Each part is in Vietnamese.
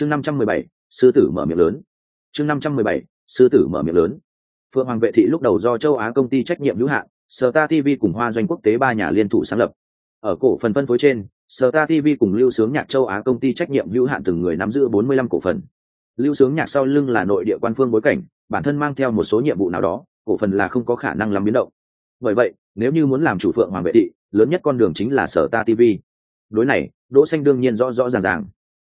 chương năm trăm mười bảy sư tử mở miệng lớn chương năm trăm mười bảy sư tử mở miệng lớn phượng hoàng vệ thị lúc đầu do châu á công ty trách nhiệm hữu hạn Star TV cùng Hoa Doanh Quốc tế ba nhà liên thủ sáng lập. Ở cổ phần phân phối trên, Star TV cùng Lưu Sướng Nhạc châu Á công ty trách nhiệm hữu hạn từng người nắm giữ 45 cổ phần. Lưu Sướng Nhạc sau lưng là nội địa quan phương bối cảnh, bản thân mang theo một số nhiệm vụ nào đó, cổ phần là không có khả năng làm biến động. Bởi vậy, nếu như muốn làm chủ phượng hoàng vệ thị, lớn nhất con đường chính là Star TV. Đối này, Đỗ Xanh đương nhiên rõ rõ ràng ràng.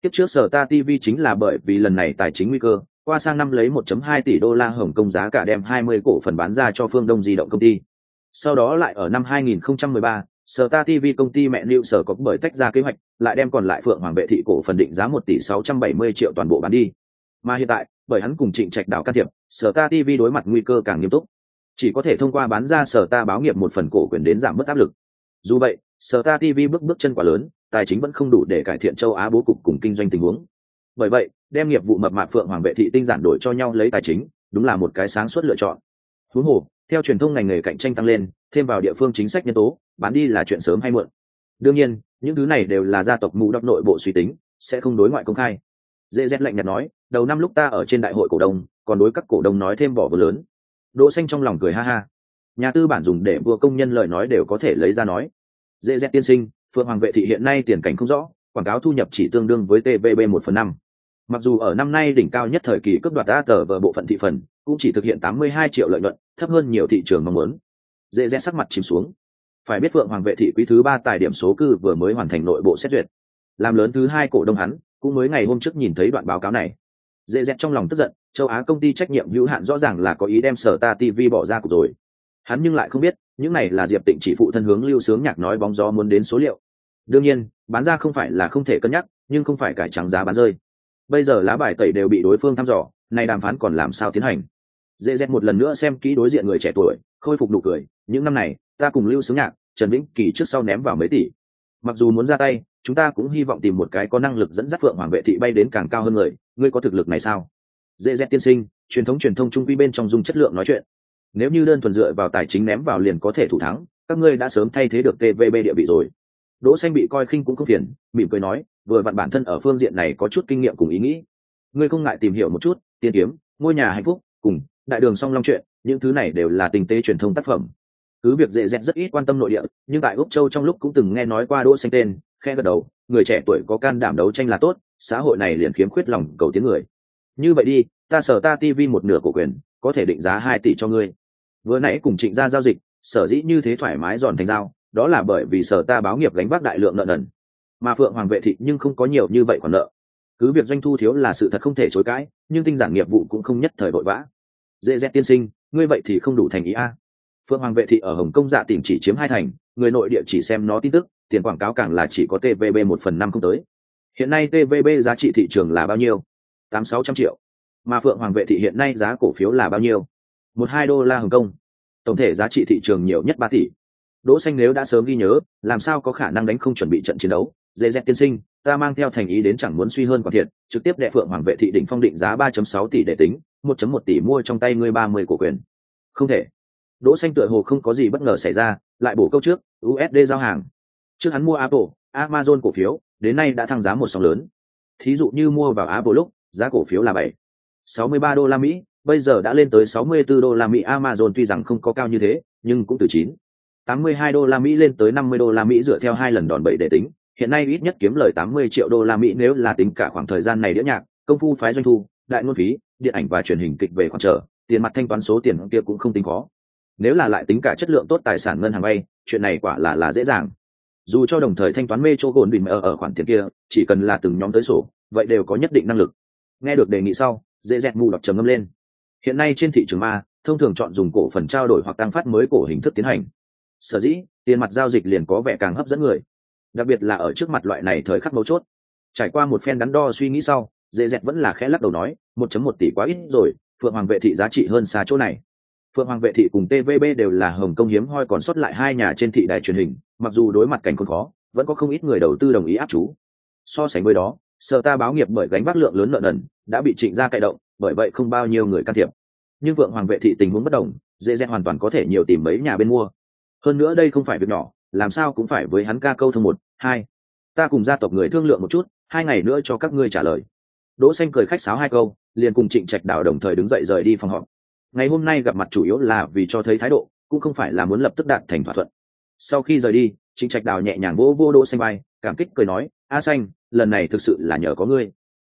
Tiếp trước ta TV chính là bởi vì lần này tài chính nguy cơ, qua sang năm lấy 1.2 tỷ đô la Hồng Kông giá cả đem 20 cổ phần bán ra cho Phương Đông Di động công ty sau đó lại ở năm 2013, sở ta TV công ty mẹ Lưu Sở có bởi tách ra kế hoạch, lại đem còn lại Phượng Hoàng vệ thị cổ phần định giá 1 tỷ 670 triệu toàn bộ bán đi. Mà hiện tại, bởi hắn cùng Trịnh Trạch đảo can thiệp, sở ta TV đối mặt nguy cơ càng nghiêm túc. Chỉ có thể thông qua bán ra Sở Ta báo nghiệp một phần cổ quyền đến giảm mất áp lực. Dù vậy, sở ta TV bước bước chân quá lớn, tài chính vẫn không đủ để cải thiện châu Á bố cục cùng kinh doanh tình huống. Bởi vậy, đem nghiệp vụ mập mạp Phượng Hoàng vệ thị tinh giản đổi cho nhau lấy tài chính, đúng là một cái sáng suốt lựa chọn. Huống hồ, theo truyền thông ngành nghề cạnh tranh tăng lên thêm vào địa phương chính sách nhân tố bán đi là chuyện sớm hay muộn. Đương nhiên những thứ này đều là gia tộc mù đọc nội bộ suy tính sẽ không đối ngoại công khai. Dễ dét lạnh nhạt nói đầu năm lúc ta ở trên đại hội cổ đông còn đối các cổ đông nói thêm bỏ vừa lớn. Đỗ xanh trong lòng cười ha ha. Nhà tư bản dùng để vua công nhân lời nói đều có thể lấy ra nói. Dễ dét tiên sinh phượng hoàng vệ thị hiện nay tiền cảnh không rõ, quảng cáo thu nhập chỉ tương đương với tvb một phần năm. Mặc dù ở năm nay đỉnh cao nhất thời kỳ cấp đoạt a tờ vờ bộ phận thị phần, cũng chỉ thực hiện 82 triệu lợi nhuận, thấp hơn nhiều thị trường mong muốn. Dễ dẽ sắc mặt chìm xuống. Phải biết phượng hoàng vệ thị quý thứ ba tài điểm số cư vừa mới hoàn thành nội bộ xét duyệt. Làm lớn thứ hai cổ đông hắn, cũng mới ngày hôm trước nhìn thấy đoạn báo cáo này. Dễ dẹt trong lòng tức giận, châu á công ty trách nhiệm hữu hạn rõ ràng là có ý đem sở ta tv bỏ ra cục rồi. Hắn nhưng lại không biết, những này là diệp tịnh chỉ phụ thân hướng lưu sướng nhạc nói bóng gió muốn đến số liệu đương nhiên, bán ra không phải là không thể cân nhắc, nhưng không phải cải trắng giá bán rơi. Bây giờ lá bài tẩy đều bị đối phương thăm dò, nay đàm phán còn làm sao tiến hành? Dễ dẹt một lần nữa xem kỹ đối diện người trẻ tuổi, khôi phục nụ cười, những năm này, ta cùng lưu xướng nhạc, trần vĩnh kỳ trước sau ném vào mấy tỷ. Mặc dù muốn ra tay, chúng ta cũng hy vọng tìm một cái có năng lực dẫn dắt phượng hoàng vệ thị bay đến càng cao hơn người, ngươi có thực lực này sao? Dễ dẹt tiên sinh, truyền thống truyền thông trung quy bên trong dung chất lượng nói chuyện. Nếu như đơn thuần dựa vào tài chính ném vào liền có thể thủ thắng, các ngươi đã sớm thay thế được tvb địa vị rồi đỗ xanh bị coi khinh cũng không phiền, mỉm cười nói, vừa vặn bản thân ở phương diện này có chút kinh nghiệm cùng ý nghĩ. Ngươi không ngại tìm hiểu một chút, tiên kiếm, ngôi nhà hạnh phúc, cùng đại đường song long chuyện, những thứ này đều là tình tế truyền thông tác phẩm. Cứ việc dễ dẹt rất ít quan tâm nội địa, nhưng tại úc châu trong lúc cũng từng nghe nói qua đỗ xanh tên khe gật đầu, người trẻ tuổi có can đảm đấu tranh là tốt, xã hội này liền khiếm khuyết lòng cầu tiếng người. Như vậy đi, ta sở ta tv một nửa cổ quyền, có thể định giá hai tỷ cho ngươi. Vừa nãy cùng trịnh gia giao dịch, sở dĩ như thế thoải mái giòn thành giao đó là bởi vì sở ta báo nghiệp gánh vác đại lượng nợ nần. Mà phượng hoàng vệ thị nhưng không có nhiều như vậy khoản nợ. Cứ việc doanh thu thiếu là sự thật không thể chối cãi, nhưng tinh giản nghiệp vụ cũng không nhất thời vội vã. Dễ dét tiên sinh, ngươi vậy thì không đủ thành ý a. Phượng hoàng vệ thị ở hồng kông dạ tỉnh chỉ chiếm hai thành, người nội địa chỉ xem nó tin tức, tiền quảng cáo càng là chỉ có tvb một phần năm không tới. Hiện nay tvb giá trị thị trường là bao nhiêu? tám sáu trăm triệu. Mà phượng hoàng vệ thị hiện nay giá cổ phiếu là bao nhiêu? Một hai đô la hồng kông. Tổng thể giá trị thị trường nhiều nhất ba tỷ đỗ xanh nếu đã sớm ghi nhớ, làm sao có khả năng đánh không chuẩn bị trận chiến đấu? Dễ dẹt tiên sinh, ta mang theo thành ý đến chẳng muốn suy hơn quả thiệt, trực tiếp đệ phượng hoàng vệ thị đỉnh phong định giá 3.6 tỷ để tính 1.1 tỷ mua trong tay ngươi 30 cổ quyền. Không thể. Đỗ xanh tựa hồ không có gì bất ngờ xảy ra, lại bổ câu trước usd giao hàng. Trước hắn mua apple, amazon cổ phiếu, đến nay đã thăng giá một sóng lớn. Thí dụ như mua vào apple lúc, giá cổ phiếu là 7 63 đô la mỹ, bây giờ đã lên tới 64 đô la mỹ, amazon tuy rằng không có cao như thế, nhưng cũng từ 9 82 đô la mỹ lên tới 50 đô la mỹ dựa theo hai lần đòn bẩy để tính hiện nay ít nhất kiếm lời 80 triệu đô la Mỹ nếu là tính cả khoảng thời gian này đĩa nhạc, công phu phái doanh thu, đại ngôn phí, điện ảnh và truyền hình kịch về khoản trở, tiền mặt thanh toán số tiền kia cũng không tính khó. Nếu là lại tính cả chất lượng tốt tài sản ngân hàng vay, chuyện này quả là là dễ dàng. Dù cho đồng thời thanh toán mê cho gồn bình ở ở khoản tiền kia, chỉ cần là từng nhóm tới sổ, vậy đều có nhất định năng lực. Nghe được đề nghị sau, dễ dẹt mù đọc trầm ngâm lên. Hiện nay trên thị trường ma, thông thường chọn dùng cổ phần trao đổi hoặc tăng phát mới cổ hình thức tiến hành. Sở dĩ, tiền mặt giao dịch liền có vẻ càng hấp dẫn người. Đặc biệt là ở trước mặt loại này thời khắc mấu chốt. Trải qua một phen đắn đo suy nghĩ sau dễ dẹt vẫn là khẽ lắc đầu nói một chấm một tỷ quá ít rồi phượng hoàng vệ thị giá trị hơn xa chỗ này. Phượng hoàng vệ thị cùng tvb đều là hồng công hiếm hoi còn sót lại hai nhà trên thị đài truyền hình mặc dù đối mặt cảnh khốn khó vẫn có không ít người đầu tư đồng ý áp chú. So sánh với đó sợ ta báo nghiệp bởi gánh vác lượng lớn nợ nần đã bị trịnh ra cậy động bởi vậy không bao nhiêu người can thiệp. Nhưng vượng hoàng vệ thị tình huống bất đồng dễ dàng hoàn toàn có thể nhiều tìm mấy nhà bên mua hơn nữa đây không phải việc nhỏ, làm sao cũng phải với hắn ca câu thông một, hai. Ta cùng gia tộc người thương lượng một chút, hai ngày nữa cho các ngươi trả lời. Đỗ xanh cười khách sáo hai câu, liền cùng trịnh trạch đào đồng thời đứng dậy rời đi phòng họp. Ngày hôm nay gặp mặt chủ yếu là vì cho thấy thái độ, cũng không phải là muốn lập tức đạt thành thỏa thuận. Sau khi rời đi, trịnh trạch đào nhẹ nhàng vỗ vô đỗ xanh bay cảm kích cười nói, a xanh, lần này thực sự là nhờ có ngươi.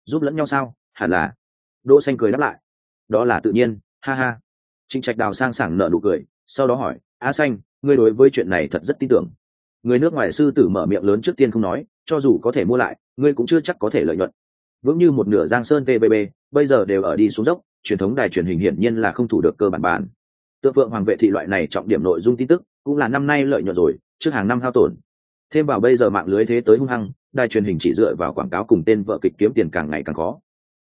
Giúp lẫn nhau sao? Hẳn là. Đỗ xanh cười đáp lại, đó là tự nhiên, ha ha. Trịnh trạch đào sang sảng nở nụ cười, sau đó hỏi, a xanh ngươi đối với chuyện này thật rất tin tưởng. Người nước ngoài sư tử mở miệng lớn trước tiên không nói, cho dù có thể mua lại, ngươi cũng chưa chắc có thể lợi nhuận. Vững như một nửa giang sơn tbb bây giờ đều ở đi xuống dốc, truyền thống đài truyền hình hiển nhiên là không thủ được cơ bản bản. Tượng phượng hoàng vệ thị loại này trọng điểm nội dung tin tức, cũng là năm nay lợi nhuận rồi, trước hàng năm hao tổn. Thêm vào bây giờ mạng lưới thế tới hung hăng, đài truyền hình chỉ dựa vào quảng cáo cùng tên vợ kịch kiếm tiền càng ngày càng khó.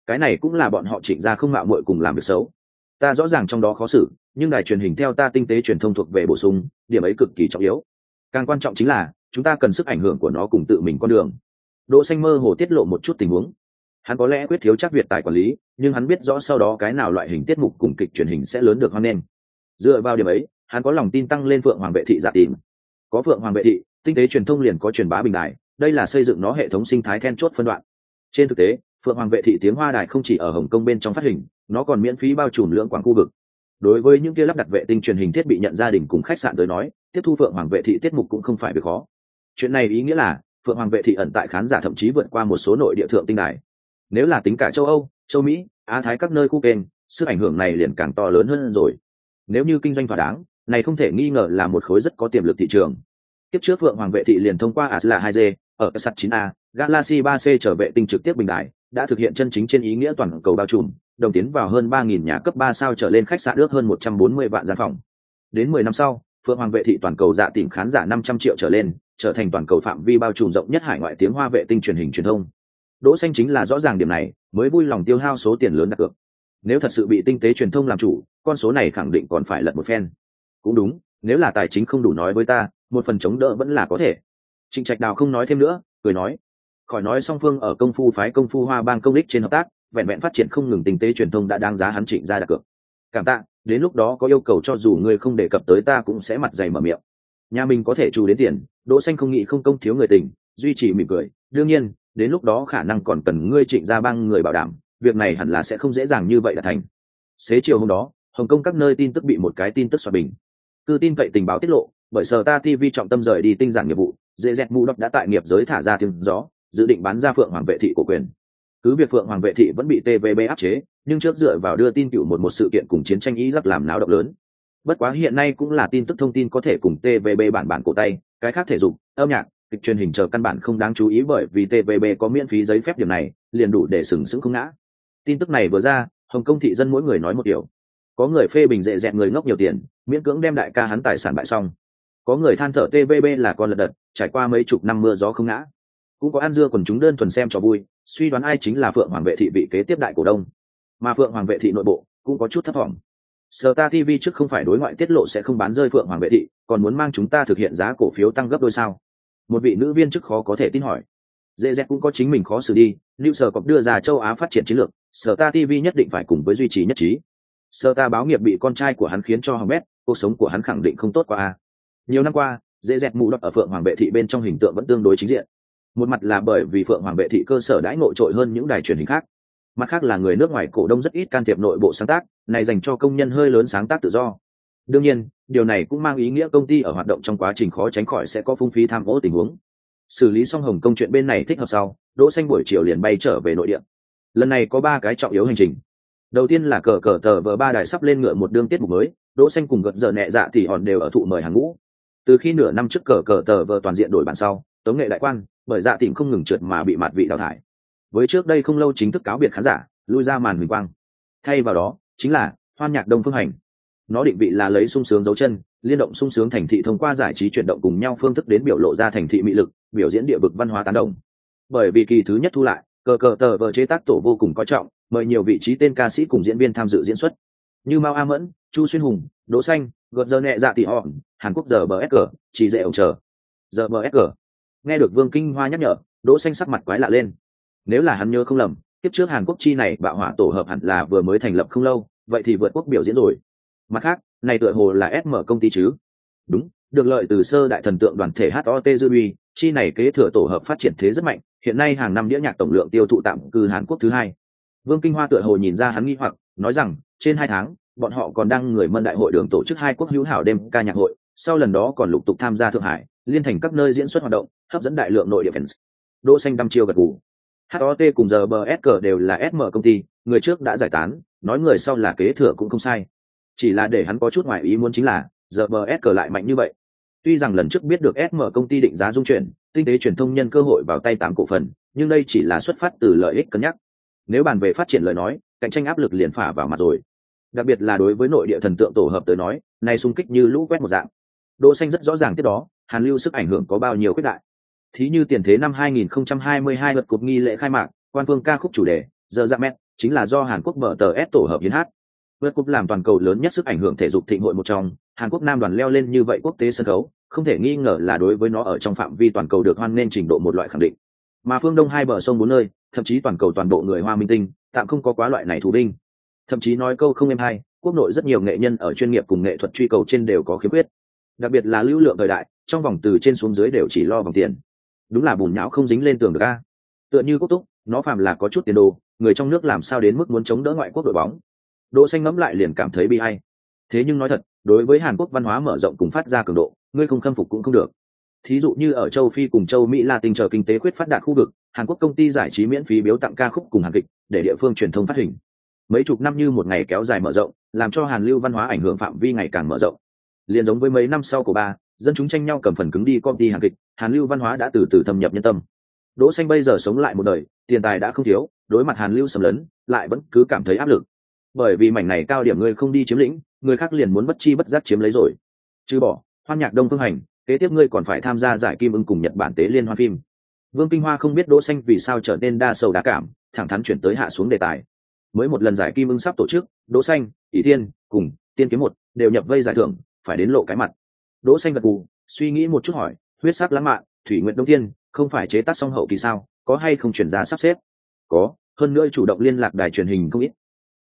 Cái này cũng là bọn họ chỉnh ra không mạo muội cùng làm việc xấu ta rõ ràng trong đó khó xử, nhưng đài truyền hình theo ta tinh tế truyền thông thuộc về bổ sung, điểm ấy cực kỳ trọng yếu. Càng quan trọng chính là, chúng ta cần sức ảnh hưởng của nó cùng tự mình con đường. Đỗ xanh mơ hồ tiết lộ một chút tình huống. Hắn có lẽ quyết thiếu chắc việt tài quản lý, nhưng hắn biết rõ sau đó cái nào loại hình tiết mục cùng kịch truyền hình sẽ lớn được hoan nghênh. Dựa vào điểm ấy, hắn có lòng tin tăng lên phượng hoàng vệ thị giả tìm. Có phượng hoàng vệ thị, tinh tế truyền thông liền có truyền bá bình đại đây là xây dựng nó hệ thống sinh thái then chốt phân đoạn. Trên thực tế phượng hoàng vệ thị tiếng hoa đài không chỉ ở hồng kông bên trong phát hình, nó còn miễn phí bao trùm lưỡng quảng khu vực. Đối với những kia lắp đặt vệ tinh truyền hình thiết bị nhận gia đình cùng khách sạn tới nói, tiếp thu phượng hoàng vệ thị tiết mục cũng không phải việc khó. Chuyện này ý nghĩa là, phượng hoàng vệ thị ẩn tại khán giả thậm chí vượt qua một số nội địa thượng tinh đài. Nếu là tính cả châu âu, châu mỹ, á thái các nơi khu kênh, sức ảnh hưởng này liền càng to lớn hơn rồi. Nếu như kinh doanh thỏa đáng, này không thể nghi ngờ là một khối rất có tiềm lực thị trường. Tiếp trước phượng hoàng vệ thị liền thông qua asla 2 g ở sắt 9 a, galaxy 3 c trở vệ tinh trực tiếp bình đại đã thực hiện chân chính trên ý nghĩa toàn cầu bao trùm, đồng tiến vào hơn 3.000 nhà cấp 3 sao trở lên khách sạn ước hơn 140 vạn gian phòng. Đến 10 năm sau, phượng hoàng vệ thị toàn cầu dạ tìm khán giả 500 triệu trở lên, trở thành toàn cầu phạm vi bao trùm rộng nhất hải ngoại tiếng hoa vệ tinh truyền hình truyền thông. Đỗ xanh chính là rõ ràng điểm này, mới vui lòng tiêu hao số tiền lớn đặt cược. Nếu thật sự bị tinh tế truyền thông làm chủ, con số này khẳng định còn phải lật một phen. Cũng đúng, nếu là tài chính không đủ nói với ta, một phần chống đỡ vẫn là có thể trịnh trạch đào không nói thêm nữa, cười nói, khỏi nói song phương ở công phu phái công phu hoa bang công đích trên hợp tác, vẹn vẹn phát triển không ngừng tinh tế truyền thông đã đáng giá hắn trịnh ra đặt cược. Cảm tạ, đến lúc đó có yêu cầu cho dù ngươi không đề cập tới ta cũng sẽ mặt dày mở miệng. Nhà mình có thể trù đến tiền, đỗ xanh không nghĩ không công thiếu người tình, duy trì mỉm cười, đương nhiên, đến lúc đó khả năng còn cần ngươi trịnh ra bang người bảo đảm, việc này hẳn là sẽ không dễ dàng như vậy là thành. Xế chiều hôm đó, hồng kông các nơi tin tức bị một cái tin tức xoa bình. Cư tin cậy tình báo tiết lộ, bởi sở ta tv trọng tâm rời đi tinh giản nghiệp vụ dễ dẹt mù đốc đã tại nghiệp giới thả ra tiếng gió, dự định bán ra phượng hoàng vệ thị của quyền. Cứ việc phượng hoàng vệ thị vẫn bị tvb áp chế, nhưng trước dựa vào đưa tin cựu một một sự kiện cùng chiến tranh ý rất làm náo động lớn. Bất quá hiện nay cũng là tin tức thông tin có thể cùng tvb bản bản cổ tay, cái khác thể dục, âm nhạc, kịch truyền hình chờ căn bản không đáng chú ý bởi vì tvb có miễn phí giấy phép điểm này, liền đủ để sừng sững không ngã. Tin tức này vừa ra, hồng kông thị dân mỗi người nói một điều. Có người phê bình dễ dẹn người ngốc nhiều tiền, miễn cưỡng đem đại ca hắn tài sản bại xong. Có người than thở tvb là con lật đật trải qua mấy chục năm mưa gió không ngã. Cũng có ăn dưa còn chúng đơn thuần xem cho vui, suy đoán ai chính là phượng hoàng vệ thị vị kế tiếp đại cổ đông. Mà phượng hoàng vệ thị nội bộ cũng có chút thất vọng sở ta tv trước không phải đối ngoại tiết lộ sẽ không bán rơi phượng hoàng vệ thị, còn muốn mang chúng ta thực hiện giá cổ phiếu tăng gấp đôi sao? Một vị nữ viên chức khó có thể tin hỏi. Dễ dẹp cũng có chính mình khó xử đi, lưu sở cọc đưa ra châu á phát triển chiến lược, sở ta tv nhất định phải cùng với duy trì nhất trí. Sở ta báo nghiệp bị con trai của hắn khiến cho hỏng bét, cuộc sống của hắn khẳng định không tốt qua a. Nhiều năm qua dễ dẹt mụ đọc ở phượng hoàng vệ thị bên trong hình tượng vẫn tương đối chính diện. Một mặt là bởi vì phượng hoàng vệ thị cơ sở đãi nội trội hơn những đài truyền hình khác. Mặt khác là người nước ngoài cổ đông rất ít can thiệp nội bộ sáng tác, này dành cho công nhân hơi lớn sáng tác tự do. Đương nhiên, điều này cũng mang ý nghĩa công ty ở hoạt động trong quá trình khó tránh khỏi sẽ có phung phí tham ô tình huống. Xử lý xong hồng công chuyện bên này thích hợp sau, đỗ xanh buổi chiều liền bay trở về nội địa. Lần này có ba cái trọng yếu hành trình. Đầu tiên là cờ cờ tờ vờ ba đài sắp lên ngựa một đương tiết mục mới, đỗ xanh cùng gật giờ nhẹ dạ thì hòn đều ở thụ mời hàng ngũ từ khi nửa năm trước cờ cờ tờ vờ toàn diện đổi bản sau, tống nghệ đại quan, bởi dạ tìm không ngừng trượt mà bị mặt vị đào thải. Với trước đây không lâu chính thức cáo biệt khán giả, lui ra màn huỳnh quang. Thay vào đó, chính là hoan nhạc đông phương hành. Nó định vị là lấy sung sướng dấu chân, liên động sung sướng thành thị thông qua giải trí chuyển động cùng nhau phương thức đến biểu lộ ra thành thị mỹ lực, biểu diễn địa vực văn hóa tán đồng. Bởi vì kỳ thứ nhất thu lại, cờ cờ tờ vờ chế tác tổ vô cùng coi trọng, mời nhiều vị trí tên ca sĩ cùng diễn viên tham dự diễn xuất. Như mao a mẫn, chu xuyên hùng, đỗ xanh, gợt giờ nhẹ dạ tỉ họ hàn quốc giờ bờ sg chỉ dễ ổng chờ. Giờ bờ sg nghe được vương kinh hoa nhắc nhở, đỗ xanh sắc mặt quái lạ lên. Nếu là hắn nhớ không lầm tiếp trước hàn quốc chi này bạo hỏa tổ hợp hẳn là vừa mới thành lập không lâu, vậy thì vượt quốc biểu diễn rồi. Mặt khác, này tựa hồ là sm công ty chứ? Đúng, được lợi từ sơ đại thần tượng đoàn thể hot dư uy, chi này kế thừa tổ hợp phát triển thế rất mạnh, hiện nay hàng năm đĩa nhạc tổng lượng tiêu thụ tạm cư hàn quốc thứ hai. Vương kinh hoa tựa hồ nhìn ra hắn nghi hoặc, nói rằng, trên hai tháng, bọn họ còn đang người mân đại hội đường tổ chức hai quốc hữu hảo đêm ca nhạc hội sau lần đó còn lục tục tham gia thượng hải, liên thành các nơi diễn xuất hoạt động, hấp dẫn đại lượng nội địa fans. Đỗ xanh đăm chiêu gật gù. Hot cùng giờ bsg đều là sm công ty, người trước đã giải tán, nói người sau là kế thừa cũng không sai. Chỉ là để hắn có chút ngoài ý muốn chính là, giờ bsg lại mạnh như vậy. Tuy rằng lần trước biết được sm công ty định giá dung chuyển, tinh tế truyền thông nhân cơ hội vào tay tám cổ phần, nhưng đây chỉ là xuất phát từ lợi ích cân nhắc. Nếu bàn về phát triển lời nói, cạnh tranh áp lực liền phả vào mặt rồi. Đặc biệt là đối với nội địa thần tượng tổ hợp tới nói này xung kích như lũ quét một dạng đỗ xanh rất rõ ràng tiếp đó hàn lưu sức ảnh hưởng có bao nhiêu quyết đại. Thí như tiền thế năm 2022 lượt cột nghi lễ khai mạc quan phương ca khúc chủ đề giờ dạ mẹ, chính là do hàn quốc mở tờ s tổ hợp hiến hát. Vượt cúp làm toàn cầu lớn nhất sức ảnh hưởng thể dục thịnh hội một trong hàn quốc nam đoàn leo lên như vậy quốc tế sân khấu không thể nghi ngờ là đối với nó ở trong phạm vi toàn cầu được hoan nên trình độ một loại khẳng định. Mà phương đông hai bờ sông bốn nơi thậm chí toàn cầu toàn bộ người hoa minh tinh tạm không có quá loại này thủ binh. thậm chí nói câu không em hay quốc nội rất nhiều nghệ nhân ở chuyên nghiệp cùng nghệ thuật truy cầu trên đều có khiếm khuyết đặc biệt là lưu lượng thời đại, trong vòng từ trên xuống dưới đều chỉ lo vòng tiền. Đúng là bùn nhão không dính lên tường được a. Tựa như quốc túc, nó phàm là có chút tiền đồ, người trong nước làm sao đến mức muốn chống đỡ ngoại quốc đội bóng. Đỗ xanh ngẫm lại liền cảm thấy bi hay thế nhưng nói thật, đối với hàn quốc văn hóa mở rộng cùng phát ra cường độ, ngươi không khâm phục cũng không được. Thí dụ như ở châu phi cùng châu mỹ là tình chờ kinh tế khuyết phát đạt khu vực, hàn quốc công ty giải trí miễn phí biếu tặng ca khúc cùng hàng kịch, để địa phương truyền thông phát hình. Mấy chục năm như một ngày kéo dài mở rộng, làm cho hàn lưu văn hóa ảnh hưởng phạm vi ngày càng mở rộng liền giống với mấy năm sau của ba dân chúng tranh nhau cầm phần cứng đi công ty hàng kịch hàn lưu văn hóa đã từ từ thâm nhập nhân tâm. Đỗ xanh bây giờ sống lại một đời tiền tài đã không thiếu đối mặt hàn lưu sầm lớn, lại vẫn cứ cảm thấy áp lực. Bởi vì mảnh này cao điểm ngươi không đi chiếm lĩnh người khác liền muốn bất chi bất giác chiếm lấy rồi. Trừ bỏ hoan nhạc đông phương hành kế tiếp ngươi còn phải tham gia giải kim ưng cùng nhật bản tế liên hoa phim. Vương kinh hoa không biết đỗ xanh vì sao trở nên đa sầu đa cảm thẳng thắn chuyển tới hạ xuống đề tài. Mới một lần giải kim ưng sắp tổ chức đỗ xanh ỷ thiên cùng tiên kiếm một đều nhập vây giải thưởng phải đến lộ cái mặt. Đỗ xanh gật gù, suy nghĩ một chút hỏi, huyết sắc lãng mạn, thủy nguyện đông thiên, không phải chế tác song hậu kỳ sao? Có hay không chuyển giá sắp xếp? Có, hơn nữa chủ động liên lạc đài truyền hình không ít.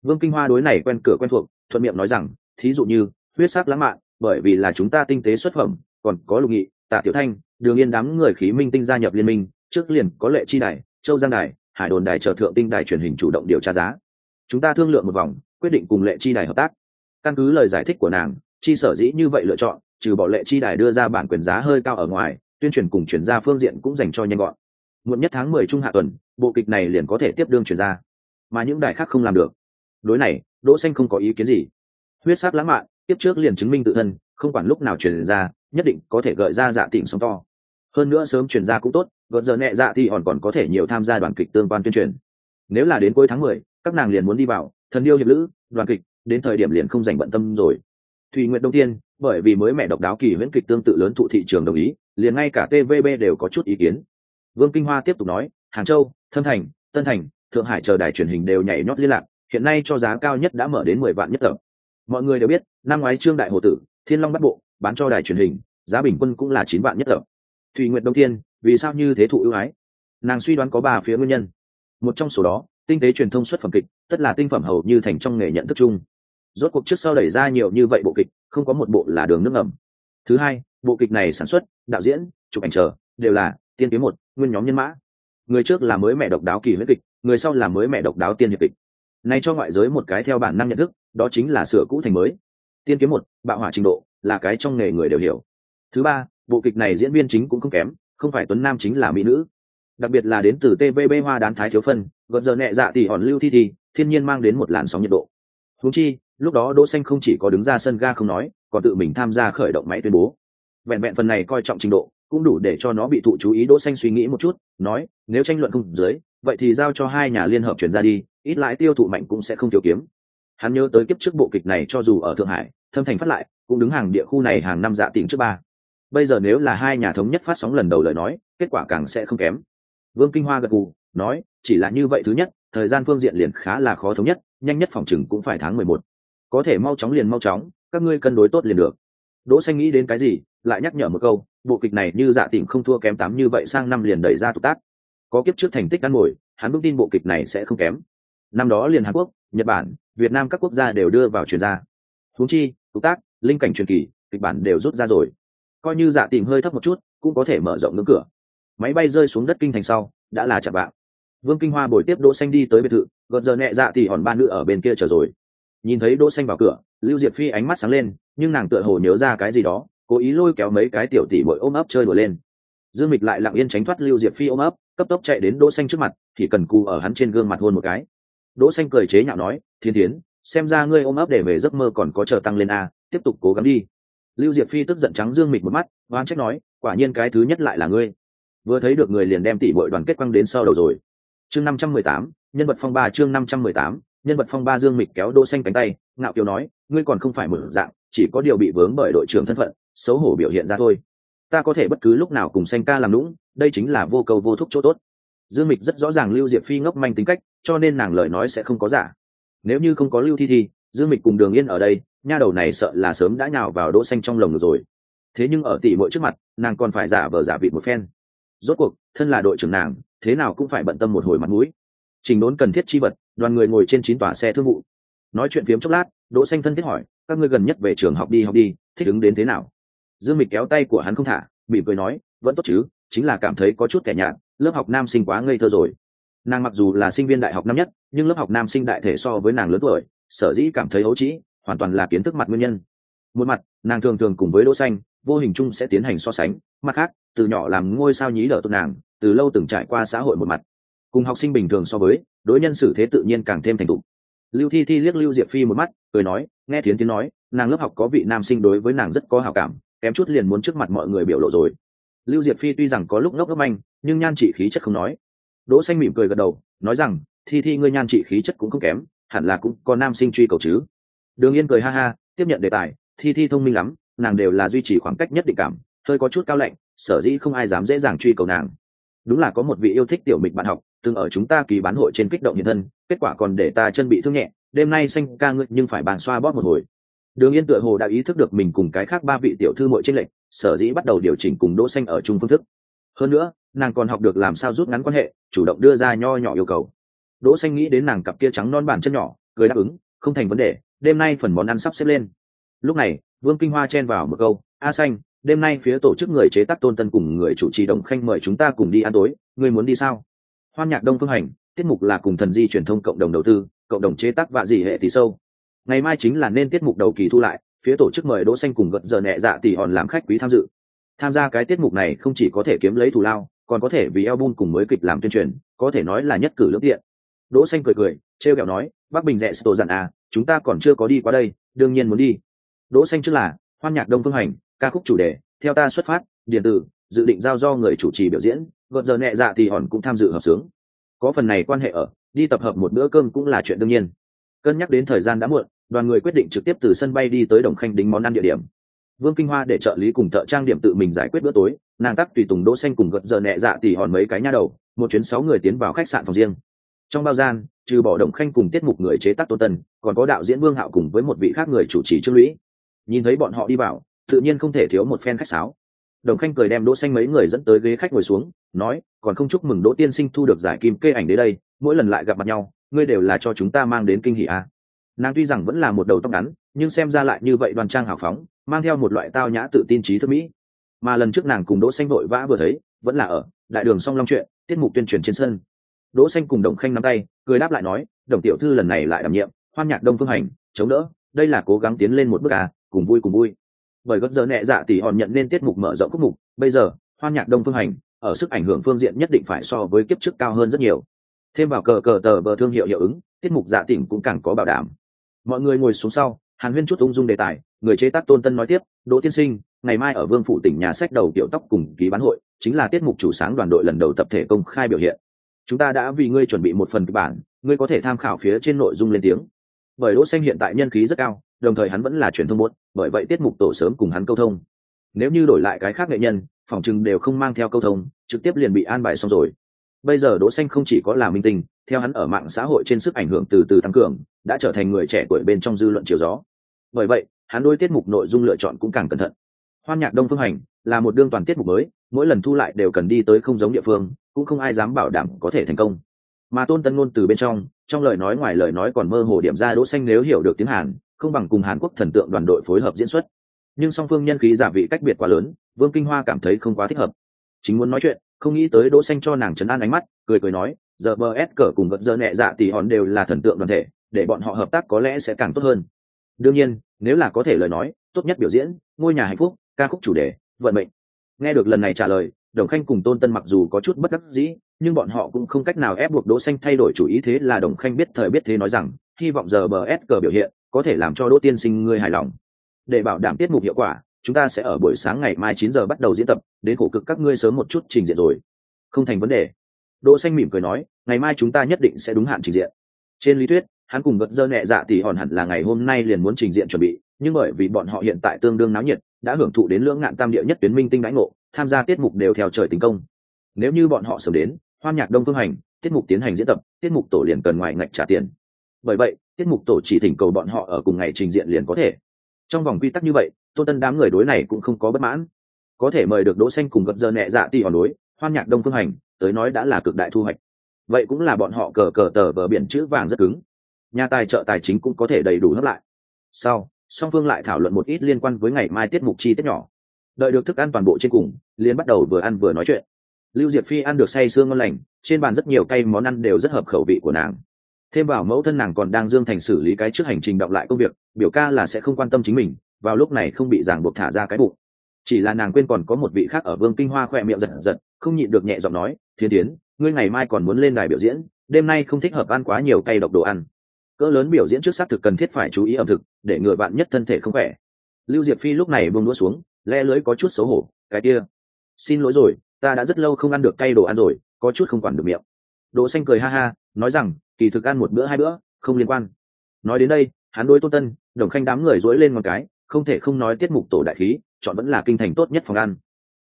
Vương kinh hoa đối này quen cửa quen thuộc, thuận miệng nói rằng, thí dụ như, huyết sắc lãng mạn, bởi vì là chúng ta tinh tế xuất phẩm, còn có lục nghị, tạ tiểu thanh, đường yên đám người khí minh tinh gia nhập liên minh, trước liền có lệ chi đài, châu giang đài, hải đồn đài chờ thượng tinh đài truyền hình chủ động điều tra giá. Chúng ta thương lượng một vòng, quyết định cùng lệ chi đài hợp tác. Căn cứ lời giải thích của nàng chi sở dĩ như vậy lựa chọn, trừ bỏ lệ chi đài đưa ra bản quyền giá hơi cao ở ngoài, tuyên truyền cùng chuyển ra phương diện cũng dành cho nhanh gọn. Muộn nhất tháng mười trung hạ tuần, bộ kịch này liền có thể tiếp đương chuyển ra. Mà những đài khác không làm được. Đối này, đỗ xanh không có ý kiến gì. Huyết sắc lãng mạn tiếp trước liền chứng minh tự thân, không quản lúc nào truyền ra, nhất định có thể gợi ra dạ tỉnh sóng to. Hơn nữa sớm truyền ra cũng tốt, gợn giờ nhẹ dạ thì hòn còn có thể nhiều tham gia đoàn kịch tương quan tuyên truyền. Nếu là đến cuối tháng mười, các nàng liền muốn đi vào, thần điêu hiệp lữ, đoàn kịch, đến thời điểm liền không dành bận tâm rồi thùy nguyện đông tiên, bởi vì mới mẹ độc đáo kỳ huyễn kịch tương tự lớn thụ thị trường đồng ý, liền ngay cả tvb đều có chút ý kiến. Vương kinh hoa tiếp tục nói, hàng châu, thâm thành, tân thành, thượng hải chờ đài truyền hình đều nhảy nhót liên lạc, hiện nay cho giá cao nhất đã mở đến mười vạn nhất tập. Mọi người đều biết, năm ngoái trương đại hồ tử, thiên long bắt bộ, bán cho đài truyền hình, giá bình quân cũng là chín vạn nhất tập. Thùy nguyện đông thiên vì sao như thế thụ ưu ái? Nàng suy đoán có ba phía nguyên nhân. Một trong số đó, tinh tế truyền thông xuất phẩm kịch, tất là tinh phẩm hầu như thành trong nghề nhận thức chung rốt cuộc trước sau đẩy ra nhiều như vậy bộ kịch không có một bộ là đường nước ngầm. Thứ hai bộ kịch này sản xuất đạo diễn chụp ảnh chờ đều là tiên kiếm một nguyên nhóm nhân mã. Người trước là mới mẹ độc đáo kỳ huyết kịch người sau là mới mẹ độc đáo tiên hiệp kịch. Này cho ngoại giới một cái theo bản năng nhận thức đó chính là sửa cũ thành mới. Tiên kiếm một bạo hỏa trình độ là cái trong nghề người đều hiểu. Thứ ba bộ kịch này diễn viên chính cũng không kém không phải tuấn nam chính là mỹ nữ. Đặc biệt là đến từ tvb hoa đán thái thiếu phân gần giờ nhẹ dạ thì hòn lưu thi thi, thiên nhiên mang đến một làn sóng nhiệt độ. Húng chi lúc đó đỗ xanh không chỉ có đứng ra sân ga không nói, còn tự mình tham gia khởi động máy tuyên bố. Vẹn vẹn phần này coi trọng trình độ, cũng đủ để cho nó bị thụ chú ý đỗ xanh suy nghĩ một chút, nói, nếu tranh luận không dưới, vậy thì giao cho hai nhà liên hợp chuyển ra đi, ít lãi tiêu thụ mạnh cũng sẽ không thiếu kiếm. Hắn nhớ tới kiếp trước bộ kịch này cho dù ở thượng hải, thâm thành phát lại, cũng đứng hàng địa khu này hàng năm dạ tỉnh trước ba. Bây giờ nếu là hai nhà thống nhất phát sóng lần đầu lời nói, kết quả càng sẽ không kém. Vương kinh hoa gật gù, nói, chỉ là như vậy thứ nhất, thời gian phương diện liền khá là khó thống nhất, nhanh nhất phòng chừng cũng phải tháng mười một có thể mau chóng liền mau chóng, các ngươi cân đối tốt liền được. Đỗ xanh nghĩ đến cái gì, lại nhắc nhở một câu, bộ kịch này như dạ tỉnh không thua kém tám như vậy sang năm liền đẩy ra tụ tác. Có kiếp trước thành tích ăn ngồi, hắn vững tin bộ kịch này sẽ không kém. Năm đó liền hàn quốc, nhật bản, việt nam các quốc gia đều đưa vào truyền ra. Huống chi, tụ tác, linh cảnh truyền kỳ, kịch bản đều rút ra rồi. Coi như dạ tỉnh hơi thấp một chút, cũng có thể mở rộng ngưỡng cửa. Máy bay rơi xuống đất kinh thành sau, đã là chạm bạo. vương kinh hoa bồi tiếp đỗ xanh đi tới biệt thự gợn giờ nhẹ dạ thì hòn ba nữ ở bên kia chờ rồi nhìn thấy đỗ xanh vào cửa, lưu diệp phi ánh mắt sáng lên, nhưng nàng tựa hồ nhớ ra cái gì đó, cố ý lôi kéo mấy cái tiểu tỷ bội ôm ấp chơi đùa lên. Dương mịch lại lặng yên tránh thoát lưu diệp phi ôm ấp, cấp tốc chạy đến đỗ xanh trước mặt, thì cần cù ở hắn trên gương mặt hôn một cái. Đỗ xanh cười chế nhạo nói, thiên thiến, xem ra ngươi ôm ấp để về giấc mơ còn có chờ tăng lên a tiếp tục cố gắng đi. Lưu diệp phi tức giận trắng dương mịch một mắt, oán trách nói, quả nhiên cái thứ nhất lại là ngươi. Vừa thấy được người liền đem tỷ bội đoàn kết quăng đến sau đầu rồi. Chương năm trăm mười tám, nhân vật phong ba chương năm trăm mười tám nhân vật phong ba dương mịch kéo đỗ xanh cánh tay, ngạo kiều nói, ngươi còn không phải mở dạng, chỉ có điều bị vướng bởi đội trưởng thân phận, xấu hổ biểu hiện ra thôi. Ta có thể bất cứ lúc nào cùng xanh ca làm lũng đây chính là vô cầu vô thúc chỗ tốt. Dương mịch rất rõ ràng lưu diệp phi ngốc manh tính cách, cho nên nàng lời nói sẽ không có giả. Nếu như không có lưu thi thi, dương mịch cùng đường yên ở đây, nha đầu này sợ là sớm đã nhào vào đỗ xanh trong lồng rồi. Thế nhưng ở tỷ muội trước mặt, nàng còn phải giả vờ giả vị một phen. Rốt cuộc, thân là đội trưởng nàng, thế nào cũng phải bận tâm một hồi mặt mũi trình đốn cần thiết chi vật, đoàn người ngồi trên chín tòa xe thương vụ. Nói chuyện phiếm chốc lát, đỗ xanh thân thiết hỏi, các ngươi gần nhất về trường học đi học đi, thích ứng đến thế nào? Dương mịch kéo tay của hắn không thả bị cười nói, vẫn tốt chứ, chính là cảm thấy có chút kẻ nhạt, lớp học nam sinh quá ngây thơ rồi. Nàng mặc dù là sinh viên đại học năm nhất, nhưng lớp học nam sinh đại thể so với nàng lớn tuổi, sở dĩ cảm thấy ấu trĩ, hoàn toàn là kiến thức mặt nguyên nhân. Một mặt, nàng thường thường cùng với đỗ xanh, vô hình chung sẽ tiến hành so sánh, mặt khác, từ nhỏ làm ngôi sao nhí đỡ tốt nàng, từ lâu từng trải qua xã hội một mặt cùng học sinh bình thường so với, đối nhân xử thế tự nhiên càng thêm thành thục. Lưu thi thi liếc lưu diệp phi một mắt, cười nói, nghe thiến tiến nói, nàng lớp học có vị nam sinh đối với nàng rất có hảo cảm, kém chút liền muốn trước mặt mọi người biểu lộ rồi. Lưu diệp phi tuy rằng có lúc ngốc ngốc anh nhưng nhan trị khí chất không nói. Đỗ xanh mỉm cười gật đầu, nói rằng, thi thi ngươi nhan trị khí chất cũng không kém, hẳn là cũng có nam sinh truy cầu chứ. Đường yên cười ha ha, tiếp nhận đề tài, thi thi thông minh lắm, nàng đều là duy trì khoảng cách nhất định cảm, hơi có chút cao lạnh, sở dĩ không ai dám dễ dàng truy cầu nàng đúng là có một vị yêu thích tiểu mịch bạn học, từng ở chúng ta kỳ bán hội trên kích động hiện thân, kết quả còn để ta chân bị thương nhẹ, đêm nay xanh ca ngự nhưng phải bàn xoa bóp một hồi. Đường yên tựa hồ đã ý thức được mình cùng cái khác ba vị tiểu thư mội trên lệnh sở dĩ bắt đầu điều chỉnh cùng đỗ xanh ở chung phương thức. Hơn nữa, nàng còn học được làm sao rút ngắn quan hệ, chủ động đưa ra nho nhỏ yêu cầu. Đỗ xanh nghĩ đến nàng cặp kia trắng non bàn chân nhỏ, cười đáp ứng, không thành vấn đề, đêm nay phần món ăn sắp xếp lên. Lúc này, vương kinh hoa chen vào một câu, a xanh đêm nay phía tổ chức người chế tác tôn tân cùng người chủ trì đồng khanh mời chúng ta cùng đi ăn tối, ngươi muốn đi sao? Hoan nhạc đông phương hành, tiết mục là cùng thần di truyền thông cộng đồng đầu tư, cộng đồng chế tác và dị hệ tỷ sâu. Ngày mai chính là nên tiết mục đầu kỳ thu lại, phía tổ chức mời đỗ xanh cùng gật giờ nhẹ dạ tỷ hòn làm khách quý tham dự. Tham gia cái tiết mục này không chỉ có thể kiếm lấy thù lao, còn có thể vì album cùng mới kịch làm tuyên truyền, có thể nói là nhất cử lưỡng tiện. Đỗ xanh cười cười treo kẹo nói, Bắc bình rẻ tổ dặn à chúng ta còn chưa có đi qua đây, đương nhiên muốn đi. Đỗ xanh trước là, hoan nhạc đông phương hành ca khúc chủ đề, theo ta xuất phát, điện tử, dự định giao do người chủ trì biểu diễn, gợn giờ nhẹ dạ thì hòn cũng tham dự hợp sướng. Có phần này quan hệ ở, đi tập hợp một bữa cơm cũng là chuyện đương nhiên. Cân nhắc đến thời gian đã muộn, đoàn người quyết định trực tiếp từ sân bay đi tới đồng khanh đính món ăn địa điểm. Vương kinh hoa để trợ lý cùng thợ trang điểm tự mình giải quyết bữa tối, nàng tắc tùy tùng đỗ xanh cùng gợn giờ nhẹ dạ thì hòn mấy cái nha đầu, một chuyến sáu người tiến vào khách sạn phòng riêng. Trong bao gian, trừ bỏ đồng khanh cùng tiết mục người chế tác tôn tần còn có đạo diễn vương hạo cùng với một vị khác người chủ trì trương lũy. Nhìn thấy bọn họ đi vào tự nhiên không thể thiếu một phen khách sáo. Đồng khanh cười đem đỗ xanh mấy người dẫn tới ghế khách ngồi xuống, nói, còn không chúc mừng đỗ tiên sinh thu được giải kim kê ảnh đến đây, mỗi lần lại gặp mặt nhau, ngươi đều là cho chúng ta mang đến kinh hỉ à. nàng tuy rằng vẫn là một đầu tóc ngắn, nhưng xem ra lại như vậy đoan trang hào phóng, mang theo một loại tao nhã tự tin trí thức mỹ. Mà lần trước nàng cùng đỗ xanh vội vã vừa thấy, vẫn là ở đại đường song long chuyện, tiết mục tuyên truyền trên sân. Đỗ xanh cùng đồng khanh nắm tay, cười đáp lại nói, đồng tiểu thư lần này lại đảm nhiệm, hoan nhạc đông phương hành, chống đỡ, đây là cố gắng tiến lên một bước à cùng vui cùng vui bởi gấp giờ nhẹ dạ tỷ hòn nhận nên tiết mục mở rộng khúc mục, bây giờ hoan nhạc đông phương hành, ở sức ảnh hưởng phương diện nhất định phải so với kiếp trước cao hơn rất nhiều. Thêm vào cờ cờ tờ bờ thương hiệu hiệu ứng, tiết mục dạ tỉnh cũng càng có bảo đảm. Mọi người ngồi xuống sau, hàn huyên chút ung dung đề tài, người chế tác tôn tân nói tiếp, đỗ tiên sinh, ngày mai ở vương phủ tỉnh nhà sách đầu tiểu tóc cùng ký bán hội, chính là tiết mục chủ sáng đoàn đội lần đầu tập thể công khai biểu hiện. Chúng ta đã vì ngươi chuẩn bị một phần kịch bản, ngươi có thể tham khảo phía trên nội dung lên tiếng. Bởi đỗ xanh hiện tại nhân khí rất cao đồng thời hắn vẫn là truyền thông muốn bởi vậy tiết mục tổ sớm cùng hắn câu thông. Nếu như đổi lại cái khác nghệ nhân, phòng chừng đều không mang theo câu thông, trực tiếp liền bị an bài xong rồi. Bây giờ đỗ xanh không chỉ có là minh tinh, theo hắn ở mạng xã hội trên sức ảnh hưởng từ từ tăng cường, đã trở thành người trẻ tuổi bên trong dư luận chiều gió. Bởi vậy, hắn đối tiết mục nội dung lựa chọn cũng càng cẩn thận. Hoan nhạc đông phương hành là một đương toàn tiết mục mới, mỗi lần thu lại đều cần đi tới không giống địa phương, cũng không ai dám bảo đảm có thể thành công. Mà tôn tân ngôn từ bên trong trong lời nói ngoài lời nói còn mơ hồ điểm ra đỗ xanh nếu hiểu được tiếng hàn không bằng cùng hàn quốc thần tượng đoàn đội phối hợp diễn xuất. Nhưng song phương nhân khí giả vị cách biệt quá lớn, vương kinh hoa cảm thấy không quá thích hợp. Chính muốn nói chuyện, không nghĩ tới đỗ xanh cho nàng chấn an ánh mắt, cười cười nói, giờ bờ s cờ cùng gật giờ nhẹ dạ thì hòn đều là thần tượng đoàn thể, để bọn họ hợp tác có lẽ sẽ càng tốt hơn. Đương nhiên, nếu là có thể lời nói, tốt nhất biểu diễn, ngôi nhà hạnh phúc, ca khúc chủ đề, vận mệnh. Nghe được lần này trả lời, đồng khanh cùng tôn tân mặc dù có chút bất đắc dĩ, nhưng bọn họ cũng không cách nào ép buộc đỗ xanh thay đổi chủ ý thế là đồng khanh biết thời biết thế nói rằng, hy vọng giờ bờ s cờ biểu hiện có thể làm cho đỗ tiên sinh ngươi hài lòng. Để bảo đảm tiết mục hiệu quả, chúng ta sẽ ở buổi sáng ngày mai chín giờ bắt đầu diễn tập, đến khổ cực các ngươi sớm một chút trình diện rồi. Không thành vấn đề. Đỗ xanh mỉm cười nói, ngày mai chúng ta nhất định sẽ đúng hạn trình diện. Trên lý thuyết, hắn cùng gật dơ nhẹ dạ thì hòn hẳn là ngày hôm nay liền muốn trình diện chuẩn bị, nhưng bởi vì bọn họ hiện tại tương đương náo nhiệt, đã hưởng thụ đến lưỡng ngạn tam địa nhất tuyến minh tinh đãi ngộ, tham gia tiết mục đều theo trời tính công. Nếu như bọn họ sớm đến, hoan nhạc đông phương hành, tiết mục tiến hành diễn tập, tiết mục tổ liền cần ngoài ngạch trả tiền. Bởi vậy tiết mục tổ chỉ thỉnh cầu bọn họ ở cùng ngày trình diện liền có thể. Trong vòng quy tắc như vậy tôn tân đám người đối này cũng không có bất mãn. Có thể mời được đỗ xanh cùng gật giờ nhẹ dạ ti hòn đối hoan nhạc đông phương hành, tới nói đã là cực đại thu hoạch. Vậy cũng là bọn họ cờ cờ tờ vờ biển chữ vàng rất cứng. Nhà tài trợ tài chính cũng có thể đầy đủ hấp lại. Sau, song phương lại thảo luận một ít liên quan với ngày mai tiết mục chi tiết nhỏ. Đợi được thức ăn toàn bộ trên cùng liên bắt đầu vừa ăn vừa nói chuyện. Lưu diệp phi ăn được say sương ngon lành, trên bàn rất nhiều cây món ăn đều rất hợp khẩu vị của nàng thêm vào mẫu thân nàng còn đang dương thành xử lý cái trước hành trình đọc lại công việc, biểu ca là sẽ không quan tâm chính mình, vào lúc này không bị ràng buộc thả ra cái bụng. Chỉ là nàng quên còn có một vị khác ở vương kinh hoa khoe miệng giật giật, không nhịn được nhẹ giọng nói, thiên tiến, ngươi ngày mai còn muốn lên đài biểu diễn, đêm nay không thích hợp ăn quá nhiều cây độc đồ ăn. Cỡ lớn biểu diễn trước xác thực cần thiết phải chú ý ẩm thực, để ngừa bạn nhất thân thể không khỏe. Lưu diệp phi lúc này buông đũa xuống, le lưới có chút xấu hổ, cái kia, xin lỗi rồi, ta đã rất lâu không ăn được cây đồ ăn rồi, có chút không quản được miệng. Đỗ xanh cười ha ha, nói rằng kỳ thực ăn một bữa hai bữa, không liên quan. Nói đến đây, hắn đối tôn tân, đồng khanh đám người dối lên một cái, không thể không nói tiết mục tổ đại khí, chọn vẫn là kinh thành tốt nhất phòng ăn.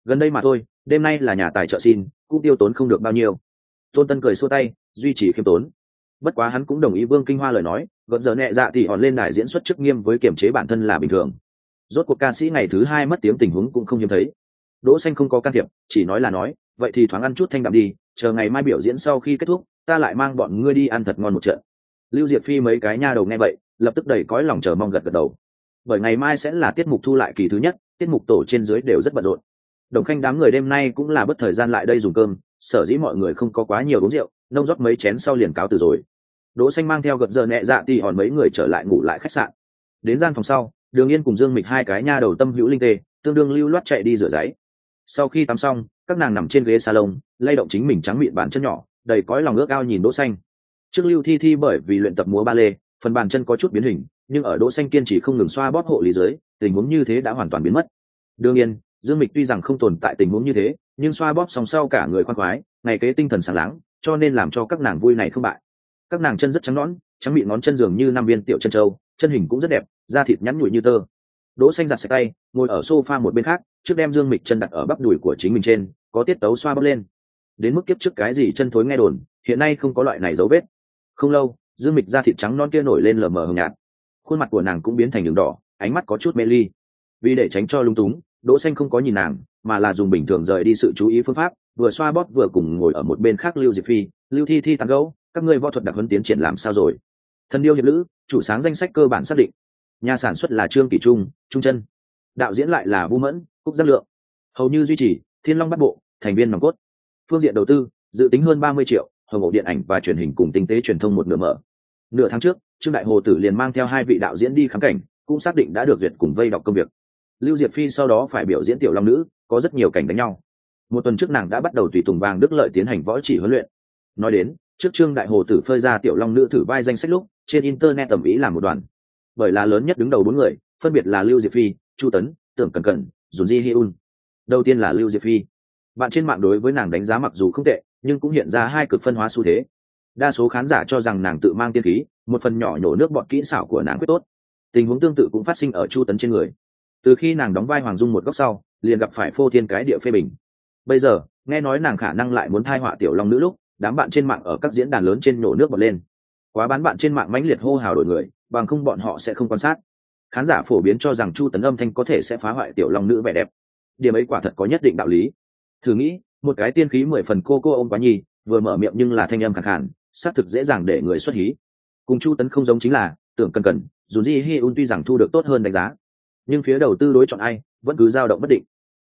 Gần đây mà thôi, đêm nay là nhà tài trợ xin, cũng tiêu tốn không được bao nhiêu. Tôn tân cười xua tay, duy trì khiêm tốn. Bất quá hắn cũng đồng ý vương kinh hoa lời nói, gợn giờ nhẹ dạ thì hòn lên đài diễn xuất chức nghiêm với kiểm chế bản thân là bình thường. Rốt cuộc ca sĩ ngày thứ hai mất tiếng tình huống cũng không hiếm thấy. Đỗ xanh không có can thiệp, chỉ nói là nói, vậy thì thoáng ăn chút thanh đạm đi, chờ ngày mai biểu diễn sau khi kết thúc ta lại mang bọn ngươi đi ăn thật ngon một trận. Lưu diệp phi mấy cái nha đầu nghe vậy, lập tức đầy cõi lòng chờ mong gật gật đầu. Bởi ngày mai sẽ là tiết mục thu lại kỳ thứ nhất, tiết mục tổ trên dưới đều rất bận rộn. Đồng khanh đám người đêm nay cũng là bất thời gian lại đây dùng cơm, sở dĩ mọi người không có quá nhiều uống rượu, nông rót mấy chén sau liền cáo từ rồi. Đỗ xanh mang theo gật giờ nhẹ dạ thì hòn mấy người trở lại ngủ lại khách sạn. Đến gian phòng sau, đường yên cùng dương mịch hai cái nha đầu tâm hữu linh tê, tương đương lưu loát chạy đi rửa giấy. Sau khi tắm xong, các nàng nằm trên ghế salon, lay động chính mình trắng miệng bàn chân nhỏ đầy cõi lòng ước ao nhìn đỗ xanh. Trước lưu thi thi bởi vì luyện tập múa ba lê, phần bàn chân có chút biến hình, nhưng ở đỗ xanh kiên trì không ngừng xoa bóp hộ lý dưới tình huống như thế đã hoàn toàn biến mất. Đương nhiên, dương mịch tuy rằng không tồn tại tình huống như thế, nhưng xoa bóp song sau cả người khoan khoái, ngày kế tinh thần sáng láng, cho nên làm cho các nàng vui này không bại. Các nàng chân rất trắng nõn, trắng mịn ngón chân dường như năm viên tiểu chân trâu, chân hình cũng rất đẹp, da thịt nhắn nhủi như tơ. Đỗ xanh giặt sạch tay, ngồi ở sofa một bên khác, trước đem dương mịch chân đặt ở bắp đùi của chính mình trên, có tiết tấu xoa bóp lên đến mức kiếp trước cái gì chân thối nghe đồn, hiện nay không có loại này dấu vết. Không lâu, dương mịch da thịt trắng non kia nổi lên lờ mờ hồng nhạt. Khuôn mặt của nàng cũng biến thành đường đỏ, ánh mắt có chút mê ly. Vì để tránh cho lung túng, đỗ xanh không có nhìn nàng, mà là dùng bình thường rời đi sự chú ý phương pháp, vừa xoa bóp vừa cùng ngồi ở một bên khác lưu diệp phi, lưu thi thi tán gấu các ngươi võ thuật đặc huấn tiến triển làm sao rồi? Thân điêu hiệp lữ, chủ sáng danh sách cơ bản xác định. Nhà sản xuất là trương kỷ trung trung chân. Đạo diễn lại là vũ mẫn, cúc giác lượng. Hầu như duy trì, thiên long bắt bộ, thành viên nòng cốt phương diện đầu tư, dự tính hơn ba mươi triệu, hồng ổ điện ảnh và truyền hình cùng tinh tế truyền thông một nửa mở. Nửa tháng trước, trương đại hồ tử liền mang theo hai vị đạo diễn đi khám cảnh, cũng xác định đã được duyệt cùng vây đọc công việc. Lưu diệp phi sau đó phải biểu diễn tiểu long nữ, có rất nhiều cảnh đánh nhau. Một tuần trước nàng đã bắt đầu tùy tùng vàng đức lợi tiến hành võ chỉ huấn luyện. Nói đến, trước trương đại hồ tử phơi ra tiểu long nữ thử vai danh sách lúc, trên internet tầm ý là một đoàn. Bởi là lớn nhất đứng đầu bốn người, phân biệt là lưu diệp phi, chu tấn, tưởng cần cần dùn di hi un. Đầu tiên là lưu diệp phi bạn trên mạng đối với nàng đánh giá mặc dù không tệ, nhưng cũng hiện ra hai cực phân hóa xu thế. Đa số khán giả cho rằng nàng tự mang tiên khí, một phần nhỏ nhổ nước bọn kỹ xảo của nàng quyết tốt. Tình huống tương tự cũng phát sinh ở chu tấn trên người. Từ khi nàng đóng vai hoàng dung một góc sau, liền gặp phải phô thiên cái địa phê bình. Bây giờ, nghe nói nàng khả năng lại muốn thai họa tiểu long nữ lúc, đám bạn trên mạng ở các diễn đàn lớn trên nhổ nước bọt lên. Quá bán bạn trên mạng mãnh liệt hô hào đổi người, bằng không bọn họ sẽ không quan sát. Khán giả phổ biến cho rằng chu tấn âm thanh có thể sẽ phá hoại tiểu long nữ vẻ đẹp. Điểm ấy quả thật có nhất định đạo lý thử nghĩ, một cái tiên khí mười phần cô cô ôm quá nhi vừa mở miệng nhưng là thanh âm khẳng khản xác thực dễ dàng để người xuất hí. Cùng chu tấn không giống chính là, tưởng cần cần, dù di hi un tuy rằng thu được tốt hơn đánh giá, nhưng phía đầu tư đối chọn ai, vẫn cứ dao động bất định.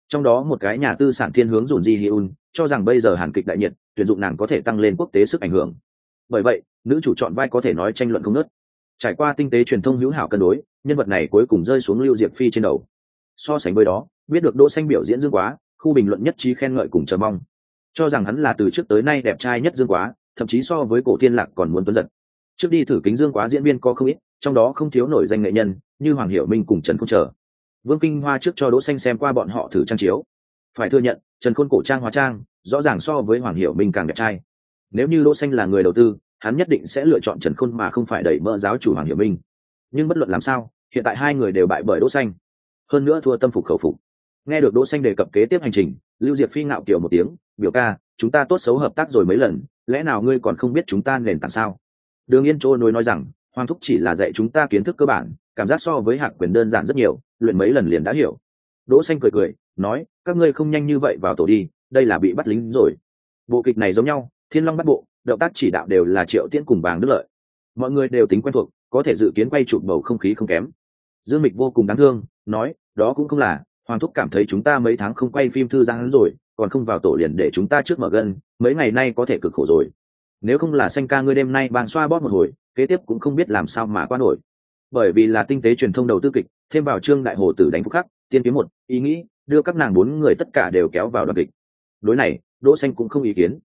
Trong đó một cái nhà tư sản thiên hướng dùn di hi un, cho rằng bây giờ hàn kịch đại nhiệt, tuyển dụng nàng có thể tăng lên quốc tế sức ảnh hưởng. Bởi vậy, nữ chủ chọn vai có thể nói tranh luận không nớt trải qua tinh tế truyền thông hữu hảo cân đối, nhân vật này cuối cùng rơi xuống lưu diệp phi trên đầu. So sánh với đó, biết được đỗ xanh biểu diễn dương quá khu bình luận nhất trí khen ngợi cùng chờ mong. Cho rằng hắn là từ trước tới nay đẹp trai nhất dương quá, thậm chí so với cổ tiên lạc còn muốn tuấn giật. Trước đi thử kính dương quá diễn viên có không ít, trong đó không thiếu nổi danh nghệ nhân, như hoàng hiểu minh cùng trần không chờ vương kinh hoa trước cho đỗ xanh xem qua bọn họ thử trang chiếu. Phải thừa nhận, trần khôn cổ trang hóa trang, rõ ràng so với hoàng hiểu minh càng đẹp trai. Nếu như đỗ xanh là người đầu tư, hắn nhất định sẽ lựa chọn trần khôn mà không phải đẩy mỡ giáo chủ hoàng hiểu minh. Nhưng bất luận làm sao, hiện tại hai người đều bại bởi đỗ xanh. Hơn nữa thua tâm phục khẩu phục nghe được đỗ xanh đề cập kế tiếp hành trình, lưu diệp phi ngạo kiều một tiếng, biểu ca, chúng ta tốt xấu hợp tác rồi mấy lần, lẽ nào ngươi còn không biết chúng ta nền tảng sao? Đường yên chỗ nối nói rằng, hoàng thúc chỉ là dạy chúng ta kiến thức cơ bản, cảm giác so với hạc quyền đơn giản rất nhiều, luyện mấy lần liền đã hiểu. Đỗ xanh cười cười, nói, các ngươi không nhanh như vậy vào tổ đi, đây là bị bắt lính rồi. Bộ kịch này giống nhau, thiên long bắt bộ, động tác chỉ đạo đều là triệu tiễn cùng vàng đức lợi. Mọi người đều tính quen thuộc, có thể dự kiến quay chụp bầu không khí không kém. Dương mịch vô cùng đáng thương, nói, đó cũng không là hoàng thúc cảm thấy chúng ta mấy tháng không quay phim thư giãn rồi, còn không vào tổ liền để chúng ta trước mở gân, mấy ngày nay có thể cực khổ rồi. Nếu không là xanh ca ngươi đêm nay bàn xoa bóp một hồi, kế tiếp cũng không biết làm sao mà qua nổi. Bởi vì là tinh tế truyền thông đầu tư kịch, thêm vào trương đại hồ tử đánh phúc khắc, tiên kiếm một, ý nghĩ, đưa các nàng bốn người tất cả đều kéo vào đoàn kịch. Đối này, đỗ xanh cũng không ý kiến.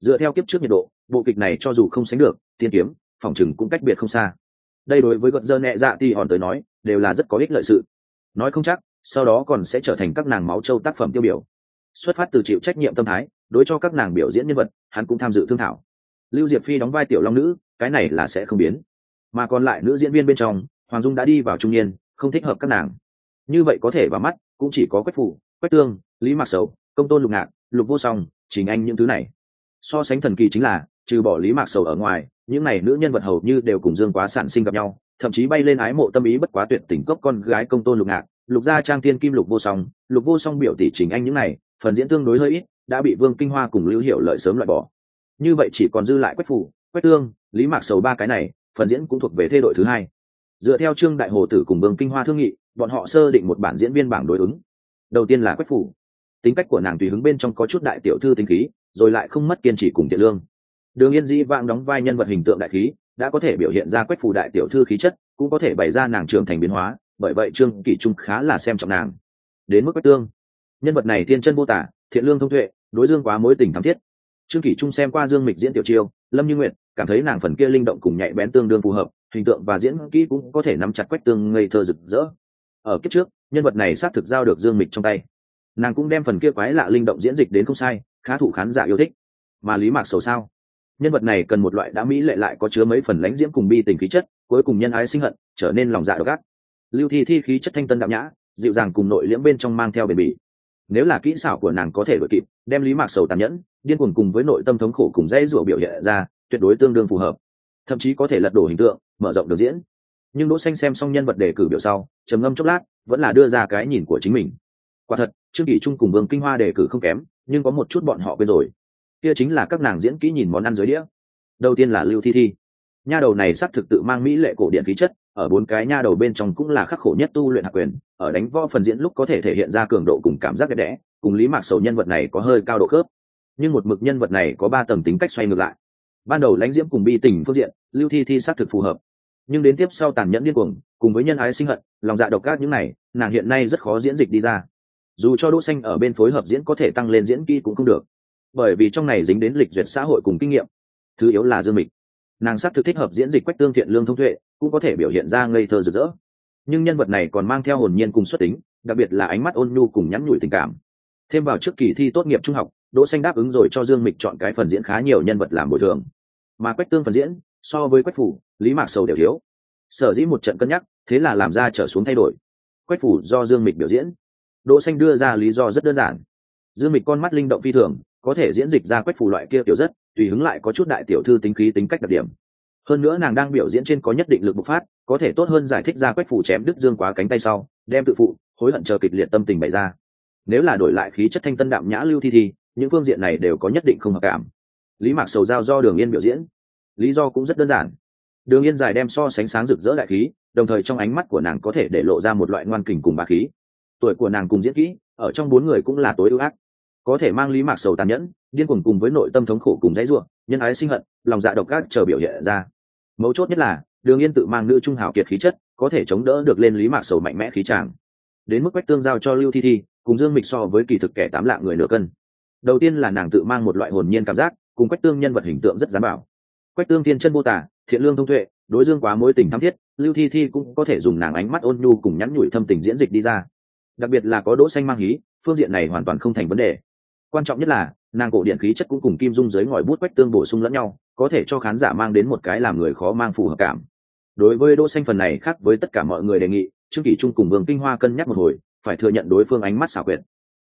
Dựa theo kiếp trước nhiệt độ, bộ kịch này cho dù không sánh được, tiên kiếm, phòng chừng cũng cách biệt không xa. Đây đối với gợn dơ nhẹ dạ thì hòn tới nói, đều là rất có ích lợi sự. Nói không chắc sau đó còn sẽ trở thành các nàng máu châu tác phẩm tiêu biểu. Xuất phát từ chịu trách nhiệm tâm thái, đối cho các nàng biểu diễn nhân vật, hắn cũng tham dự thương thảo. Lưu diệp phi đóng vai tiểu long nữ, cái này là sẽ không biến. Mà còn lại nữ diễn viên bên trong, hoàng dung đã đi vào trung niên, không thích hợp các nàng. Như vậy có thể vào mắt, cũng chỉ có quách phủ, quách tương, lý mạc sầu, công tôn lục ngạn, lục vô song, trình anh những thứ này. So sánh thần kỳ chính là, trừ bỏ lý mạc sầu ở ngoài, những này nữ nhân vật hầu như đều cùng dương quá sản sinh gặp nhau, thậm chí bay lên ái mộ tâm ý bất quá tuyệt tình cốc con gái công tôn lục ngạn lục gia trang tiên kim lục vô song, lục vô song biểu tỷ trình anh những này, phần diễn tương đối hơi ít, đã bị vương kinh hoa cùng lưu hiệu lợi sớm loại bỏ. Như vậy chỉ còn dư lại quách phủ, quách tương, lý mạc sầu ba cái này, phần diễn cũng thuộc về thê đội thứ hai. Dựa theo trương đại hồ tử cùng vương kinh hoa thương nghị, bọn họ sơ định một bản diễn viên bảng đối ứng. Đầu tiên là quách phủ. Tính cách của nàng tùy hứng bên trong có chút đại tiểu thư tính khí, rồi lại không mất kiên trì cùng thiện lương. Đường yên dĩ vang đóng vai nhân vật hình tượng đại khí, đã có thể biểu hiện ra quách phủ đại tiểu thư khí chất, cũng có thể bày ra nàng trưởng thành biến hóa bởi vậy trương kỷ trung khá là xem trọng nàng. Đến mức quách tương, nhân vật này thiên chân vô tả, thiện lương thông tuệ, đối dương quá mối tình thắm thiết. Trương kỷ trung xem qua dương mịch diễn tiểu chiêu, lâm như nguyện cảm thấy nàng phần kia linh động cùng nhạy bén tương đương phù hợp, hình tượng và diễn kỹ cũng có thể nắm chặt quách tương ngây thơ rực rỡ. Ở kiếp trước, nhân vật này xác thực giao được dương mịch trong tay. Nàng cũng đem phần kia quái lạ linh động diễn dịch đến không sai, khá thủ khán giả yêu thích. Mà lý mạc sầu sao? Nhân vật này cần một loại đã mỹ lệ lại có chứa mấy phần lãnh diễm cùng bi tình khí chất, cuối cùng nhân ái sinh hận, trở nên lòng dạ độc ác lưu thi thi khí chất thanh tân đạm nhã, dịu dàng cùng nội liễm bên trong mang theo bền bỉ. Nếu là kỹ xảo của nàng có thể đội kịp, đem lý mạc sầu tàn nhẫn, điên cuồng cùng với nội tâm thống khổ cùng dây rủa biểu hiện ra, tuyệt đối tương đương phù hợp. Thậm chí có thể lật đổ hình tượng, mở rộng được diễn. Nhưng đỗ xanh xem xong nhân vật đề cử biểu sau, trầm ngâm chốc lát, vẫn là đưa ra cái nhìn của chính mình. Quả thật, trương kỷ trung cùng vương kinh hoa đề cử không kém, nhưng có một chút bọn họ quên rồi. Kia chính là các nàng diễn kỹ nhìn món ăn dưới đĩa. Đầu tiên là lưu thi thi. Nha đầu này xác thực tự mang mỹ lệ cổ điện khí chất ở bốn cái nha đầu bên trong cũng là khắc khổ nhất tu luyện hạ quyền, ở đánh võ phần diễn lúc có thể thể hiện ra cường độ cùng cảm giác đẹp đẽ, cùng lý mạc sầu nhân vật này có hơi cao độ khớp. Nhưng một mực nhân vật này có ba tầng tính cách xoay ngược lại. Ban đầu lãnh diễm cùng bi tình phương diện, lưu thi thi xác thực phù hợp. Nhưng đến tiếp sau tàn nhẫn điên cuồng, cùng với nhân ái sinh hận, lòng dạ độc ác những này, nàng hiện nay rất khó diễn dịch đi ra. Dù cho đỗ xanh ở bên phối hợp diễn có thể tăng lên diễn kỹ cũng không được. Bởi vì trong này dính đến lịch duyệt xã hội cùng kinh nghiệm. Thứ yếu là dương mịch. Nàng xác thực thích hợp diễn dịch quách tương thiện, lương thông tuệ cũng có thể biểu hiện ra ngây thơ rực rỡ. Nhưng nhân vật này còn mang theo hồn nhiên cùng xuất tính, đặc biệt là ánh mắt ôn nhu cùng nhắn nhủi tình cảm. Thêm vào trước kỳ thi tốt nghiệp trung học, đỗ xanh đáp ứng rồi cho dương mịch chọn cái phần diễn khá nhiều nhân vật làm bồi thường. Mà quách tương phần diễn, so với quách phủ, lý mạc sầu đều thiếu. Sở dĩ một trận cân nhắc, thế là làm ra trở xuống thay đổi. Quách phủ do dương mịch biểu diễn. Đỗ xanh đưa ra lý do rất đơn giản. Dương mịch con mắt linh động phi thường, có thể diễn dịch ra quách phủ loại kia tiểu rất, tùy hứng lại có chút đại tiểu thư tính khí tính cách đặc điểm hơn nữa nàng đang biểu diễn trên có nhất định lực bộc phát, có thể tốt hơn giải thích ra quách phủ chém đứt dương quá cánh tay sau, đem tự phụ, hối hận chờ kịch liệt tâm tình bày ra. Nếu là đổi lại khí chất thanh tân đạm nhã lưu thi thi, những phương diện này đều có nhất định không hợp cảm. Lý mạc sầu giao do đường yên biểu diễn. Lý do cũng rất đơn giản. Đường yên dài đem so sánh sáng rực rỡ đại khí, đồng thời trong ánh mắt của nàng có thể để lộ ra một loại ngoan kình cùng bà khí. Tuổi của nàng cùng diễn kỹ, ở trong bốn người cũng là tối ưu ác có thể mang lý mạc sầu tàn nhẫn, điên cuồng cùng với nội tâm thống khổ cùng dãy ruộng nhân ái sinh hận, lòng dạ độc ác chờ biểu hiện ra. Mấu chốt nhất là, đường yên tự mang nữ trung hào kiệt khí chất, có thể chống đỡ được lên lý mạc sầu mạnh mẽ khí tràng đến mức quách tương giao cho lưu thi thi, cùng dương mịch so với kỳ thực kẻ tám lạng người nửa cân. Đầu tiên là nàng tự mang một loại hồn nhiên cảm giác, cùng quách tương nhân vật hình tượng rất dám bảo. Quách tương thiên chân mô tả, thiện lương thông tuệ, đối dương quá mối tình thắm thiết, lưu thi thi cũng có thể dùng nàng ánh mắt ôn nhu cùng nhắn nhủi thâm tình diễn dịch đi ra. Đặc biệt là có đỗ xanh mang hí, phương diện này hoàn toàn không thành vấn đề quan trọng nhất là, nàng cổ điện khí chất cũng cùng kim dung dưới ngòi bút quách tương bổ sung lẫn nhau, có thể cho khán giả mang đến một cái làm người khó mang phù hợp cảm. Đối với đỗ xanh phần này khác với tất cả mọi người đề nghị, trương kỷ trung cùng vương kinh hoa cân nhắc một hồi, phải thừa nhận đối phương ánh mắt xảo quyệt.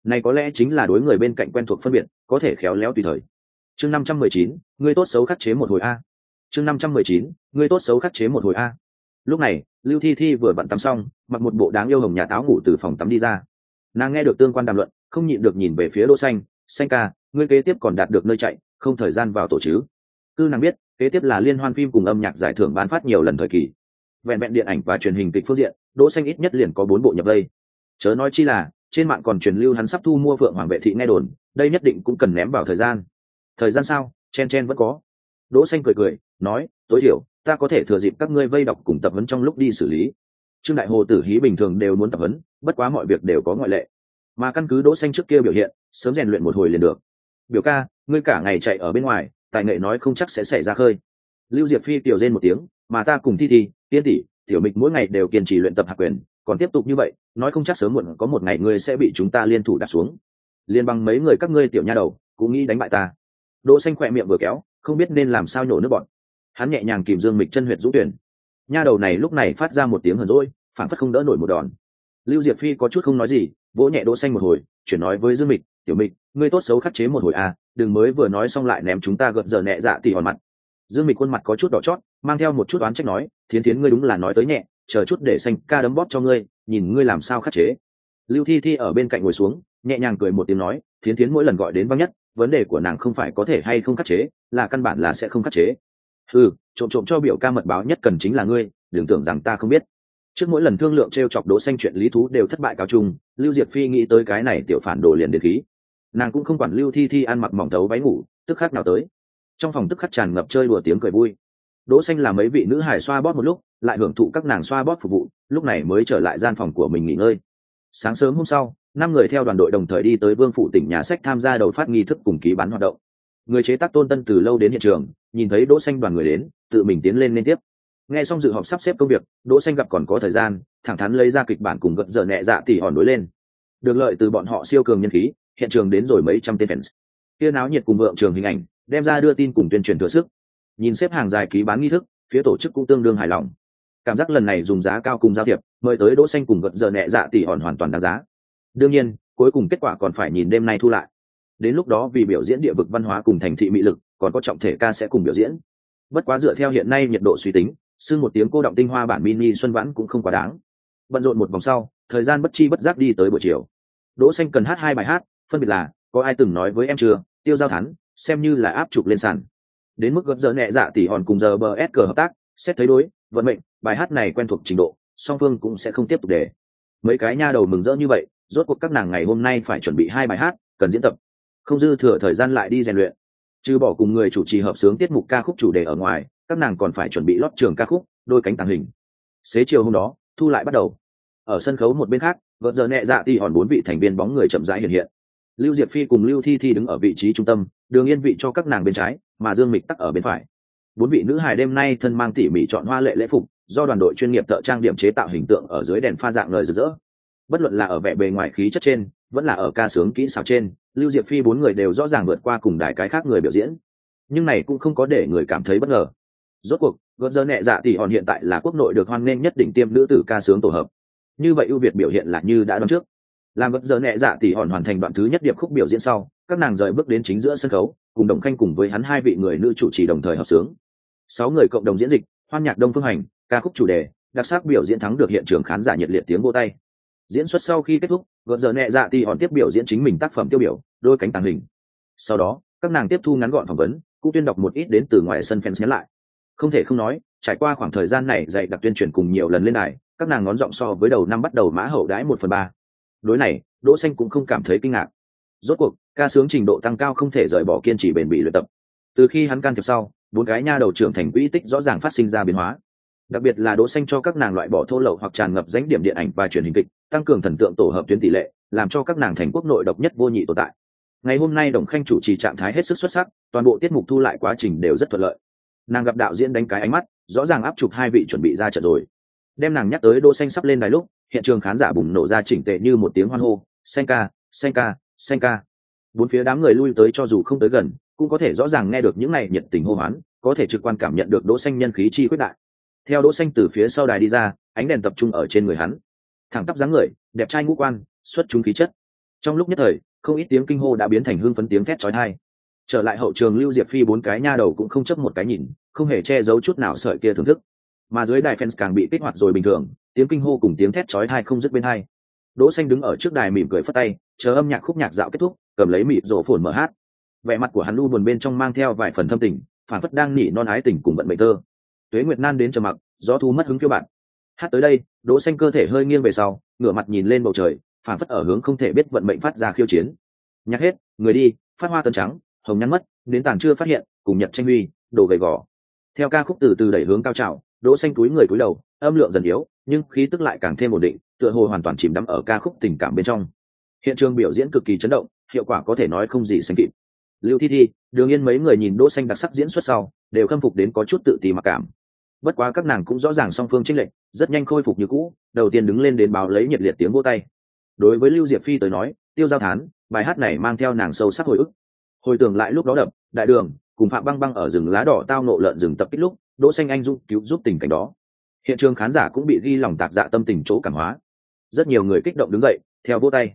Này có lẽ chính là đối người bên cạnh quen thuộc phân biệt, có thể khéo léo tùy thời. Chương năm trăm mười chín tốt xấu khắc chế một hồi a. Chương năm trăm mười chín tốt xấu khắc chế một hồi a. Lúc này, lưu thi thi vừa bận tắm xong, mặc một bộ đáng yêu hồng nhà táo ngủ từ phòng tắm đi ra. Nàng nghe được tương quan đàm luận, không nhịn được nhìn về phía đỗ xanh xanh ca, ngươi kế tiếp còn đạt được nơi chạy, không thời gian vào tổ chứ? Cư nàng biết, kế tiếp là liên hoan phim cùng âm nhạc giải thưởng bán phát nhiều lần thời kỳ. Vẹn vẹn điện ảnh và truyền hình kịch phương diện, đỗ xanh ít nhất liền có bốn bộ nhập đây. Chớ nói chi là, trên mạng còn truyền lưu hắn sắp thu mua phượng hoàng vệ thị nghe đồn, đây nhất định cũng cần ném vào thời gian. Thời gian sao? Chen chen vẫn có. Đỗ xanh cười cười, nói, tối thiểu, ta có thể thừa dịp các ngươi vây đọc cùng tập huấn trong lúc đi xử lý. Trương đại hồ, tử hí bình thường đều muốn tập huấn, bất quá mọi việc đều có ngoại lệ. Mà căn cứ đỗ xanh trước kia biểu hiện sớm rèn luyện một hồi liền được. Biểu ca, ngươi cả ngày chạy ở bên ngoài, tài nghệ nói không chắc sẽ xảy ra khơi. Lưu diệp phi tiểu rên một tiếng, mà ta cùng thi thi tiên tỷ, tiểu mịch mỗi ngày đều kiên trì luyện tập hạ quyền, còn tiếp tục như vậy, nói không chắc sớm muộn có một ngày ngươi sẽ bị chúng ta liên thủ đặt xuống. Liên bằng mấy người các ngươi tiểu nha đầu, cũng nghĩ đánh bại ta. Đỗ xanh khỏe miệng vừa kéo, không biết nên làm sao nhổ nước bọn hắn nhẹ nhàng kìm dương mịch chân huyệt dũng tuyển. Nha đầu này lúc này phát ra một tiếng hờn rỗi phản phất không đỡ nổi một đòn. Lưu diệp phi có chút không nói gì, vỗ nhẹ đỗ xanh một hồi, chuyển nói với dương mịch tiểu mịch, ngươi tốt xấu khắc chế một hồi à đừng mới vừa nói xong lại ném chúng ta gợn giờ nhẹ dạ tỉ hòn mặt. Dương mịch khuôn mặt có chút đỏ chót, mang theo một chút oán trách nói, thiến thiến ngươi đúng là nói tới nhẹ, chờ chút để xanh ca đấm bóp cho ngươi, nhìn ngươi làm sao khắc chế. Lưu thi thi ở bên cạnh ngồi xuống, nhẹ nhàng cười một tiếng nói, thiến thiến mỗi lần gọi đến văng nhất, vấn đề của nàng không phải có thể hay không khắc chế, là căn bản là sẽ không khắc chế. Ừ trộm trộm cho biểu ca mật báo nhất cần chính là ngươi, đừng tưởng rằng ta không biết. Trước mỗi lần thương lượng t r e o chọc đỗ xanh chuyện lý thú đều thất bại cao trung lưu diệp phi nghĩ tới cái này tiểu phản đồ liền đến khí nàng cũng không quản lưu thi thi ăn mặc mỏng thấu váy ngủ, tức khắc nào tới. Trong phòng tức khắc tràn ngập chơi đùa tiếng cười vui. Đỗ xanh là mấy vị nữ hải xoa bóp một lúc, lại hưởng thụ các nàng xoa bóp phục vụ, lúc này mới trở lại gian phòng của mình nghỉ ngơi. Sáng sớm hôm sau, năm người theo đoàn đội đồng thời đi tới vương phủ tỉnh nhà sách tham gia đầu phát nghi thức cùng ký bán hoạt động. Người chế tác tôn tân từ lâu đến hiện trường, nhìn thấy đỗ xanh đoàn người đến, tự mình tiến lên liên tiếp. Nghe xong dự họp sắp xếp công việc, đỗ xanh gặp còn có thời gian, thẳng thắn lấy ra kịch bản cùng gật giờ nhẹ dạ tỉ hòn đối lên. Được lợi từ bọn họ siêu cường nhân khí hiện trường đến rồi mấy trăm tên fans. Tia náo nhiệt cùng vượng trường hình ảnh, đem ra đưa tin cùng tuyên truyền thừa sức. Nhìn xếp hàng dài ký bán nghi thức, phía tổ chức cũng tương đương hài lòng. Cảm giác lần này dùng giá cao cùng giao thiệp, mời tới đỗ xanh cùng gật giờ nhẹ dạ tỷ hòn hoàn toàn đáng giá. Đương nhiên, cuối cùng kết quả còn phải nhìn đêm nay thu lại. Đến lúc đó vì biểu diễn địa vực văn hóa cùng thành thị mỹ lực, còn có trọng thể ca sẽ cùng biểu diễn. Bất quá dựa theo hiện nay nhiệt độ suy tính, xưng một tiếng cô động tinh hoa bản mini xuân vãn cũng không quá đáng. Bận rộn một vòng sau, thời gian bất chi bất giác đi tới buổi chiều. Đỗ xanh cần hát hai bài hát phân biệt là, có ai từng nói với em chưa? Tiêu giao thắn xem như là áp chụp lên sàn. Đến mức gấp giờ nhẹ dạ tỉ hòn cùng giờ bờ s cờ hợp tác, xét thấy đối, vận mệnh, bài hát này quen thuộc trình độ, song phương cũng sẽ không tiếp tục để. Mấy cái nha đầu mừng rỡ như vậy, rốt cuộc các nàng ngày hôm nay phải chuẩn bị hai bài hát, cần diễn tập. Không dư thừa thời gian lại đi rèn luyện. Trừ bỏ cùng người chủ trì hợp sướng tiết mục ca khúc chủ đề ở ngoài, các nàng còn phải chuẩn bị lót trường ca khúc, đôi cánh tàng hình. Xế chiều hôm đó, thu lại bắt đầu. Ở sân khấu một bên khác gợn giờ nhẹ dạ thì hòn bốn vị thành viên bóng người chậm rãi hiện hiện lưu diệp phi cùng lưu thi thi đứng ở vị trí trung tâm, đường yên vị cho các nàng bên trái, mà dương mịch tắc ở bên phải. Bốn vị nữ hài đêm nay thân mang tỉ mỉ chọn hoa lệ lễ phục, do đoàn đội chuyên nghiệp thợ trang điểm chế tạo hình tượng ở dưới đèn pha dạng lời rực rỡ. Bất luận là ở vẻ bề ngoài khí chất trên, vẫn là ở ca sướng kỹ xảo trên, lưu diệp phi bốn người đều rõ ràng vượt qua cùng đài cái khác người biểu diễn. Nhưng này cũng không có để người cảm thấy bất ngờ. Rốt cuộc gợn giờ nhẹ dạ thì hòn hiện tại là quốc nội được hoan nghênh nhất đỉnh tiêm nữ tử ca sướng tổ hợp. Như vậy ưu việt biểu hiện là như đã đoán trước làm vật giờ nhẹ dạ thì hòn hoàn thành đoạn thứ nhất điệp khúc biểu diễn sau, các nàng rời bước đến chính giữa sân khấu, cùng đồng khanh cùng với hắn hai vị người nữ chủ trì đồng thời hợp sướng. Sáu người cộng đồng diễn dịch, hoan nhạc đông phương hành, ca khúc chủ đề, đặc sắc biểu diễn thắng được hiện trường khán giả nhiệt liệt tiếng vô tay. Diễn xuất sau khi kết thúc gợn giờ nhẹ dạ thì hòn tiếp biểu diễn chính mình tác phẩm tiêu biểu, đôi cánh tàng hình. Sau đó, các nàng tiếp thu ngắn gọn phỏng vấn, cũng tuyên đọc một ít đến từ ngoài sân fans nhắn lại. Không thể không nói, trải qua khoảng thời gian này dạy đặc tuyên truyền cùng nhiều lần lên đài, các nàng ngón giọng so với đầu năm bắt đầu mã hậu đãi một phần ba đối này, đỗ xanh cũng không cảm thấy kinh ngạc. Rốt cuộc, ca sướng trình độ tăng cao không thể rời bỏ kiên trì bền bỉ luyện tập. Từ khi hắn can thiệp sau, bốn cái nha đầu trưởng thành quỹ tích rõ ràng phát sinh ra biến hóa. Đặc biệt là đỗ xanh cho các nàng loại bỏ thô lậu hoặc tràn ngập rãnh điểm điện ảnh và truyền hình kịch, tăng cường thần tượng tổ hợp tuyến tỷ lệ, làm cho các nàng thành quốc nội độc nhất vô nhị tồn tại. Ngày hôm nay đồng khanh chủ trì trạng thái hết sức xuất sắc, toàn bộ tiết mục thu lại quá trình đều rất thuận lợi. Nàng gặp đạo diễn đánh cái ánh mắt, rõ ràng áp chụp hai vị chuẩn bị ra trận rồi. Đem nàng nhắc tới đỗ xanh sắp lên đài lúc hiện trường khán giả bùng nổ ra chỉnh tệ như một tiếng hoan hô senka, ca senka. ca ca. Bốn phía đám người lui tới cho dù không tới gần cũng có thể rõ ràng nghe được những này nhiệt tình hô hoán có thể trực quan cảm nhận được đỗ xanh nhân khí chi quyết đại. Theo đỗ xanh từ phía sau đài đi ra ánh đèn tập trung ở trên người hắn. Thẳng tắp dáng người đẹp trai ngũ quan xuất chúng khí chất. Trong lúc nhất thời không ít tiếng kinh hô đã biến thành hương phấn tiếng thét chói tai. Trở lại hậu trường lưu diệp phi bốn cái nha đầu cũng không chấp một cái nhìn không hề che giấu chút nào sợi kia thưởng thức. Mà dưới đài fans càng bị kích hoạt rồi bình thường tiếng kinh hô cùng tiếng thét chói tai không dứt bên hai. Đỗ xanh đứng ở trước đài mỉm cười phất tay, chờ âm nhạc khúc nhạc dạo kết thúc, cầm lấy mịt rổ phồn mở hát. Vẻ mặt của hắn lu buồn bên trong mang theo vài phần thâm tình, phản phất đang nỉ non ái tình cùng bận mệnh thơ. Tuế nguyệt nan đến trầm mặc, gió thu mất hứng phiêu bạn. Hát tới đây, đỗ xanh cơ thể hơi nghiêng về sau, ngửa mặt nhìn lên bầu trời, phản phất ở hướng không thể biết vận mệnh phát ra khiêu chiến. Nhạc hết, người đi, phát hoa tần trắng, hồng nhăn mất, đến tàn chưa phát hiện, cùng nhật tranh huy, đồ gầy gò. Theo ca khúc từ từ đẩy hướng cao trào đỗ xanh túi người cúi đầu, âm lượng dần yếu, nhưng khí tức lại càng thêm ổn định, tựa hồ hoàn toàn chìm đắm ở ca khúc tình cảm bên trong. Hiện trường biểu diễn cực kỳ chấn động, hiệu quả có thể nói không gì sánh kịp. Lưu thi thi, đường yên mấy người nhìn đỗ xanh đặc sắc diễn xuất sau, đều khâm phục đến có chút tự ti mặc cảm. Bất quá các nàng cũng rõ ràng song phương trinh lệnh rất nhanh khôi phục như cũ, đầu tiên đứng lên đến báo lấy nhiệt liệt tiếng vỗ tay. Đối với lưu diệp phi tới nói, tiêu giao thán, bài hát này mang theo nàng sâu sắc hồi ức. Hồi tưởng lại lúc đó đập, đại đường, cùng phạm băng băng ở rừng lá đỏ tao nộ lợn rừng tập kích lúc đỗ xanh anh giúp cứu giúp tình cảnh đó. Hiện trường khán giả cũng bị ghi lòng tạc dạ tâm tình chỗ cảm hóa. Rất nhiều người kích động đứng dậy, theo vỗ tay.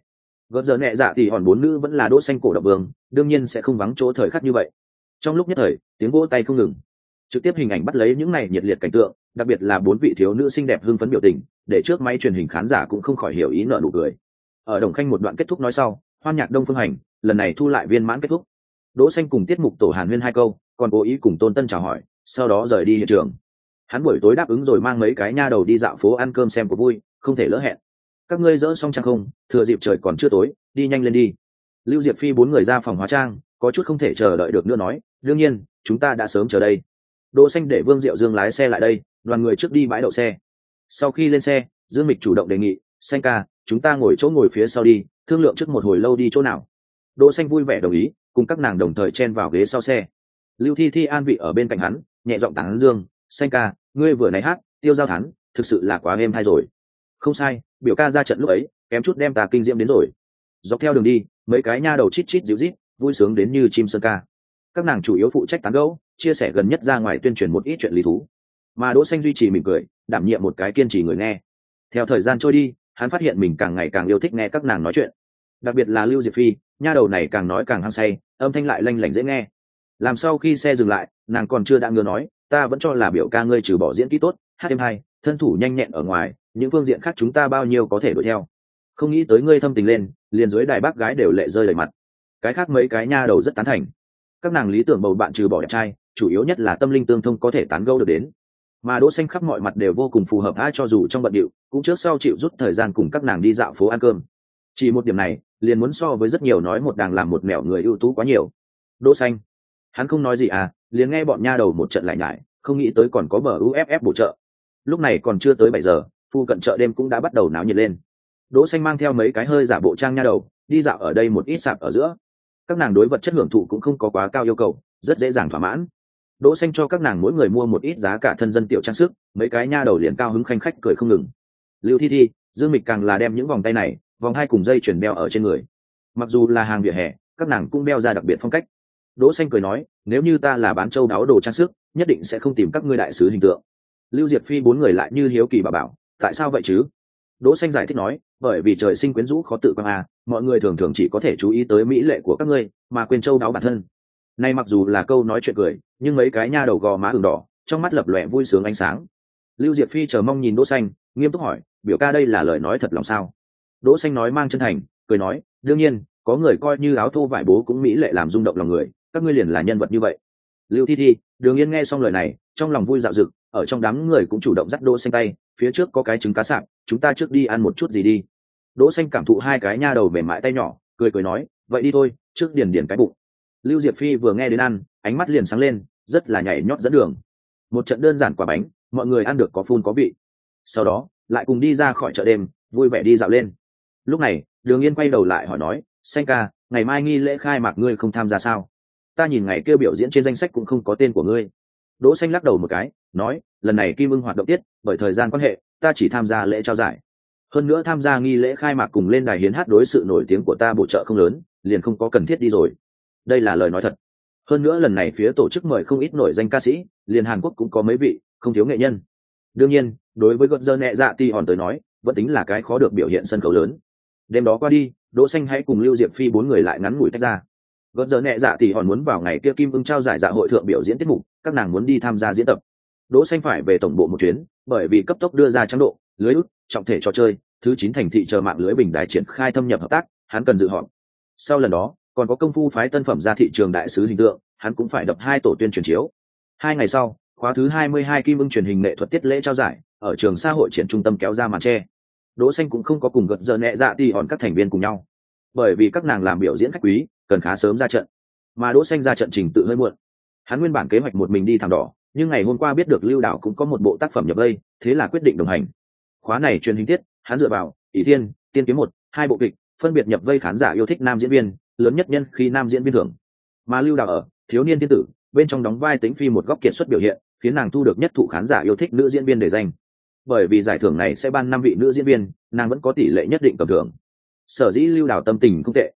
Gợn giờ nhẹ dạ thì hòn bốn nữ vẫn là đỗ xanh cổ động vương, đương nhiên sẽ không vắng chỗ thời khắc như vậy. Trong lúc nhất thời, tiếng vỗ tay không ngừng. Trực tiếp hình ảnh bắt lấy những này nhiệt liệt cảnh tượng, đặc biệt là bốn vị thiếu nữ xinh đẹp hưng phấn biểu tình, để trước máy truyền hình khán giả cũng không khỏi hiểu ý nợ nụ cười. Ở đồng khanh một đoạn kết thúc nói sau, hoan nhạc đông phương hành, lần này thu lại viên mãn kết thúc. Đỗ xanh cùng tiết mục tổ hàn huyên hai câu, còn cố ý cùng tôn tân chào hỏi sau đó rời đi hiện trường. Hắn buổi tối đáp ứng rồi mang mấy cái nha đầu đi dạo phố ăn cơm xem của vui, không thể lỡ hẹn. Các ngươi dỡ xong trang không, thừa dịp trời còn chưa tối, đi nhanh lên đi. Lưu diệp phi bốn người ra phòng hóa trang, có chút không thể chờ đợi được nữa nói, đương nhiên, chúng ta đã sớm chờ đây. Đỗ xanh để vương diệu dương lái xe lại đây, đoàn người trước đi bãi đậu xe. Sau khi lên xe, dương mịch chủ động đề nghị, xanh ca, chúng ta ngồi chỗ ngồi phía sau đi, thương lượng trước một hồi lâu đi chỗ nào. Đỗ xanh vui vẻ đồng ý, cùng các nàng đồng thời chen vào ghế sau xe. Lưu thi thi an vị ở bên cạnh hắn nhẹ giọng tán dương xanh ca ngươi vừa nãy hát tiêu giao thắn, thực sự là quá êm hay rồi. Không sai biểu ca ra trận lúc ấy kém chút đem ta kinh diễm đến rồi. Dọc theo đường đi mấy cái nha đầu chít chít dịu rít vui sướng đến như chim sơn ca. Các nàng chủ yếu phụ trách tán gẫu chia sẻ gần nhất ra ngoài tuyên truyền một ít chuyện lý thú. Mà đỗ xanh duy trì mỉm cười đảm nhiệm một cái kiên trì người nghe. Theo thời gian trôi đi hắn phát hiện mình càng ngày càng yêu thích nghe các nàng nói chuyện. Đặc biệt là lưu diệp phi nha đầu này càng nói càng hăng say âm thanh lại lanh lảnh dễ nghe làm sau khi xe dừng lại nàng còn chưa đã ngừa nói ta vẫn cho là biểu ca ngươi trừ bỏ diễn kỹ tốt hát em hay, thân thủ nhanh nhẹn ở ngoài những phương diện khác chúng ta bao nhiêu có thể đuổi theo. Không nghĩ tới ngươi thâm tình lên liền dưới đài bác gái đều lệ rơi lời mặt. Cái khác mấy cái nha đầu rất tán thành. Các nàng lý tưởng bầu bạn trừ bỏ đẹp trai chủ yếu nhất là tâm linh tương thông có thể tán gẫu được đến. Mà đỗ xanh khắp mọi mặt đều vô cùng phù hợp ai cho dù trong bận điệu cũng trước sau chịu rút thời gian cùng các nàng đi dạo phố ăn cơm. Chỉ một điểm này liền muốn so với rất nhiều nói một đàng làm một mẹo người ưu tú quá nhiều. Đỗ xanh hắn không nói gì à liền nghe bọn nha đầu một trận lại nhải không nghĩ tới còn có bờ uff bổ trợ. Lúc này còn chưa tới bảy giờ, phu cận chợ đêm cũng đã bắt đầu náo nhiệt lên. Đỗ xanh mang theo mấy cái hơi giả bộ trang nha đầu, đi dạo ở đây một ít sạp ở giữa. Các nàng đối vật chất hưởng thụ cũng không có quá cao yêu cầu, rất dễ dàng thỏa mãn. Đỗ xanh cho các nàng mỗi người mua một ít giá cả thân dân tiểu trang sức, mấy cái nha đầu liền cao hứng khanh khách cười không ngừng. Lưu thi thi, dương mịch càng là đem những vòng tay này, vòng hai cùng dây chuyển đeo ở trên người. Mặc dù là hàng vỉa hè, các nàng cũng đeo ra đặc biệt phong cách đỗ xanh cười nói, nếu như ta là bán châu đáo đồ trang sức, nhất định sẽ không tìm các ngươi đại sứ hình tượng. Lưu diệp phi bốn người lại như hiếu kỳ bà bảo, tại sao vậy chứ? Đỗ xanh giải thích nói, bởi vì trời sinh quyến rũ khó tự quang à mọi người thường thường chỉ có thể chú ý tới mỹ lệ của các ngươi, mà quên châu đáo bản thân. Nay mặc dù là câu nói chuyện cười, nhưng mấy cái nha đầu gò má ửng đỏ, trong mắt lập lòe vui sướng ánh sáng. Lưu diệp phi chờ mong nhìn đỗ xanh, nghiêm túc hỏi, biểu ca đây là lời nói thật lòng sao? Đỗ xanh nói mang chân thành, cười nói, đương nhiên, có người coi như áo thô vải bố cũng mỹ lệ làm rung động lòng người các ngươi liền là nhân vật như vậy. Lưu thi thi, đường yên nghe xong lời này, trong lòng vui dạo dực ở trong đám người cũng chủ động dắt đỗ xanh tay, phía trước có cái trứng cá sạp, chúng ta trước đi ăn một chút gì đi. Đỗ xanh cảm thụ hai cái nha đầu mềm mại tay nhỏ, cười cười nói, vậy đi thôi, trước điền điền cái bụng. Lưu diệp phi vừa nghe đến ăn, ánh mắt liền sáng lên, rất là nhảy nhót dẫn đường. Một trận đơn giản quả bánh, mọi người ăn được có phun có vị. Sau đó, lại cùng đi ra khỏi chợ đêm, vui vẻ đi dạo lên. Lúc này, đường yên quay đầu lại hỏi nói, xanh ca, ngày mai nghi lễ khai mạc ngươi không tham gia sao? Ta nhìn ngày kêu biểu diễn trên danh sách cũng không có tên của ngươi. Đỗ xanh lắc đầu một cái, nói, lần này kim ưng hoạt động tiết, bởi thời gian quan hệ, ta chỉ tham gia lễ trao giải. Hơn nữa tham gia nghi lễ khai mạc cùng lên đài hiến hát đối sự nổi tiếng của ta bổ trợ không lớn, liền không có cần thiết đi rồi. Đây là lời nói thật. Hơn nữa lần này phía tổ chức mời không ít nổi danh ca sĩ, liền hàn quốc cũng có mấy vị, không thiếu nghệ nhân. Đương nhiên, đối với gợn dơ nhẹ dạ ti hòn tới nói, vẫn tính là cái khó được biểu hiện sân khấu lớn. Đêm đó qua đi, đỗ xanh hãy cùng lưu diệp phi bốn người lại ngắn ngủi tách ra gợt giờ nhẹ dạ thì hòn muốn vào ngày kia kim ưng trao giải dạ hội thượng biểu diễn tiết mục, các nàng muốn đi tham gia diễn tập. Đỗ xanh phải về tổng bộ một chuyến, bởi vì cấp tốc đưa ra trang độ, lưới ức trọng thể trò chơi, thứ chín thành thị chờ mạng lưới bình đài triển khai thâm nhập hợp tác, hắn cần dự họp. Sau lần đó, còn có công phu phái tân phẩm ra thị trường đại sứ hình tượng, hắn cũng phải đập hai tổ tuyên truyền chiếu. Hai ngày sau, khóa thứ hai mươi hai kim ưng truyền hình nghệ thuật tiết lễ trao giải, ở trường xã hội triển trung tâm kéo ra màn che đỗ xanh cũng không có cùng gật giờ nhẹ dạ thì hòn các thành viên cùng nhau. Bởi vì các nàng làm biểu diễn khách quý cần khá sớm ra trận. Mà đỗ xanh ra trận trình tự hơi muộn. Hắn nguyên bản kế hoạch một mình đi thẳng đỏ, nhưng ngày hôm qua biết được lưu đạo cũng có một bộ tác phẩm nhập đây, thế là quyết định đồng hành. Khóa này truyền hình tiết, hắn dựa vào, ỷ thiên, tiên kiếm một, hai bộ kịch, phân biệt nhập vây khán giả yêu thích nam diễn viên, lớn nhất nhân khi nam diễn viên thưởng. Mà lưu đạo ở, thiếu niên tiên tử, bên trong đóng vai tính phi một góc kiệt xuất biểu hiện, khiến nàng thu được nhất thụ khán giả yêu thích nữ diễn viên để danh. Bởi vì giải thưởng này sẽ ban năm vị nữ diễn viên, nàng vẫn có tỷ lệ nhất định cầm thưởng. Sở dĩ lưu đào tâm tình không tệ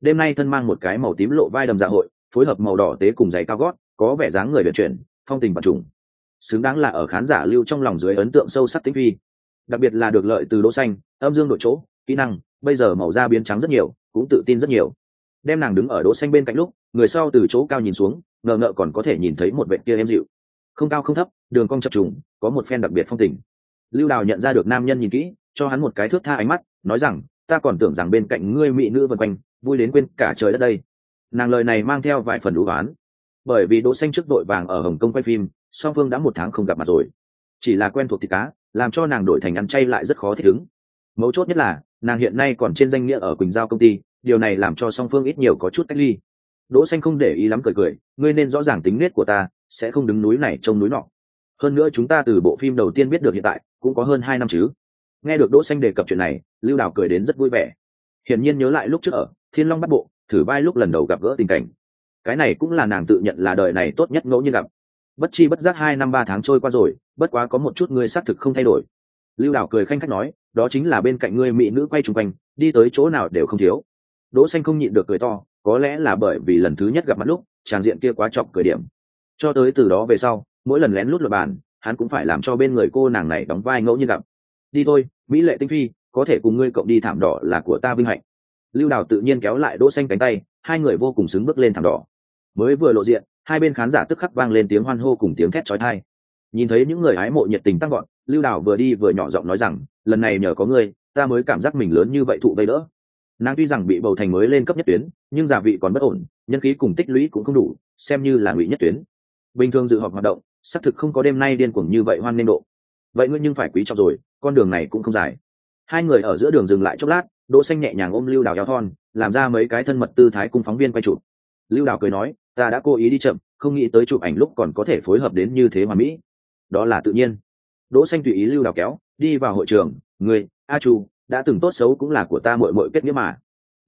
đêm nay thân mang một cái màu tím lộ vai đầm dạ hội, phối hợp màu đỏ tế cùng giày cao gót, có vẻ dáng người vận chuyển, phong tình và trùng. Xứng đáng là ở khán giả lưu trong lòng dưới ấn tượng sâu sắc tính phi. Đặc biệt là được lợi từ đỗ xanh, âm dương đội chỗ, kỹ năng, bây giờ màu da biến trắng rất nhiều, cũng tự tin rất nhiều. Đem nàng đứng ở đỗ xanh bên cạnh lúc, người sau từ chỗ cao nhìn xuống, ngờ ngợ còn có thể nhìn thấy một vệt kia em dịu. Không cao không thấp, đường cong chập trùng, có một phen đặc biệt phong tình. Lưu đào nhận ra được nam nhân nhìn kỹ, cho hắn một cái thước tha ánh mắt, nói rằng, ta còn tưởng rằng bên cạnh ngươi mỹ nữ vân quanh vui đến quên cả trời đất đây. Nàng lời này mang theo vài phần đủ oán. Bởi vì đỗ xanh trước đội vàng ở hồng kông quay phim, song phương đã một tháng không gặp mặt rồi. Chỉ là quen thuộc thịt cá, làm cho nàng đổi thành ăn chay lại rất khó thích ứng. Mấu chốt nhất là, nàng hiện nay còn trên danh nghĩa ở quỳnh giao công ty, điều này làm cho song phương ít nhiều có chút cách ly. Đỗ xanh không để ý lắm cười cười, ngươi nên rõ ràng tính nết của ta, sẽ không đứng núi này trông núi nọ. Hơn nữa chúng ta từ bộ phim đầu tiên biết được hiện tại, cũng có hơn hai năm chứ. Nghe được đỗ xanh đề cập chuyện này, lưu đào cười đến rất vui vẻ. Hiển nhiên nhớ lại lúc trước ở thiên long bắt bộ, thử vai lúc lần đầu gặp gỡ tình cảnh. Cái này cũng là nàng tự nhận là đời này tốt nhất ngẫu nhiên gặp. Bất chi bất giác hai năm ba tháng trôi qua rồi, bất quá có một chút ngươi xác thực không thay đổi. Lưu đào cười khanh khách nói, đó chính là bên cạnh ngươi mỹ nữ quay chung quanh, đi tới chỗ nào đều không thiếu. Đỗ xanh không nhịn được cười to, có lẽ là bởi vì lần thứ nhất gặp mặt lúc tràng diện kia quá chọc cười điểm. Cho tới từ đó về sau, mỗi lần lén lút luật bàn, hắn cũng phải làm cho bên người cô nàng này đóng vai ngẫu nhiên gặp. Đi thôi, mỹ lệ tinh phi, có thể cùng ngươi cộng đi thảm đỏ là của ta vinh hạnh lưu đào tự nhiên kéo lại đỗ xanh cánh tay, hai người vô cùng xứng bước lên thảm đỏ. Mới vừa lộ diện, hai bên khán giả tức khắc vang lên tiếng hoan hô cùng tiếng thét chói tai. Nhìn thấy những người hái mộ nhiệt tình tăng gọn lưu đào vừa đi vừa nhỏ giọng nói rằng, lần này nhờ có ngươi, ta mới cảm giác mình lớn như vậy thụ vây đỡ. Nàng tuy rằng bị bầu thành mới lên cấp nhất tuyến, nhưng giả vị còn bất ổn, nhân khí cùng tích lũy cũng không đủ, xem như là ngụy nhất tuyến. Bình thường dự họp hoạt động, xác thực không có đêm nay điên cuồng như vậy hoan nên độ. Vậy ngươi nhưng phải quý trọng rồi, con đường này cũng không dài. Hai người ở giữa đường dừng lại chốc lát đỗ xanh nhẹ nhàng ôm lưu đào eo thon, làm ra mấy cái thân mật tư thái cùng phóng viên quay chụp. Lưu đào cười nói, ta đã cố ý đi chậm, không nghĩ tới chụp ảnh lúc còn có thể phối hợp đến như thế mà mỹ. Đó là tự nhiên. Đỗ xanh tùy ý lưu đào kéo, đi vào hội trường, người, a chu, đã từng tốt xấu cũng là của ta muội muội kết nghĩa mà.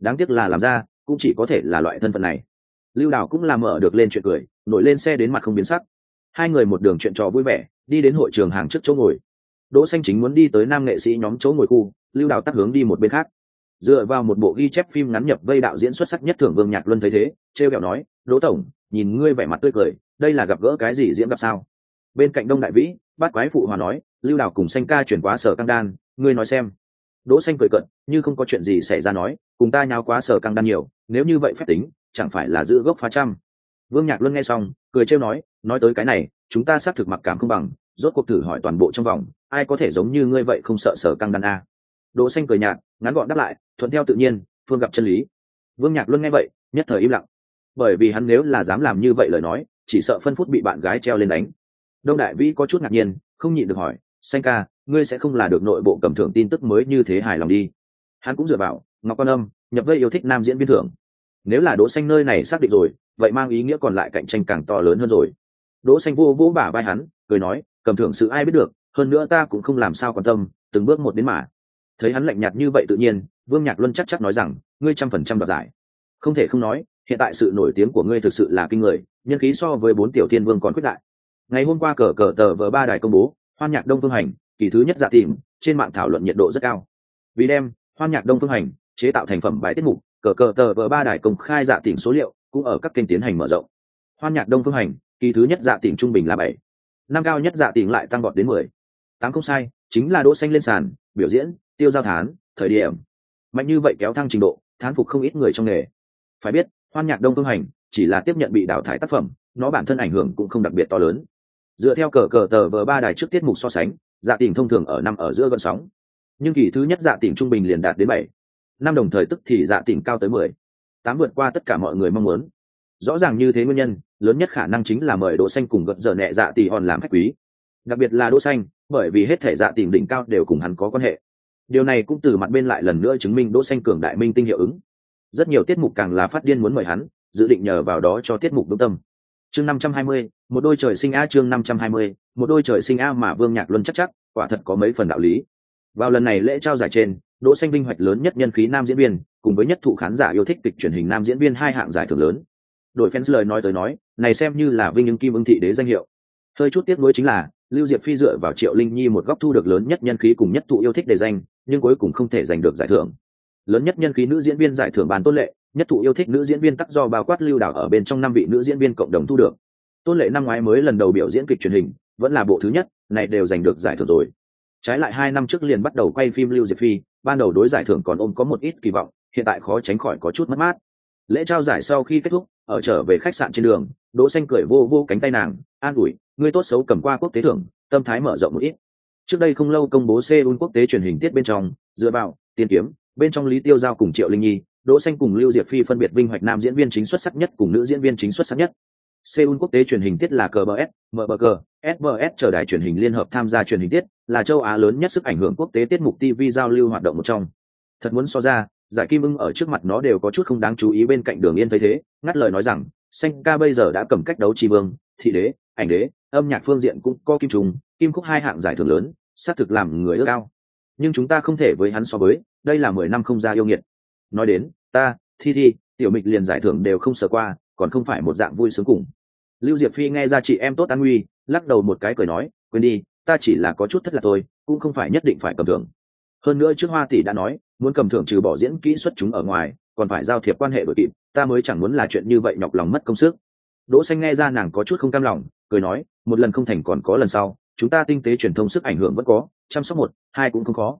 Đáng tiếc là làm ra, cũng chỉ có thể là loại thân phận này. Lưu đào cũng làm mở được lên chuyện cười, nổi lên xe đến mặt không biến sắc. Hai người một đường chuyện trò vui vẻ, đi đến hội trường hàng trước chỗ ngồi. Đỗ xanh chính muốn đi tới nam nghệ sĩ nhóm chỗ ngồi khu, lưu đào tắt hướng đi một bên khác dựa vào một bộ ghi chép phim ngắn nhập vây đạo diễn xuất sắc nhất thưởng vương nhạc luân thấy thế treo kẹo nói, đỗ tổng, nhìn ngươi vẻ mặt tươi cười, đây là gặp gỡ cái gì diễn gặp sao? Bên cạnh đông đại vĩ, bát quái phụ hòa nói, lưu đào cùng xanh ca chuyển quá sở căng đan, ngươi nói xem. Đỗ xanh cười cận như không có chuyện gì xảy ra nói, cùng ta nháo quá sở căng đan nhiều, nếu như vậy phép tính, chẳng phải là giữ gốc phá trăm. Vương nhạc luân nghe xong, cười trêu nói nói tới cái này, chúng ta xác thực mặc cảm không bằng, rốt cuộc thử hỏi toàn bộ trong vòng, ai có thể giống như ngươi vậy không sợ sở căng đan a? Đỗ xanh cười nhạt ngắn gọn đáp lại, thuận theo tự nhiên, phương gặp chân lý. Vương nhạc luân nghe vậy, nhất thời im lặng. Bởi vì hắn nếu là dám làm như vậy lời nói, chỉ sợ phân phút bị bạn gái treo lên đánh. Đông đại vĩ có chút ngạc nhiên, không nhịn được hỏi, xanh ca, ngươi sẽ không là được nội bộ cầm thưởng tin tức mới như thế hài lòng đi? Hắn cũng dựa vào, ngọc quan âm, nhập gây yêu thích nam diễn viên thưởng. Nếu là đỗ xanh nơi này xác định rồi, vậy mang ý nghĩa còn lại cạnh tranh càng to lớn hơn rồi. Đỗ xanh vô vỗ bả vai hắn, cười nói, cầm thưởng sự ai biết được, hơn nữa ta cũng không làm sao quan tâm, từng bước một đến mà thấy hắn lạnh nhạt như vậy tự nhiên, vương nhạc luân chắc chắc nói rằng, ngươi trăm phần trăm đoạt giải. Không thể không nói, hiện tại sự nổi tiếng của ngươi thực sự là kinh người, nhân khí so với bốn tiểu thiên vương còn quyết đại. Ngày hôm qua cờ cờ tờ vờ ba đài công bố, hoan nhạc đông phương hành, kỳ thứ nhất dạ tìm, trên mạng thảo luận nhiệt độ rất cao. Vì đem, hoan nhạc đông phương hành chế tạo thành phẩm bài tiết mục, cờ cờ tờ vờ ba đài công khai dạ tìm số liệu cũng ở các kênh tiến hành mở rộng. Hoan nhạc đông phương hành, kỳ thứ nhất dạ tìm trung bình là bảy, năm cao nhất dạ tìm lại tăng gọt đến mười. Tám không sai, chính là đỗ xanh lên sàn, biểu diễn tiêu giao thán, thời điểm. Mạnh như vậy kéo thăng trình độ, thán phục không ít người trong nghề. Phải biết, hoan nhạc đông phương hành chỉ là tiếp nhận bị đào thải tác phẩm, nó bản thân ảnh hưởng cũng không đặc biệt to lớn. Dựa theo cờ cờ tờ vờ ba đài trước tiết mục so sánh dạ tỉnh thông thường ở năm ở giữa gần sóng. Nhưng kỳ thứ nhất dạ tỉnh trung bình liền đạt đến bảy. Năm đồng thời tức thì dạ tỉnh cao tới mười. Tám vượt qua tất cả mọi người mong muốn. Rõ ràng như thế nguyên nhân, lớn nhất khả năng chính là mời đỗ xanh cùng gật giờ nhẹ dạ tỷ hòn làm khách quý. Đặc biệt là đỗ xanh, bởi vì hết thể dạ tỉnh đỉnh cao đều cùng hắn có quan hệ điều này cũng từ mặt bên lại lần nữa chứng minh đỗ xanh cường đại minh tinh hiệu ứng. Rất nhiều tiết mục càng là phát điên muốn mời hắn, dự định nhờ vào đó cho tiết mục đúng tâm. Chương năm trăm hai mươi, một đôi trời sinh a chương năm trăm hai mươi, một đôi trời sinh a mà vương nhạc luân chắc chắc, quả thật có mấy phần đạo lý. Vào lần này lễ trao giải trên, đỗ xanh vinh hoạch lớn nhất nhân khí nam diễn viên, cùng với nhất thụ khán giả yêu thích kịch truyền hình nam diễn viên hai hạng giải thưởng lớn. Đội fans lời nói tới nói, này xem như là vinh ứng kim ứng thị đế danh hiệu. Hơi chút tiếc nuối chính là, lưu diệp phi dựa vào triệu linh nhi một góc thu được lớn nhất nhân khí cùng nhất thụ yêu thích đề danh nhưng cuối cùng không thể giành được giải thưởng. Lớn nhất nhân khí nữ diễn viên giải thưởng bàn tôn lệ, nhất thụ yêu thích nữ diễn viên tắc do bao quát lưu đảo ở bên trong năm vị nữ diễn viên cộng đồng thu được. Tôn lệ năm ngoái mới lần đầu biểu diễn kịch truyền hình, vẫn là bộ thứ nhất, này đều giành được giải thưởng rồi. Trái lại hai năm trước liền bắt đầu quay phim lưu diệp phi, ban đầu đối giải thưởng còn ôm có một ít kỳ vọng, hiện tại khó tránh khỏi có chút mất mát. Lễ trao giải sau khi kết thúc, ở trở về khách sạn trên đường, đỗ xanh cười vô vô cánh tay nàng, an ủi, ngươi tốt xấu cầm qua quốc tế thưởng, tâm thái mở rộng một ít trước đây không lâu công bố seoul quốc tế truyền hình tiết bên trong, dựa vào tiên kiếm, bên trong lý tiêu giao cùng triệu linh nhi, đỗ xanh cùng lưu diệp phi phân biệt vinh hoạch nam diễn viên chính xuất sắc nhất cùng nữ diễn viên chính xuất sắc nhất. Seoul quốc tế truyền hình tiết là cbs mbg sbs trở đài truyền hình liên hợp tham gia truyền hình tiết, là châu á lớn nhất sức ảnh hưởng quốc tế tiết mục tv giao lưu hoạt động một trong. Thật muốn so ra, giải kim ưng ở trước mặt nó đều có chút không đáng chú ý bên cạnh đường yên thấy thế, ngắt lời nói rằng, xanh ca bây giờ đã cầm cách đấu tri vương, thị đế, ảnh đế âm nhạc phương diện cũng có kim trùng kim khúc hai hạng giải thưởng lớn xác thực làm người ước ao. Nhưng chúng ta không thể với hắn so với đây là mười năm không ra yêu nghiệt. Nói đến ta thi thi tiểu mịch liền giải thưởng đều không sờ qua còn không phải một dạng vui sướng cùng. Lưu diệp phi nghe ra chị em tốt an nguy lắc đầu một cái cười nói quên đi ta chỉ là có chút thất lạc thôi, cũng không phải nhất định phải cầm thưởng. Hơn nữa trước hoa tỷ đã nói muốn cầm thưởng trừ bỏ diễn kỹ xuất chúng ở ngoài còn phải giao thiệp quan hệ đội kịp ta mới chẳng muốn là chuyện như vậy nhọc lòng mất công sức. Đỗ xanh nghe ra nàng có chút không cam lòng cười nói, một lần không thành còn có lần sau, chúng ta tinh tế truyền thông sức ảnh hưởng vẫn có, chăm sóc một, hai cũng không khó.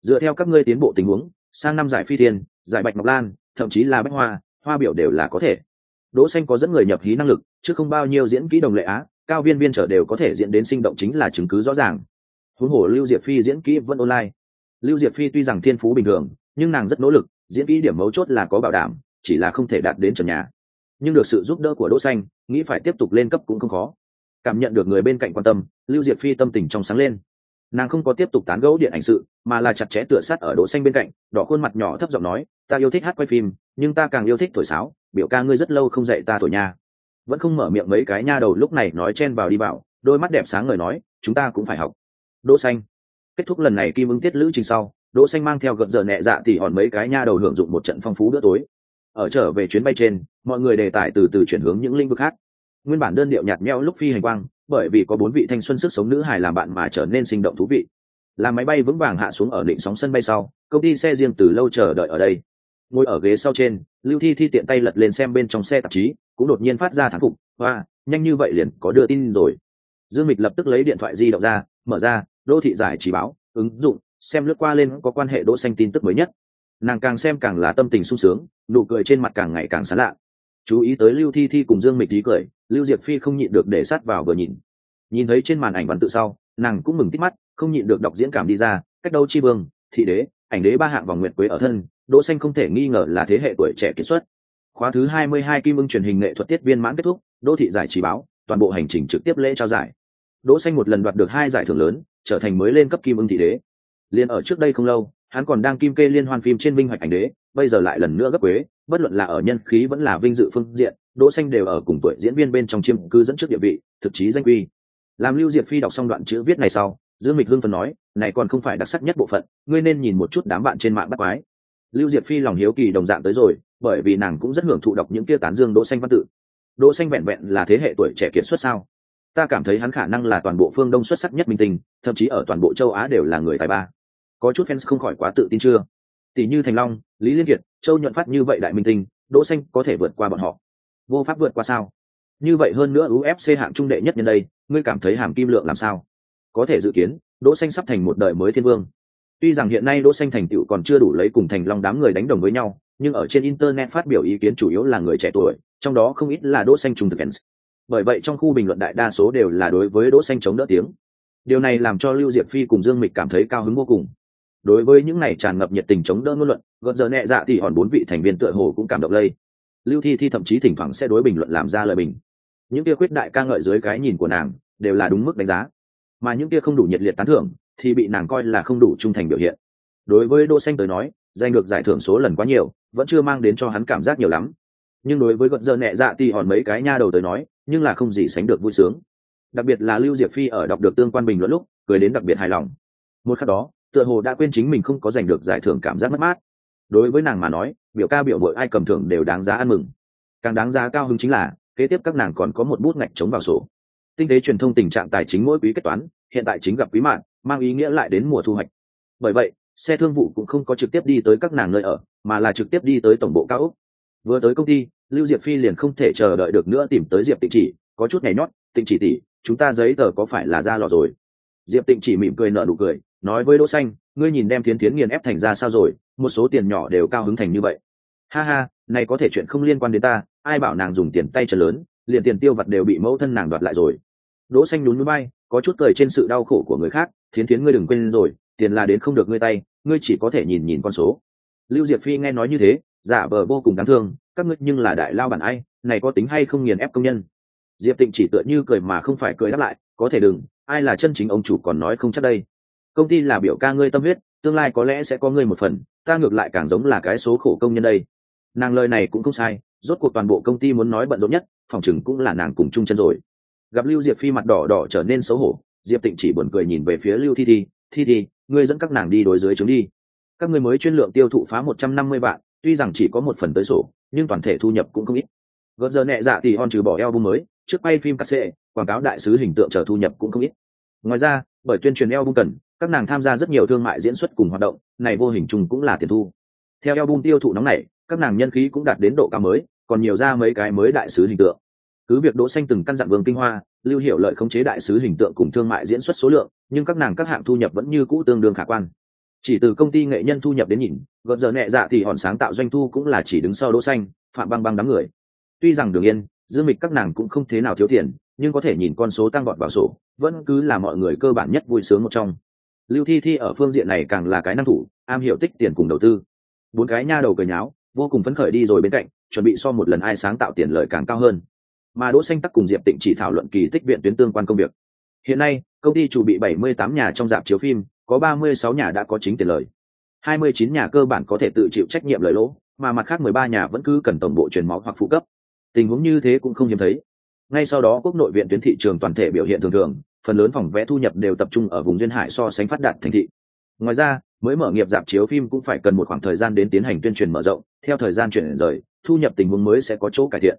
Dựa theo các ngươi tiến bộ tình huống, sang năm giải phi thiên, giải bạch ngọc lan, thậm chí là bách hoa hoa biểu đều là có thể. Đỗ xanh có dẫn người nhập hí năng lực, chứ không bao nhiêu diễn kỹ đồng lệ á, cao viên viên trở đều có thể diễn đến sinh động chính là chứng cứ rõ ràng. Huống hồ lưu diệp phi diễn kỹ vẫn online. Lưu diệp phi tuy rằng thiên phú bình thường, nhưng nàng rất nỗ lực, diễn kỹ điểm mấu chốt là có bảo đảm, chỉ là không thể đạt đến trần nhà. Nhưng được sự giúp đỡ của đỗ xanh, nghĩ phải tiếp tục lên cấp cũng không khó cảm nhận được người bên cạnh quan tâm lưu diệp phi tâm tình trong sáng lên. Nàng không có tiếp tục tán gẫu điện ảnh sự mà là chặt chẽ tựa sát ở đỗ xanh bên cạnh đỏ khuôn mặt nhỏ thấp giọng nói ta yêu thích hát quay phim nhưng ta càng yêu thích thổi sáo biểu ca ngươi rất lâu không dạy ta thổi nha. Vẫn không mở miệng mấy cái nha đầu lúc này nói chen vào đi bảo, đôi mắt đẹp sáng ngời nói chúng ta cũng phải học. Đỗ xanh. Kết thúc lần này kim ứng tiết lữ trình sau đỗ xanh mang theo gợn giờ nhẹ dạ thì hòn mấy cái nha đầu hưởng dụng một trận phong phú bữa tối. Ở trở về chuyến bay trên mọi người đề tài từ từ chuyển hướng những lĩnh vực khác nguyên bản đơn điệu nhạt nhẽo lúc phi hành quang, bởi vì có bốn vị thanh xuân sức sống nữ hài làm bạn mà trở nên sinh động thú vị. Làm máy bay vững vàng hạ xuống ở định sóng sân bay sau, công ty xe riêng từ lâu chờ đợi ở đây. Ngồi ở ghế sau trên, lưu thi thi tiện tay lật lên xem bên trong xe tạp chí, cũng đột nhiên phát ra thán phục và nhanh như vậy liền có đưa tin rồi. Dương mịch lập tức lấy điện thoại di động ra, mở ra đô thị giải trí báo, ứng dụng, xem lướt qua lên có quan hệ đỗ xanh tin tức mới nhất. Nàng càng xem càng là tâm tình sung sướng, nụ cười trên mặt càng ngày càng sán lạ. Chú ý tới lưu thi thi cùng dương mịch tí cười lưu diệp phi không nhịn được để sát vào vừa nhìn. Nhìn thấy trên màn ảnh văn tự sau, nàng cũng mừng tít mắt, không nhịn được đọc diễn cảm đi ra, cách đâu chi vương, thị đế, ảnh đế ba hạng vòng nguyệt quế ở thân, đỗ xanh không thể nghi ngờ là thế hệ tuổi trẻ kiệt xuất. Khóa thứ 22 kim ưng truyền hình nghệ thuật tiết viên mãn kết thúc, Đỗ thị giải trí báo, toàn bộ hành trình trực tiếp lễ trao giải. Đỗ xanh một lần đoạt được hai giải thưởng lớn, trở thành mới lên cấp kim ưng thị đế. Liên ở trước đây không lâu, hắn còn đang kim kê liên hoan phim trên vinh hoạch ảnh đế, bây giờ lại lần nữa gấp quế, bất luận là ở nhân khí vẫn là vinh dự phương diện đỗ xanh đều ở cùng tuổi diễn viên bên trong chiêm cư dẫn trước địa vị, thực chí danh quy. Làm lưu diệt phi đọc xong đoạn chữ viết này sau, dương mịch hương phân nói, này còn không phải đặc sắc nhất bộ phận, ngươi nên nhìn một chút đám bạn trên mạng bắt quái. Lưu diệt phi lòng hiếu kỳ đồng dạng tới rồi, bởi vì nàng cũng rất hưởng thụ đọc những kia tán dương đỗ xanh văn tự. Đỗ xanh vẹn vẹn là thế hệ tuổi trẻ kiệt xuất sao? Ta cảm thấy hắn khả năng là toàn bộ phương đông xuất sắc nhất minh tinh, thậm chí ở toàn bộ châu á đều là người tài ba. Có chút fans không khỏi quá tự tin chưa? Tỷ như thành long, lý liên kiệt, châu nhuận phát như vậy đại minh tinh, đỗ xanh có thể vượt qua bọn họ vô pháp vượt qua sao? Như vậy hơn nữa ufc hạng trung đệ nhất nhân đây, ngươi cảm thấy hàm kim lượng làm sao? Có thể dự kiến, đỗ xanh sắp thành một đời mới thiên vương. Tuy rằng hiện nay đỗ xanh thành tựu còn chưa đủ lấy cùng thành long đám người đánh đồng với nhau, nhưng ở trên internet phát biểu ý kiến chủ yếu là người trẻ tuổi, trong đó không ít là đỗ xanh trung thực fans. Bởi vậy trong khu bình luận đại đa số đều là đối với đỗ xanh chống đỡ tiếng. Điều này làm cho lưu diệp phi cùng dương mịch cảm thấy cao hứng vô cùng. Đối với những này tràn ngập nhiệt tình chống đỡ ngôn luận gợn giờ nhẹ dạ thì hòn bốn vị thành viên tựa hồ cũng cảm động lây lưu thi thi thậm chí thỉnh thoảng sẽ đối bình luận làm ra lời bình. Những kia quyết đại ca ngợi dưới cái nhìn của nàng đều là đúng mức đánh giá. Mà những kia không đủ nhiệt liệt tán thưởng thì bị nàng coi là không đủ trung thành biểu hiện. Đối với đỗ xanh tới nói, giành được giải thưởng số lần quá nhiều, vẫn chưa mang đến cho hắn cảm giác nhiều lắm. Nhưng đối với gợn dơ nhẹ dạ thì hòn mấy cái nha đầu tới nói, nhưng là không gì sánh được vui sướng. Đặc biệt là lưu diệp phi ở đọc được tương quan bình luận lúc, cười đến đặc biệt hài lòng. Một khắc đó, tựa hồ đã quên chính mình không có giành được giải thưởng cảm giác mất mát đối với nàng mà nói, biểu ca biểu bội ai cầm thưởng đều đáng giá ăn mừng. Càng đáng giá cao hứng chính là, kế tiếp các nàng còn có một bút ngạch chống vào sổ. Tinh tế truyền thông tình trạng tài chính mỗi quý kết toán, hiện tại chính gặp quý mạng, mang ý nghĩa lại đến mùa thu hoạch. Bởi vậy, xe thương vụ cũng không có trực tiếp đi tới các nàng nơi ở, mà là trực tiếp đi tới tổng bộ cao úc vừa tới công ty, lưu diệp phi liền không thể chờ đợi được nữa tìm tới diệp tịnh chỉ, có chút nhảy nhót, tịnh chỉ tỷ, chúng ta giấy tờ có phải là ra lò rồi? Diệp tịnh chỉ mỉm cười nở nụ cười, nói với đỗ xanh, ngươi nhìn đem thiến thiến nghiền ép thành ra sao rồi một số tiền nhỏ đều cao hứng thành như vậy. Ha ha, này có thể chuyện không liên quan đến ta, ai bảo nàng dùng tiền tay trần lớn, liền tiền tiêu vặt đều bị mẫu thân nàng đoạt lại rồi. Đỗ xanh nhún nhún bay, có chút cười trên sự đau khổ của người khác, thiến thiến ngươi đừng quên rồi, tiền là đến không được ngươi tay, ngươi chỉ có thể nhìn nhìn con số. Lưu diệp phi nghe nói như thế, giả vờ vô cùng đáng thương, các ngươi nhưng là đại lao bản ai, này có tính hay không nghiền ép công nhân? Diệp tịnh chỉ tựa như cười mà không phải cười đáp lại, có thể đừng, ai là chân chính ông chủ còn nói không chắc đây. Công ty là biểu ca ngươi tâm huyết tương lai có lẽ sẽ có ngươi một phần, ta ngược lại càng giống là cái số khổ công nhân đây. Nàng lời này cũng không sai, rốt cuộc toàn bộ công ty muốn nói bận rộn nhất, phòng chừng cũng là nàng cùng chung chân rồi. Gặp lưu diệp phi mặt đỏ đỏ trở nên xấu hổ, diệp tịnh chỉ buồn cười nhìn về phía lưu thi thi thi thi, ngươi dẫn các nàng đi đối dưới chúng đi. Các ngươi mới chuyên lượng tiêu thụ phá một trăm năm mươi vạn, tuy rằng chỉ có một phần tới sổ, nhưng toàn thể thu nhập cũng không ít. Gợt giờ nhẹ dạ thì hòn trừ bỏ eo bung mới, trước bay phim cắt xệ quảng cáo đại sứ hình tượng chờ thu nhập cũng không ít. Ngoài ra bởi tuyên truyền album cần, các nàng tham gia rất nhiều thương mại diễn xuất cùng hoạt động, này vô hình chung cũng là tiền thu. Theo album tiêu thụ nóng này, các nàng nhân khí cũng đạt đến độ cao mới, còn nhiều ra mấy cái mới đại sứ hình tượng. Cứ việc đỗ xanh từng căn dặn vương kinh hoa, lưu hiệu lợi khống chế đại sứ hình tượng cùng thương mại diễn xuất số lượng, nhưng các nàng các hạng thu nhập vẫn như cũ tương đương khả quan. Chỉ từ công ty nghệ nhân thu nhập đến nhìn, gợn giờ nhẹ dạ thì hòn sáng tạo doanh thu cũng là chỉ đứng sau đỗ xanh, phạm băng băng đám người. Tuy rằng đường yên, dương mịch các nàng cũng không thế nào thiếu tiền, nhưng có thể nhìn con số tăng vọt vào sổ vẫn cứ là mọi người cơ bản nhất vui sướng một trong. Lưu thi thi ở phương diện này càng là cái năng thủ, am hiểu tích tiền cùng đầu tư. Bốn cái nha đầu cười nháo, vô cùng phấn khởi đi rồi bên cạnh, chuẩn bị so một lần ai sáng tạo tiền lợi càng cao hơn. Mà đỗ xanh tắc cùng diệp tịnh chỉ thảo luận kỳ tích viện tuyến tương quan công việc. Hiện nay, công ty chủ bị 78 nhà trong dạp chiếu phim, có 36 nhà đã có chính tiền lời. 29 nhà cơ bản có thể tự chịu trách nhiệm lời lỗ, mà mặt khác 13 nhà vẫn cứ cần tổng bộ truyền máu hoặc phụ cấp. Tình huống như thế cũng không hiếm thấy ngay sau đó, quốc nội viện tuyến thị trường toàn thể biểu hiện thường thường, phần lớn phòng vé thu nhập đều tập trung ở vùng duyên hải so sánh phát đạt thành thị. Ngoài ra, mới mở nghiệp dạp chiếu phim cũng phải cần một khoảng thời gian đến tiến hành tuyên truyền mở rộng, theo thời gian chuyển rời, thu nhập tình huống mới sẽ có chỗ cải thiện.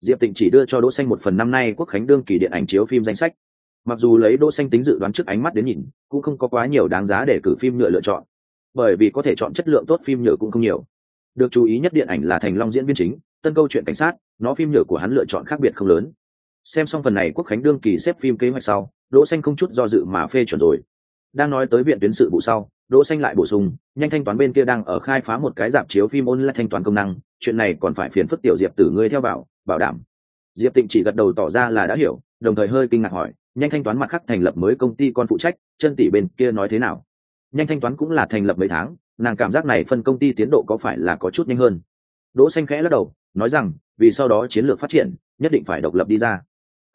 Diệp tịnh chỉ đưa cho đỗ xanh một phần năm nay quốc khánh đương kỳ điện ảnh chiếu phim danh sách. Mặc dù lấy đỗ xanh tính dự đoán trước ánh mắt đến nhìn, cũng không có quá nhiều đáng giá để cử phim nhựa lựa chọn. Bởi vì có thể chọn chất lượng tốt phim nhựa cũng không nhiều. Được chú ý nhất điện ảnh là thành long diễn viên chính, tân câu chuyện cảnh sát, nó phim nhựa của hắn lựa chọn khác biệt không lớn xem xong phần này quốc khánh đương kỳ xếp phim kế hoạch sau, đỗ xanh không chút do dự mà phê chuẩn rồi. Đang nói tới viện tuyến sự vụ sau, đỗ xanh lại bổ sung, nhanh thanh toán bên kia đang ở khai phá một cái dạp chiếu phim online thanh toán công năng, chuyện này còn phải phiền phức tiểu diệp tử ngươi theo bảo bảo đảm. Diệp tịnh chỉ gật đầu tỏ ra là đã hiểu, đồng thời hơi kinh ngạc hỏi, nhanh thanh toán mặt khác thành lập mới công ty con phụ trách, chân tỷ bên kia nói thế nào? Nhanh thanh toán cũng là thành lập mấy tháng, nàng cảm giác này phân công ty tiến độ có phải là có chút nhanh hơn? Đỗ xanh khẽ lắc đầu, nói rằng, vì sau đó chiến lược phát triển, nhất định phải độc lập đi ra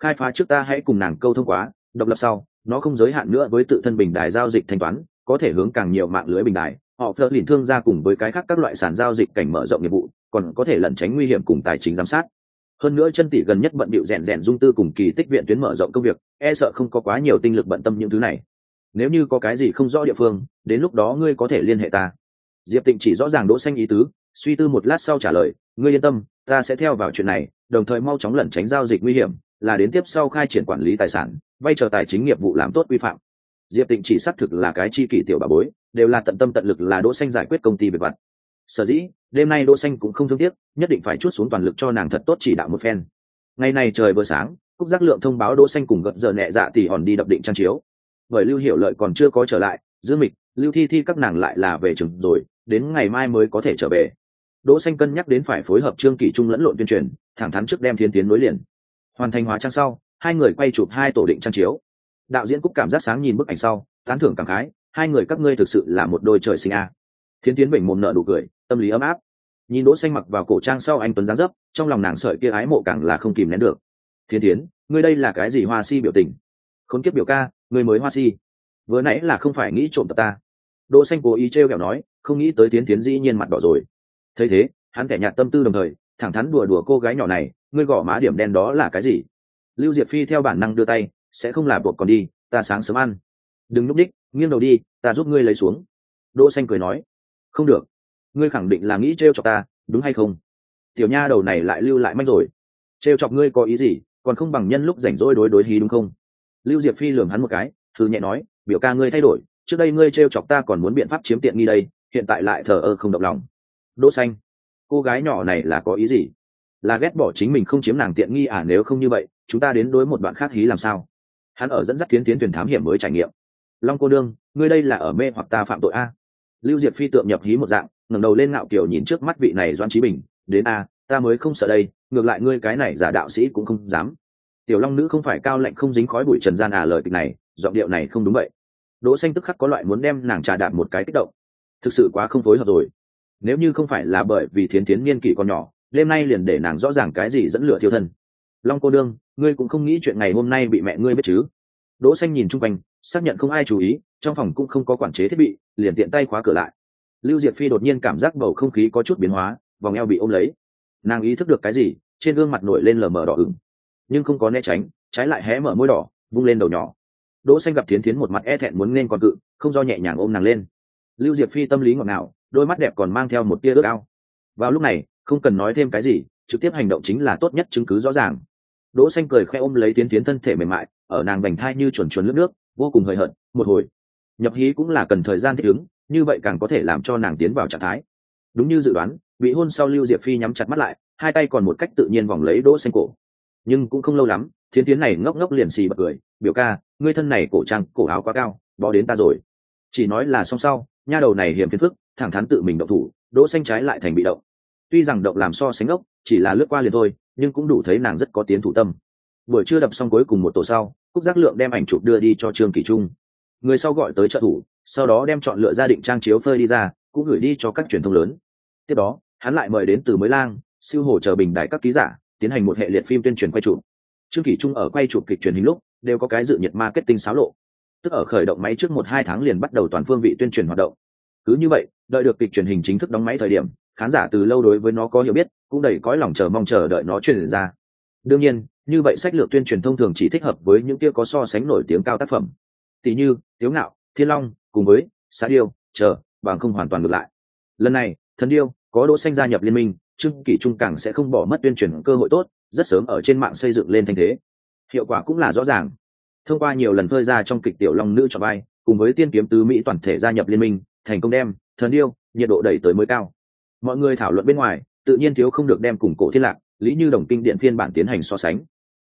khai phá trước ta hãy cùng nàng câu thông quá, độc lập sau, nó không giới hạn nữa với tự thân bình đài giao dịch thanh toán, có thể hướng càng nhiều mạng lưới bình đài. Họ phớt lìn thương gia cùng với cái khác các loại sàn giao dịch cảnh mở rộng nghiệp vụ, còn có thể lẩn tránh nguy hiểm cùng tài chính giám sát. Hơn nữa chân tỷ gần nhất bận bịu rèn rèn dung tư cùng kỳ tích viện tuyến mở rộng công việc e sợ không có quá nhiều tinh lực bận tâm những thứ này. Nếu như có cái gì không rõ địa phương, đến lúc đó ngươi có thể liên hệ ta. Diệp tịnh chỉ rõ ràng đỗ xanh ý tứ, suy tư một lát sau trả lời, ngươi yên tâm, ta sẽ theo vào chuyện này, đồng thời mau chóng lẩn tránh giao dịch nguy hiểm là đến tiếp sau khai triển quản lý tài sản, vay chờ tài chính nghiệp vụ làm tốt quy phạm. Diệp tịnh chỉ xác thực là cái chi kỷ tiểu bà bối, đều là tận tâm tận lực là đỗ xanh giải quyết công ty về vặt. Sở dĩ, đêm nay đỗ xanh cũng không thương tiếc, nhất định phải chút xuống toàn lực cho nàng thật tốt chỉ đạo một phen. Ngày này trời vừa sáng, cúc giác lượng thông báo đỗ xanh cùng gật giờ nhẹ dạ tỷ hòn đi đập định trang chiếu. Bởi lưu hiểu lợi còn chưa có trở lại, dương mịch, lưu thi thi các nàng lại là về trường rồi, đến ngày mai mới có thể trở về. Đỗ xanh cân nhắc đến phải phối hợp trương kỷ trung lẫn lộn tuyên truyền, thẳng thắn trước đem thiên tiến nối liền hoàn thành hóa trang sau, hai người quay chụp hai tổ định trang chiếu. Đạo diễn cúc cảm giác sáng nhìn bức ảnh sau, tán thưởng cảm khái, hai người các ngươi thực sự là một đôi trời sinh a. À. thiến tiến bình mồm nợ nụ cười, tâm lý ấm áp. Nhìn đỗ xanh mặc vào cổ trang sau anh tuấn dáng dấp, trong lòng nàng sợi kia ái mộ càng là không kìm nén được. Thiên tiến, ngươi đây là cái gì hoa si biểu tình? Khốn kiếp biểu ca, ngươi mới hoa si. Vừa nãy là không phải nghĩ trộm tập ta. Đỗ xanh cố ý treo kẹo nói, không nghĩ tới tiến tiến dĩ nhiên mặt đỏ rồi. Thấy thế, hắn kẻ nhạt tâm tư đồng thời thẳng thắn đùa đùa cô gái nhỏ này, ngươi gõ má điểm đen đó là cái gì? Lưu diệp phi theo bản năng đưa tay, sẽ không là buộc còn đi, ta sáng sớm ăn. Đừng núp đích nghiêng đầu đi, ta giúp ngươi lấy xuống. Đỗ xanh cười nói, không được, ngươi khẳng định là nghĩ treo chọc ta, đúng hay không? Tiểu nha đầu này lại lưu lại manh rồi. Treo chọc ngươi có ý gì, còn không bằng nhân lúc rảnh rỗi đối đối hí đúng không? Lưu diệp phi lườm hắn một cái thư nhẹ nói, biểu ca ngươi thay đổi, trước đây ngươi treo chọc ta còn muốn biện pháp chiếm tiện nghi đây, hiện tại lại thờ ơ không động lòng. Đỗ xanh cô gái nhỏ này là có ý gì? Là ghét bỏ chính mình không chiếm nàng tiện nghi à? Nếu không như vậy, chúng ta đến đối một đoạn khác hí làm sao? Hắn ở dẫn dắt tiến tiến thuyền thám hiểm mới trải nghiệm. Long cô đương, ngươi đây là ở mê hoặc ta phạm tội a? Lưu diệp phi tượng nhập hí một dạng, ngẩng đầu lên ngạo kiểu nhìn trước mắt vị này doan trí bình, đến a, ta mới không sợ đây, ngược lại ngươi cái này giả đạo sĩ cũng không dám. Tiểu long nữ không phải cao lạnh không dính khói bụi trần gian à? Lời kịch này, giọng điệu này không đúng vậy. Đỗ xanh tức khắc có loại muốn đem nàng trà đạp một cái kích động. Thực sự quá không phối hợp rồi nếu như không phải là bởi vì thiến Thiến niên kỷ còn nhỏ, đêm nay liền để nàng rõ ràng cái gì dẫn lửa thiêu thân. Long cô đương ngươi cũng không nghĩ chuyện ngày hôm nay bị mẹ ngươi biết chứ? Đỗ xanh nhìn chung quanh, xác nhận không ai chú ý, trong phòng cũng không có quản chế thiết bị, liền tiện tay khóa cửa lại. Lưu diệp phi đột nhiên cảm giác bầu không khí có chút biến hóa, vòng eo bị ôm lấy. Nàng ý thức được cái gì, trên gương mặt nổi lên lờ mờ đỏ ửng. Nhưng không có né tránh, trái lại hé mở môi đỏ, vung lên đầu nhỏ. Đỗ xanh gặp thiến thiến một mặt e thẹn muốn nên còn cự, không do nhẹ nhàng ôm nàng lên. Lưu diệp phi tâm lý ngọt ngào đôi mắt đẹp còn mang theo một tia ước ao. Vào lúc này, không cần nói thêm cái gì, trực tiếp hành động chính là tốt nhất chứng cứ rõ ràng. Đỗ xanh cười khẽ ôm lấy tiến tiến thân thể mềm mại, ở nàng bành thai như chuẩn chuẩn nước nước, vô cùng hời hợt, một hồi. Nhập hí cũng là cần thời gian thích ứng, như vậy càng có thể làm cho nàng tiến vào trạng thái. Đúng như dự đoán, bị hôn sau lưu diệp phi nhắm chặt mắt lại, hai tay còn một cách tự nhiên vòng lấy đỗ xanh cổ. Nhưng cũng không lâu lắm thiến tiến này ngốc ngốc liền xì bật cười, biểu ca, ngươi thân này cổ trang, cổ áo quá cao bỏ đến ta rồi. Chỉ nói là xong sau, nha đầu này hiểm phiền phức thẳng thắn tự mình động thủ, đỗ xanh trái lại thành bị động. Tuy rằng động làm so sánh ngốc chỉ là lướt qua liền thôi, nhưng cũng đủ thấy nàng rất có tiến thủ tâm. Buổi trưa đập xong cuối cùng một tổ sau, cúc giác lượng đem ảnh chụp đưa đi cho trương kỳ trung. Người sau gọi tới trợ thủ, sau đó đem chọn lựa gia định trang chiếu phơi đi ra, cũng gửi đi cho các truyền thông lớn. Tiếp đó, hắn lại mời đến từ mới lang, siêu hồ chờ bình đại các ký giả, tiến hành một hệ liệt phim tuyên truyền quay chụp. Trương kỳ trung ở quay chụp kịch truyền hình lúc, đều có cái dự nhiệt marketing xáo lộ. Tức ở khởi động máy trước một hai tháng liền bắt đầu toàn phương vị tuyên truyền hoạt động cứ như vậy, đợi được kịch truyền hình chính thức đóng máy thời điểm, khán giả từ lâu đối với nó có hiểu biết, cũng đầy cõi lòng chờ mong chờ đợi nó truyền ra. Đương nhiên, như vậy sách lược tuyên truyền thông thường chỉ thích hợp với những kia có so sánh nổi tiếng cao tác phẩm. Tỷ như, tiếu ngạo, thiên long, cùng với xã điêu, chờ, bằng không hoàn toàn ngược lại. Lần này, thần điêu, có đỗ xanh gia nhập liên minh trương kỷ trung càng sẽ không bỏ mất tuyên truyền cơ hội tốt, rất sớm ở trên mạng xây dựng lên thành thế. Hiệu quả cũng là rõ ràng. Thông qua nhiều lần phơi ra trong kịch tiểu long nữ cho vai, cùng với tiên kiếm tứ mỹ toàn thể gia nhập liên minh thành công đem thần yêu, nhiệt độ đẩy tới mới cao. Mọi người thảo luận bên ngoài tự nhiên thiếu không được đem cùng cổ thiên lạc lý như đồng kinh điện phiên bản tiến hành so sánh.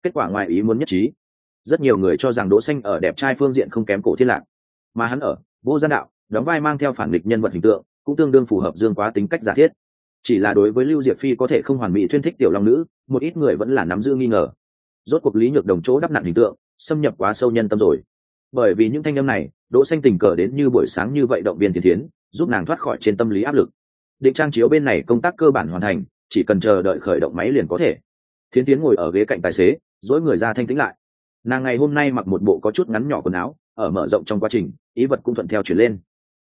Kết quả ngoài ý muốn nhất trí. Rất nhiều người cho rằng đỗ xanh ở đẹp trai phương diện không kém cổ thiên lạc. Mà hắn ở vô gian đạo đóng vai mang theo phản nghịch nhân vật hình tượng cũng tương đương phù hợp dương quá tính cách giả thiết. Chỉ là đối với lưu diệp phi có thể không hoàn mỹ thuyên thích tiểu long nữ một ít người vẫn là nắm giữ nghi ngờ. Rốt cuộc lý nhược đồng chỗ đắp nặng hình tượng xâm nhập quá sâu nhân tâm rồi bởi vì những thanh âm này, đỗ xanh tình cờ đến như buổi sáng như vậy động viên thiên thiến, giúp nàng thoát khỏi trên tâm lý áp lực. Định trang chiếu bên này công tác cơ bản hoàn thành, chỉ cần chờ đợi khởi động máy liền có thể. Thiến tiến ngồi ở ghế cạnh tài xế, dỗi người ra thanh tĩnh lại. Nàng ngày hôm nay mặc một bộ có chút ngắn nhỏ quần áo, ở mở rộng trong quá trình, ý vật cũng thuận theo chuyển lên.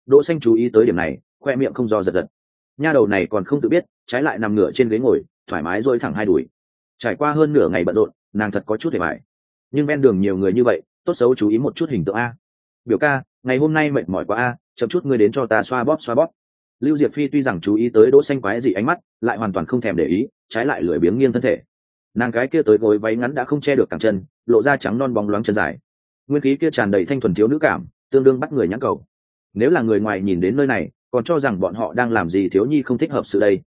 Đỗ xanh chú ý tới điểm này, khoe miệng không do giật giật. Nha đầu này còn không tự biết, trái lại nằm ngửa trên ghế ngồi, thoải mái dôi thẳng hai đùi. Trải qua hơn nửa ngày bận rộn, nàng thật có chút để bài nhưng ven đường nhiều người như vậy tốt xấu chú ý một chút hình tượng a. Biểu ca, ngày hôm nay mệt mỏi quá a, chậm chút ngươi đến cho ta xoa bóp xoa bóp. Lưu diệp phi tuy rằng chú ý tới đỗ xanh quái dị ánh mắt, lại hoàn toàn không thèm để ý, trái lại lười biếng nghiêng thân thể. Nàng cái kia tới gối váy ngắn đã không che được cẳng chân, lộ ra trắng non bóng loáng chân dài. Nguyên khí kia tràn đầy thanh thuần thiếu nữ cảm, tương đương bắt người nhãn cầu. Nếu là người ngoài nhìn đến nơi này, còn cho rằng bọn họ đang làm gì thiếu nhi không thích hợp sự đây.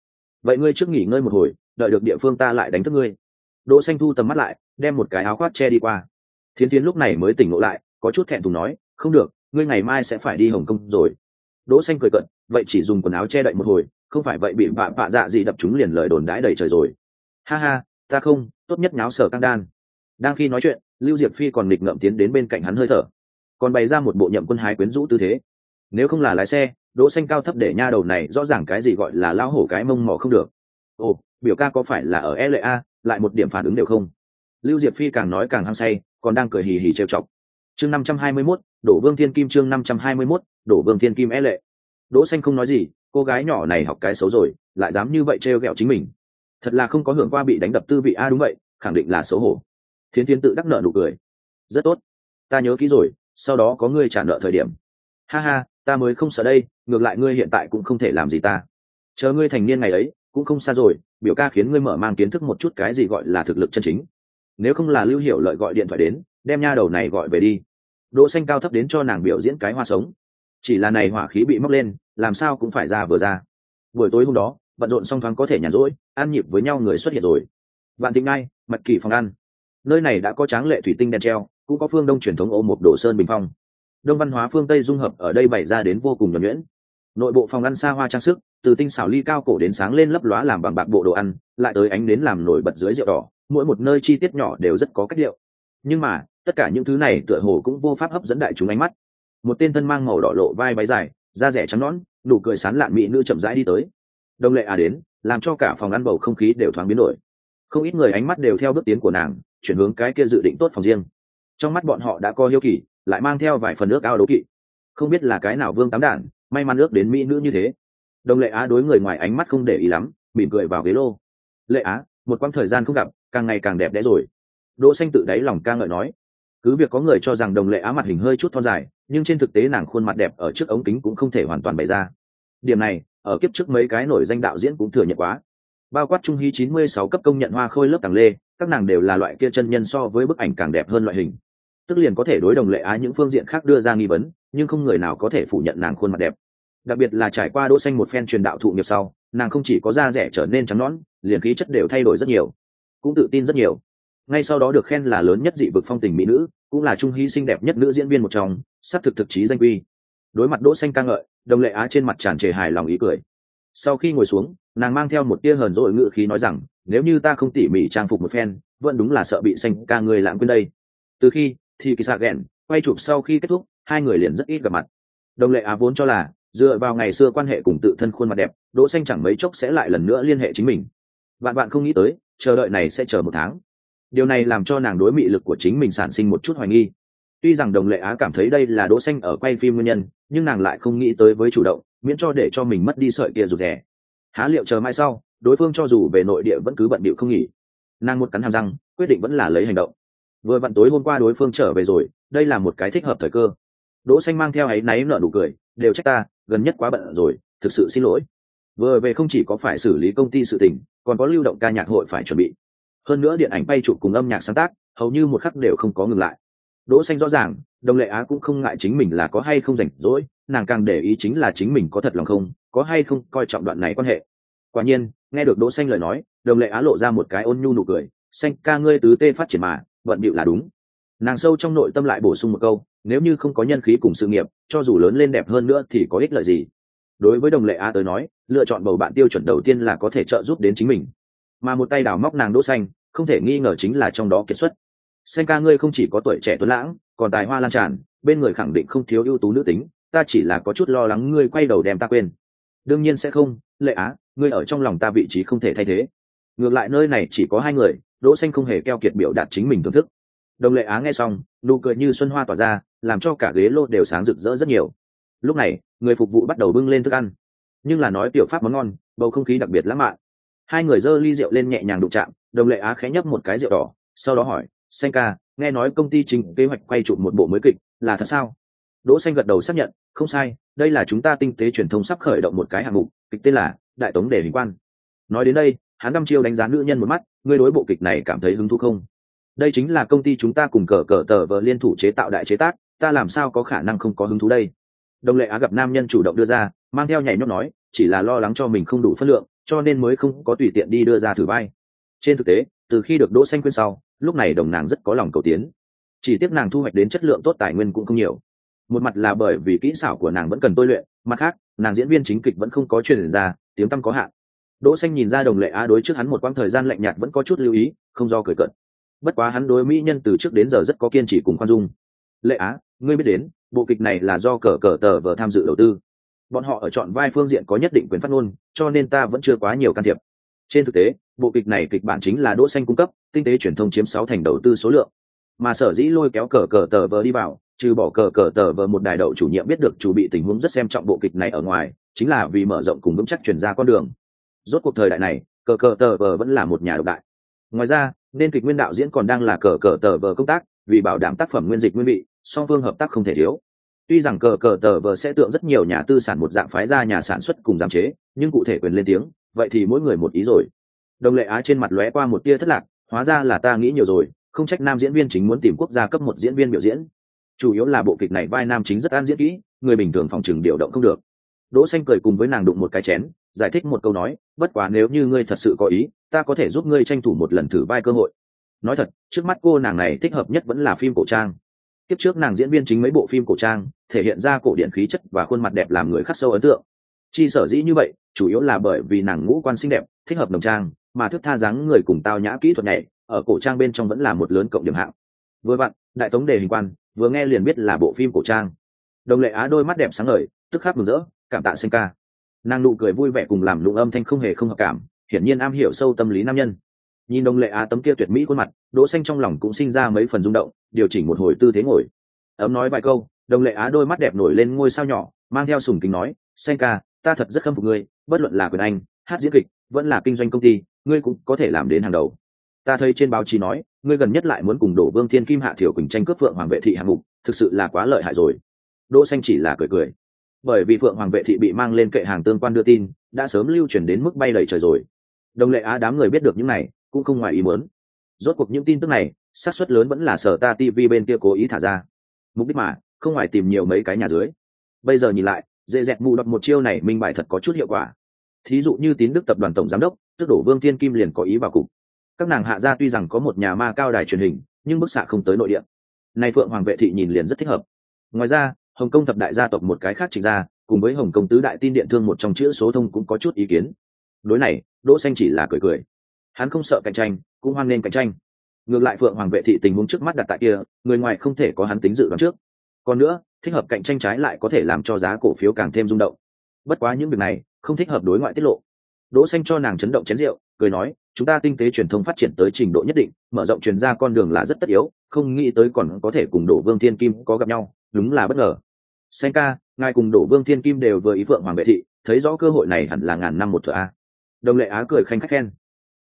Vậy ngươi trước nghỉ ngơi một hồi, đợi được địa phương ta lại đánh thức ngươi. Đỗ xanh thu tầm mắt lại, đem một cái áo khoác che đi qua thiến thiến lúc này mới tỉnh ngộ lại, có chút thẹn thùng nói, không được, ngươi ngày mai sẽ phải đi hồng kông rồi. Đỗ xanh cười cận, vậy chỉ dùng quần áo che đậy một hồi, không phải vậy bị vạ vạ dạ gì đập chúng liền lời đồn đãi đầy trời rồi. Ha ha, ta không, tốt nhất nháo sở căng đan. Đang khi nói chuyện, lưu diệp phi còn nghịch ngợm tiến đến bên cạnh hắn hơi thở. Còn bày ra một bộ nhậm quân hái quyến rũ tư thế. Nếu không là lái xe, đỗ xanh cao thấp để nha đầu này rõ ràng cái gì gọi là lao hổ cái mông mỏ không được. Ồ, biểu ca có phải là ở lea lại một điểm phản ứng đều không? Lưu diệp phi càng nói càng hăng say còn đang cười hì hì trêu chọc. Chương 521, đổ vương thiên kim chương 521, đổ vương thiên kim é lệ. Đỗ xanh không nói gì cô gái nhỏ này học cái xấu rồi lại dám như vậy trêu ghẹo chính mình. Thật là không có hưởng qua bị đánh đập tư vị a đúng vậy khẳng định là xấu hổ. Thiến thiến tự đắc nợ nụ cười. Rất tốt. Ta nhớ kỹ rồi sau đó có ngươi trả nợ thời điểm. Ha ha ta mới không sợ đây ngược lại ngươi hiện tại cũng không thể làm gì ta. Chờ ngươi thành niên ngày ấy cũng không xa rồi biểu ca khiến ngươi mở mang kiến thức một chút cái gì gọi là thực lực chân chính nếu không là lưu hiểu lợi gọi điện thoại đến, đem nha đầu này gọi về đi. Đỗ xanh cao thấp đến cho nàng biểu diễn cái hoa sống. Chỉ là này hỏa khí bị móc lên, làm sao cũng phải ra vừa ra. Buổi tối hôm đó, bận rộn xong thoáng có thể nhàn rỗi ăn nhịp với nhau người xuất hiện rồi. Vạn thịnh ngay Mặt kỳ phòng ăn nơi này đã có tráng lệ thủy tinh đen treo, cũng có phương đông truyền thống ô một đồ sơn bình phong. Đông văn hóa phương tây dung hợp ở đây bày ra đến vô cùng nhuẩn nhuyễn. Nội bộ phòng ăn xa hoa trang sức, từ tinh xảo ly cao cổ đến sáng lên lấp lóa làm bằng bạc bộ đồ ăn, lại tới ánh đến làm nổi bật dưới rượu đỏ mỗi một nơi chi tiết nhỏ đều rất có cách điệu. Nhưng mà, tất cả những thứ này tựa hồ cũng vô pháp hấp dẫn đại chúng ánh mắt. Một tên thân mang màu đỏ lộ vai váy dài, da rẻ trắng nõn, nụ cười sán lạn mỹ nữ chậm rãi đi tới. Đồng lệ à đến, làm cho cả phòng ăn bầu không khí đều thoáng biến đổi. Không ít người ánh mắt đều theo bước tiến của nàng, chuyển hướng cái kia dự định tốt phòng riêng. Trong mắt bọn họ đã có hiếu kỳ, lại mang theo vài phần nước ao đố kỵ. Không biết là cái nào vương tám đản may mắn ước đến mỹ nữ như thế. Đồng lệ á đối người ngoài ánh mắt không để ý lắm, mỉm cười vào ghế lô. Lệ á, một quãng thời gian không gặp càng ngày càng đẹp đẽ rồi. Đỗ xanh tự đáy lòng ca ngợi nói, cứ việc có người cho rằng đồng lệ á mặt hình hơi chút thon dài, nhưng trên thực tế nàng khuôn mặt đẹp ở trước ống kính cũng không thể hoàn toàn bày ra. Điểm này, ở kiếp trước mấy cái nổi danh đạo diễn cũng thừa nhận quá. Bao quát trung hy 96 cấp công nhận hoa khôi lớp tàng lê, các nàng đều là loại kia chân nhân so với bức ảnh càng đẹp hơn loại hình. Tức liền có thể đối đồng lệ á những phương diện khác đưa ra nghi vấn, nhưng không người nào có thể phủ nhận nàng khuôn mặt đẹp. Đặc biệt là trải qua đỗ xanh một phen truyền đạo thụ nghiệp sau, nàng không chỉ có da rẻ trở nên trắng nõn, liền khí chất đều thay đổi rất nhiều cũng tự tin rất nhiều. Ngay sau đó được khen là lớn nhất dị vực phong tình mỹ nữ, cũng là trung hy xinh đẹp nhất nữ diễn viên một trong, sắp thực thực chí danh quy. Đối mặt đỗ xanh ca ngợi, đồng lệ á trên mặt tràn trề hài lòng ý cười. Sau khi ngồi xuống, nàng mang theo một tia hờn dỗi ngựa khí nói rằng, nếu như ta không tỉ mỉ trang phục một phen, vẫn đúng là sợ bị xanh ca người lãng quên đây. Từ khi, thì kỳ xạ ghẹn, quay chụp sau khi kết thúc, hai người liền rất ít gặp mặt. Đồng lệ á vốn cho là, dựa vào ngày xưa quan hệ cùng tự thân khuôn mặt đẹp, đỗ xanh chẳng mấy chốc sẽ lại lần nữa liên hệ chính mình. Bạn bạn không nghĩ tới chờ đợi này sẽ chờ một tháng. Điều này làm cho nàng đối mị lực của chính mình sản sinh một chút hoài nghi. Tuy rằng đồng lệ á cảm thấy đây là đỗ xanh ở quay phim nguyên nhân, nhưng nàng lại không nghĩ tới với chủ động, miễn cho để cho mình mất đi sợi kia rụt rè. Há liệu chờ mai sau, đối phương cho dù về nội địa vẫn cứ bận bịu không nghỉ. Nàng một cắn hàm răng, quyết định vẫn là lấy hành động. Vừa vặn tối hôm qua đối phương trở về rồi, đây là một cái thích hợp thời cơ. Đỗ xanh mang theo ấy náy nở nụ cười, đều trách ta, gần nhất quá bận rồi, thực sự xin lỗi vừa về không chỉ có phải xử lý công ty sự tình, còn có lưu động ca nhạc hội phải chuẩn bị. Hơn nữa điện ảnh bay chụp cùng âm nhạc sáng tác, hầu như một khắc đều không có ngừng lại. Đỗ xanh rõ ràng đồng lệ á cũng không ngại chính mình là có hay không rảnh rỗi, nàng càng để ý chính là chính mình có thật lòng không, có hay không coi trọng đoạn này quan hệ. Quả nhiên, nghe được đỗ xanh lời nói đồng lệ á lộ ra một cái ôn nhu nụ cười, xanh ca ngươi tứ tê phát triển mà vận bịu là đúng. Nàng sâu trong nội tâm lại bổ sung một câu, nếu như không có nhân khí cùng sự nghiệp, cho dù lớn lên đẹp hơn nữa thì có ích lợi gì? Đối với đồng lệ Á tới nói lựa chọn bầu bạn tiêu chuẩn đầu tiên là có thể trợ giúp đến chính mình. Mà một tay đào móc nàng đỗ xanh, không thể nghi ngờ chính là trong đó kiệt xuất. Xanh ca ngươi không chỉ có tuổi trẻ tuấn lãng, còn tài hoa lan tràn, bên người khẳng định không thiếu ưu tú nữ tính, ta chỉ là có chút lo lắng ngươi quay đầu đem ta quên. Đương nhiên sẽ không, lệ á, ngươi ở trong lòng ta vị trí không thể thay thế. Ngược lại nơi này chỉ có hai người, đỗ xanh không hề keo kiệt biểu đạt chính mình thưởng thức. Đồng lệ á nghe xong, nụ cười như xuân hoa tỏa ra, làm cho cả ghế lô đều sáng rực rỡ rất nhiều. Lúc này, người phục vụ bắt đầu bưng lên thức ăn nhưng là nói tiểu pháp món ngon, bầu không khí đặc biệt lãng mạn. Hai người giơ ly rượu lên nhẹ nhàng đụng chạm, đồng lệ á khẽ nhấp một cái rượu đỏ, sau đó hỏi, xanh ca, nghe nói công ty chính kế hoạch quay chụp một bộ mới kịch, là thật sao? Đỗ xanh gật đầu xác nhận, không sai, đây là chúng ta tinh tế truyền thông sắp khởi động một cái hạng mục, kịch tên là đại tống để hình quan. Nói đến đây, hắn đăm chiêu đánh giá nữ nhân một mắt, ngươi đối bộ kịch này cảm thấy hứng thú không? Đây chính là công ty chúng ta cùng cờ cờ tờ vờ liên thủ chế tạo đại chế tác, ta làm sao có khả năng không có hứng thú đây? Đồng lệ á gặp nam nhân chủ động đưa ra mang theo nhảy nhót nói, chỉ là lo lắng cho mình không đủ phân lượng, cho nên mới không có tùy tiện đi đưa ra thử vai. Trên thực tế, từ khi được đỗ xanh khuyên sau, lúc này đồng nàng rất có lòng cầu tiến. Chỉ tiếc nàng thu hoạch đến chất lượng tốt tài nguyên cũng không nhiều. Một mặt là bởi vì kỹ xảo của nàng vẫn cần tôi luyện, mặt khác, nàng diễn viên chính kịch vẫn không có truyền ra, tiếng tăm có hạn. Đỗ xanh nhìn ra đồng lệ á đối trước hắn một quãng thời gian lạnh nhạt vẫn có chút lưu ý, không do cười cợt. Bất quá hắn đối mỹ nhân từ trước đến giờ rất có kiên trì cùng khoan dung. Lệ á, ngươi biết đến, bộ kịch này là do cờ cờ tờ vờ tham dự đầu tư bọn họ ở chọn vai phương diện có nhất định quyền phát ngôn, cho nên ta vẫn chưa quá nhiều can thiệp. Trên thực tế, bộ kịch này kịch bản chính là đỗ xanh cung cấp, tinh tế truyền thông chiếm sáu thành đầu tư số lượng. Mà sở dĩ lôi kéo cờ cờ tờ vờ đi vào, trừ bỏ cờ cờ tờ vờ một đài đậu chủ nhiệm biết được chủ bị tình huống rất xem trọng bộ kịch này ở ngoài, chính là vì mở rộng cùng vững chắc truyền ra con đường. Rốt cuộc thời đại này, cờ cờ tờ vờ vẫn là một nhà độc đại. Ngoài ra, nên kịch nguyên đạo diễn còn đang là cờ cờ tờ vờ công tác, vì bảo đảm tác phẩm nguyên dịch nguyên vị, song phương hợp tác không thể thiếu tuy rằng cờ cờ tờ vờ sẽ tượng rất nhiều nhà tư sản một dạng phái ra nhà sản xuất cùng giám chế, nhưng cụ thể quyền lên tiếng, vậy thì mỗi người một ý rồi. Đồng lệ á trên mặt lóe qua một tia thất lạc, hóa ra là ta nghĩ nhiều rồi, không trách nam diễn viên chính muốn tìm quốc gia cấp một diễn viên biểu diễn. Chủ yếu là bộ kịch này vai nam chính rất an diễn kỹ, người bình thường phòng chừng điều động không được. Đỗ xanh cười cùng với nàng đụng một cái chén, giải thích một câu nói, bất quá nếu như ngươi thật sự có ý, ta có thể giúp ngươi tranh thủ một lần thử vai cơ hội. Nói thật, trước mắt cô nàng này thích hợp nhất vẫn là phim cổ trang tiếp trước nàng diễn viên chính mấy bộ phim cổ trang, thể hiện ra cổ điện khí chất và khuôn mặt đẹp làm người khắc sâu ấn tượng. Chi sở dĩ như vậy, chủ yếu là bởi vì nàng ngũ quan xinh đẹp, thích hợp đồng trang, mà thức tha dáng người cùng tao nhã kỹ thuật này ở cổ trang bên trong vẫn là một lớn cộng điểm hạng. Vừa vặn, đại tống đề hình quan, vừa nghe liền biết là bộ phim cổ trang. Đồng lệ á đôi mắt đẹp sáng ngời, tức khắc mừng rỡ, cảm tạ sinh ca. Nàng nụ cười vui vẻ cùng làm lụng âm thanh không hề không hợp cảm, hiển nhiên am hiểu sâu tâm lý nam nhân nhìn đồng lệ á tấm kia tuyệt mỹ khuôn mặt, đỗ xanh trong lòng cũng sinh ra mấy phần rung động, điều chỉnh một hồi tư thế ngồi. Ấm nói vài câu đồng lệ á đôi mắt đẹp nổi lên ngôi sao nhỏ, mang theo sùng kính nói, xanh ca, ta thật rất khâm phục ngươi, bất luận là quyền anh, hát diễn kịch, vẫn là kinh doanh công ty, ngươi cũng có thể làm đến hàng đầu. Ta thấy trên báo chí nói, ngươi gần nhất lại muốn cùng đổ vương thiên kim hạ thiểu quỳnh tranh cướp phượng hoàng vệ thị hạng mục, thực sự là quá lợi hại rồi. Đỗ xanh chỉ là cười cười. Bởi vì phượng hoàng vệ thị bị mang lên kệ hàng tương quan đưa tin, đã sớm lưu truyền đến mức bay lẩy trời rồi. Đồng lệ á đám người biết được những này cũng không ngoài ý muốn. Rốt cuộc những tin tức này, xác suất lớn vẫn là sở ta tv bên kia cố ý thả ra. Mục đích mà, không ngoài tìm nhiều mấy cái nhà dưới. Bây giờ nhìn lại, dễ dẹt mù đọc một chiêu này minh bài thật có chút hiệu quả. Thí dụ như tín đức tập đoàn tổng giám đốc, tức đổ vương thiên kim liền có ý vào cục. Các nàng hạ gia tuy rằng có một nhà ma cao đài truyền hình, nhưng bức xạ không tới nội địa. Nay phượng hoàng vệ thị nhìn liền rất thích hợp. Ngoài ra, hồng kông thập đại gia tộc một cái khác trịch ra, cùng với hồng kông tứ đại tin điện thương một trong chữ số thông cũng có chút ý kiến. Đối này, đỗ xanh chỉ là cười cười hắn không sợ cạnh tranh, cũng hoan nên cạnh tranh. Ngược lại phượng hoàng vệ thị tình huống trước mắt đặt tại kia, người ngoài không thể có hắn tính dự đoán trước. Còn nữa, thích hợp cạnh tranh trái lại có thể làm cho giá cổ phiếu càng thêm rung động. Bất quá những việc này, không thích hợp đối ngoại tiết lộ. Đỗ xanh cho nàng chấn động chén rượu, cười nói, chúng ta tinh tế truyền thông phát triển tới trình độ nhất định, mở rộng truyền ra con đường là rất tất yếu, không nghĩ tới còn có thể cùng đổ vương thiên kim có gặp nhau, đúng là bất ngờ. Xanh ca, ngài cùng đổ vương thiên kim đều vừa ý phượng hoàng vệ thị, thấy rõ cơ hội này hẳn là ngàn năm một thợ a. Đồng lệ á cười khanh khách khen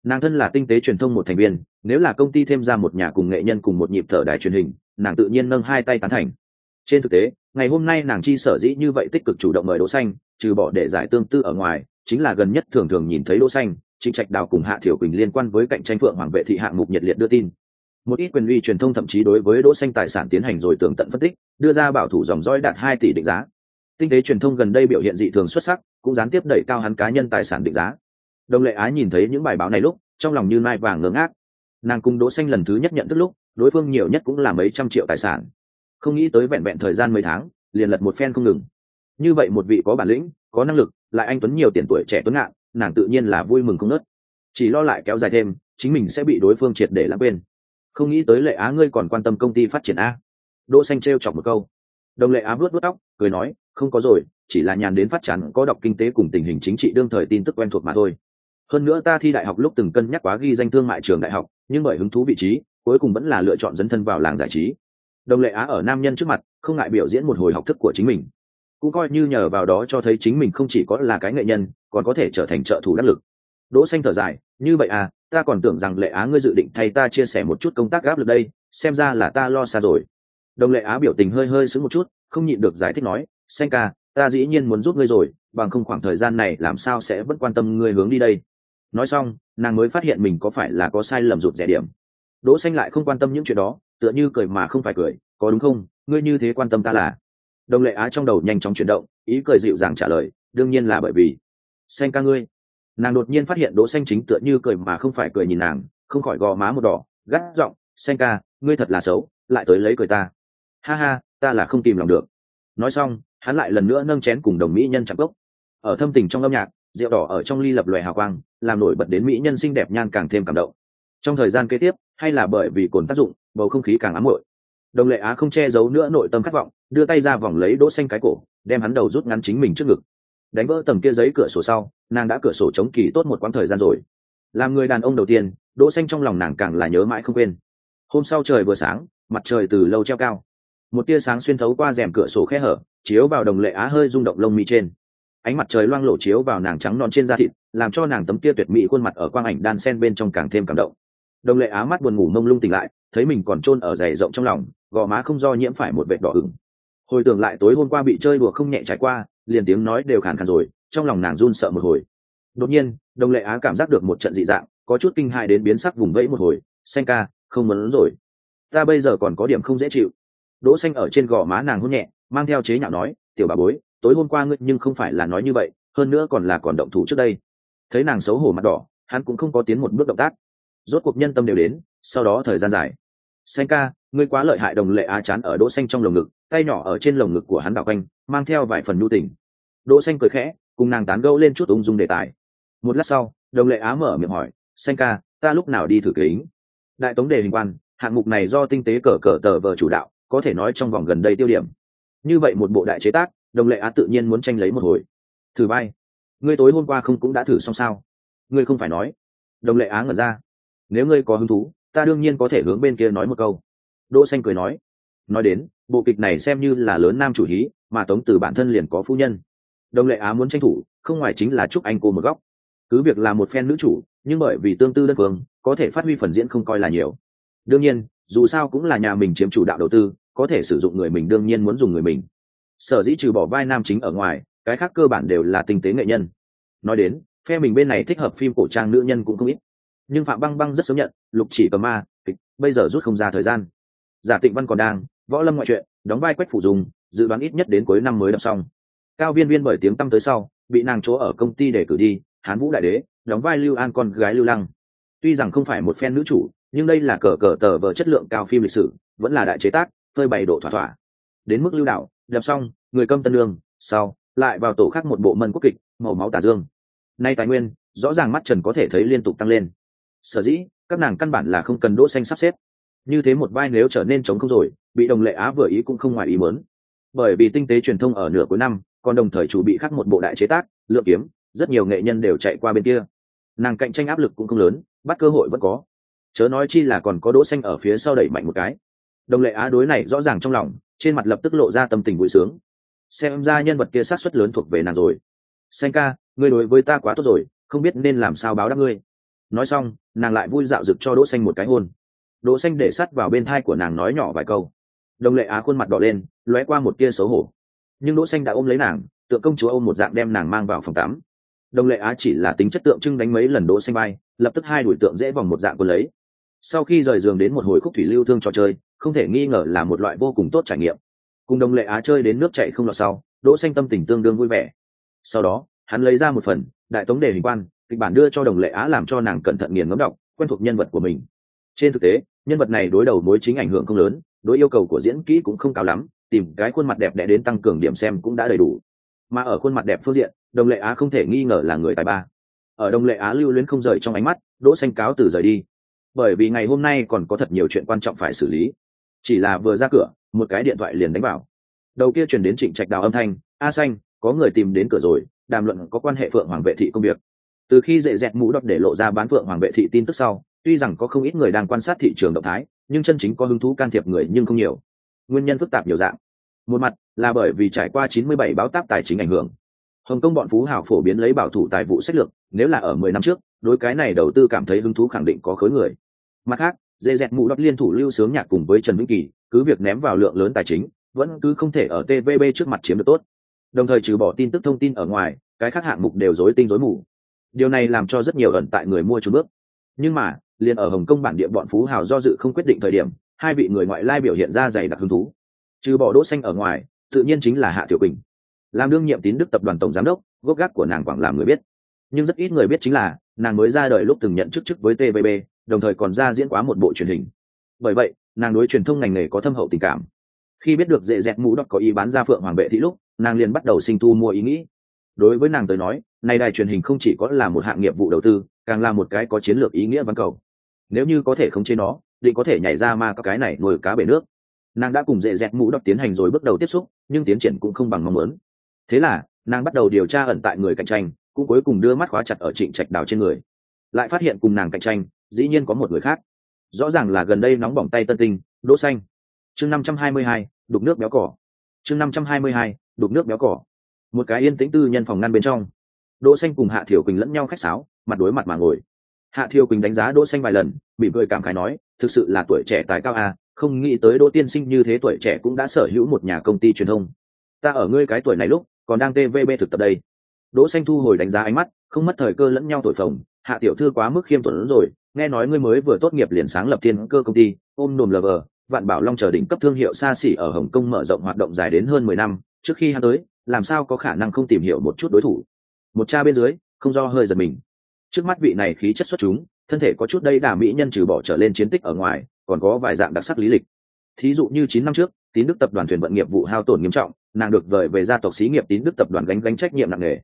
nàng thân là tinh tế truyền thông một thành viên, nếu là công ty thêm ra một nhà cùng nghệ nhân cùng một nhịp thở đài truyền hình, nàng tự nhiên nâng hai tay tán thành. Trên thực tế, ngày hôm nay nàng chi sở dĩ như vậy tích cực chủ động mời đỗ xanh, trừ bỏ để giải tương tư ở ngoài, chính là gần nhất thường thường nhìn thấy đỗ xanh, trịnh trạch đào cùng hạ thiểu quỳnh liên quan với cạnh tranh phượng hoàng vệ thị hạng mục nhiệt liệt đưa tin. Một ít quyền uy truyền thông thậm chí đối với đỗ xanh tài sản tiến hành rồi tường tận phân tích, đưa ra bảo thủ dòng dõi đạt 2 tỷ định giá. Tinh tế truyền thông gần đây biểu hiện dị thường xuất sắc, cũng gián tiếp đẩy cao hắn cá nhân tài sản định giá đồng lệ á nhìn thấy những bài báo này lúc, trong lòng như mai vàng ngớ ngác. Nàng cùng đỗ xanh lần thứ nhất nhận thức lúc, đối phương nhiều nhất cũng là mấy trăm triệu tài sản. Không nghĩ tới vẹn vẹn thời gian mấy tháng, liền lật một phen không ngừng. Như vậy một vị có bản lĩnh, có năng lực, lại anh tuấn nhiều tiền tuổi trẻ tuấn ngạn nàng tự nhiên là vui mừng không nớt. Chỉ lo lại kéo dài thêm, chính mình sẽ bị đối phương triệt để lãng quên. Không nghĩ tới lệ á ngươi còn quan tâm công ty phát triển a. Đỗ xanh treo chọc một câu. Đồng lệ á vuốt vuốt tóc, cười nói, không có rồi, chỉ là nhàn đến phát chán, có đọc kinh tế cùng tình hình chính trị đương thời tin tức quen thuộc mà thôi hơn nữa ta thi đại học lúc từng cân nhắc quá ghi danh thương mại trường đại học, nhưng bởi hứng thú vị trí, cuối cùng vẫn là lựa chọn dấn thân vào làng giải trí. Đồng lệ á ở nam nhân trước mặt, không ngại biểu diễn một hồi học thức của chính mình. Cũng coi như nhờ vào đó cho thấy chính mình không chỉ có là cái nghệ nhân, còn có thể trở thành trợ thủ đắc lực. Đỗ xanh thở dài, như vậy à ta còn tưởng rằng lệ á ngươi dự định thay ta chia sẻ một chút công tác gáp lực đây, xem ra là ta lo xa rồi. Đồng lệ á biểu tình hơi hơi sững một chút, không nhịn được giải thích nói, xanh ca, ta dĩ nhiên muốn giúp ngươi rồi, bằng không khoảng thời gian này làm sao sẽ vẫn quan tâm ngươi hướng đi đây? Nói xong, nàng mới phát hiện mình có phải là có sai lầm rụt rẻ điểm. Đỗ xanh lại không quan tâm những chuyện đó, tựa như cười mà không phải cười, có đúng không? Ngươi như thế quan tâm ta là? Đồng lệ á trong đầu nhanh chóng chuyển động, ý cười dịu dàng trả lời, đương nhiên là bởi vì. Xanh ca ngươi. Nàng đột nhiên phát hiện đỗ xanh chính tựa như cười mà không phải cười nhìn nàng, không khỏi gò má một đỏ, gắt giọng, xanh ca, ngươi thật là xấu, lại tới lấy cười ta. Ha ha, ta là không tìm lòng được. Nói xong, hắn lại lần nữa nâng chén cùng đồng mỹ nhân chạm cốc. Ở thâm tình trong âm nhạc rượu đỏ ở trong ly lập lòe hào quang, làm nổi bật đến mỹ nhân xinh đẹp nhan càng thêm cảm động. Trong thời gian kế tiếp, hay là bởi vì cồn tác dụng, bầu không khí càng ám muội. Đồng lệ á không che giấu nữa nội tâm khát vọng, đưa tay ra vòng lấy đỗ xanh cái cổ, đem hắn đầu rút ngắn chính mình trước ngực. Đánh vỡ tầng kia giấy cửa sổ sau, nàng đã cửa sổ chống kỳ tốt một quãng thời gian rồi. Làm người đàn ông đầu tiên, đỗ xanh trong lòng nàng càng là nhớ mãi không quên. Hôm sau trời vừa sáng, mặt trời từ lâu treo cao. Một tia sáng xuyên thấu qua rèm cửa sổ khe hở, chiếu vào đồng lệ á hơi rung động lông mi trên ánh mặt trời loang lổ chiếu vào nàng trắng non trên da thịt, làm cho nàng tấm tia tuyệt mỹ khuôn mặt ở quang ảnh đan sen bên trong càng thêm cảm động. Đồng lệ á mắt buồn ngủ mông lung tỉnh lại, thấy mình còn chôn ở dày rộng trong lòng, gò má không do nhiễm phải một vệt đỏ ửng. Hồi tưởng lại tối hôm qua bị chơi đùa không nhẹ trải qua, liền tiếng nói đều khàn khàn rồi, trong lòng nàng run sợ một hồi. Đột nhiên, đồng lệ á cảm giác được một trận dị dạng, có chút kinh hại đến biến sắc vùng vẫy một hồi, xanh ca, không muốn rồi. Ta bây giờ còn có điểm không dễ chịu. Đỗ xanh ở trên gò má nàng hôn nhẹ, mang theo chế nhạo nói, tiểu bà bối tối hôm qua ngươi nhưng không phải là nói như vậy, hơn nữa còn là còn động thủ trước đây. Thấy nàng xấu hổ mặt đỏ, hắn cũng không có tiến một bước động tác. Rốt cuộc nhân tâm đều đến, sau đó thời gian dài. Xanh ca, ngươi quá lợi hại đồng lệ á chán ở đỗ xanh trong lồng ngực, tay nhỏ ở trên lồng ngực của hắn đảo quanh, mang theo vài phần nhu tình. Đỗ xanh cười khẽ, cùng nàng tán gẫu lên chút ung dung đề tài. Một lát sau, đồng lệ á mở miệng hỏi, xanh ca, ta lúc nào đi thử kính? Đại tống đề hình quan, hạng mục này do tinh tế cờ cờ tờ vờ chủ đạo, có thể nói trong vòng gần đây tiêu điểm. Như vậy một bộ đại chế tác đồng lệ á tự nhiên muốn tranh lấy một hồi. Thử vai. Ngươi tối hôm qua không cũng đã thử xong sao? Ngươi không phải nói. Đồng lệ á ngẩn ra. Nếu ngươi có hứng thú, ta đương nhiên có thể hướng bên kia nói một câu. Đỗ xanh cười nói. Nói đến, bộ kịch này xem như là lớn nam chủ hí, mà tống từ bản thân liền có phu nhân. Đồng lệ á muốn tranh thủ, không ngoài chính là chúc anh cô một góc. Cứ việc là một phen nữ chủ, nhưng bởi vì tương tư đơn phương, có thể phát huy phần diễn không coi là nhiều. Đương nhiên, dù sao cũng là nhà mình chiếm chủ đạo đầu tư, có thể sử dụng người mình đương nhiên muốn dùng người mình sở dĩ trừ bỏ vai nam chính ở ngoài, cái khác cơ bản đều là tinh tế nghệ nhân. Nói đến, phe mình bên này thích hợp phim cổ trang nữ nhân cũng không ít. Nhưng phạm băng băng rất sớm nhận, lục chỉ cầm ma, kịch, bây giờ rút không ra thời gian. Giả tịnh văn còn đang, võ lâm ngoại truyện, đóng vai quách phủ dùng dự đoán ít nhất đến cuối năm mới đọc xong. Cao viên viên bởi tiếng tăm tới sau, bị nàng chỗ ở công ty để cử đi, hán vũ đại đế, đóng vai lưu an con gái lưu lăng. Tuy rằng không phải một phen nữ chủ, nhưng đây là cờ cờ tờ vờ chất lượng cao phim lịch sử, vẫn là đại chế tác, phơi bày độ thỏa thỏa. Đến mức lưu đạo đập xong, người công tân lương, sau, lại vào tổ khác một bộ mân quốc kịch, màu máu tả dương. Nay tài nguyên, rõ ràng mắt trần có thể thấy liên tục tăng lên. Sở dĩ, các nàng căn bản là không cần đỗ xanh sắp xếp. Như thế một vai nếu trở nên chống không rồi, bị đồng lệ á vừa ý cũng không ngoài ý muốn. Bởi vì tinh tế truyền thông ở nửa cuối năm, còn đồng thời chủ bị khắc một bộ đại chế tác lựa kiếm, rất nhiều nghệ nhân đều chạy qua bên kia. Nàng cạnh tranh áp lực cũng không lớn, bắt cơ hội vẫn có. Chớ nói chi là còn có đỗ xanh ở phía sau đẩy mạnh một cái đồng lệ á đối này rõ ràng trong lòng, trên mặt lập tức lộ ra tâm tình vui sướng. Xem ra nhân vật kia sát suất lớn thuộc về nàng rồi. Xanh ca, ngươi đối với ta quá tốt rồi, không biết nên làm sao báo đáp ngươi. Nói xong, nàng lại vui dạo rực cho đỗ xanh một cái hôn. Đỗ xanh để sát vào bên thai của nàng nói nhỏ vài câu. Đồng lệ á khuôn mặt đỏ lên, lóe qua một tia xấu hổ. Nhưng đỗ xanh đã ôm lấy nàng tượng công chúa ôm một dạng đem nàng mang vào phòng tắm. Đồng lệ á chỉ là tính chất tượng trưng đánh mấy lần đỗ xanh bay, lập tức hai đuổi tượng dễ vòng một dạng quân lấy. Sau khi rời giường đến một hồi khúc thủy lưu thương trò chơi không thể nghi ngờ là một loại vô cùng tốt trải nghiệm. Cùng đồng lệ á chơi đến nước chảy không lọt sau, đỗ xanh tâm tình tương đương vui vẻ. Sau đó, hắn lấy ra một phần, đại tống đề hình quan, kịch bản đưa cho đồng lệ á làm cho nàng cẩn thận nghiền ngẫm đọc, quen thuộc nhân vật của mình. Trên thực tế, nhân vật này đối đầu mối chính ảnh hưởng không lớn, đối yêu cầu của diễn kỹ cũng không cao lắm, tìm cái khuôn mặt đẹp đẽ đến tăng cường điểm xem cũng đã đầy đủ. Mà ở khuôn mặt đẹp phương diện, đồng lệ á không thể nghi ngờ là người tài ba. Ở đồng lệ á lưu luyến không rời trong ánh mắt, đỗ xanh cáo từ rời đi. Bởi vì ngày hôm nay còn có thật nhiều chuyện quan trọng phải xử lý chỉ là vừa ra cửa, một cái điện thoại liền đánh vào. Đầu kia truyền đến trịnh trạch đào âm thanh, a xanh, có người tìm đến cửa rồi, đàm luận có quan hệ phượng hoàng vệ thị công việc. Từ khi dễ dẹt mũ đọc để lộ ra bán phượng hoàng vệ thị tin tức sau, tuy rằng có không ít người đang quan sát thị trường động thái, nhưng chân chính có hứng thú can thiệp người nhưng không nhiều. Nguyên nhân phức tạp nhiều dạng. Một mặt là bởi vì trải qua 97 báo táp tài chính ảnh hưởng. Hồng kông bọn phú hào phổ biến lấy bảo thủ tài vụ sách lược, nếu là ở 10 năm trước, đối cái này đầu tư cảm thấy hứng thú khẳng định có khối người. Mặt khác dê dẹt mụ đọc liên thủ lưu sướng nhạc cùng với trần vĩnh kỳ, cứ việc ném vào lượng lớn tài chính, vẫn cứ không thể ở tvb trước mặt chiếm được tốt. Đồng thời trừ bỏ tin tức thông tin ở ngoài, cái khác hạng mục đều rối tinh rối mù. Điều này làm cho rất nhiều ẩn tại người mua trốn bước. Nhưng mà, liền ở hồng kông bản địa bọn phú hào do dự không quyết định thời điểm, hai vị người ngoại lai biểu hiện ra dày đặc hứng thú. Trừ bỏ đỗ xanh ở ngoài, tự nhiên chính là hạ tiểu quỳnh. Làm đương nhiệm tín đức tập đoàn tổng giám đốc, gốc gác của nàng quảng làm người biết. Nhưng rất ít người biết chính là, nàng mới ra đời lúc từng nhận chức chức với tvb đồng thời còn ra diễn quá một bộ truyền hình. Bởi vậy, nàng đối truyền thông ngành nghề có thâm hậu tình cảm. Khi biết được dễ dẹt mũ đọc có ý bán ra phượng hoàng vệ thị lúc, nàng liền bắt đầu sinh thu mua ý nghĩ. Đối với nàng tới nói, nay đài truyền hình không chỉ có là một hạng nghiệp vụ đầu tư, càng là một cái có chiến lược ý nghĩa văn cầu. Nếu như có thể khống chế nó, định có thể nhảy ra ma các cái này nuôi cá bể nước. Nàng đã cùng dễ dẹt mũ đọc tiến hành rồi bước đầu tiếp xúc, nhưng tiến triển cũng không bằng mong muốn. Thế là, nàng bắt đầu điều tra ẩn tại người cạnh tranh, cũng cuối cùng đưa mắt khóa chặt ở trịnh trạch đào trên người. Lại phát hiện cùng nàng cạnh tranh dĩ nhiên có một người khác. Rõ ràng là gần đây nóng bỏng tay tân tinh, đỗ xanh. Chương năm trăm hai mươi hai, đục nước béo cỏ. Chương năm trăm hai mươi hai, đục nước béo cỏ. Một cái yên tĩnh tư nhân phòng ngăn bên trong. Đỗ xanh cùng hạ thiểu quỳnh lẫn nhau khách sáo, mặt đối mặt mà ngồi. Hạ thiểu quỳnh đánh giá đỗ xanh vài lần bị cười cảm khái nói, thực sự là tuổi trẻ tài cao a không nghĩ tới đỗ tiên sinh như thế tuổi trẻ cũng đã sở hữu một nhà công ty truyền thông. Ta ở ngươi cái tuổi này lúc, còn đang tvb thực tập đây. Đỗ xanh thu hồi đánh giá ánh mắt, không mất thời cơ lẫn nhau tuổi phồng. Hạ tiểu thư quá mức khiêm tốn rồi nghe nói ngươi mới vừa tốt nghiệp liền sáng lập thiên cơ công ty, ôm nồm lờ vờ, vạn bảo long chờ đỉnh cấp thương hiệu xa xỉ ở hồng kông mở rộng hoạt động dài đến hơn mười năm, trước khi hắn tới, làm sao có khả năng không tìm hiểu một chút đối thủ? Một cha bên dưới, không do hơi giật mình. Trước mắt vị này khí chất xuất chúng, thân thể có chút đây đà mỹ nhân trừ bỏ trở lên chiến tích ở ngoài, còn có vài dạng đặc sắc lý lịch. Thí dụ như chín năm trước, tín đức tập đoàn thuyền vận nghiệp vụ hao tổn nghiêm trọng, nàng được gợi về gia tộc xí nghiệp tín đức tập đoàn gánh gánh trách nhiệm nặng nề.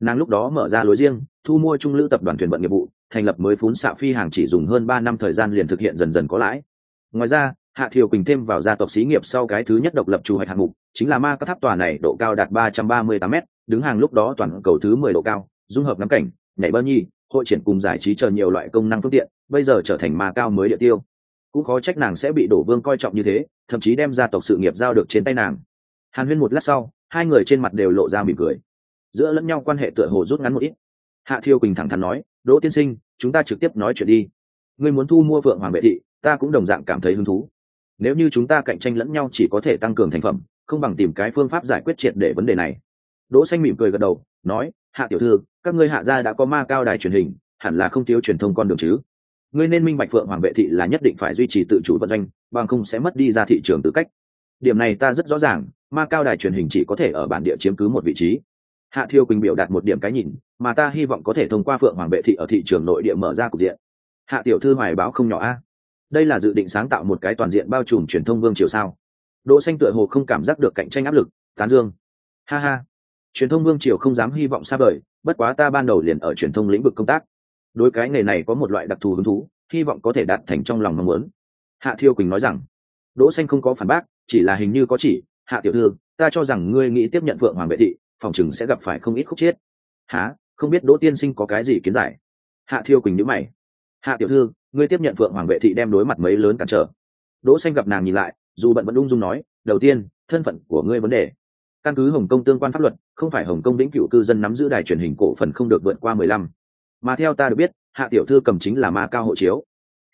Nàng lúc đó mở ra lối riêng, thu mua trung lữ tập đoàn thuyền vận nghiệp vụ thành lập mới phún xạ phi hàng chỉ dùng hơn ba năm thời gian liền thực hiện dần dần có lãi. Ngoài ra, hạ thiều quỳnh thêm vào gia tộc xí nghiệp sau cái thứ nhất độc lập chủ hoạch hạng mục, chính là ma các tháp tòa này độ cao đạt ba trăm ba mươi tám m đứng hàng lúc đó toàn cầu thứ mười độ cao, dung hợp ngắm cảnh, nhảy bao nhi, hội triển cùng giải trí chờ nhiều loại công năng phương tiện, bây giờ trở thành ma cao mới địa tiêu. Cũng khó trách nàng sẽ bị đổ vương coi trọng như thế, thậm chí đem gia tộc sự nghiệp giao được trên tay nàng. Hàn huyên một lát sau, hai người trên mặt đều lộ ra mỉm cười. Giữa lẫn nhau quan hệ tựa hồ rút ngắn một ít. Hạ thiêu quỳnh thẳng thắn nói đỗ tiên sinh, chúng ta trực tiếp nói chuyện đi. Ngươi muốn thu mua phượng hoàng vệ thị, ta cũng đồng dạng cảm thấy hứng thú. Nếu như chúng ta cạnh tranh lẫn nhau chỉ có thể tăng cường thành phẩm, không bằng tìm cái phương pháp giải quyết triệt để vấn đề này. Đỗ xanh mỉm cười gật đầu, nói, hạ tiểu thư, các ngươi hạ gia đã có ma cao đài truyền hình, hẳn là không thiếu truyền thông con đường chứ. Ngươi nên minh bạch phượng hoàng vệ thị là nhất định phải duy trì tự chủ vận doanh, bằng không sẽ mất đi ra thị trường tư cách. Điểm này ta rất rõ ràng, ma cao đài truyền hình chỉ có thể ở bản địa chiếm cứ một vị trí hạ thiêu quỳnh biểu đạt một điểm cái nhìn, mà ta hy vọng có thể thông qua phượng hoàng vệ thị ở thị trường nội địa mở ra cục diện. Hạ tiểu thư hoài báo không nhỏ a. Đây là dự định sáng tạo một cái toàn diện bao trùm truyền thông vương triều sao? Đỗ xanh tựa hồ không cảm giác được cạnh tranh áp lực, tán dương. Ha ha. Truyền thông vương triều không dám hy vọng xa vời, bất quá ta ban đầu liền ở truyền thông lĩnh vực công tác. Đối cái nghề này có một loại đặc thù hứng thú, hy vọng có thể đạt thành trong lòng mong muốn. Hạ thiêu quỳnh nói rằng, đỗ xanh không có phản bác, chỉ là hình như có chỉ. Hạ tiểu thư, ta cho rằng ngươi nghĩ tiếp nhận phượng hoàng vệ thị phòng chừng sẽ gặp phải không ít khúc chết há không biết đỗ tiên sinh có cái gì kiến giải? Hạ thiêu quỳnh nhữ mày. Hạ tiểu thư, ngươi tiếp nhận phượng hoàng vệ thị đem đối mặt mấy lớn cản trở. Đỗ xanh gặp nàng nhìn lại, dù bận vẫn ung dung nói, đầu tiên, thân phận của ngươi vấn đề. Căn cứ hồng kông tương quan pháp luật, không phải hồng kông lĩnh cựu cư dân nắm giữ đài truyền hình cổ phần không được vượt qua mười lăm. Mà theo ta được biết, hạ tiểu thư cầm chính là ma cao hộ chiếu.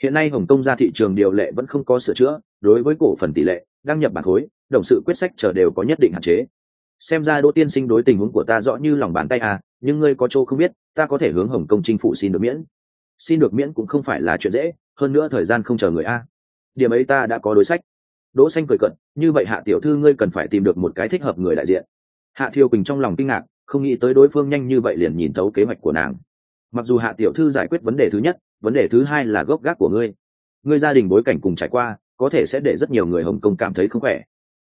Hiện nay hồng kông ra thị trường điều lệ vẫn không có sửa chữa, đối với cổ phần tỷ lệ, đăng nhập bản khối, đồng sự quyết sách chờ đều có nhất định hạn chế xem ra đỗ tiên sinh đối tình huống của ta rõ như lòng bàn tay à nhưng ngươi có chỗ không biết, ta có thể hướng hồng kông chính phủ xin được miễn. Xin được miễn cũng không phải là chuyện dễ, hơn nữa thời gian không chờ người a. Điểm ấy ta đã có đối sách. Đỗ xanh cười cận như vậy hạ tiểu thư ngươi cần phải tìm được một cái thích hợp người đại diện. Hạ thiêu quỳnh trong lòng kinh ngạc, không nghĩ tới đối phương nhanh như vậy liền nhìn thấu kế hoạch của nàng. Mặc dù hạ tiểu thư giải quyết vấn đề thứ nhất, vấn đề thứ hai là gốc gác của ngươi. Ngươi gia đình bối cảnh cùng trải qua, có thể sẽ để rất nhiều người hồng kông cảm thấy không khỏe.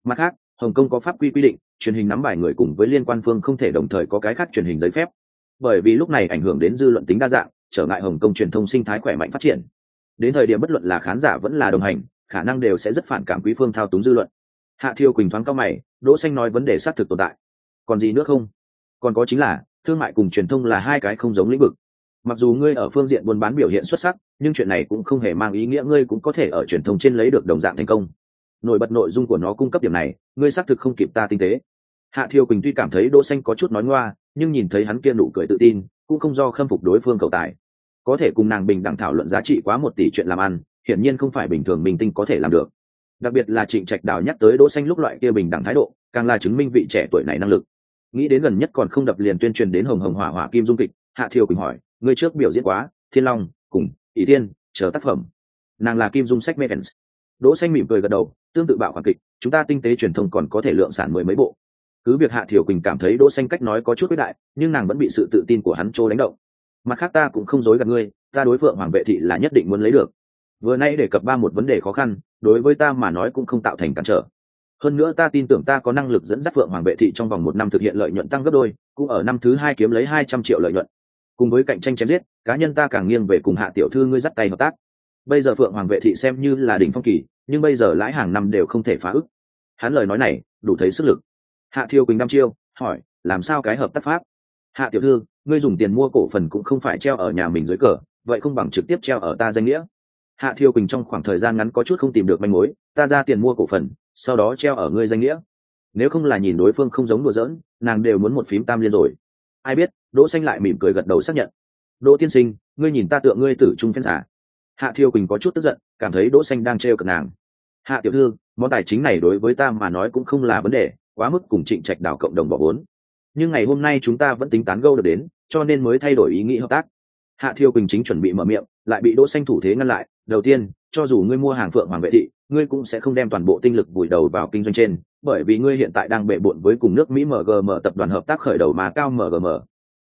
Mặt khác, hồng kông có pháp quy quy định truyền hình nắm bài người cùng với liên quan phương không thể đồng thời có cái khác truyền hình giấy phép. Bởi vì lúc này ảnh hưởng đến dư luận tính đa dạng, trở ngại hồng kông truyền thông sinh thái khỏe mạnh phát triển. Đến thời điểm bất luận là khán giả vẫn là đồng hành, khả năng đều sẽ rất phản cảm quý phương thao túng dư luận. Hạ thiêu quỳnh thoáng cao mày, đỗ xanh nói vấn đề xác thực tồn tại. Còn gì nữa không? Còn có chính là, thương mại cùng truyền thông là hai cái không giống lĩnh vực. Mặc dù ngươi ở phương diện buôn bán biểu hiện xuất sắc, nhưng chuyện này cũng không hề mang ý nghĩa ngươi cũng có thể ở truyền thông trên lấy được đồng dạng thành công. Nổi bật nội dung của nó cung cấp điểm này, ngươi xác thực không kịp ta tinh tế hạ thiều quỳnh tuy cảm thấy đỗ xanh có chút nói ngoa nhưng nhìn thấy hắn kia nụ cười tự tin cũng không do khâm phục đối phương cầu tài. Có thể cùng nàng bình đẳng thảo luận giá trị quá một tỷ chuyện làm ăn hiển nhiên không phải bình thường bình tinh có thể làm được. Đặc biệt là trịnh trạch đào nhắc tới đỗ xanh lúc loại kia bình đẳng thái độ càng là chứng minh vị trẻ tuổi này năng lực. Nghĩ đến gần nhất còn không đập liền tuyên truyền đến hồng hồng hỏa hỏa kim dung kịch hạ thiều quỳnh hỏi ngươi trước biểu diễn quá thiên long cùng ý Thiên, chờ tác phẩm. Nàng là kim dung sách mevens đỗ xanh mỉm cười gật đầu tương tự bạo khoản kịch chúng ta tinh tế truyền thông còn có thể lượng sản mười mấy bộ cứ việc hạ thiểu quỳnh cảm thấy đỗ xanh cách nói có chút quyết đại, nhưng nàng vẫn bị sự tự tin của hắn trô đánh động. Mặt khác ta cũng không dối gạt ngươi, ta đối phượng hoàng vệ thị là nhất định muốn lấy được. Vừa nay đề cập ba một vấn đề khó khăn, đối với ta mà nói cũng không tạo thành cản trở. Hơn nữa ta tin tưởng ta có năng lực dẫn dắt phượng hoàng vệ thị trong vòng một năm thực hiện lợi nhuận tăng gấp đôi, cũng ở năm thứ hai kiếm lấy hai trăm triệu lợi nhuận. Cùng với cạnh tranh chém giết, cá nhân ta càng nghiêng về cùng hạ tiểu thư ngươi dắt tay hợp tác. Bây giờ phượng hoàng vệ thị xem như là đỉnh phong kỳ, nhưng bây giờ lãi hàng năm đều không thể phá ức. Hắn lời nói này, đủ thấy sức lực hạ thiêu quỳnh đăm chiêu, hỏi, làm sao cái hợp tác pháp? Hạ tiểu thư, ngươi dùng tiền mua cổ phần cũng không phải treo ở nhà mình dưới cờ, vậy không bằng trực tiếp treo ở ta danh nghĩa. Hạ thiêu quỳnh trong khoảng thời gian ngắn có chút không tìm được manh mối, ta ra tiền mua cổ phần, sau đó treo ở ngươi danh nghĩa. Nếu không là nhìn đối phương không giống đùa giỡn, nàng đều muốn một phím tam liên rồi. Ai biết? Đỗ xanh lại mỉm cười gật đầu xác nhận. Đỗ tiên sinh, ngươi nhìn ta tựa ngươi tử trung phen giả. Hạ thiêu quỳnh có chút tức giận, cảm thấy đỗ xanh đang treo cợt nàng. Hạ tiểu thư, món tài chính này đối với ta mà nói cũng không là vấn đề quá mức cùng trịnh trạch đảo cộng đồng bỏ vốn. Nhưng ngày hôm nay chúng ta vẫn tính tán gâu được đến, cho nên mới thay đổi ý nghĩ hợp tác. Hạ thiêu quỳnh chính chuẩn bị mở miệng, lại bị đỗ xanh thủ thế ngăn lại. Đầu tiên, cho dù ngươi mua hàng phượng hoàng vệ thị, ngươi cũng sẽ không đem toàn bộ tinh lực vùi đầu vào kinh doanh trên, bởi vì ngươi hiện tại đang bệ bội với cùng nước mỹ mgm tập đoàn hợp tác khởi đầu mà cao mgm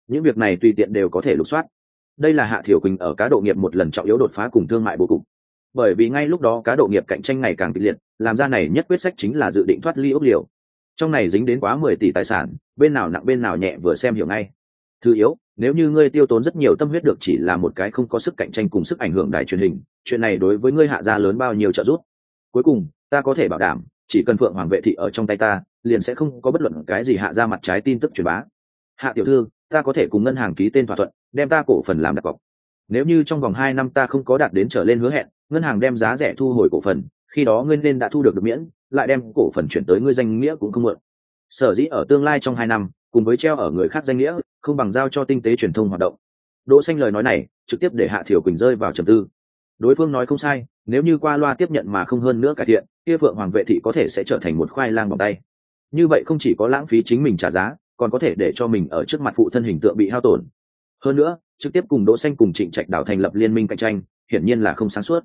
những việc này tùy tiện đều có thể lục soát. Đây là hạ thiểu quỳnh ở cá độ nghiệp một lần trọng yếu đột phá cùng thương mại bố cục. Bởi vì ngay lúc đó cá độ nghiệp cạnh tranh ngày càng kịch liệt, làm ra này nhất quyết sách chính là dự định thoát ly ốc liều trong này dính đến quá mười tỷ tài sản, bên nào nặng bên nào nhẹ vừa xem hiểu ngay. Thứ yếu, nếu như ngươi tiêu tốn rất nhiều tâm huyết được chỉ là một cái không có sức cạnh tranh cùng sức ảnh hưởng đài truyền hình, chuyện này đối với ngươi hạ gia lớn bao nhiêu trợ giúp? Cuối cùng, ta có thể bảo đảm, chỉ cần phượng hoàng vệ thị ở trong tay ta, liền sẽ không có bất luận cái gì hạ ra mặt trái tin tức truyền bá. Hạ tiểu thư, ta có thể cùng ngân hàng ký tên thỏa thuận, đem ta cổ phần làm đặt cọc. Nếu như trong vòng hai năm ta không có đạt đến trở lên hứa hẹn, ngân hàng đem giá rẻ thu hồi cổ phần khi đó ngươi nên đã thu được được miễn, lại đem cổ phần chuyển tới ngươi danh nghĩa cũng không mượn. Sở dĩ ở tương lai trong hai năm, cùng với treo ở người khác danh nghĩa, không bằng giao cho tinh tế truyền thông hoạt động. Đỗ xanh lời nói này, trực tiếp để hạ thiểu quỳnh rơi vào trầm tư. Đối phương nói không sai, nếu như qua loa tiếp nhận mà không hơn nữa cải thiện, kia phượng hoàng vệ thị có thể sẽ trở thành một khoai lang bằng tay. Như vậy không chỉ có lãng phí chính mình trả giá, còn có thể để cho mình ở trước mặt phụ thân hình tượng bị hao tổn. Hơn nữa, trực tiếp cùng đỗ xanh cùng trịnh trạch đảo thành lập liên minh cạnh tranh, hiển nhiên là không sáng suốt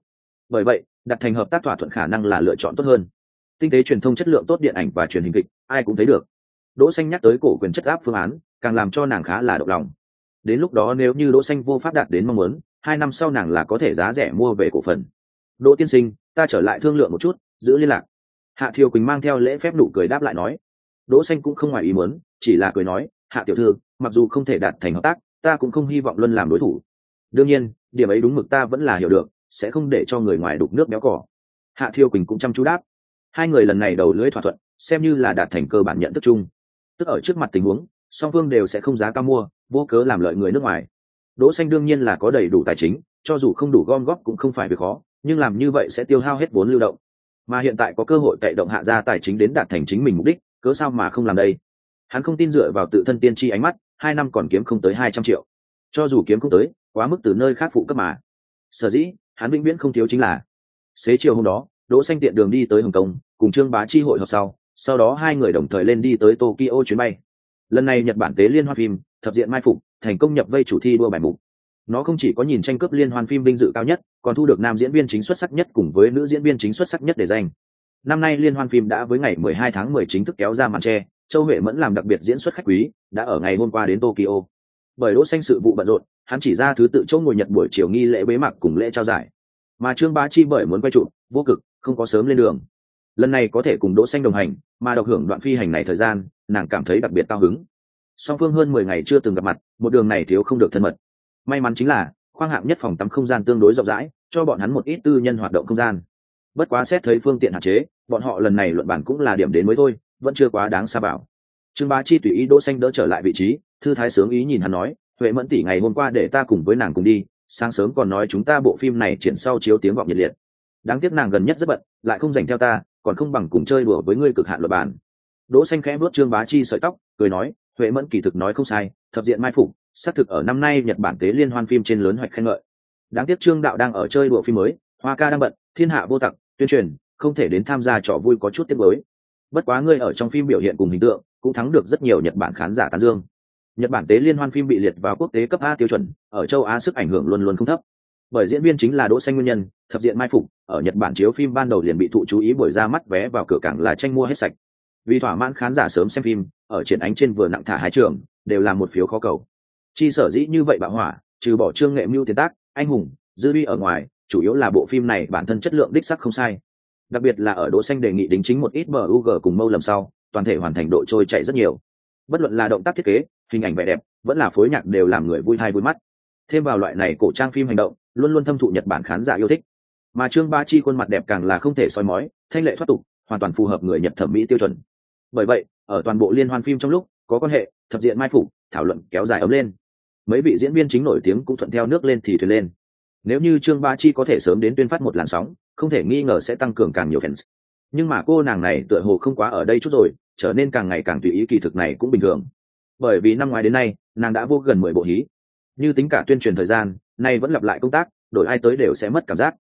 bởi vậy, đặt thành hợp tác thỏa thuận khả năng là lựa chọn tốt hơn. Tinh tế truyền thông chất lượng tốt điện ảnh và truyền hình kịch, ai cũng thấy được. Đỗ xanh nhắc tới cổ quyền chất áp phương án, càng làm cho nàng khá là động lòng. Đến lúc đó nếu như đỗ xanh vô pháp đạt đến mong muốn, hai năm sau nàng là có thể giá rẻ mua về cổ phần. Đỗ tiên sinh, ta trở lại thương lượng một chút, giữ liên lạc. Hạ thiều quỳnh mang theo lễ phép nụ cười đáp lại nói. Đỗ xanh cũng không ngoài ý muốn, chỉ là cười nói, hạ tiểu thư, mặc dù không thể đạt thành hợp tác, ta cũng không hy vọng luân làm đối thủ. Đương nhiên, điểm ấy đúng mực ta vẫn là hiểu được sẽ không để cho người ngoài đục nước béo cỏ hạ thiêu quỳnh cũng chăm chú đáp. Hai người lần này đầu lưới thỏa thuận, xem như là đạt thành cơ bản nhận thức chung. Tức ở trước mặt tình huống, song phương đều sẽ không giá cao mua, vô cớ làm lợi người nước ngoài. Đỗ xanh đương nhiên là có đầy đủ tài chính, cho dù không đủ gom góp cũng không phải việc khó, nhưng làm như vậy sẽ tiêu hao hết vốn lưu động. Mà hiện tại có cơ hội cậy động hạ ra tài chính đến đạt thành chính mình mục đích, cớ sao mà không làm đây? Hắn không tin dựa vào tự thân tiên tri ánh mắt, hai năm còn kiếm không tới hai trăm triệu. Cho dù kiếm không tới, quá mức từ nơi khác phụ cấp mà. Sở dĩ hắn vĩnh viễn không thiếu chính là. Xế chiều hôm đó, đỗ xanh tiện đường đi tới hồng kông, cùng trương bá chi hội họp sau sau đó hai người đồng thời lên đi tới tokyo chuyến bay. Lần này nhật bản tế liên hoan phim, thập diện mai phục, thành công nhập vây chủ thi đua bài mục. Nó không chỉ có nhìn tranh cướp liên hoan phim vinh dự cao nhất, còn thu được nam diễn viên chính xuất sắc nhất cùng với nữ diễn viên chính xuất sắc nhất để danh. Năm nay liên hoan phim đã với ngày 12 tháng 10 chính thức kéo ra màn tre, châu huệ mẫn làm đặc biệt diễn xuất khách quý, đã ở ngày hôm qua đến tokyo. Bởi đỗ xanh sự vụ bận rộn hắn chỉ ra thứ tự chỗ ngồi nhật buổi chiều nghi lễ bế mạc cùng lễ trao giải. Mà trương bá chi bởi muốn quay trụ, vô cực, không có sớm lên đường. Lần này có thể cùng đỗ xanh đồng hành, mà độc hưởng đoạn phi hành này thời gian, nàng cảm thấy đặc biệt cao hứng. Song phương hơn mười ngày chưa từng gặp mặt, một đường này thiếu không được thân mật. May mắn chính là, khoang hạng nhất phòng tắm không gian tương đối rộng rãi, cho bọn hắn một ít tư nhân hoạt động không gian. Bất quá xét thấy phương tiện hạn chế, bọn họ lần này luận bản cũng là điểm đến mới thôi, vẫn chưa quá đáng xa bảo. Trương bá chi tùy ý đỗ xanh đỡ trở lại vị trí, thư thái sướng ý nhìn hắn nói huệ mẫn tỷ ngày hôm qua để ta cùng với nàng cùng đi, sáng sớm còn nói chúng ta bộ phim này triển sau chiếu tiếng vọng nhiệt liệt. Đáng tiếc nàng gần nhất rất bận, lại không dành theo ta, còn không bằng cùng chơi đùa với ngươi cực hạn luật bản. Đỗ xanh khẽ bước trương bá chi sợi tóc, cười nói, huệ mẫn kỳ thực nói không sai, thập diện mai phục, xác thực ở năm nay nhật bản tế liên hoan phim trên lớn hoạch khen ngợi. Đáng tiếc trương đạo đang ở chơi đùa phim mới, hoa ca đang bận, thiên hạ vô tặc, tuyên truyền, không thể đến tham gia trò vui có chút tiếc mới bất quá ngươi ở trong phim biểu hiện cùng hình tượng, cũng thắng được rất nhiều nhật bản khán giả tán dương nhật bản tế liên hoan phim bị liệt vào quốc tế cấp a tiêu chuẩn, ở châu á sức ảnh hưởng luôn luôn không thấp. Bởi diễn viên chính là đỗ xanh nguyên nhân, thập diện mai phục, ở nhật bản chiếu phim ban đầu liền bị thụ chú ý bởi ra mắt vé vào cửa cảng là tranh mua hết sạch. Vì thỏa mãn khán giả sớm xem phim, ở triển ánh trên vừa nặng thả hai trường, đều là một phiếu khó cầu. Chi sở dĩ như vậy bạo hỏa, trừ bỏ trương nghệ mưu tiền tác, anh hùng, dư đi ở ngoài, chủ yếu là bộ phim này bản thân chất lượng đích sắc không sai. Đặc biệt là ở đỗ xanh đề nghị đính chính một ít bờ UG cùng mâu lầm sau, toàn thể hoàn thành độ trôi chạy rất nhiều bất luận là động tác thiết kế, hình ảnh vẻ đẹp, vẫn là phối nhạc đều làm người vui hay vui mắt. Thêm vào loại này cổ trang phim hành động, luôn luôn thâm thụ nhật bản khán giả yêu thích. Mà trương ba chi khuôn mặt đẹp càng là không thể soi mói, thanh lệ thoát tục, hoàn toàn phù hợp người nhật thẩm mỹ tiêu chuẩn. Bởi vậy, ở toàn bộ liên hoan phim trong lúc, có quan hệ, thập diện mai phục, thảo luận kéo dài ấm lên. Mấy vị diễn viên chính nổi tiếng cũng thuận theo nước lên thì thuyền lên. Nếu như trương ba chi có thể sớm đến tuyên phát một làn sóng, không thể nghi ngờ sẽ tăng cường càng nhiều fans nhưng mà cô nàng này tựa hồ không quá ở đây chút rồi, trở nên càng ngày càng tùy ý kỳ thực này cũng bình thường. Bởi vì năm ngoái đến nay, nàng đã vô gần mười bộ hí. Như tính cả tuyên truyền thời gian, nay vẫn lặp lại công tác, đổi ai tới đều sẽ mất cảm giác.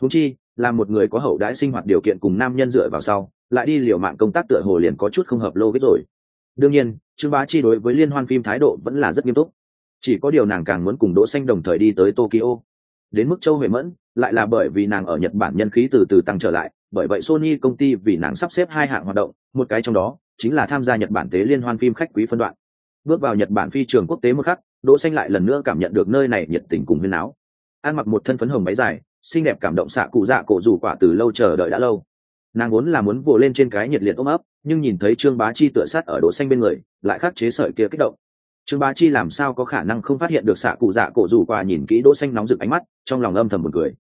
Húng chi, là một người có hậu đãi sinh hoạt điều kiện cùng nam nhân dựa vào sau, lại đi liều mạng công tác tựa hồ liền có chút không hợp logic rồi. Đương nhiên, trương bá chi đối với liên hoan phim thái độ vẫn là rất nghiêm túc. Chỉ có điều nàng càng muốn cùng đỗ xanh đồng thời đi tới tokyo. Đến mức châu huệ mẫn, lại là bởi vì nàng ở nhật bản nhân khí từ từ tăng trở lại bởi vậy sony công ty vì nàng sắp xếp hai hạng hoạt động, một cái trong đó chính là tham gia nhật bản tế liên hoan phim khách quý phân đoạn. Bước vào nhật bản phi trường quốc tế một khắc, đỗ xanh lại lần nữa cảm nhận được nơi này nhiệt tình cùng huyên áo ăn mặc một thân phấn hồng váy dài, xinh đẹp cảm động xạ cụ dạ cổ rủ quả từ lâu chờ đợi đã lâu. Nàng muốn là muốn vồ lên trên cái nhiệt liệt ôm ấp, nhưng nhìn thấy trương bá chi tựa sát ở đỗ xanh bên người, lại khắc chế sợi kia kích động. Trương bá chi làm sao có khả năng không phát hiện được xạ cụ dạ cổ rủ quả nhìn kỹ đỗ xanh nóng rực ánh mắt, trong lòng âm thầm buồn cười.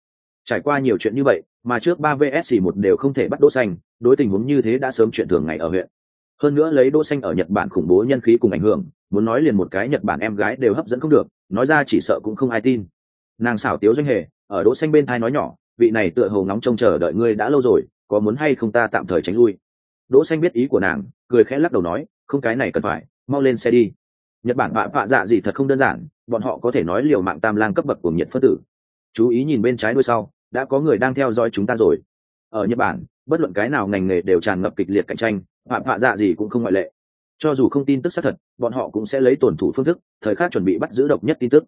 Trải qua nhiều chuyện như vậy mà trước ba vs một đều không thể bắt đỗ xanh, đối tình huống như thế đã sớm chuyện thường ngày ở huyện. Hơn nữa lấy đỗ xanh ở nhật bản khủng bố nhân khí cùng ảnh hưởng, muốn nói liền một cái nhật bản em gái đều hấp dẫn không được, nói ra chỉ sợ cũng không ai tin. Nàng xảo tiếu doanh hề, ở đỗ xanh bên thai nói nhỏ, vị này tựa hồ ngóng trông chờ đợi ngươi đã lâu rồi, có muốn hay không ta tạm thời tránh lui? Đỗ xanh biết ý của nàng, cười khẽ lắc đầu nói, không cái này cần phải, mau lên xe đi. Nhật bản bạ bạ dạ gì thật không đơn giản, bọn họ có thể nói liều mạng tam lang cấp bậc của nhiệt phân tử. Chú ý nhìn bên trái đuôi sau đã có người đang theo dõi chúng ta rồi. Ở nhật bản, bất luận cái nào ngành nghề đều tràn ngập kịch liệt cạnh tranh bạ họa dạ gì cũng không ngoại lệ. Cho dù không tin tức xác thật, bọn họ cũng sẽ lấy tổn thủ phương thức, thời khắc chuẩn bị bắt giữ độc nhất tin tức.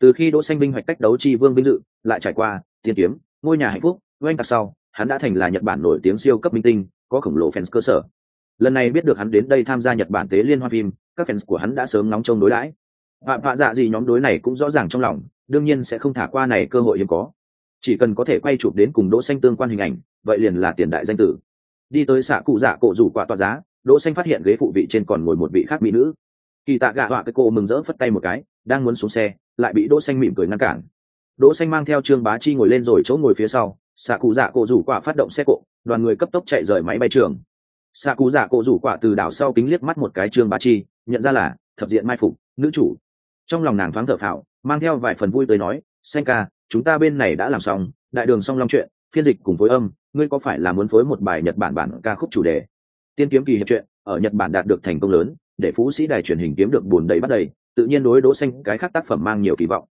Từ khi đỗ xanh binh hoạch cách đấu chi vương vinh dự, lại trải qua, tiên kiếm, ngôi nhà hạnh phúc, oanh tạc sau, hắn đã thành là nhật bản nổi tiếng siêu cấp minh tinh, có khổng lồ fans cơ sở. Lần này biết được hắn đến đây tham gia nhật bản tế liên hoa phim, các fans của hắn đã sớm nóng trông đối đãi. Vạ họa dạ gì nhóm đối này cũng rõ ràng trong lòng, đương nhiên sẽ không thả qua này cơ hội hiếm có chỉ cần có thể quay chụp đến cùng đỗ xanh tương quan hình ảnh, vậy liền là tiền đại danh tử. Đi tới xạ cụ dạ cổ rủ quả tòa giá, đỗ xanh phát hiện ghế phụ vị trên còn ngồi một vị khác mỹ nữ. Kỳ tạ gạ họa cái cô mừng rỡ phất tay một cái, đang muốn xuống xe, lại bị đỗ xanh mỉm cười ngăn cản. Đỗ xanh mang theo trương bá chi ngồi lên rồi chỗ ngồi phía sau, xạ cụ dạ cổ rủ quả phát động xe cộ, đoàn người cấp tốc chạy rời máy bay trường. Xạ cụ dạ cổ rủ quả từ đảo sau kính liếc mắt một cái trương bá chi, nhận ra là, thập diện mai phục, nữ chủ. Trong lòng nàng thoáng thở phào, mang theo vài phần vui tới nói, xanh ca chúng ta bên này đã làm xong, đại đường song long chuyện, phiên dịch cùng phối âm, ngươi có phải là muốn phối một bài nhật bản bản ca khúc chủ đề? Tiên kiếm kỳ hiệp chuyện, ở nhật bản đạt được thành công lớn, để phú sĩ đài truyền hình kiếm được bùn đầy bắt đầy, tự nhiên đối đỗ xanh cái khác tác phẩm mang nhiều kỳ vọng.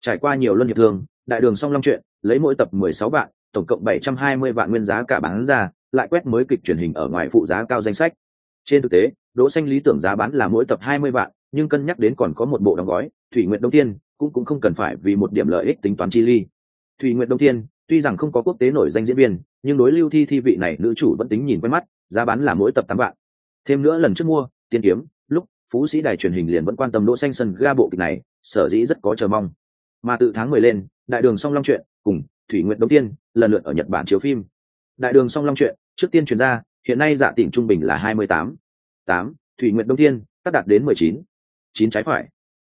Trải qua nhiều luân hiệp thương, đại đường song long chuyện, lấy mỗi tập 16 vạn, tổng cộng 720 vạn nguyên giá cả bán ra, lại quét mới kịch truyền hình ở ngoài phụ giá cao danh sách. Trên thực tế, đỗ xanh lý tưởng giá bán là mỗi tập 20 vạn, nhưng cân nhắc đến còn có một bộ đóng gói, thủy nguyện đông tiên cũng cũng không cần phải vì một điểm lợi ích tính toán chi ly. Thủy nguyện đông Thiên, tuy rằng không có quốc tế nổi danh diễn viên nhưng đối lưu thi thi vị này nữ chủ vẫn tính nhìn quen mắt giá bán là mỗi tập tám vạn. Thêm nữa lần trước mua tiên kiếm lúc phú sĩ đài truyền hình liền vẫn quan tâm đỗ xanh sân ga bộ kịch này sở dĩ rất có chờ mong. Mà từ tháng mười lên đại đường song long chuyện cùng thủy nguyện đầu tiên lần lượt ở nhật bản chiếu phim. Đại đường song long chuyện trước tiên truyền ra hiện nay dạ tỉnh trung bình là hai mươi tám. Tám thủy nguyện đông Thiên tác đạt đến mười chín. Chín trái phải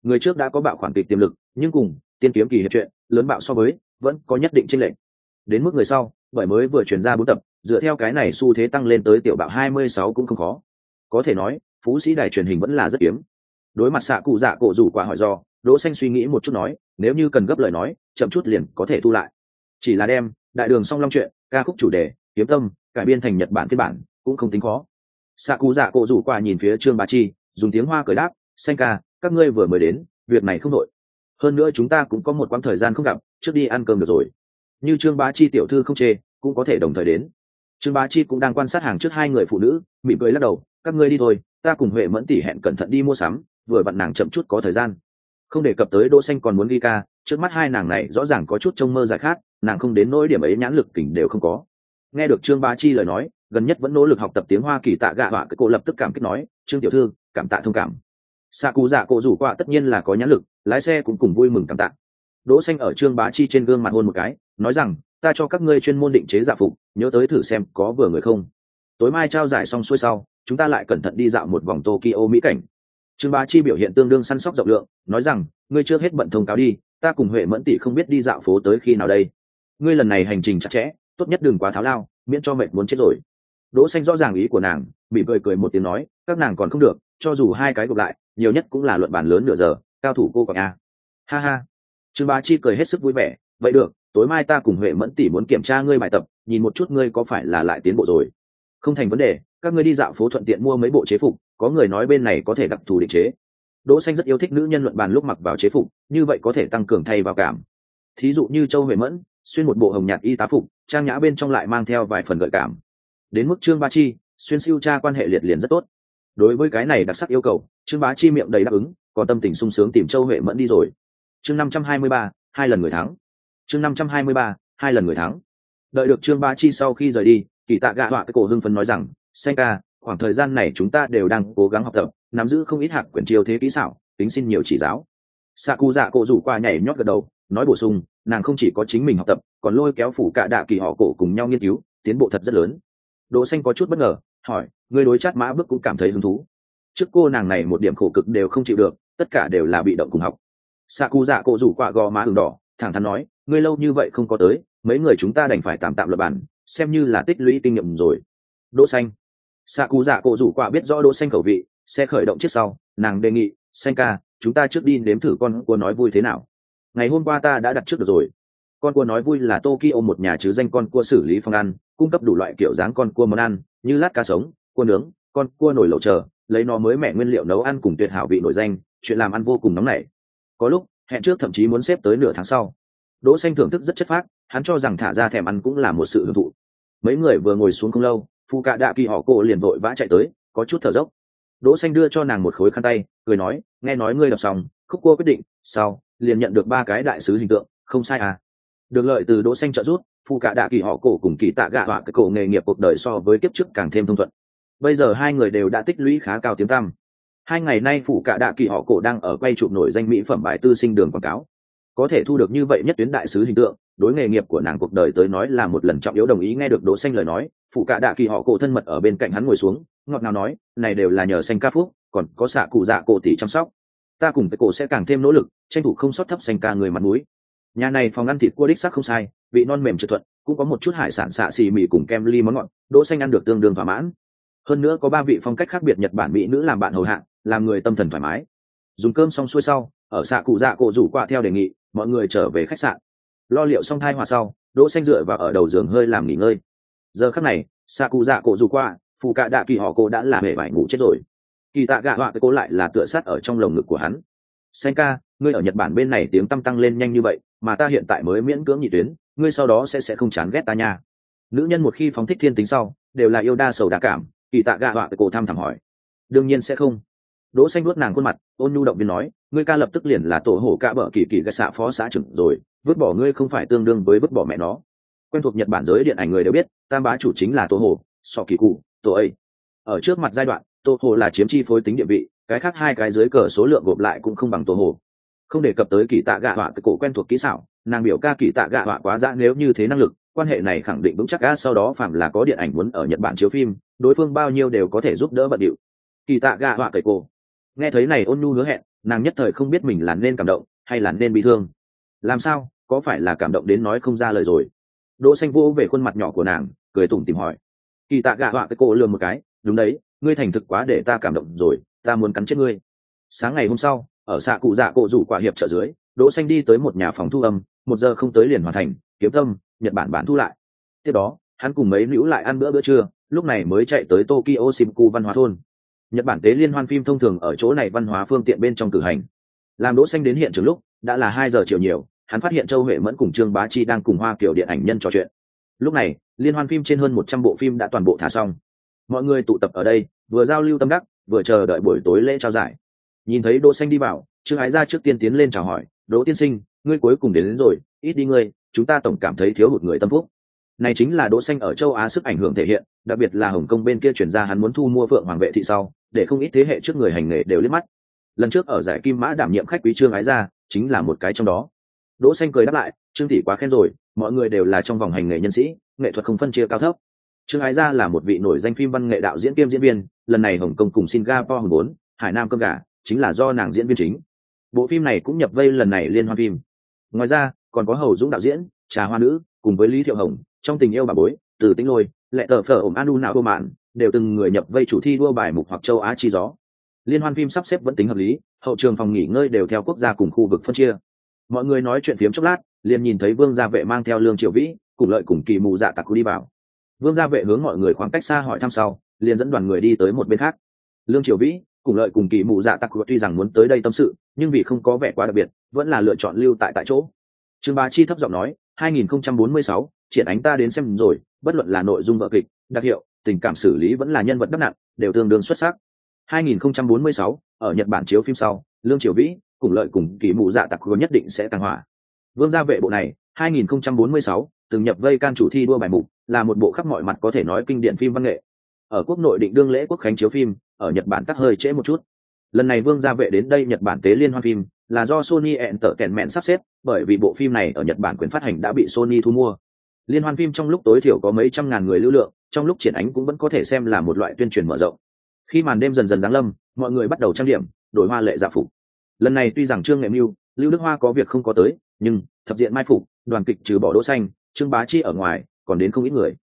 người trước đã có bạo khoản kịch tiềm lực, nhưng cùng tiên kiếm kỳ hiệp chuyện lớn bạo so với, vẫn có nhất định tranh lệch. Đến mức người sau, bởi mới vừa chuyển ra bốn tập, dựa theo cái này xu thế tăng lên tới tiểu bạo hai mươi sáu cũng không khó. Có thể nói, phú sĩ đài truyền hình vẫn là rất kiếm. Đối mặt xạ cụ dạ cổ rủ quả hỏi do, đỗ xanh suy nghĩ một chút nói, nếu như cần gấp lời nói, chậm chút liền có thể thu lại. Chỉ là đem đại đường song long chuyện, ca khúc chủ đề, kiếm tâm, cải biên thành nhật bản phiên bản, cũng không tính khó. Xạ cụ dạ cổ rủ Quả nhìn phía trương bá chi, dùng tiếng hoa cởi đáp, xanh ca các ngươi vừa mới đến, việc này không đội hơn nữa chúng ta cũng có một quãng thời gian không gặp, trước đi ăn cơm được rồi. Như trương bá chi tiểu thư không chê, cũng có thể đồng thời đến. Trương bá chi cũng đang quan sát hàng trước hai người phụ nữ, mỉm cười lắc đầu, các ngươi đi thôi, ta cùng huệ mẫn tỉ hẹn cẩn thận đi mua sắm, vừa vặn nàng chậm chút có thời gian. Không đề cập tới đỗ xanh còn muốn ghi ca, trước mắt hai nàng này rõ ràng có chút trông mơ giải khát, nàng không đến nỗi điểm ấy nhãn lực kỉnh đều không có. Nghe được trương bá chi lời nói, gần nhất vẫn nỗ lực học tập tiếng hoa kỳ tạ gạ họa cái cô lập tức cảm kích nói, trương tiểu thư, cảm tạ thông cảm xạ cụ dạ cổ rủ qua tất nhiên là có nhãn lực, lái xe cũng cùng vui mừng cảm tạ. Đỗ xanh ở trương bá chi trên gương mặt hôn một cái, nói rằng, ta cho các ngươi chuyên môn định chế dạ phục, nhớ tới thử xem có vừa người không. Tối mai trao giải xong xuôi sau, chúng ta lại cẩn thận đi dạo một vòng tokyo mỹ cảnh. Trương bá chi biểu hiện tương đương săn sóc rộng lượng, nói rằng, ngươi chưa hết bận thông cáo đi, ta cùng huệ mẫn tỷ không biết đi dạo phố tới khi nào đây. Ngươi lần này hành trình chặt chẽ, tốt nhất đừng quá tháo lao, miễn cho mệt muốn chết rồi. Đỗ xanh rõ ràng ý của nàng bị cười cười một tiếng nói, các nàng còn không được, cho dù hai cái gộp lại nhiều nhất cũng là luận bàn lớn nửa giờ, cao thủ cô còn a. Ha ha. Trương bá chi cười hết sức vui vẻ, vậy được, tối mai ta cùng huệ mẫn tỷ muốn kiểm tra ngươi bài tập, nhìn một chút ngươi có phải là lại tiến bộ rồi. Không thành vấn đề, các ngươi đi dạo phố thuận tiện mua mấy bộ chế phục, có người nói bên này có thể đặc thù định chế. Đỗ xanh rất yêu thích nữ nhân luận bàn lúc mặc vào chế phục, như vậy có thể tăng cường thay vào cảm. Thí dụ như châu huệ mẫn, xuyên một bộ hồng nhạt y tá phục, trang nhã bên trong lại mang theo vài phần gợi cảm. Đến mức trương ba chi, xuyên siêu tra quan hệ liệt liền rất tốt. Đối với cái này đặc sắc yêu cầu trương bá chi miệng đầy đáp ứng, còn tâm tình sung sướng tìm châu huệ mẫn đi rồi. Chương năm trăm hai mươi ba, hai lần người thắng. Chương năm trăm hai mươi ba, hai lần người thắng. Đợi được trương bá chi sau khi rời đi, kỳ tạ gạ họa cái cổ hưng phấn nói rằng, xanh ca, khoảng thời gian này chúng ta đều đang cố gắng học tập, nắm giữ không ít hạt quyển chiêu thế kỹ xảo, tính xin nhiều chỉ giáo. Xạ cụ dạ cổ rủ qua nhảy nhót gật đầu, nói bổ sung, nàng không chỉ có chính mình học tập, còn lôi kéo phủ cả đạ kỳ họ cổ cùng nhau nghiên cứu, tiến bộ thật rất lớn. Đỗ xanh có chút bất ngờ, hỏi người đối chát mã bước cũng cảm thấy hứng thú trước cô nàng này một điểm khổ cực đều không chịu được, tất cả đều là bị động cùng học. Xạ cụ dạ cổ rủ qua gò má ửng đỏ, thẳng thắn nói, ngươi lâu như vậy không có tới, mấy người chúng ta đành phải tạm tạm lập bản, xem như là tích lũy kinh nghiệm rồi. Đỗ xanh. Xạ cụ dạ cổ rủ qua biết rõ đỗ xanh khẩu vị xe khởi động chiếc sau, nàng đề nghị, xanh ca, chúng ta trước đi nếm thử con cua nói vui thế nào. Ngày hôm qua ta đã đặt trước được rồi. Con cua nói vui là tokyo một nhà chứ danh con cua xử lý phong ăn, cung cấp đủ loại kiểu dáng con cua món ăn, như lát cá sống, cua nướng, con cua nổi lẩu chờ lấy nó mới mẻ nguyên liệu nấu ăn cùng tuyệt hảo vị nổi danh, chuyện làm ăn vô cùng nóng nảy. Có lúc, hẹn trước thậm chí muốn xếp tới nửa tháng sau. Đỗ xanh thưởng thức rất chất phác, hắn cho rằng thả ra thèm ăn cũng là một sự hưởng thụ. Mấy người vừa ngồi xuống không lâu, phu cạ đạ kỳ họ cô liền vội vã chạy tới, có chút thở dốc. Đỗ xanh đưa cho nàng một khối khăn tay, cười nói, nghe nói ngươi đọc xong, khúc cua quyết định, sau, liền nhận được ba cái đại sứ hình tượng, không sai à? Được lợi từ đỗ xanh trợ giúp, phu cạ đạ kỳ họ cổ cùng kỳ tạ gạ họa cái cổ nghề nghiệp cuộc đời so với kiếp trước càng thêm thông thuận bây giờ hai người đều đã tích lũy khá cao tiếng tăm. Hai ngày nay phụ cạ đạ kỳ họ cổ đang ở quay chụp nổi danh mỹ phẩm bài tư sinh đường quảng cáo. Có thể thu được như vậy nhất tuyến đại sứ hình tượng, đối nghề nghiệp của nàng cuộc đời tới nói là một lần trọng yếu đồng ý nghe được đỗ xanh lời nói phụ cạ đạ kỳ họ cổ thân mật ở bên cạnh hắn ngồi xuống, ngọt ngào nói, này đều là nhờ xanh ca phúc, còn có xạ cụ dạ cổ tỷ chăm sóc. Ta cùng với cổ sẽ càng thêm nỗ lực, tranh thủ không sót thấp xanh ca người mặt mũi. Nhà này phòng ăn thịt cua đích xác không sai, vị non mềm trượt thuận, cũng có một chút hải sản xạ xì mì cùng kem ly món ngọt, đỗ xanh ăn được tương đương thỏa mãn hơn nữa có ba vị phong cách khác biệt nhật bản mỹ nữ làm bạn hầu hạ, làm người tâm thần thoải mái. Dùng cơm xong xuôi sau, ở xạ cụ dạ cổ rủ qua theo đề nghị, mọi người trở về khách sạn. Lo liệu xong thai hòa sau, đỗ xanh dựa vào ở đầu giường hơi làm nghỉ ngơi. Giờ khắc này, xạ cụ dạ cổ rủ qua phụ cạ đạ kỳ họ cô đã làm hề vải ngủ chết rồi. Kỳ tạ gạ họa cái cô lại là tựa sát ở trong lồng ngực của hắn. Xanh ca, ngươi ở nhật bản bên này tiếng tăng tăng lên nhanh như vậy, mà ta hiện tại mới miễn cưỡng nhị tuyến, ngươi sau đó sẽ sẽ không chán ghét ta nha. Nữ nhân một khi phóng thích thiên tính sau, đều là yêu đa sầu đa cảm kỳ tạ gạ họa cái cổ tham thẳm hỏi. Đương nhiên sẽ không. Đỗ xanh nuốt nàng khuôn mặt, ôn nhu động viên nói, ngươi ca lập tức liền là tổ hổ ca bợ kỳ kỳ gạ xạ phó xã trưởng rồi, vứt bỏ ngươi không phải tương đương với vứt bỏ mẹ nó. Quen thuộc nhật bản giới điện ảnh người đều biết, tam bá chủ chính là tổ hổ, sọ kỳ cụ, tổ ấy. Ở trước mặt giai đoạn, tổ hồ là chiếm chi phối tính địa vị, cái khác hai cái dưới cờ số lượng gộp lại cũng không bằng tổ hồ không đề cập tới kỳ tạ gạ họa cổ quen thuộc kỹ xảo, nàng biểu ca kỳ tạ gạ họa quá dã nếu như thế năng lực, quan hệ này khẳng định vững chắc ga sau đó phạm là có điện ảnh muốn ở nhật bản chiếu phim đối phương bao nhiêu đều có thể giúp đỡ bận điệu. Kỳ tạ gạ họa cậy cổ. Nghe thấy này ôn nhu hứa hẹn, nàng nhất thời không biết mình là nên cảm động hay là nên bị thương. Làm sao, có phải là cảm động đến nói không ra lời rồi? Đỗ xanh vô về khuôn mặt nhỏ của nàng, cười tủm tỉm hỏi. Kỳ tạ gạ họa cái cổ lườm một cái, đúng đấy, ngươi thành thực quá để ta cảm động rồi, ta muốn cắn chết ngươi. Sáng ngày hôm sau, ở xạ cụ dạ cổ rủ quả hiệp trợ dưới, đỗ xanh đi tới một nhà phòng thu âm, một giờ không tới liền hoàn thành, kiếm tâm, nhật bản bản thu lại. Tiếp đó, hắn cùng mấy nữ lại ăn bữa bữa trưa lúc này mới chạy tới tokyo simku văn hóa thôn. Nhật bản tế liên hoan phim thông thường ở chỗ này văn hóa phương tiện bên trong cử hành. Làm đỗ xanh đến hiện trường lúc đã là hai giờ chiều nhiều hắn phát hiện châu huệ mẫn cùng trương bá chi đang cùng hoa kiểu điện ảnh nhân trò chuyện. Lúc này liên hoan phim trên hơn một trăm bộ phim đã toàn bộ thả xong. Mọi người tụ tập ở đây vừa giao lưu tâm đắc vừa chờ đợi buổi tối lễ trao giải. Nhìn thấy đỗ xanh đi vào trương ái ra trước tiên tiến lên chào hỏi đỗ tiên sinh ngươi cuối cùng đến, đến rồi ít đi ngươi chúng ta tổng cảm thấy thiếu hụt người tâm phúc này chính là đỗ xanh ở châu á sức ảnh hưởng thể hiện đặc biệt là hồng kông bên kia chuyển ra hắn muốn thu mua phượng hoàng vệ thị sau để không ít thế hệ trước người hành nghề đều liếc mắt. Lần trước ở giải kim mã đảm nhiệm khách quý trương ái gia, chính là một cái trong đó. Đỗ xanh cười đáp lại trương tỷ quá khen rồi mọi người đều là trong vòng hành nghề nhân sĩ nghệ thuật không phân chia cao thấp. Trương ái gia là một vị nổi danh phim văn nghệ đạo diễn kiêm diễn viên lần này hồng kông cùng singapore hùng bốn hải nam cơm gà chính là do nàng diễn viên chính. Bộ phim này cũng nhập vây lần này liên hoan phim. Ngoài ra còn có hầu dũng đạo diễn trà hoa nữ cùng với lý thiệu hồng trong tình yêu bà bối, từ tính lôi, lệ tờ phở ổm anu nào vô mạn, đều từng người nhập vây chủ thi đua bài mục hoặc châu á chi gió. Liên hoan phim sắp xếp vẫn tính hợp lý, hậu trường phòng nghỉ ngơi đều theo quốc gia cùng khu vực phân chia. Mọi người nói chuyện phiếm chốc lát, liền nhìn thấy vương gia vệ mang theo lương triệu vĩ, cùng lợi cùng kỳ mù dạ tặc đi vào. Vương gia vệ hướng mọi người khoảng cách xa hỏi thăm sau, liền dẫn đoàn người đi tới một bên khác. Lương triều vĩ, cùng lợi cùng kỳ mù dạ tặc tuy rằng muốn tới đây tâm sự, nhưng vì không có vẻ quá đặc biệt, vẫn là lựa chọn lưu tại tại chỗ. Trương bá chi thấp giọng nói 2046, triển ánh ta đến xem rồi bất luận là nội dung vở kịch đặc hiệu tình cảm xử lý vẫn là nhân vật đắp nặng đều tương đương xuất sắc. 2046, ở nhật bản chiếu phim sau lương triều vĩ cùng lợi cùng kỳ mù dạ tặc nhất định sẽ tăng hỏa. Vương gia vệ bộ này 2046, từng nhập vây can chủ thi đua bài mục là một bộ khắp mọi mặt có thể nói kinh điển phim văn nghệ. Ở quốc nội định đương lễ quốc khánh chiếu phim ở nhật bản tắc hơi trễ một chút. Lần này vương gia vệ đến đây nhật bản tế liên hoan phim là do sony ẹn tở kèn mẹn sắp xếp, bởi vì bộ phim này ở nhật bản quyền phát hành đã bị sony thu mua. Liên hoan phim trong lúc tối thiểu có mấy trăm ngàn người lưu lượng, trong lúc triển ánh cũng vẫn có thể xem là một loại tuyên truyền mở rộng. Khi màn đêm dần dần giáng lâm, mọi người bắt đầu trang điểm, đổi hoa lệ dạ phục. Lần này tuy rằng trương nghệ mưu, lưu đức hoa có việc không có tới, nhưng thập diện mai phục, đoàn kịch trừ bỏ đỗ xanh, trương bá chi ở ngoài, còn đến không ít người.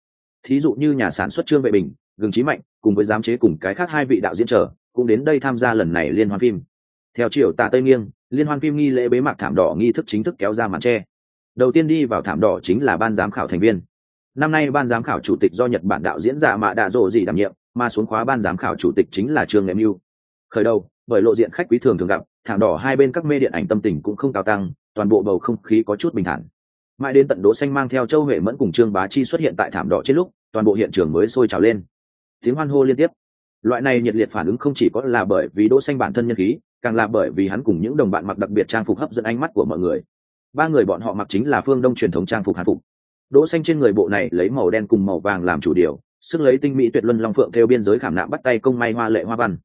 Thí dụ như nhà sản xuất trương vệ bình, gừng chí mạnh, cùng với giám chế cùng cái khác hai vị đạo diễn trở cũng đến đây tham gia lần này liên hoan phim theo chiều tà tây nghiêng, liên hoan phim nghi lễ bế mạc thảm đỏ nghi thức chính thức kéo ra màn tre. Đầu tiên đi vào thảm đỏ chính là ban giám khảo thành viên. Năm nay ban giám khảo chủ tịch do nhật bản đạo diễn giả mạ đạ rộ gì đảm nhiệm, mà xuống khóa ban giám khảo chủ tịch chính là trương nghệ mưu. Khởi đầu, bởi lộ diện khách quý thường thường gặp, thảm đỏ hai bên các mê điện ảnh tâm tình cũng không cao tăng, toàn bộ bầu không khí có chút bình thản. Mãi đến tận đỗ xanh mang theo châu huệ mẫn cùng trương bá chi xuất hiện tại thảm đỏ trên lúc, toàn bộ hiện trường mới sôi trào lên. Tiếng hoan hô liên tiếp. Loại này nhiệt liệt phản ứng không chỉ có là bởi vì đỗ xanh bản thân nhân khí càng là bởi vì hắn cùng những đồng bạn mặc đặc biệt trang phục hấp dẫn ánh mắt của mọi người. Ba người bọn họ mặc chính là phương đông truyền thống trang phục hàn phục. Đỗ xanh trên người bộ này lấy màu đen cùng màu vàng làm chủ điều, sức lấy tinh mỹ tuyệt luân long phượng theo biên giới khảm nạm bắt tay công may hoa lệ hoa văn.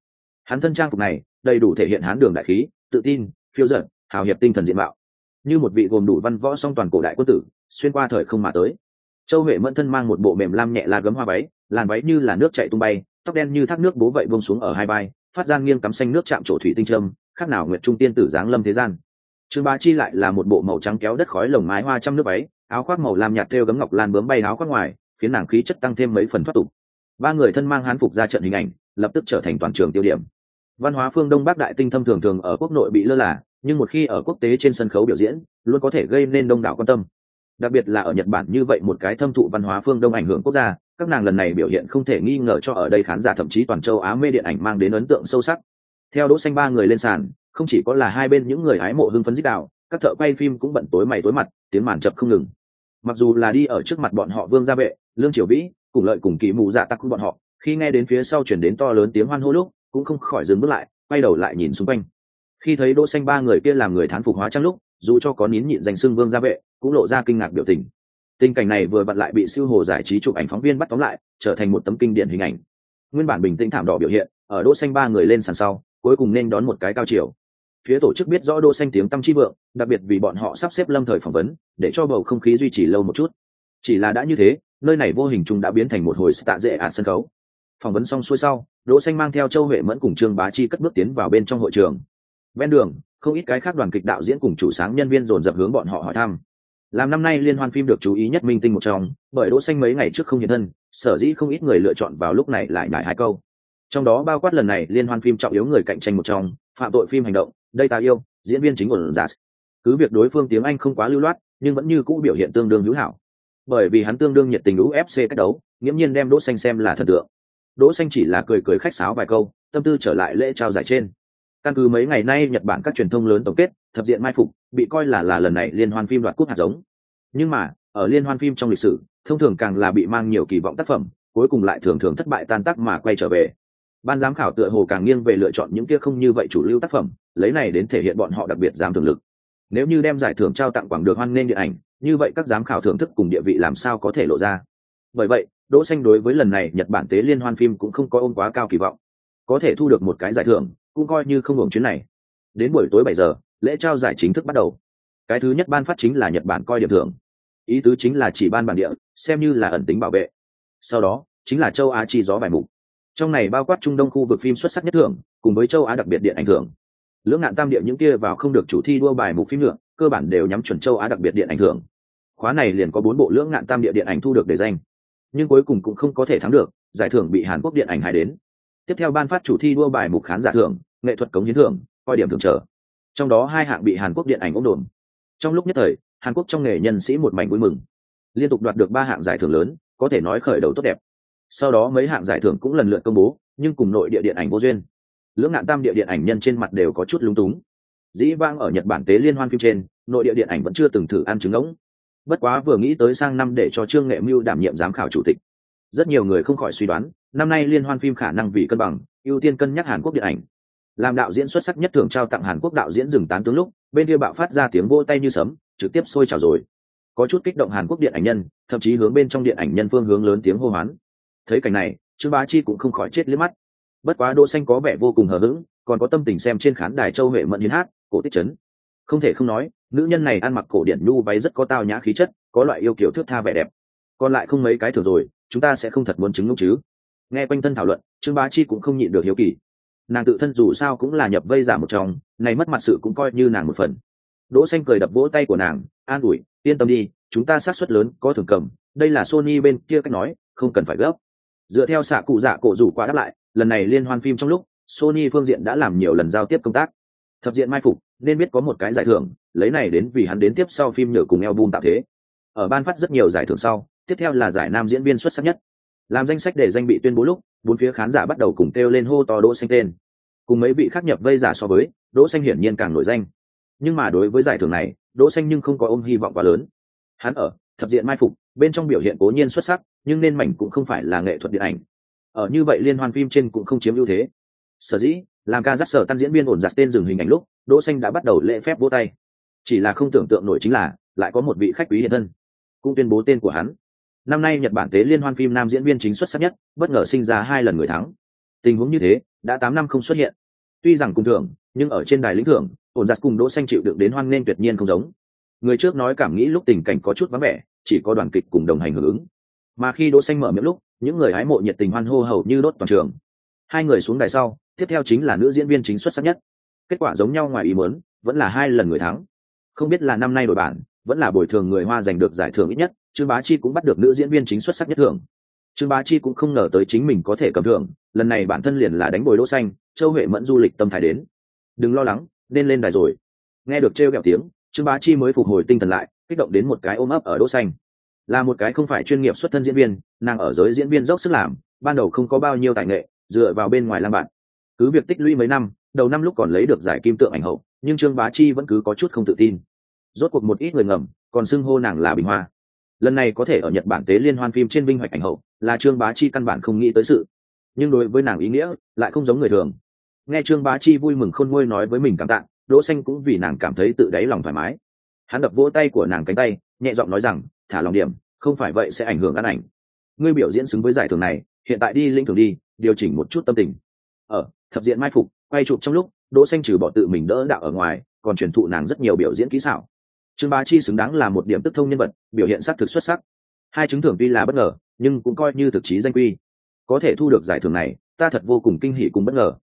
Hắn thân trang phục này, đầy đủ thể hiện hắn đường đại khí, tự tin, phiêu dật, hào hiệp tinh thần diện mạo. Như một vị gồm đủ văn võ song toàn cổ đại quân tử, xuyên qua thời không mà tới. Châu huệ mẫn thân mang một bộ mềm lam nhẹ là gấm hoa váy, làn váy như là nước chảy tung bay, tóc đen như thác nước bố vậy buông xuống ở hai vai phát gian nghiêng cắm xanh nước chạm trổ thủy tinh trâm khác nào nguyệt trung tiên tử giáng lâm thế gian. Trương bá chi lại là một bộ màu trắng kéo đất khói lồng mái hoa trăm nước váy, áo khoác màu làm nhạt thêu gấm ngọc lan bướm bay áo khoác ngoài, khiến nàng khí chất tăng thêm mấy phần thoát tục. Ba người thân mang hán phục ra trận hình ảnh, lập tức trở thành toàn trường tiêu điểm. Văn hóa phương đông bắc đại tinh thâm thường thường ở quốc nội bị lơ là, nhưng một khi ở quốc tế trên sân khấu biểu diễn, luôn có thể gây nên đông đảo quan tâm. Đặc biệt là ở nhật bản như vậy một cái thâm thụ văn hóa phương đông ảnh hưởng quốc gia các nàng lần này biểu hiện không thể nghi ngờ cho ở đây khán giả thậm chí toàn châu á mê điện ảnh mang đến ấn tượng sâu sắc. Theo đỗ xanh ba người lên sàn, không chỉ có là hai bên những người hái mộ hưng phấn dích đạo, các thợ quay phim cũng bận tối mày tối mặt, tiếng màn chập không ngừng. Mặc dù là đi ở trước mặt bọn họ vương gia vệ, lương triều vĩ, cùng lợi cùng kỳ mù dạ tắc của bọn họ, khi nghe đến phía sau chuyển đến to lớn tiếng hoan hô lúc, cũng không khỏi dừng bước lại, quay đầu lại nhìn xung quanh. Khi thấy đỗ xanh ba người kia làm người thán phục hóa trang lúc, dù cho có nín nhịn danh xưng vương gia vệ, cũng lộ ra kinh ngạc biểu tình tình cảnh này vừa vặn lại bị siêu hồ giải trí chụp ảnh phóng viên bắt tóm lại, trở thành một tấm kinh điển hình ảnh. Nguyên bản bình tĩnh thảm đỏ biểu hiện, ở đỗ xanh ba người lên sàn sau, cuối cùng nên đón một cái cao chiều. Phía tổ chức biết rõ đỗ xanh tiếng tâm chi vượng, đặc biệt vì bọn họ sắp xếp lâm thời phỏng vấn, để cho bầu không khí duy trì lâu một chút. Chỉ là đã như thế, nơi này vô hình chung đã biến thành một hồi tạ dễ ả sân khấu. Phỏng vấn xong xuôi sau, đỗ xanh mang theo châu huệ mẫn cùng trương bá chi cất bước tiến vào bên trong hội trường. Ven đường, không ít cái khác đoàn kịch đạo diễn cùng chủ sáng nhân viên dồn dập hướng bọn họ hỏi thăm làm năm nay liên hoan phim được chú ý nhất minh tinh một trong, bởi đỗ xanh mấy ngày trước không hiện thân, sở dĩ không ít người lựa chọn vào lúc này lại nhải hai câu. Trong đó bao quát lần này liên hoan phim trọng yếu người cạnh tranh một trong, phạm tội phim hành động, đây ta yêu, diễn viên chính của giả cứ việc đối phương tiếng anh không quá lưu loát, nhưng vẫn như cũ biểu hiện tương đương hữu hảo. Bởi vì hắn tương đương nhiệt tình ufc cách đấu, nghiễm nhiên đem đỗ xanh xem là thần tượng. Đỗ xanh chỉ là cười cười khách sáo vài câu, tâm tư trở lại lễ trao giải trên căn cứ mấy ngày nay nhật bản các truyền thông lớn tổng kết, thập diện mai phục, bị coi là là lần này liên hoan phim đoạt cúp hạt giống. Nhưng mà, ở liên hoan phim trong lịch sử, thông thường càng là bị mang nhiều kỳ vọng tác phẩm, cuối cùng lại thường thường thất bại tan tác mà quay trở về. Ban giám khảo tựa hồ càng nghiêng về lựa chọn những kia không như vậy chủ lưu tác phẩm, lấy này đến thể hiện bọn họ đặc biệt giám thường lực. Nếu như đem giải thưởng trao tặng quảng được hoan nghênh điện ảnh, như vậy các giám khảo thưởng thức cùng địa vị làm sao có thể lộ ra? Bởi vậy, đỗ xanh đối với lần này nhật bản tế liên hoan phim cũng không có ôm quá cao kỳ vọng. Có thể thu được một cái giải thưởng cũng coi như không hưởng chuyến này. Đến buổi tối bảy giờ, lễ trao giải chính thức bắt đầu. Cái thứ nhất ban phát chính là nhật bản coi điểm thưởng. Ý tứ chính là chỉ ban bản địa, xem như là ẩn tính bảo vệ. Sau đó, chính là châu á chi gió bài mục. Trong này bao quát trung đông khu vực phim xuất sắc nhất thưởng, cùng với châu á đặc biệt điện ảnh thưởng. Lưỡng ngạn tam địa những kia vào không được chủ thi đua bài mục phim nữa, cơ bản đều nhắm chuẩn châu á đặc biệt điện ảnh thưởng. Khóa này liền có bốn bộ lưỡng ngạn tam địa điện ảnh thu được để danh. Nhưng cuối cùng cũng không có thể thắng được, giải thưởng bị hàn quốc điện ảnh hài đến tiếp theo ban phát chủ thi đua bài mục khán giả thưởng, nghệ thuật cống hiến thưởng, coi điểm thưởng trở. Trong đó hai hạng bị hàn quốc điện ảnh ôm đồn trong lúc nhất thời, hàn quốc trong nghề nhân sĩ một mảnh vui mừng. Liên tục đoạt được ba hạng giải thưởng lớn, có thể nói khởi đầu tốt đẹp. Sau đó mấy hạng giải thưởng cũng lần lượt công bố, nhưng cùng nội địa điện ảnh vô duyên. Lưỡng ngạn tam địa điện ảnh nhân trên mặt đều có chút lúng túng. Dĩ vang ở nhật bản tế liên hoan phim trên, nội địa điện ảnh vẫn chưa từng thử ăn trứng ngỗng bất quá vừa nghĩ tới sang năm để cho trương nghệ mưu đảm nhiệm giám khảo chủ tịch rất nhiều người không khỏi suy đoán, năm nay liên hoan phim khả năng vì cân bằng, ưu tiên cân nhắc hàn quốc điện ảnh. Làm đạo diễn xuất sắc nhất thường trao tặng hàn quốc đạo diễn dừng tán tướng lúc, bên kia bạo phát ra tiếng vô tay như sấm, trực tiếp sôi trào rồi. Có chút kích động hàn quốc điện ảnh nhân, thậm chí hướng bên trong điện ảnh nhân phương hướng lớn tiếng hô hoán. Thấy cảnh này, trương bá chi cũng không khỏi chết liếc mắt. Bất quá đỗ xanh có vẻ vô cùng hờ hững, còn có tâm tình xem trên khán đài châu huệ mận hiến hát, cổ tích chấn không thể không nói, nữ nhân này ăn mặc cổ điển nhu váy rất có tao nhã khí chất, có loại yêu kiểu thước tha vẻ đẹp. Còn lại không mấy cái thường rồi chúng ta sẽ không thật muốn chứng ngốc chứ? Nghe quanh thân thảo luận, trương bá chi cũng không nhịn được hiếu kỳ. Nàng tự thân dù sao cũng là nhập vây giả một trong, này mất mặt sự cũng coi như nàng một phần. Đỗ xanh cười đập vỗ tay của nàng, an ủi, yên tâm đi, chúng ta sát suất lớn, có thưởng cầm. Đây là sony bên kia cách nói, không cần phải gấp. Dựa theo xạ cụ dạ cổ rủ qua đáp lại, lần này liên hoan phim trong lúc, sony phương diện đã làm nhiều lần giao tiếp công tác. Thập diện mai phục, nên biết có một cái giải thưởng, lấy này đến vì hắn đến tiếp sau phim nhờ cùng album tạo thế. Ở ban phát rất nhiều giải thưởng sau tiếp theo là giải nam diễn viên xuất sắc nhất. Làm danh sách để danh bị tuyên bố lúc, bốn phía khán giả bắt đầu cùng kêu lên hô to đỗ xanh tên. Cùng mấy vị khác nhập vây giả so với, đỗ xanh hiển nhiên càng nổi danh. Nhưng mà đối với giải thưởng này, đỗ xanh nhưng không có ôm hy vọng quá lớn. Hắn ở, thập diện mai phục, bên trong biểu hiện cố nhiên xuất sắc, nhưng nên mảnh cũng không phải là nghệ thuật điện ảnh. Ở như vậy liên hoan phim trên cũng không chiếm ưu thế. Sở dĩ, làm ca dắt sở tan diễn viên ổn giặt tên dừng hình ảnh lúc, đỗ xanh đã bắt đầu lễ phép vỗ tay. Chỉ là không tưởng tượng nổi chính là, lại có một vị khách quý hiện thân. Cũng tuyên bố tên của hắn năm nay nhật bản tế liên hoan phim nam diễn viên chính xuất sắc nhất, bất ngờ sinh ra hai lần người thắng. Tình huống như thế, đã tám năm không xuất hiện. Tuy rằng cùng thưởng, nhưng ở trên đài lĩnh thưởng, ổn giặt cùng đỗ xanh chịu được đến hoan nên tuyệt nhiên không giống. Người trước nói cảm nghĩ lúc tình cảnh có chút vắng vẻ, chỉ có đoàn kịch cùng đồng hành hưởng ứng. Mà khi đỗ xanh mở miệng lúc, những người hái mộ nhiệt tình hoan hô hầu như đốt toàn trường. Hai người xuống đài sau, tiếp theo chính là nữ diễn viên chính xuất sắc nhất. Kết quả giống nhau ngoài ý muốn, vẫn là hai lần người thắng. Không biết là năm nay đổi bản vẫn là bồi thường người hoa giành được giải thưởng ít nhất, trương bá chi cũng bắt được nữ diễn viên chính xuất sắc nhất thưởng. Trương bá chi cũng không ngờ tới chính mình có thể cầm thưởng, lần này bản thân liền là đánh bồi đỗ xanh, châu huệ mẫn du lịch tâm thái đến. Đừng lo lắng, nên lên đài rồi. Nghe được trêu kẹo tiếng, trương bá chi mới phục hồi tinh thần lại, kích động đến một cái ôm ấp ở đỗ xanh. Là một cái không phải chuyên nghiệp xuất thân diễn viên, nàng ở giới diễn viên dốc sức làm, ban đầu không có bao nhiêu tài nghệ, dựa vào bên ngoài làm bạn. Cứ việc tích lũy mấy năm, đầu năm lúc còn lấy được giải kim tượng ảnh hậu, nhưng trương bá chi vẫn cứ có chút không tự tin rốt cuộc một ít người ngầm, còn xưng hô nàng là bình hoa. Lần này có thể ở nhật bản tế liên hoan phim trên vinh hoạch ảnh hậu là trương bá chi căn bản không nghĩ tới sự. Nhưng đối với nàng ý nghĩa lại không giống người thường. Nghe trương bá chi vui mừng khôn ngôi nói với mình cảm tạ, đỗ xanh cũng vì nàng cảm thấy tự đáy lòng thoải mái. Hắn đập vỗ tay của nàng cánh tay, nhẹ giọng nói rằng, thả lòng điểm, không phải vậy sẽ ảnh hưởng ăn ảnh. Ngươi biểu diễn xứng với giải thưởng này, hiện tại đi linh thường đi, điều chỉnh một chút tâm tình. Ở, thập diện mai phục, quay chụp trong lúc, đỗ xanh trừ bỏ tự mình đỡ đạo ở ngoài, còn truyền thụ nàng rất nhiều biểu diễn kỹ xảo trương bá chi xứng đáng là một điểm tức thông nhân vật, biểu hiện sắc thực xuất sắc. Hai chứng thưởng tuy là bất ngờ, nhưng cũng coi như thực chí danh quy. Có thể thu được giải thưởng này, ta thật vô cùng kinh hỉ cùng bất ngờ.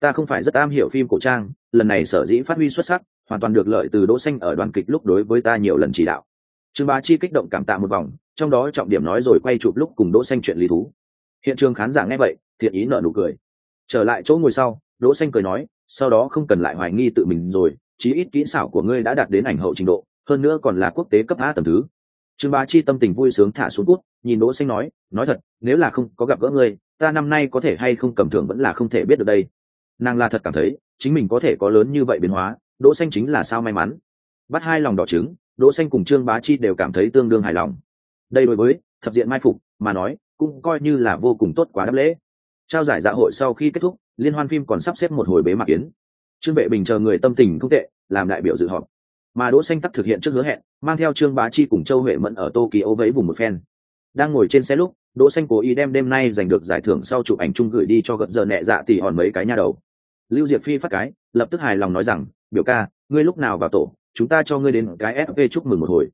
Ta không phải rất am hiểu phim cổ trang, lần này sở dĩ phát huy xuất sắc, hoàn toàn được lợi từ đỗ xanh ở đoàn kịch lúc đối với ta nhiều lần chỉ đạo. Trương bá chi kích động cảm tạ một vòng, trong đó trọng điểm nói rồi quay chụp lúc cùng đỗ xanh chuyện lý thú. Hiện trường khán giả nghe vậy, thiện ý nở nụ cười. Trở lại chỗ ngồi sau, đỗ xanh cười nói, sau đó không cần lại hoài nghi tự mình rồi, chí ít kỹ xảo của ngươi đã đạt đến ảnh hậu trình độ hơn nữa còn là quốc tế cấp a tầm thứ. Trương bá chi tâm tình vui sướng thả xuống cút, nhìn đỗ xanh nói nói thật, nếu là không có gặp gỡ ngươi, ta năm nay có thể hay không cầm thưởng vẫn là không thể biết được đây. Nàng là thật cảm thấy, chính mình có thể có lớn như vậy biến hóa, đỗ xanh chính là sao may mắn. Bắt hai lòng đỏ trứng, đỗ xanh cùng trương bá chi đều cảm thấy tương đương hài lòng. Đây đối với, thập diện mai phục, mà nói, cũng coi như là vô cùng tốt quá đáp lễ. Trao giải dạ hội sau khi kết thúc, liên hoan phim còn sắp xếp một hồi bế mạc yến trương vệ bình chờ người tâm tình không tệ, làm đại biểu dự họp mà đỗ xanh tắc thực hiện trước hứa hẹn, mang theo trương bá chi cùng châu huệ mẫn ở tokyo vẫy vùng một phen. Đang ngồi trên xe lúc, đỗ xanh cố ý đem đêm nay giành được giải thưởng sau chụp ảnh chung gửi đi cho gật giờ nhẹ dạ tỷ hòn mấy cái nha đầu. Lưu diệp phi phát cái, lập tức hài lòng nói rằng, biểu ca, ngươi lúc nào vào tổ, chúng ta cho ngươi đến cái FV chúc mừng một hồi.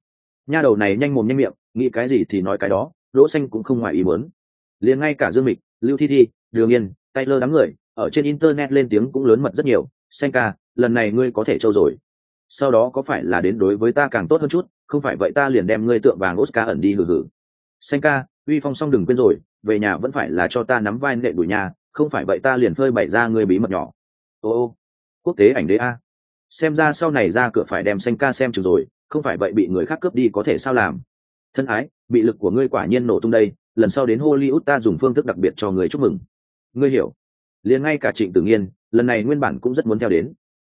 Nha đầu này nhanh mồm nhanh miệng, nghĩ cái gì thì nói cái đó, đỗ xanh cũng không ngoài ý muốn. Liền ngay cả dương mịch, lưu thi thi, đường yên, taylor đám người, ở trên internet lên tiếng cũng lớn mật rất nhiều. Xanh ca, lần này ngươi có thể trâu rồi sau đó có phải là đến đối với ta càng tốt hơn chút? Không phải vậy ta liền đem ngươi tượng vàng oscar ẩn đi hử hử xanh ca, uy phong xong đừng quên rồi, về nhà vẫn phải là cho ta nắm vai nệ đuổi nhà, không phải vậy ta liền phơi bày ra ngươi bí mật nhỏ. Ô ô, quốc tế ảnh đế a. Xem ra sau này ra cửa phải đem xanh ca xem chừng rồi, không phải vậy bị người khác cướp đi có thể sao làm? Thân ái, bị lực của ngươi quả nhiên nổ tung đây, lần sau đến hollywood ta dùng phương thức đặc biệt cho người chúc mừng. Ngươi hiểu. Liền ngay cả trịnh tử nghiên, lần này nguyên bản cũng rất muốn theo đến.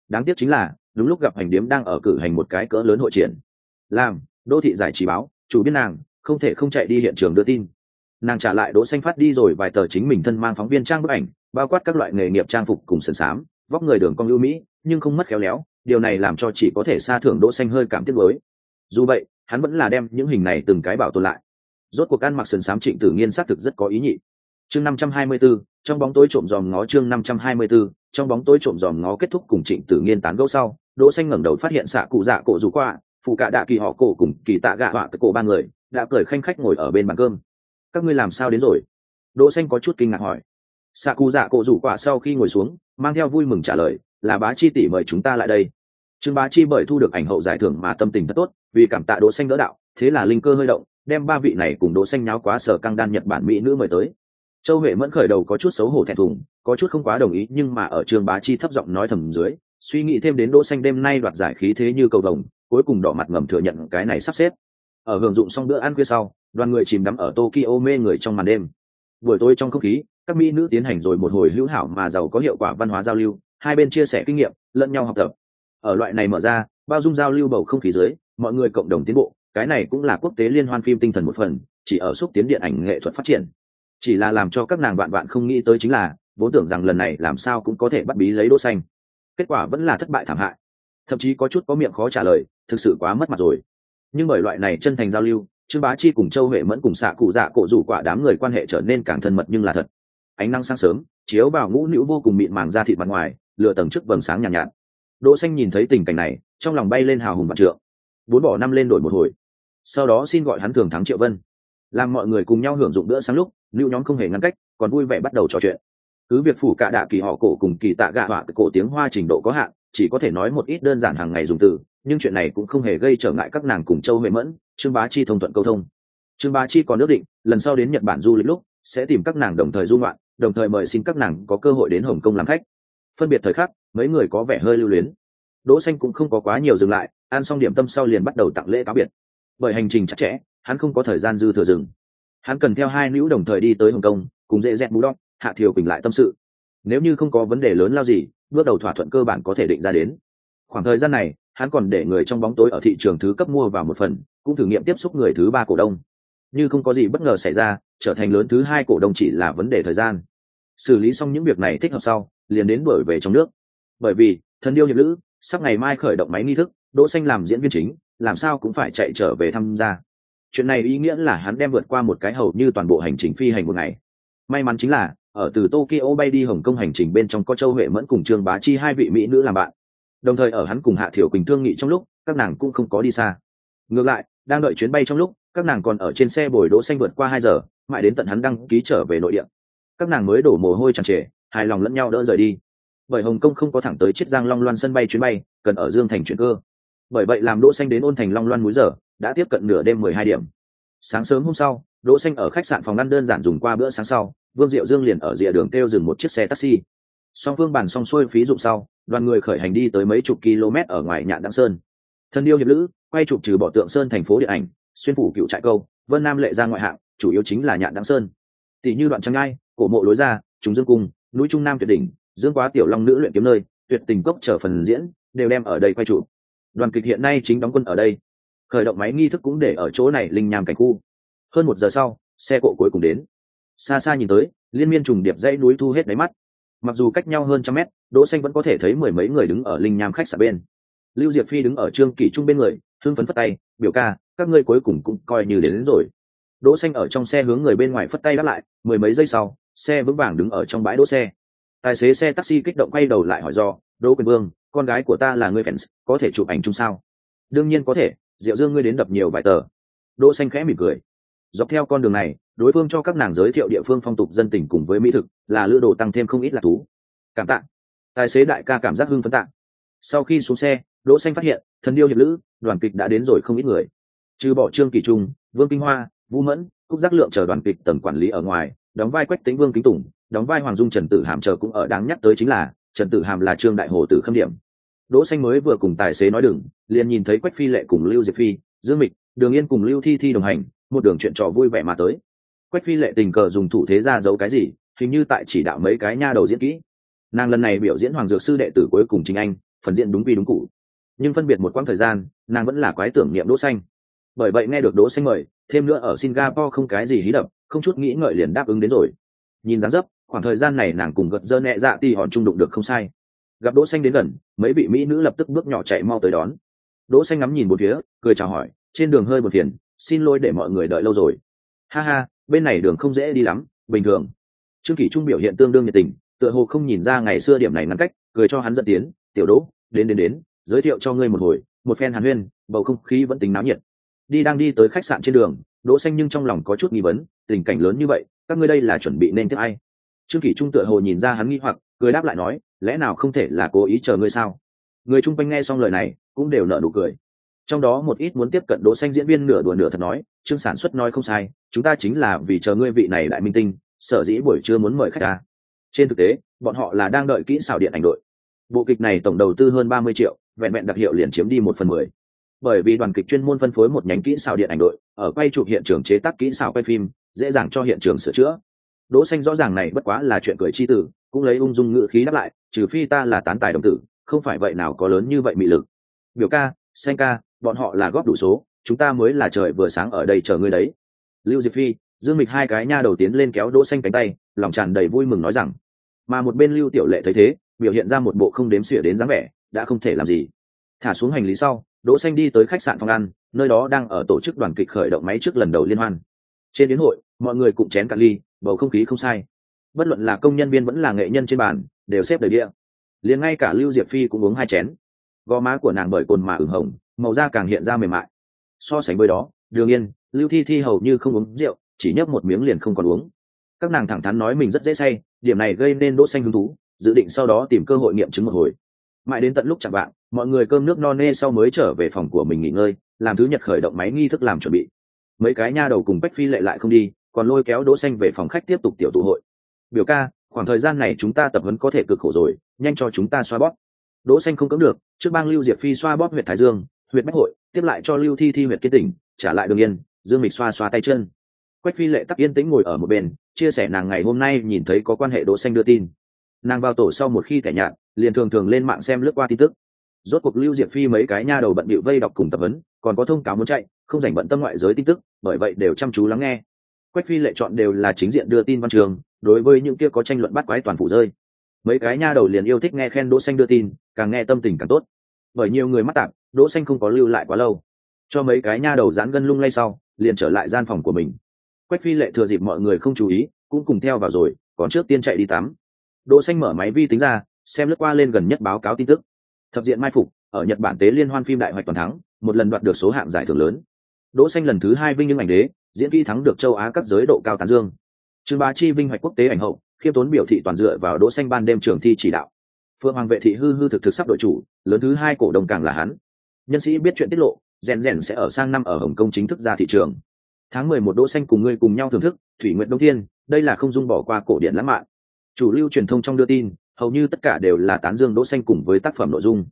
Đáng tiếc chính là đúng lúc gặp hành điếm đang ở cử hành một cái cỡ lớn hội triển. Làm đô thị giải trí báo, chủ biên nàng, không thể không chạy đi hiện trường đưa tin. Nàng trả lại đỗ xanh phát đi rồi vài tờ chính mình thân mang phóng viên trang bức ảnh, bao quát các loại nghề nghiệp trang phục cùng sườn sám, vóc người đường cong ưu mỹ, nhưng không mất khéo léo, điều này làm cho chỉ có thể xa thưởng đỗ xanh hơi cảm tiếc với. Dù vậy, hắn vẫn là đem những hình này từng cái bảo tồn lại. Rốt cuộc ăn mặc sườn sám trịnh tử nghiên xác thực rất có ý nhị chương 524, trong bóng tối trộm dòm ngó chương 524, trong bóng tối trộm dòm ngó kết thúc cùng trịnh tử nghiên tán gẫu sau đỗ xanh ngẩng đầu phát hiện xạ cụ dạ cổ rủ qua phụ cả đạ kỳ họ cổ cùng kỳ tạ gạ họa cái cổ ba người đã cười khanh khách ngồi ở bên bàn cơm. Các ngươi làm sao đến rồi? Đỗ xanh có chút kinh ngạc hỏi. Xạ cụ dạ cổ rủ quả sau khi ngồi xuống mang theo vui mừng trả lời là bá chi tỷ mời chúng ta lại đây. Trương bá chi bởi thu được ảnh hậu giải thưởng mà tâm tình thật tốt vì cảm tạ đỗ xanh đỡ đạo thế là linh cơ hơi động đem ba vị này cùng đỗ xanh nháo quá sở căng đan nhật bản mỹ nữ mời tới châu huệ mẫn khởi đầu có chút xấu hổ thẹn thùng có chút không quá đồng ý nhưng mà ở trường bá chi thấp giọng nói thầm dưới suy nghĩ thêm đến đỗ xanh đêm nay đoạt giải khí thế như cầu đồng, cuối cùng đỏ mặt ngầm thừa nhận cái này sắp xếp. Ở hưởng dụng xong bữa ăn khuya sau đoàn người chìm đắm ở tokyo mê người trong màn đêm. Buổi tối trong không khí các mỹ nữ tiến hành rồi một hồi hữu hảo mà giàu có hiệu quả văn hóa giao lưu hai bên chia sẻ kinh nghiệm lẫn nhau học tập. Ở loại này mở ra bao dung giao lưu bầu không khí dưới mọi người cộng đồng tiến bộ cái này cũng là quốc tế liên hoan phim tinh thần một phần chỉ ở xúc tiến điện ảnh nghệ thuật phát triển chỉ là làm cho các nàng bạn bạn không nghĩ tới chính là vốn tưởng rằng lần này làm sao cũng có thể bắt bí lấy đỗ xanh. Kết quả vẫn là thất bại thảm hại. Thậm chí có chút có miệng khó trả lời thực sự quá mất mặt rồi. Nhưng bởi loại này chân thành giao lưu trương bá chi cùng châu huệ mẫn cùng xạ cụ dạ cổ rủ quả đám người quan hệ trở nên càng thân mật nhưng là thật. Ánh nắng sáng sớm chiếu vào ngũ nữ vô cùng mịn màng ra thịt mặt ngoài lửa tầng trước vầng sáng nhàn nhạt, nhạt. Đỗ xanh nhìn thấy tình cảnh này trong lòng bay lên hào hùng vạn trượng. Bốn bỏ năm lên đổi một hồi. Sau đó xin gọi hắn thường thắng triệu vân làm mọi người cùng nhau hưởng dụng bữa sáng lúc, lưu nhóm không hề ngăn cách, còn vui vẻ bắt đầu trò chuyện. Cứ việc phủ cạ đạ kỳ họ cổ cùng kỳ tạ gạ họa cổ tiếng hoa trình độ có hạn, chỉ có thể nói một ít đơn giản hàng ngày dùng từ, nhưng chuyện này cũng không hề gây trở ngại các nàng cùng châu huệ mẫn, trương bá chi thông thuận câu thông. Trương bá chi còn ước định, lần sau đến nhật bản du lịch lúc, sẽ tìm các nàng đồng thời du ngoạn, đồng thời mời xin các nàng có cơ hội đến hồng kông làm khách. Phân biệt thời khắc, mấy người có vẻ hơi lưu luyến. Đỗ xanh cũng không có quá nhiều dừng lại, ăn xong điểm tâm sau liền bắt đầu tặng lễ cáo biệt. Bởi hành trình chặt chẽ hắn không có thời gian dư thừa dừng hắn cần theo hai nữ đồng thời đi tới hồng kông, cùng dễ dẹt bù đốc hạ thiều quỳnh lại tâm sự. Nếu như không có vấn đề lớn lao gì, bước đầu thỏa thuận cơ bản có thể định ra đến. Khoảng thời gian này, hắn còn để người trong bóng tối ở thị trường thứ cấp mua vào một phần, cũng thử nghiệm tiếp xúc người thứ ba cổ đông. Như không có gì bất ngờ xảy ra, trở thành lớn thứ hai cổ đông chỉ là vấn đề thời gian. Xử lý xong những việc này thích hợp sau, liền đến đổi về trong nước. Bởi vì thần điêu hiệp lữ, sắp ngày mai khởi động máy nghi thức, đỗ xanh làm diễn viên chính, làm sao cũng phải chạy trở về tham gia chuyện này ý nghĩa là hắn đem vượt qua một cái hầu như toàn bộ hành trình phi hành một ngày. May mắn chính là, ở từ tokyo bay đi hồng kông hành trình bên trong có châu huệ mẫn cùng trương bá chi hai vị mỹ nữ làm bạn. Đồng thời ở hắn cùng hạ thiểu quỳnh thương nghị trong lúc, các nàng cũng không có đi xa. Ngược lại, đang đợi chuyến bay trong lúc, các nàng còn ở trên xe bồi đỗ xanh vượt qua hai giờ, mãi đến tận hắn đăng ký trở về nội địa. Các nàng mới đổ mồ hôi tràn trề, hài lòng lẫn nhau đỡ rời đi. Bởi hồng kông không có thẳng tới chiết giang long loan sân bay chuyến bay, cần ở dương thành chuyển cơ. Bởi vậy làm đỗ xanh đến ôn thành long loan múi giờ đã tiếp cận nửa đêm mười hai điểm. Sáng sớm hôm sau, đỗ xanh ở khách sạn phòng ăn đơn giản dùng qua bữa sáng sau, vương diệu dương liền ở rìa đường kêu dừng một chiếc xe taxi. Song phương bàn xong xuôi phí dụng sau, đoàn người khởi hành đi tới mấy chục km ở ngoài nhạn đăng sơn. Thân yêu hiệp lữ, quay chụp trừ bỏ tượng sơn thành phố điện ảnh, xuyên phủ cựu trại câu, vân nam lệ ra ngoại hạng, chủ yếu chính là nhạn đăng sơn. Tỷ như đoạn trăng ngai, cổ mộ lối ra chúng dương cung, núi trung nam tuyệt đỉnh, dương quá tiểu long nữ luyện kiếm nơi, tuyệt tình cốc trở phần diễn, đều đem ở đây quay chụp. Đoàn kịch hiện nay chính đóng quân ở đây khởi động máy nghi thức cũng để ở chỗ này linh nham cảnh khu. Hơn một giờ sau xe cộ cuối cùng đến. Xa xa nhìn tới liên miên trùng điệp dãy núi thu hết đáy mắt. Mặc dù cách nhau hơn trăm mét đỗ xanh vẫn có thể thấy mười mấy người đứng ở linh nham khách sạn bên. Lưu diệp phi đứng ở trương kỷ trung bên người thương phấn phất tay biểu ca các ngươi cuối cùng cũng coi như đến, đến rồi. Đỗ xanh ở trong xe hướng người bên ngoài phất tay đáp lại mười mấy giây sau xe vững vàng đứng ở trong bãi đỗ xe. Tài xế xe taxi kích động quay đầu lại hỏi do đỗ quyền vương con gái của ta là người fans có thể chụp ảnh chung sao? Đương nhiên có thể diệu dương ngươi đến đập nhiều vài tờ. Đỗ xanh khẽ mỉm cười. Dọc theo con đường này, đối phương cho các nàng giới thiệu địa phương phong tục dân tình cùng với mỹ thực, là lựa đồ tăng thêm không ít là thú. Cảm tạ. Tài xế đại ca cảm giác hưng phấn tạ. Sau khi xuống xe, đỗ xanh phát hiện, thần điêu hiệp lữ, đoàn kịch đã đến rồi không ít người. Trừ bỏ trương kỳ trung, vương kinh hoa, vũ mẫn, cúc giác lượng chờ đoàn kịch tầng quản lý ở ngoài, đóng vai quách Tĩnh vương kính tùng, đóng vai hoàng dung trần tử hàm chờ cũng ở đáng nhắc tới chính là, trần tử hàm là trương đại hồ tử khâm điểm đỗ xanh mới vừa cùng tài xế nói đừng, liền nhìn thấy quách phi lệ cùng lưu diệp phi, dương mịch, đường yên cùng lưu thi thi đồng hành, một đường chuyện trò vui vẻ mà tới. Quách phi lệ tình cờ dùng thủ thế ra giấu cái gì, hình như tại chỉ đạo mấy cái nha đầu diễn kỹ. Nàng lần này biểu diễn hoàng dược sư đệ tử cuối cùng chính anh, phần diễn đúng quy đúng cụ nhưng phân biệt một quãng thời gian, nàng vẫn là quái tưởng niệm đỗ xanh. Bởi vậy nghe được đỗ xanh mời, thêm nữa ở singapore không cái gì hí đập, không chút nghĩ ngợi liền đáp ứng đến rồi. Nhìn dáng dấp, khoảng thời gian này nàng cùng gật dơ nhẹ dạ thì hòn trung đụng được không sai gặp đỗ xanh đến gần, mấy vị mỹ nữ lập tức bước nhỏ chạy mau tới đón. Đỗ xanh ngắm nhìn một phía, cười chào hỏi, trên đường hơi một phiền, xin lỗi để mọi người đợi lâu rồi. Ha ha, bên này đường không dễ đi lắm, bình thường. Trương kỷ trung biểu hiện tương đương nhiệt tình, tựa hồ không nhìn ra ngày xưa điểm này ngắn cách, cười cho hắn dẫn tiến, tiểu đỗ, đến đến đến, giới thiệu cho ngươi một hồi, một phen hàn huyên, bầu không khí vẫn tính náo nhiệt. Đi đang đi tới khách sạn trên đường, đỗ xanh nhưng trong lòng có chút nghi vấn, tình cảnh lớn như vậy, các ngươi đây là chuẩn bị nên tiếp ai? Trương kỷ trung tựa hồ nhìn ra hắn nghi hoặc cười đáp lại nói, lẽ nào không thể là cố ý chờ ngươi sao? Người chung quanh nghe xong lời này, cũng đều nở nụ cười. Trong đó một ít muốn tiếp cận đỗ xanh diễn viên nửa đùa nửa thật nói chương sản xuất nói không sai, chúng ta chính là vì chờ ngươi vị này đại minh tinh, sở dĩ buổi trưa muốn mời khách ta. Trên thực tế, bọn họ là đang đợi kỹ xảo điện ảnh đội. Bộ kịch này tổng đầu tư hơn ba mươi triệu, vẹn vẹn đặc hiệu liền chiếm đi một phần mười. Bởi vì đoàn kịch chuyên môn phân phối một nhánh kỹ xảo điện ảnh đội, ở quay chụp hiện trường chế tác kỹ xảo quay phim, dễ dàng cho hiện trường sửa chữa. Đỗ xanh rõ ràng này bất quá là chuyện cười chi tử cũng lấy ung dung ngữ khí đáp lại, trừ phi ta là tán tài đồng tử, không phải vậy nào có lớn như vậy mị lực. Biểu ca xanh ca, bọn họ là góp đủ số, chúng ta mới là trời vừa sáng ở đây chờ ngươi đấy. Lưu diệp phi, dương mịch hai cái nha đầu tiến lên kéo đỗ xanh cánh tay, lòng tràn đầy vui mừng nói rằng, mà một bên lưu tiểu lệ thấy thế, biểu hiện ra một bộ không đếm xỉa đến dáng vẻ, đã không thể làm gì. Thả xuống hành lý sau, đỗ xanh đi tới khách sạn phòng ăn, nơi đó đang ở tổ chức đoàn kịch khởi động máy trước lần đầu liên hoan. Trên đến hội, mọi người cũng chén cạn ly, bầu không khí không sai bất luận là công nhân viên vẫn là nghệ nhân trên bàn, đều xếp đầy địa liền ngay cả lưu diệp phi cũng uống hai chén. Gò má của nàng bởi cồn mà ửng hồng, màu da càng hiện ra mềm mại. So sánh với đó, đương nhiên, lưu thi thi hầu như không uống rượu, chỉ nhấp một miếng liền không còn uống. Các nàng thẳng thắn nói mình rất dễ say, điểm này gây nên đỗ xanh hứng thú, dự định sau đó tìm cơ hội nghiệm chứng một hồi. Mãi đến tận lúc chẳng bạn mọi người cơm nước no nê sau mới trở về phòng của mình nghỉ ngơi, làm thứ nhật khởi động máy nghi thức làm chuẩn bị. Mấy cái nha đầu cùng bách phi lệ lại không đi, còn lôi kéo đỗ xanh về phòng khách tiếp tục tiểu tụ hội biểu ca, khoảng thời gian này chúng ta tập huấn có thể cực khổ rồi, nhanh cho chúng ta xoa bóp. Đỗ xanh không cưỡng được, trước bang lưu diệp phi xoa bóp huyệt thái dương huyệt bách hội, tiếp lại cho lưu thi thi huyệt kiên tỉnh, trả lại đường yên, dương mịch xoa xoa tay chân. Quách phi lệ tắc yên tĩnh ngồi ở một bên, chia sẻ nàng ngày hôm nay nhìn thấy có quan hệ đỗ xanh đưa tin. Nàng vào tổ sau một khi thẻ nhạt, liền thường thường lên mạng xem lướt qua tin tức. Rốt cuộc lưu diệp phi mấy cái nha đầu bận bịu vây đọc cùng tập huấn, còn có thông cáo muốn chạy, không dành bận tâm ngoại giới tin tức, bởi vậy đều chăm chú lắng nghe quách phi lệ chọn đều là chính diện đưa tin văn trường, đối với những kia có tranh luận bắt quái toàn phủ rơi. Mấy cái nha đầu liền yêu thích nghe khen đỗ xanh đưa tin, càng nghe tâm tình càng tốt. Bởi nhiều người mắc tạp, đỗ xanh không có lưu lại quá lâu. Cho mấy cái nha đầu dán gân lung lay sau, liền trở lại gian phòng của mình. Quách phi lệ thừa dịp mọi người không chú ý, cũng cùng theo vào rồi, còn trước tiên chạy đi tắm. Đỗ xanh mở máy vi tính ra, xem lướt qua lên gần nhất báo cáo tin tức. Thập diện mai phục, ở nhật bản tế liên hoan phim đại hoạch toàn thắng, một lần đoạt được số hạng giải thưởng lớn. Đỗ xanh lần thứ hai vinh những ảnh đế diễn kỹ thắng được châu á các giới độ cao tán dương. Trương bá chi vinh hoạch quốc tế ảnh hậu, khiêm tốn biểu thị toàn dựa vào đỗ xanh ban đêm trường thi chỉ đạo. Phương hoàng vệ thị hư hư thực thực sắp đội chủ, lớn thứ hai cổ đồng càng là hắn. Nhân sĩ biết chuyện tiết lộ, rèn rèn sẽ ở sang năm ở hồng kông chính thức ra thị trường. Tháng mười một đỗ xanh cùng ngươi cùng nhau thưởng thức, thủy nguyện đông thiên, đây là không dung bỏ qua cổ điển lãng mạn. Chủ lưu truyền thông trong đưa tin, hầu như tất cả đều là tán dương đỗ xanh cùng với tác phẩm nội dung.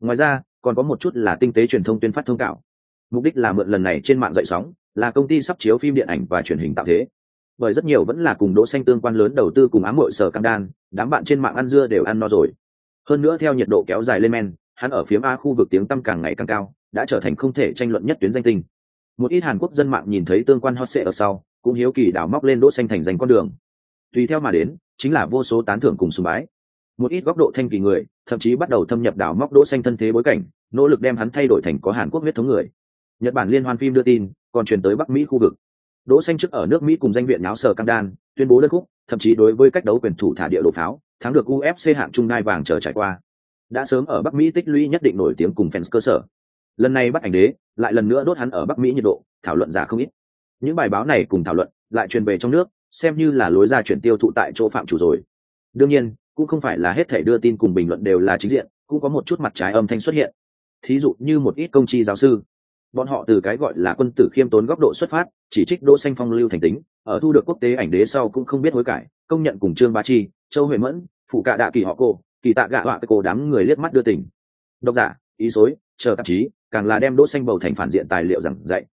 Ngoài ra, còn có một chút là tinh tế truyền thông tuyên phát thông cáo. Mục đích là mượn lần này trên mạng dậy sóng là công ty sắp chiếu phim điện ảnh và truyền hình tạo thế. Bởi rất nhiều vẫn là cùng đỗ xanh tương quan lớn đầu tư cùng ám hội sở cam đan, đám bạn trên mạng ăn dưa đều ăn no rồi. Hơn nữa theo nhiệt độ kéo dài lên men, hắn ở phía a khu vực tiếng tăm càng ngày càng cao, đã trở thành không thể tranh luận nhất tuyến danh tinh. Một ít hàn quốc dân mạng nhìn thấy tương quan hot sệ ở sau, cũng hiếu kỳ đào móc lên đỗ xanh thành danh con đường. Tùy theo mà đến, chính là vô số tán thưởng cùng sùng bái. Một ít góc độ thanh kỳ người, thậm chí bắt đầu thâm nhập đào móc đỗ xanh thân thế bối cảnh, nỗ lực đem hắn thay đổi thành có hàn quốc huyết thống người. Nhật bản liên hoan phim đưa tin còn truyền tới bắc mỹ khu vực đỗ xanh trước ở nước mỹ cùng danh viện náo sở cam đan tuyên bố đơn khúc thậm chí đối với cách đấu quyền thủ thả địa đồ pháo thắng được ufc hạng trung đai vàng chờ trải qua đã sớm ở bắc mỹ tích lũy nhất định nổi tiếng cùng fans cơ sở lần này bắt ảnh đế lại lần nữa đốt hắn ở bắc mỹ nhiệt độ thảo luận giả không ít những bài báo này cùng thảo luận lại truyền về trong nước xem như là lối ra chuyển tiêu thụ tại chỗ phạm chủ rồi đương nhiên cũng không phải là hết thể đưa tin cùng bình luận đều là chính diện cũng có một chút mặt trái âm thanh xuất hiện thí dụ như một ít công chi giáo sư bọn họ từ cái gọi là quân tử khiêm tốn góc độ xuất phát, chỉ trích đỗ xanh phong lưu thành tính, ở thu được quốc tế ảnh đế sau cũng không biết hối cải, công nhận cùng trương ba chi, châu huệ mẫn, phụ cả đạ kỳ họ cô, kỳ tạ gạ họa cô đám người liếc mắt đưa tình. Độc giả, ý dối chờ tạp chí, càng là đem đỗ xanh bầu thành phản diện tài liệu rằng dạy.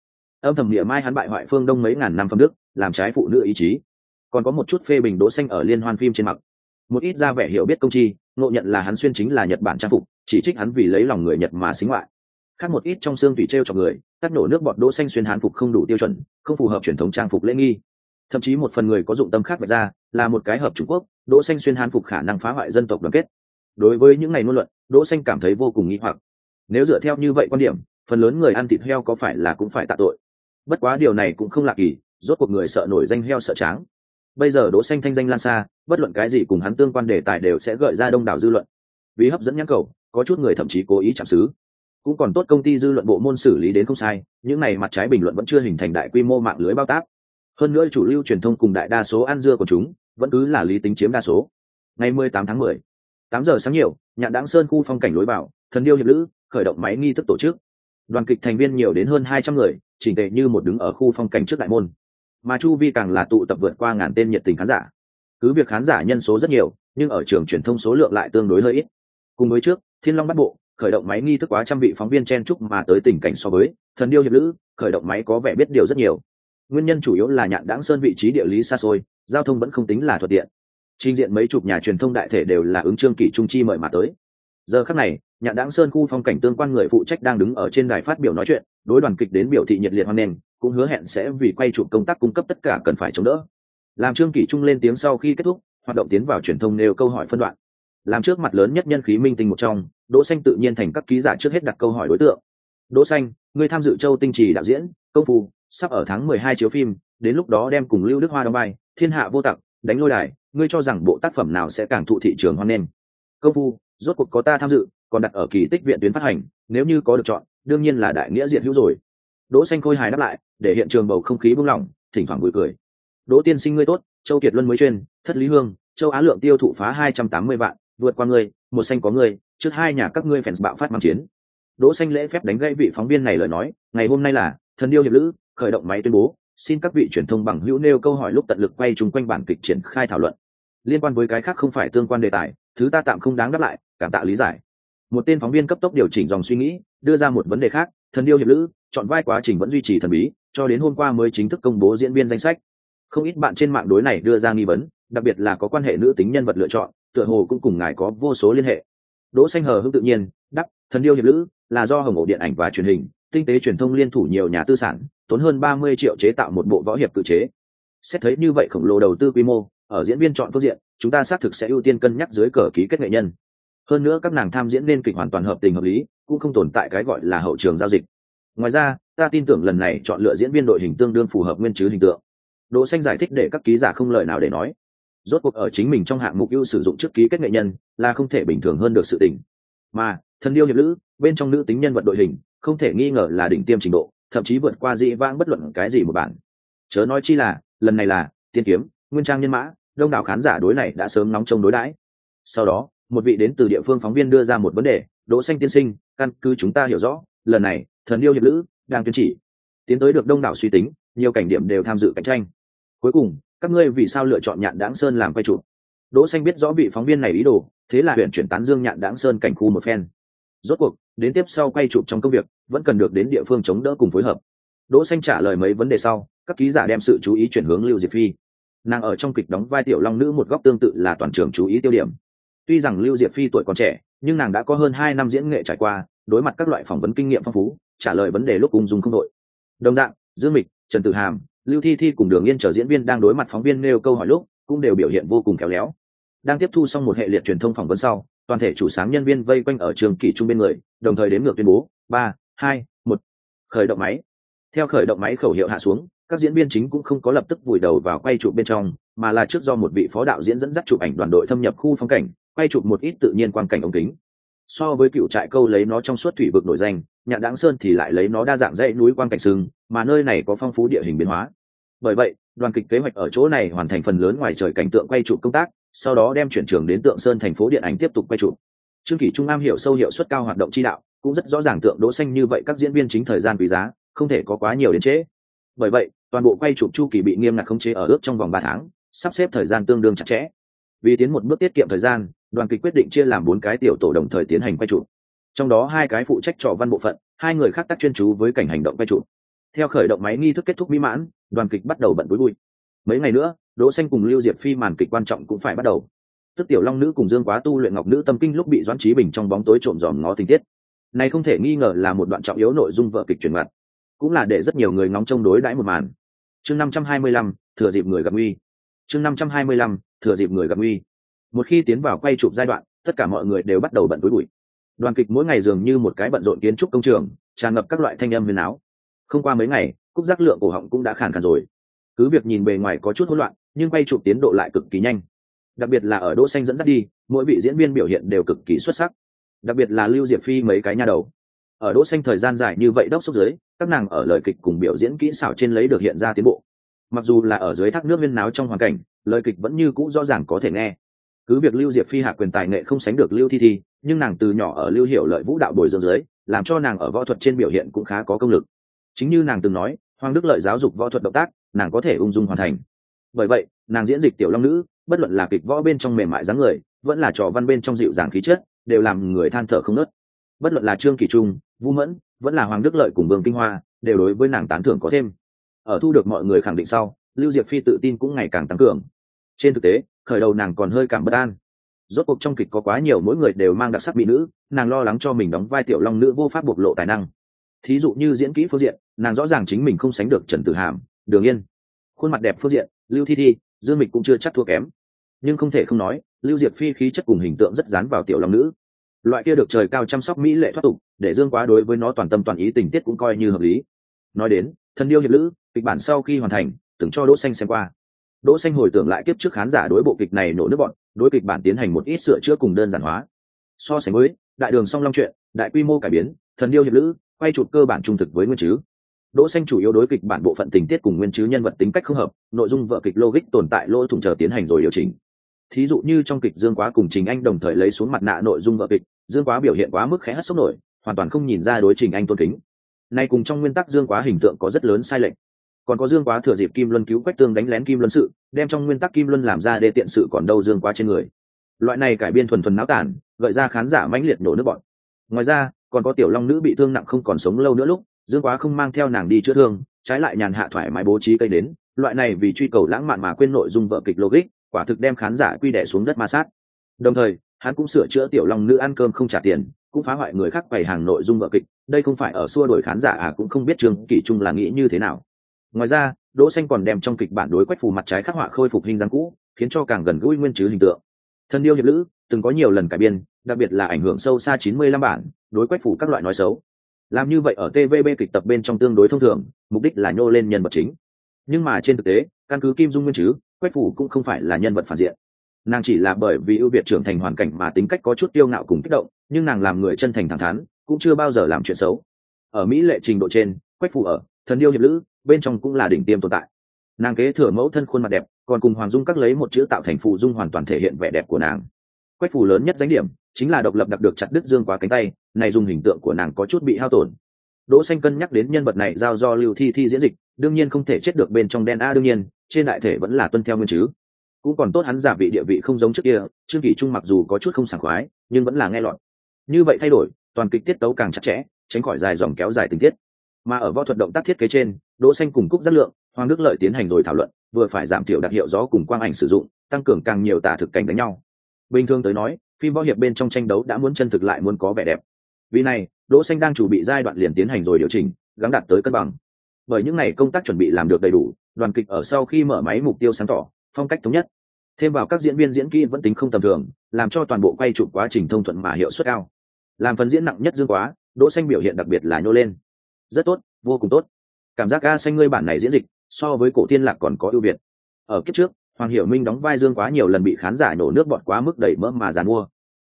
Âm thầm địa mai hắn bại hoại phương đông mấy ngàn năm phẩm đức, làm trái phụ nữ ý chí. Còn có một chút phê bình đỗ xanh ở liên hoan phim trên mặt. Một ít ra vẻ hiểu biết công chi, ngộ nhận là hắn xuyên chính là nhật bản trang phục, chỉ trích hắn vì lấy lòng người nhật mà xính ngoại khác một ít trong xương tùy treo cho người tắt nổ nước bọt đỗ xanh xuyên hán phục không đủ tiêu chuẩn, không phù hợp truyền thống trang phục lễ nghi. Thậm chí một phần người có dụng tâm khác vạch ra, là một cái hợp trung quốc, đỗ xanh xuyên hán phục khả năng phá hoại dân tộc đoàn kết. Đối với những ngày ngôn luận, đỗ xanh cảm thấy vô cùng nghi hoặc. Nếu dựa theo như vậy quan điểm, phần lớn người ăn thịt heo có phải là cũng phải tạ tội? Bất quá điều này cũng không lạ kỳ, rốt cuộc người sợ nổi danh heo sợ tráng. Bây giờ đỗ xanh thanh danh lan xa, bất luận cái gì cùng hắn tương quan đề tài đều sẽ gợi ra đông đảo dư luận. Vì hấp dẫn nhãn cầu, có chút người thậm chí cố ý chạm xứ cũng còn tốt công ty dư luận bộ môn xử lý đến không sai những này mặt trái bình luận vẫn chưa hình thành đại quy mô mạng lưới bao tác. Hơn nữa chủ lưu truyền thông cùng đại đa số ăn dưa của chúng vẫn cứ là lý tính chiếm đa số. Ngày 18 tháng 10, 8 giờ sáng nhiều nhạn đáng sơn khu phong cảnh lối vào thần điêu hiệp lữ khởi động máy nghi thức tổ chức. Đoàn kịch thành viên nhiều đến hơn 200 người chỉnh tề như một đứng ở khu phong cảnh trước đại môn. Mà chu vi càng là tụ tập vượt qua ngàn tên nhiệt tình khán giả. Cứ việc khán giả nhân số rất nhiều nhưng ở trường truyền thông số lượng lại tương đối hơi ít. Cùng với trước thiên long bắt bộ khởi động máy nghi thức quá trăm vị phóng viên chen chúc mà tới tình cảnh so với, thần điêu hiệp lữ, khởi động máy có vẻ biết điều rất nhiều. Nguyên nhân chủ yếu là nhạn đáng sơn vị trí địa lý xa xôi, giao thông vẫn không tính là thuận tiện. Trình diện mấy chục nhà truyền thông đại thể đều là ứng trương kỷ trung chi mời mà tới. Giờ khắc này, nhạn đáng sơn khu phong cảnh tương quan người phụ trách đang đứng ở trên đài phát biểu nói chuyện, đối đoàn kịch đến biểu thị nhiệt liệt hoan nghênh, cũng hứa hẹn sẽ vì quay chụp công tác cung cấp tất cả cần phải chống đỡ. Làm trương kỷ trung lên tiếng sau khi kết thúc, hoạt động tiến vào truyền thông nêu câu hỏi phân đoạn làm trước mặt lớn nhất nhân khí minh tinh một trong, đỗ xanh tự nhiên thành các ký giả trước hết đặt câu hỏi đối tượng. Đỗ xanh, ngươi tham dự châu tinh trì đạo diễn, công phu, sắp ở tháng 12 chiếu phim, đến lúc đó đem cùng lưu đức hoa đóng vai, thiên hạ vô tặc, đánh lôi đài, ngươi cho rằng bộ tác phẩm nào sẽ càng thụ thị trường hoan nghênh? Công phu, rốt cuộc có ta tham dự, còn đặt ở kỳ tích viện tuyến phát hành, nếu như có được chọn, đương nhiên là đại nghĩa diện hữu rồi. Đỗ xanh khôi hài đáp lại, để hiện trường bầu không khí buông lỏng thỉnh thoảng vui cười. Đỗ tiên sinh ngươi tốt, châu kiệt luân mới chuyên, thất lý hương, châu á lượng tiêu thụ phá 280 vạn vượt qua ngươi, một xanh có ngươi, trước hai nhà các ngươi phèn bạo phát mang chiến. Đỗ xanh lễ phép đánh gãy vị phóng viên này lời nói, ngày hôm nay là, thần điêu hiệp lữ, khởi động máy tuyên bố, xin các vị truyền thông bằng hữu nêu câu hỏi lúc tận lực quay chung quanh bản kịch triển khai thảo luận. Liên quan với cái khác không phải tương quan đề tài, thứ ta tạm không đáng đáp lại, cảm tạ lý giải. Một tên phóng viên cấp tốc điều chỉnh dòng suy nghĩ, đưa ra một vấn đề khác, thần điêu hiệp lữ, chọn vai quá trình vẫn duy trì thần bí, cho đến hôm qua mới chính thức công bố diễn viên danh sách. Không ít bạn trên mạng đối này đưa ra nghi vấn, đặc biệt là có quan hệ nữ tính nhân vật lựa chọn tựa hồ cũng cùng ngài có vô số liên hệ. Đỗ xanh hờ hững tự nhiên đắp thần điêu hiệp lữ, là do hồng ổ điện ảnh và truyền hình, tinh tế truyền thông liên thủ nhiều nhà tư sản, tốn hơn 30 triệu chế tạo một bộ võ hiệp tự chế. Xét thấy như vậy khổng lồ đầu tư quy mô, ở diễn viên chọn phương diện, chúng ta xác thực sẽ ưu tiên cân nhắc dưới cờ ký kết nghệ nhân. Hơn nữa các nàng tham diễn nên kịch hoàn toàn hợp tình hợp lý, cũng không tồn tại cái gọi là hậu trường giao dịch. Ngoài ra, ta tin tưởng lần này chọn lựa diễn viên đội hình tương đương phù hợp nguyên chứ hình tượng. Đỗ xanh giải thích để các ký giả không lời nào để nói rốt cuộc ở chính mình trong hạng mục ưu sử dụng trước ký kết nghệ nhân là không thể bình thường hơn được sự tình. Mà, thần điêu hiệp lữ, bên trong nữ tính nhân vật đội hình, không thể nghi ngờ là đỉnh tiêm trình độ, thậm chí vượt qua dị vãng bất luận cái gì một bản. Chớ nói chi là, lần này là, tiên kiếm, nguyên trang nhân mã, đông đảo khán giả đối này đã sớm nóng trong đối đãi. Sau đó, một vị đến từ địa phương phóng viên đưa ra một vấn đề, đỗ xanh tiên sinh, căn cứ chúng ta hiểu rõ, lần này, thần điêu hiệp lữ đang tuyên chỉ tiến tới được đông đảo suy tính, nhiều cảnh điểm đều tham dự cạnh tranh. Cuối cùng các ngươi vì sao lựa chọn nhạn đáng sơn làm quay chụp? Đỗ xanh biết rõ vị phóng viên này ý đồ, thế là huyện chuyển tán dương nhạn đáng sơn cảnh khu một phen. Rốt cuộc, đến tiếp sau quay chụp trong công việc, vẫn cần được đến địa phương chống đỡ cùng phối hợp. Đỗ xanh trả lời mấy vấn đề sau, các ký giả đem sự chú ý chuyển hướng lưu diệp phi. Nàng ở trong kịch đóng vai tiểu long nữ một góc tương tự là toàn trường chú ý tiêu điểm. Tuy rằng lưu diệp phi tuổi còn trẻ, nhưng nàng đã có hơn hai năm diễn nghệ trải qua, đối mặt các loại phỏng vấn kinh nghiệm phong phú, trả lời vấn đề lúc ung dung không đội. Đồng dạng, dương mịch, trần tử hàm lưu thi thi cùng đường yên chờ diễn viên đang đối mặt phóng viên nêu câu hỏi lúc, cũng đều biểu hiện vô cùng khéo léo. Đang tiếp thu xong một hệ liệt truyền thông phỏng vấn sau, toàn thể chủ sáng nhân viên vây quanh ở trường kỷ trung bên người, đồng thời đếm ngược tuyên bố, ba, hai, một, khởi động máy. Theo khởi động máy khẩu hiệu hạ xuống, các diễn viên chính cũng không có lập tức vùi đầu vào quay chụp bên trong, mà là trước do một vị phó đạo diễn dẫn dắt chụp ảnh đoàn đội thâm nhập khu phong cảnh, quay chụp một ít tự nhiên quang cảnh ống kính so với cựu trại câu lấy nó trong suốt thủy vực nổi danh, nhạn đáng sơn thì lại lấy nó đa dạng dãy núi quan cảnh sừng, mà nơi này có phong phú địa hình biến hóa. Bởi vậy, đoàn kịch kế hoạch ở chỗ này hoàn thành phần lớn ngoài trời cảnh tượng quay chụp công tác, sau đó đem chuyển trường đến tượng sơn thành phố điện ảnh tiếp tục quay chụp. Trương kỷ trung am hiểu sâu hiệu suất cao hoạt động chi đạo, cũng rất rõ ràng tượng đỗ xanh như vậy các diễn viên chính thời gian quý giá, không thể có quá nhiều đến trễ. Bởi vậy, toàn bộ quay chụp chu kỳ bị nghiêm ngặt khống chế ở ước trong vòng ba tháng, sắp xếp thời gian tương đương chặt chẽ. Vì tiến một bước tiết kiệm thời gian đoàn kịch quyết định chia làm bốn cái tiểu tổ đồng thời tiến hành quay trụ, trong đó hai cái phụ trách trò văn bộ phận hai người khác tác chuyên chú với cảnh hành động quay trụ. theo khởi động máy nghi thức kết thúc mỹ mãn đoàn kịch bắt đầu bận bối bụi. Mấy ngày nữa đỗ xanh cùng lưu diệp phi màn kịch quan trọng cũng phải bắt đầu. Tức tiểu long nữ cùng dương quá tu luyện ngọc nữ tâm kinh lúc bị doãn trí bình trong bóng tối trộm dòm ngó tình tiết. Này không thể nghi ngờ là một đoạn trọng yếu nội dung vở kịch truyền mặt cũng là để rất nhiều người ngóng trông đối đãi một màn. Chương 525, thừa dịp người gặp nguy. Chương 525, thừa dịp người gặp nguy một khi tiến vào quay chụp giai đoạn, tất cả mọi người đều bắt đầu bận túi bụi. Đoàn kịch mỗi ngày dường như một cái bận rộn kiến trúc công trường, tràn ngập các loại thanh âm huyền áo. Không qua mấy ngày cúc giác lượng cổ họng cũng đã khàn khàn rồi. Cứ việc nhìn bề ngoài có chút hỗn loạn, nhưng quay chụp tiến độ lại cực kỳ nhanh. Đặc biệt là ở đỗ xanh dẫn dắt đi, mỗi vị diễn viên biểu hiện đều cực kỳ xuất sắc. Đặc biệt là lưu diệp phi mấy cái nha đầu. Ở đỗ xanh thời gian dài như vậy đốc xúc dưới, các nàng ở lời kịch cùng biểu diễn kỹ xảo trên lấy được hiện ra tiến bộ. Mặc dù là ở dưới thác nước viên náo trong hoàn cảnh, lời kịch vẫn như cũ rõ ràng có thể nghe cứ việc lưu diệp phi hạ quyền tài nghệ không sánh được lưu thi thi, nhưng nàng từ nhỏ ở lưu hiệu lợi vũ đạo bồi dưỡng dưới, làm cho nàng ở võ thuật trên biểu hiện cũng khá có công lực. Chính như nàng từng nói, hoàng đức lợi giáo dục võ thuật động tác, nàng có thể ung dung hoàn thành. Bởi vậy, nàng diễn dịch tiểu long nữ, bất luận là kịch võ bên trong mềm mại dáng người, vẫn là trò văn bên trong dịu dàng khí chất, đều làm người than thở không nớt. Bất luận là trương kỳ trung, vũ mẫn, vẫn là hoàng đức lợi cùng vương kinh hoa, đều đối với nàng tán thưởng có thêm. Ở thu được mọi người khẳng định sau, lưu diệp phi tự tin cũng ngày càng tăng cường. Trên thực tế khởi đầu nàng còn hơi cảm bất an. Rốt cuộc trong kịch có quá nhiều mỗi người đều mang đặc sắc mỹ nữ, nàng lo lắng cho mình đóng vai tiểu long nữ vô pháp bộc lộ tài năng. Thí dụ như diễn kỹ phương diện, nàng rõ ràng chính mình không sánh được trần tử hàm, đường yên. Khuôn mặt đẹp phương diện, lưu thi thi, dương mịch cũng chưa chắc thua kém. Nhưng không thể không nói, lưu diệt phi khí chất cùng hình tượng rất dán vào tiểu long nữ. Loại kia được trời cao chăm sóc mỹ lệ thoát tục, để dương quá đối với nó toàn tâm toàn ý tình tiết cũng coi như hợp lý. Nói đến, thân yêu hiệp lữ, kịch bản sau khi hoàn thành, từng cho đỗ xanh xem qua đỗ xanh hồi tưởng lại kiếp trước khán giả đối bộ kịch này nổ nước bọn, đối kịch bản tiến hành một ít sửa chữa cùng đơn giản hóa. So sánh với đại đường song long chuyện, đại quy mô cải biến, thần yêu hiệp lữ, quay chụp cơ bản trung thực với nguyên chứ. Đỗ xanh chủ yếu đối kịch bản bộ phận tình tiết cùng nguyên chứ nhân vật tính cách không hợp, nội dung vở kịch logic tồn tại lỗ thủng chờ tiến hành rồi điều chỉnh. Thí dụ như trong kịch dương quá cùng trình anh đồng thời lấy xuống mặt nạ nội dung vở kịch, dương quá biểu hiện quá mức khẽ hất sốc nổi, hoàn toàn không nhìn ra đối trình anh tôn kính. Nay cùng trong nguyên tắc dương quá hình tượng có rất lớn sai lệch còn có dương quá thừa dịp kim luân cứu quách tương đánh lén kim luân sự, đem trong nguyên tắc kim luân làm ra để tiện sự còn đâu dương quá trên người. Loại này cải biên thuần thuần náo tản gợi ra khán giả mãnh liệt nổ nước bọn. Ngoài ra, còn có tiểu long nữ bị thương nặng không còn sống lâu nữa lúc, dương quá không mang theo nàng đi chữa thương, trái lại nhàn hạ thoải mái bố trí cây đến, loại này vì truy cầu lãng mạn mà quên nội dung vợ kịch logic, quả thực đem khán giả quy đẻ xuống đất ma sát. Đồng thời, hắn cũng sửa chữa tiểu long nữ ăn cơm không trả tiền, cũng phá hoại người khác bày hàng nội dung vợ kịch, đây không phải ở xua đuổi khán giả à cũng không biết trường kỷ trung là nghĩ như thế nào ngoài ra, đỗ xanh còn đem trong kịch bản đối quách phù mặt trái khắc họa khôi phục hình dáng cũ, khiến cho càng gần gũi nguyên chứ hình tượng. Thân điêu hiệp lữ, từng có nhiều lần cải biên, đặc biệt là ảnh hưởng sâu xa 95 bản, đối quách phù các loại nói xấu. Làm như vậy ở tvb kịch tập bên trong tương đối thông thường, mục đích là nhô lên nhân vật chính. Nhưng mà trên thực tế, căn cứ kim dung nguyên chứ, quách phù cũng không phải là nhân vật phản diện. Nàng chỉ là bởi vì ưu việt trưởng thành hoàn cảnh mà tính cách có chút tiêu ngạo cùng kích động, nhưng nàng làm người chân thành thẳng thắn, cũng chưa bao giờ làm chuyện xấu. Ở mỹ lệ trình độ trên, quách phù ở, thần điêu hiệp lữ bên trong cũng là đỉnh tiêm tồn tại. Nàng kế thừa mẫu thân khuôn mặt đẹp, còn cùng hoàng dung các lấy một chữ tạo thành phụ dung hoàn toàn thể hiện vẻ đẹp của nàng. Quách phù lớn nhất danh điểm chính là độc lập đặc được chặt đứt dương quá cánh tay, này dùng hình tượng của nàng có chút bị hao tổn. Đỗ xanh cân nhắc đến nhân vật này giao do lưu thi thi diễn dịch, đương nhiên không thể chết được bên trong đen a, đương nhiên, trên đại thể vẫn là tuân theo nguyên chứ. Cũng còn tốt hắn giả vị địa vị không giống trước kia, trương kỷ trung mặc dù có chút không sảng khoái, nhưng vẫn là nghe lọt. Như vậy thay đổi, toàn kịch tiết tấu càng chặt chẽ, tránh khỏi dài dòng kéo dài tình tiết mà ở võ thuật động tác thiết kế trên, đỗ xanh cùng cúc giác lượng, hoàng đức lợi tiến hành rồi thảo luận, vừa phải giảm thiểu đặc hiệu gió cùng quang ảnh sử dụng, tăng cường càng nhiều tả thực cảnh đánh nhau. Bình thường tới nói, phim võ hiệp bên trong tranh đấu đã muốn chân thực lại muốn có vẻ đẹp. Vì này, đỗ xanh đang chuẩn bị giai đoạn liền tiến hành rồi điều chỉnh, gắng đạt tới cân bằng. Bởi những ngày công tác chuẩn bị làm được đầy đủ, đoàn kịch ở sau khi mở máy mục tiêu sáng tỏ, phong cách thống nhất. Thêm vào các diễn viên diễn kỹ vẫn tính không tầm thường, làm cho toàn bộ quay chụp quá trình thông thuận mà hiệu suất cao. Làm phần diễn nặng nhất dương quá, đỗ xanh biểu hiện đặc biệt là nhô lên rất tốt, vô cùng tốt. Cảm giác ga xanh ngươi bản này diễn dịch, so với cổ tiên lạc còn có ưu việt. Ở kiếp trước, hoàng hiểu minh đóng vai dương quá nhiều lần bị khán giả nổ nước bọt quá mức đẩy mỡ mà dàn mua.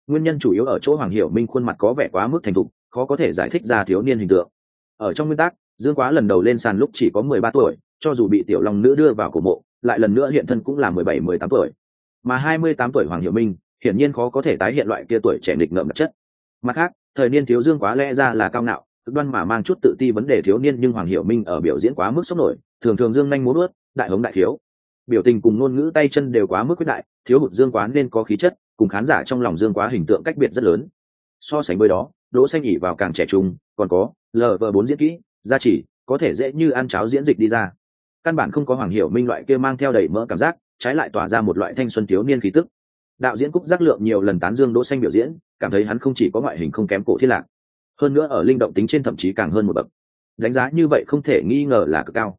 Nguyên nhân chủ yếu ở chỗ hoàng hiểu minh khuôn mặt có vẻ quá mức thành thục, khó có thể giải thích ra thiếu niên hình tượng. Ở trong nguyên tắc, dương quá lần đầu lên sàn lúc chỉ có mười ba tuổi, cho dù bị tiểu long nữ đưa vào cổ mộ, lại lần nữa hiện thân cũng là mười bảy, mười tám tuổi. Mà hai mươi tám tuổi hoàng hiểu minh, hiển nhiên khó có thể tái hiện loại kia tuổi trẻ nghịch ngợm chất. Mặt khác, thời niên thiếu dương quá lẽ ra là cao ngạo cực đoan mà mang chút tự ti vấn đề thiếu niên nhưng hoàng hiểu minh ở biểu diễn quá mức sốc nổi, thường thường dương nhanh muốn ướt đại hống đại thiếu. Biểu tình cùng ngôn ngữ tay chân đều quá mức quyết đại, thiếu hụt dương quá nên có khí chất, cùng khán giả trong lòng dương quá hình tượng cách biệt rất lớn. So sánh với đó, đỗ xanh nhỉ vào càng trẻ trung, còn có lờ vờ bốn diễn kỹ, gia chỉ có thể dễ như ăn cháo diễn dịch đi ra. Căn bản không có hoàng hiểu minh loại kia mang theo đầy mỡ cảm giác, trái lại tỏa ra một loại thanh xuân thiếu niên khí tức. Đạo diễn cúc giác lượng nhiều lần tán dương đỗ xanh biểu diễn, cảm thấy hắn không chỉ có ngoại hình không kém cổ thiên lạc hơn nữa ở linh động tính trên thậm chí càng hơn một bậc. Đánh giá như vậy không thể nghi ngờ là cực cao.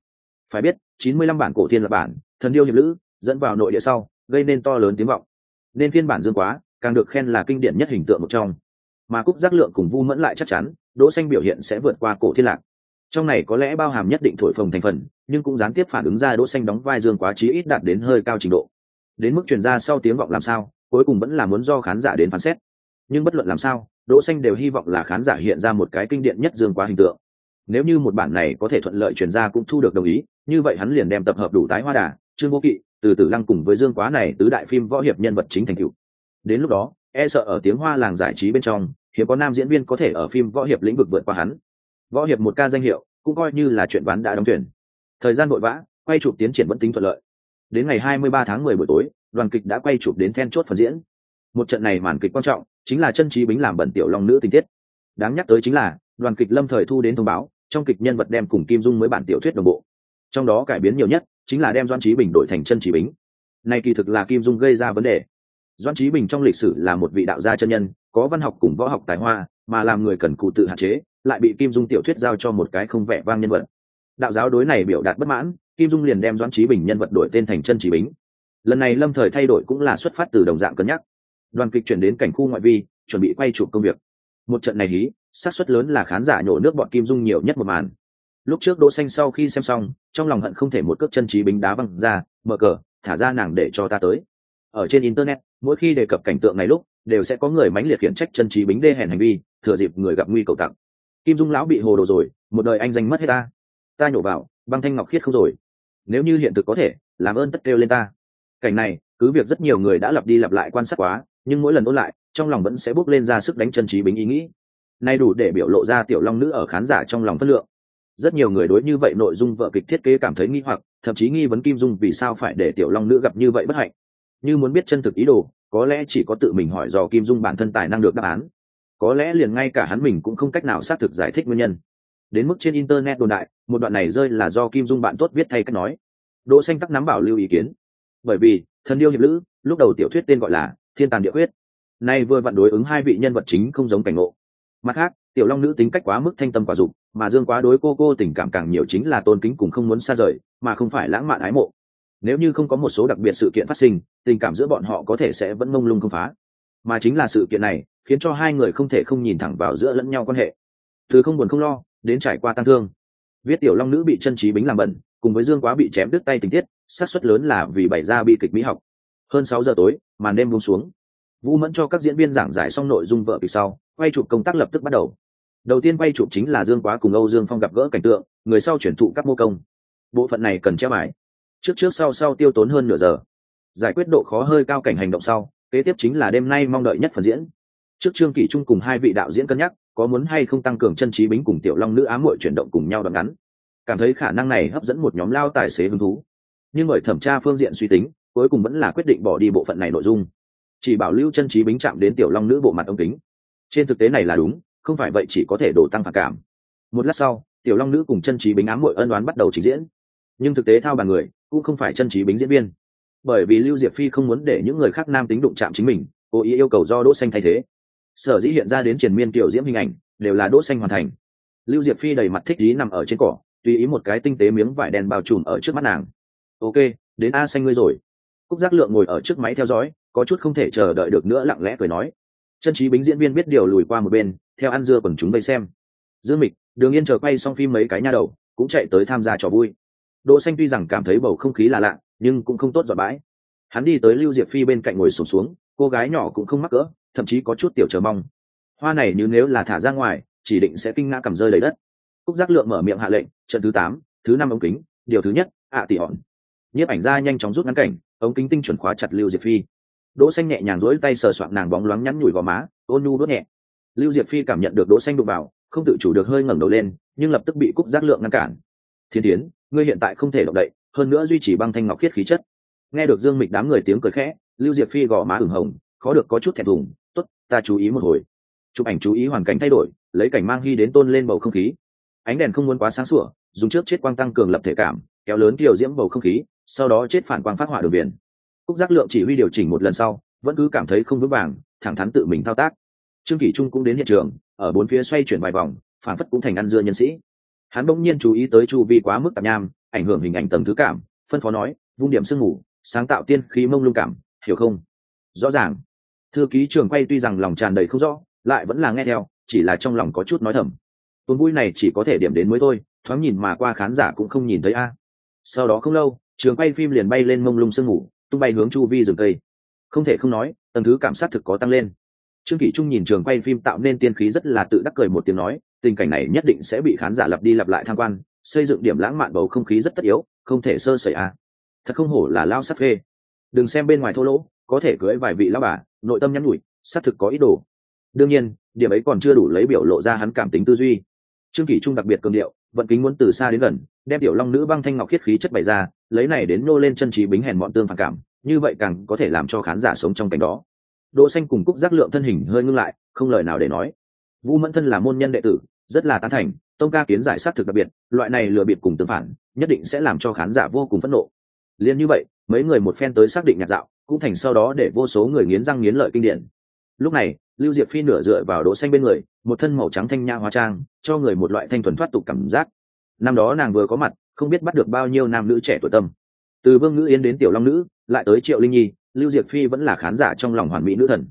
Phải biết 95 bản cổ thiên là bản, thần điêu hiệp lữ, dẫn vào nội địa sau, gây nên to lớn tiếng vọng. Nên phiên bản dương quá, càng được khen là kinh điển nhất hình tượng một trong. Mà cúc giác lượng cùng vu mẫn lại chắc chắn, đỗ xanh biểu hiện sẽ vượt qua cổ thiên lạc. Trong này có lẽ bao hàm nhất định thổi phồng thành phần, nhưng cũng gián tiếp phản ứng ra đỗ xanh đóng vai dương quá chí ít đạt đến hơi cao trình độ. Đến mức truyền ra sau tiếng vọng làm sao, cuối cùng vẫn là muốn do khán giả đến phán xét. Nhưng bất luận làm sao đỗ xanh đều hy vọng là khán giả hiện ra một cái kinh điển nhất dương quá hình tượng. Nếu như một bản này có thể thuận lợi truyền ra cũng thu được đồng ý, như vậy hắn liền đem tập hợp đủ tái hoa đà, trương vô kỵ, từ từ lăng cùng với dương quá này tứ đại phim võ hiệp nhân vật chính thành cựu đến lúc đó e sợ ở tiếng hoa làng giải trí bên trong, hiếm có nam diễn viên có thể ở phim võ hiệp lĩnh vực vượt qua hắn. Võ hiệp một ca danh hiệu, cũng coi như là chuyện ván đã đóng tuyển. Thời gian vội vã, quay chụp tiến triển vẫn tính thuận lợi. Đến ngày 23 tháng 10 buổi tối, đoàn kịch đã quay chụp đến then chốt phần diễn. Một trận này màn kịch quan trọng chính là chân trí bính làm bẩn tiểu long nữ tình tiết. Đáng nhắc tới chính là, đoàn kịch lâm thời thu đến thông báo, trong kịch nhân vật đem cùng kim dung mới bản tiểu thuyết đồng bộ. Trong đó cải biến nhiều nhất, chính là đem doan trí bình đổi thành chân trí bính. Này kỳ thực là kim dung gây ra vấn đề. Doan trí bình trong lịch sử là một vị đạo gia chân nhân, có văn học cùng võ học tài hoa, mà làm người cần cụ tự hạn chế, lại bị kim dung tiểu thuyết giao cho một cái không vẻ vang nhân vật. Đạo giáo đối này biểu đạt bất mãn, kim dung liền đem doãn trí bình nhân vật đổi tên thành chân trí bính. Lần này lâm thời thay đổi cũng là xuất phát từ đồng dạng cân nhắc đoàn kịch chuyển đến cảnh khu ngoại vi, chuẩn bị quay chụp công việc. Một trận này hí sát suất lớn là khán giả nhổ nước bọn kim dung nhiều nhất một màn. Lúc trước đỗ xanh sau khi xem xong, trong lòng hận không thể một cước chân trí bính đá văng ra, mở cờ, thả ra nàng để cho ta tới. Ở trên internet, mỗi khi đề cập cảnh tượng này lúc, đều sẽ có người mãnh liệt khiển trách chân trí bính đê hèn hành vi, thừa dịp người gặp nguy cầu tặng. Kim dung lão bị hồ đồ rồi, một đời anh danh mất hết ta. Ta nhổ vào, băng thanh ngọc khiết không rồi. Nếu như hiện thực có thể, làm ơn tất kêu lên ta. Cảnh này, cứ việc rất nhiều người đã lặp đi lặp lại quan sát quá nhưng mỗi lần ôn lại, trong lòng vẫn sẽ bước lên ra sức đánh chân trí bính ý nghĩ. Nay đủ để biểu lộ ra tiểu long nữ ở khán giả trong lòng phân lượng. Rất nhiều người đối như vậy nội dung vợ kịch thiết kế cảm thấy nghi hoặc, thậm chí nghi vấn kim dung vì sao phải để tiểu long nữ gặp như vậy bất hạnh. Như muốn biết chân thực ý đồ, có lẽ chỉ có tự mình hỏi dò kim dung bản thân tài năng được đáp án. Có lẽ liền ngay cả hắn mình cũng không cách nào xác thực giải thích nguyên nhân. Đến mức trên internet đồn đại, một đoạn này rơi là do kim dung bạn tốt viết thay cách nói. Đỗ xanh tắc nắm bảo lưu ý kiến. Bởi vì, thần điêu hiệp lữ, lúc đầu tiểu thuyết tên gọi là thiên tàn địa huyết nay vừa vặn đối ứng hai vị nhân vật chính không giống cảnh ngộ. Mặt khác, tiểu long nữ tính cách quá mức thanh tâm quả dục, mà dương quá đối cô cô tình cảm càng nhiều chính là tôn kính cùng không muốn xa rời, mà không phải lãng mạn ái mộ. Nếu như không có một số đặc biệt sự kiện phát sinh, tình cảm giữa bọn họ có thể sẽ vẫn mông lung không phá. Mà chính là sự kiện này, khiến cho hai người không thể không nhìn thẳng vào giữa lẫn nhau quan hệ. Từ không buồn không lo, đến trải qua tăng thương. Viết tiểu long nữ bị chân trí bính làm bẩn, cùng với dương quá bị chém đứt tay tình tiết sát suất lớn là vì bày ra bị kịch mỹ học hơn sáu giờ tối, màn đêm buông xuống. Vũ mẫn cho các diễn viên giảng giải xong nội dung vợ kịch sau, quay chụp công tác lập tức bắt đầu. Đầu tiên quay chụp chính là dương quá cùng âu dương phong gặp gỡ cảnh tượng, người sau chuyển thụ các mô công. Bộ phận này cần treo bài. Trước trước sau sau tiêu tốn hơn nửa giờ. Giải quyết độ khó hơi cao cảnh hành động sau, kế tiếp chính là đêm nay mong đợi nhất phần diễn. Trước trương kỷ trung cùng hai vị đạo diễn cân nhắc, có muốn hay không tăng cường chân trí bính cùng tiểu long nữ ám muội chuyển động cùng nhau đoạn ngắn. Cảm thấy khả năng này hấp dẫn một nhóm lao tài xế hứng thú. Nhưng bởi thẩm tra phương diện suy tính cuối cùng vẫn là quyết định bỏ đi bộ phận này nội dung. Chỉ bảo lưu chân trí bính chạm đến tiểu long nữ bộ mặt ông kính. Trên thực tế này là đúng, không phải vậy chỉ có thể đổ tăng phản cảm. Một lát sau, tiểu long nữ cùng chân trí bính ám hội ân đoán bắt đầu trình diễn. Nhưng thực tế thao bàn người, cũng không phải chân trí bính diễn viên. Bởi vì lưu diệp phi không muốn để những người khác nam tính đụng chạm chính mình, cố ý yêu cầu do đỗ xanh thay thế. Sở dĩ hiện ra đến triển miên tiểu diễm hình ảnh, đều là đỗ xanh hoàn thành. Lưu diệp phi đầy mặt thích ý nằm ở trên cỏ, tùy ý một cái tinh tế miếng vải đen bao trùm ở trước mắt nàng. Ok, đến a xanh ngươi rồi cúc giác lượng ngồi ở trước máy theo dõi có chút không thể chờ đợi được nữa lặng lẽ cười nói. Chân trí bính diễn viên biết điều lùi qua một bên theo ăn dưa còn chúng đây xem. Dương mịch đường yên chờ quay xong phim mấy cái nha đầu cũng chạy tới tham gia trò vui. Đỗ xanh tuy rằng cảm thấy bầu không khí là lạ nhưng cũng không tốt dọa bãi. Hắn đi tới lưu diệp phi bên cạnh ngồi sụp xuống, xuống cô gái nhỏ cũng không mắc cỡ thậm chí có chút tiểu chờ mong. Hoa này như nếu là thả ra ngoài chỉ định sẽ kinh ngã cầm rơi lấy đất. Cúc giác lượng mở miệng hạ lệnh trận thứ tám thứ năm ống kính điều thứ nhất ạ à tỉ hòn. Nhiếp ảnh gia nhanh chóng rút ngắn cảnh ống kính tinh chuẩn khóa chặt lưu diệp phi. Đỗ xanh nhẹ nhàng duỗi tay sờ soạng nàng bóng loáng nhắn nhủi gò má, ôn nhu bước nhẹ. Lưu diệp phi cảm nhận được đỗ xanh đụng vào, không tự chủ được hơi ngẩng đầu lên, nhưng lập tức bị cúc giác lượng ngăn cản. Thiên tiến, ngươi hiện tại không thể động đậy, hơn nữa duy trì băng thanh ngọc khiết khí chất. Nghe được dương mịch đám người tiếng cười khẽ, lưu diệp phi gò má ửng hồng, khó được có chút thẹn thùng, tốt, ta chú ý một hồi. Chụp ảnh chú ý hoàn cảnh thay đổi, lấy cảnh mang hy đến tôn lên bầu không khí ánh đèn không muốn quá sáng sủa, dùng trước chết quang tăng cường lập thể cảm, kéo lớn kiều diễm bầu không khí, sau đó chết phản quang phát hỏa đường biển. Cúc giác lượng chỉ huy điều chỉnh một lần sau, vẫn cứ cảm thấy không vững vàng, thẳng thắn tự mình thao tác. Trương kỷ trung cũng đến hiện trường, ở bốn phía xoay chuyển vài vòng, phản phất cũng thành ăn dưa nhân sĩ. Hắn bỗng nhiên chú ý tới chu vi quá mức tạp nham, ảnh hưởng hình ảnh tầng thứ cảm, phân phó nói, vung điểm sương ngủ sáng tạo tiên khí mông lung cảm, hiểu không? Rõ ràng. Thư ký trường quay tuy rằng lòng tràn đầy không rõ, lại vẫn là nghe theo, chỉ là trong lòng có chút nói thầm tuần vui này chỉ có thể điểm đến mới thôi, thoáng nhìn mà qua khán giả cũng không nhìn thấy a. Sau đó không lâu, trường quay phim liền bay lên mông lung sương ngủ tung bay hướng chu vi rừng cây. Không thể không nói, tầng thứ cảm giác thực có tăng lên. Trương kỷ trung nhìn trường quay phim tạo nên tiên khí rất là tự đắc cười một tiếng nói, tình cảnh này nhất định sẽ bị khán giả lặp đi lặp lại tham quan, xây dựng điểm lãng mạn bầu không khí rất tất yếu, không thể sơ sẩy à. thật không hổ là lao sắc phê. Đừng xem bên ngoài thô lỗ, có thể cưới vài vị lao bà, nội tâm nhắn nhủi xác thực có ý đồ. Đương nhiên, điểm ấy còn chưa đủ lấy biểu lộ ra hắn cảm tính tư duy trương kỷ trung đặc biệt cường điệu, vận kính muốn từ xa đến gần, đem tiểu long nữ băng thanh ngọc khiết khí chất bày ra, lấy này đến nô lên chân trí bính hèn mọn tương phản cảm, như vậy càng có thể làm cho khán giả sống trong cảnh đó. Đỗ xanh cùng cúc giác lượng thân hình hơi ngưng lại, không lời nào để nói. Vu mẫn thân là môn nhân đệ tử, rất là tán thành, tông ca kiến giải sát thực đặc biệt, loại này lừa bịp cùng tương phản, nhất định sẽ làm cho khán giả vô cùng phẫn nộ. Liên như vậy, mấy người một phen tới xác định nhạc dạo, cũng thành sau đó để vô số người nghiến răng nghiến lợi kinh điển. Lúc này lưu diệp phi nửa dựa vào đỗ xanh bên người, một thân màu trắng thanh nhã hóa trang, cho người một loại thanh thuần thoát tục cảm giác. Năm đó nàng vừa có mặt, không biết bắt được bao nhiêu nam nữ trẻ tuổi tâm. Từ vương ngữ yến đến tiểu long nữ, lại tới triệu linh nhi, lưu diệp phi vẫn là khán giả trong lòng hoàn mỹ nữ thần.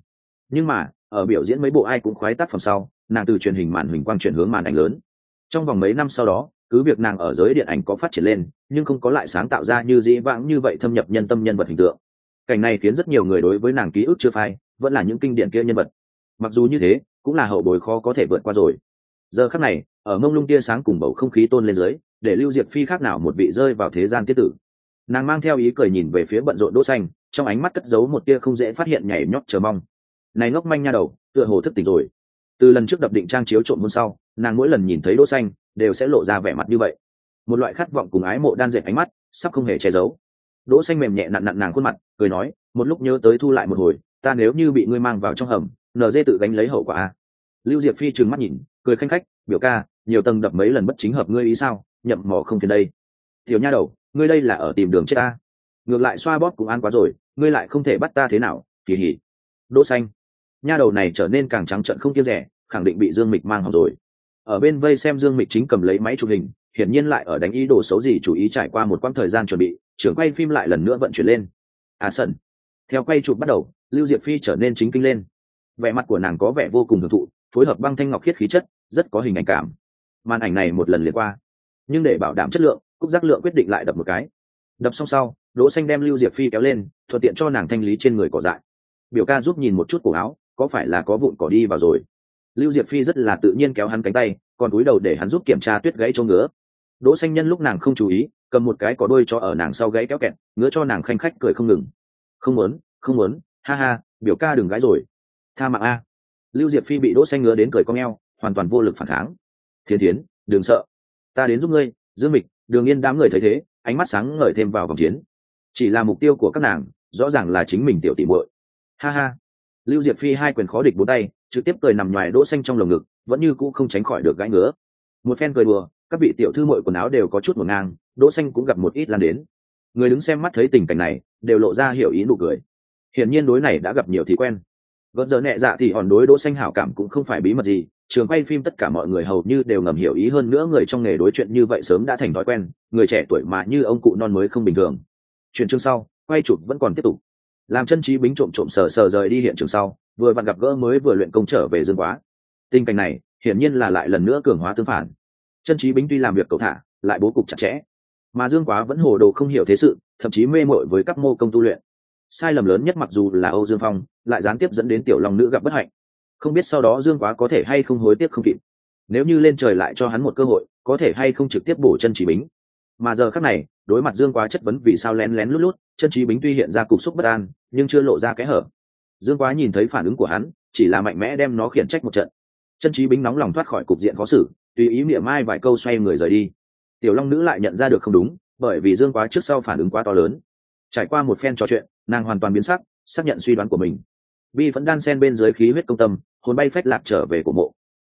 Nhưng mà, ở biểu diễn mấy bộ ai cũng khoái tác phẩm sau, nàng từ truyền hình màn hình quang chuyển hướng màn ảnh lớn. Trong vòng mấy năm sau đó, cứ việc nàng ở giới điện ảnh có phát triển lên, nhưng không có lại sáng tạo ra như dĩ vãng như vậy thâm nhập nhân tâm nhân vật hình tượng. Cảnh này khiến rất nhiều người đối với nàng ký ức chưa phai, vẫn là những kinh điển kia nhân vật mặc dù như thế, cũng là hậu bối khó có thể vượt qua rồi. Giờ khắc này, ở mông lung tia sáng cùng bầu không khí tôn lên dưới, để lưu diệp phi khác nào một vị rơi vào thế gian tiết tử. Nàng mang theo ý cười nhìn về phía bận rộn đỗ xanh, trong ánh mắt cất giấu một tia không dễ phát hiện nhảy nhót chờ mong. Này ngốc manh nha đầu, tựa hồ thức tỉnh rồi. Từ lần trước đập định trang chiếu trộm môn sau, nàng mỗi lần nhìn thấy đỗ xanh, đều sẽ lộ ra vẻ mặt như vậy. Một loại khát vọng cùng ái mộ đan dệt ánh mắt, sắp không hề che giấu. Đỗ xanh mềm nhẹ nặn nặn nàng khuôn mặt, cười nói, một lúc nhớ tới thu lại một hồi, ta nếu như bị ngươi mang vào trong hầm nd tự gánh lấy hậu quả a lưu diệp phi trừng mắt nhìn, cười khanh khách, biểu ca, nhiều tầng đập mấy lần bất chính hợp ngươi ý sao? Nhậm mỏ không phiền đây. Tiểu nha đầu, ngươi đây là ở tìm đường chết ta. Ngược lại xoa bóp cũng an quá rồi, ngươi lại không thể bắt ta thế nào, kỳ hỉ. Đỗ xanh. Nha đầu này trở nên càng trắng trợn không kiêng rẻ, khẳng định bị dương mịch mang hỏng rồi. Ở bên vây xem dương mịch chính cầm lấy máy chụp hình, hiển nhiên lại ở đánh ý đồ xấu gì chủ ý trải qua một quãng thời gian chuẩn bị, trưởng quay phim lại lần nữa vận chuyển lên. À sân theo quay chụp bắt đầu, lưu diệp phi trở nên chính kinh lên vẻ mặt của nàng có vẻ vô cùng hưởng thụ, phối hợp băng thanh ngọc khiết khí chất, rất có hình ảnh cảm. Màn ảnh này một lần liền qua. Nhưng để bảo đảm chất lượng, cúc giác lượng quyết định lại đập một cái. Đập xong sau, đỗ xanh đem lưu diệp phi kéo lên, thuận tiện cho nàng thanh lý trên người cỏ dại. Biểu ca giúp nhìn một chút cổ áo, có phải là có vụn cỏ đi vào rồi? Lưu diệp phi rất là tự nhiên kéo hắn cánh tay, còn cúi đầu để hắn giúp kiểm tra tuyết gãy chỗ ngứa. Đỗ xanh nhân lúc nàng không chú ý, cầm một cái cỏ đôi cho ở nàng sau gãy kéo kẹt, ngứa cho nàng khanh khách cười không ngừng. Không muốn không muốn, ha ha, biểu ca đừng gái rồi tha mạng a. Lưu diệp phi bị đỗ xanh ngứa đến cười cong eo, hoàn toàn vô lực phản kháng. Thiên thiến, đừng sợ. Ta đến giúp ngươi, dương mịch, đường yên đám người thấy thế, ánh mắt sáng ngời thêm vào vòng chiến. Chỉ là mục tiêu của các nàng, rõ ràng là chính mình tiểu tỷ muội. Ha ha. Lưu diệp phi hai quyền khó địch bốn tay, trực tiếp cười nằm ngoài đỗ xanh trong lồng ngực, vẫn như cũ không tránh khỏi được gãi ngứa. Một phen cười đùa, các vị tiểu thư Muội quần áo đều có chút một ngang, đỗ xanh cũng gặp một ít lan đến. Người đứng xem mắt thấy tình cảnh này, đều lộ ra hiểu ý nụ cười. Hiển nhiên đối này đã gặp nhiều thì quen gợn giờ nhẹ dạ thì hòn đối đỗ xanh hảo cảm cũng không phải bí mật gì, trường quay phim tất cả mọi người hầu như đều ngầm hiểu ý hơn nữa người trong nghề đối chuyện như vậy sớm đã thành thói quen, người trẻ tuổi mà như ông cụ non mới không bình thường. Chuyện chương sau, quay chụp vẫn còn tiếp tục. Làm chân trí bính trộm trộm sờ sờ rời đi hiện trường sau, vừa vặn gặp gỡ mới vừa luyện công trở về dương quá. Tình cảnh này, hiển nhiên là lại lần nữa cường hóa tương phản. Chân trí bính tuy làm việc cầu thả, lại bố cục chặt chẽ, mà dương quá vẫn hồ đồ không hiểu thế sự, thậm chí mê mội với các mô công tu luyện sai lầm lớn nhất mặc dù là âu dương phong, lại gián tiếp dẫn đến tiểu long nữ gặp bất hạnh. Không biết sau đó dương quá có thể hay không hối tiếc không kịp. Nếu như lên trời lại cho hắn một cơ hội, có thể hay không trực tiếp bổ chân trí bính. Mà giờ khác này, đối mặt dương quá chất vấn vì sao lén lén lút lút, chân trí bính tuy hiện ra cục xúc bất an, nhưng chưa lộ ra kẽ hở. Dương quá nhìn thấy phản ứng của hắn, chỉ là mạnh mẽ đem nó khiển trách một trận. Chân trí bính nóng lòng thoát khỏi cục diện khó xử, tùy ý miệng mai vài câu xoay người rời đi. Tiểu long nữ lại nhận ra được không đúng, bởi vì dương quá trước sau phản ứng quá to lớn trải qua một phen trò chuyện, nàng hoàn toàn biến sắc, xác nhận suy đoán của mình. Vi vẫn đan sen bên dưới khí huyết công tâm, hồn bay phách lạc trở về của mộ.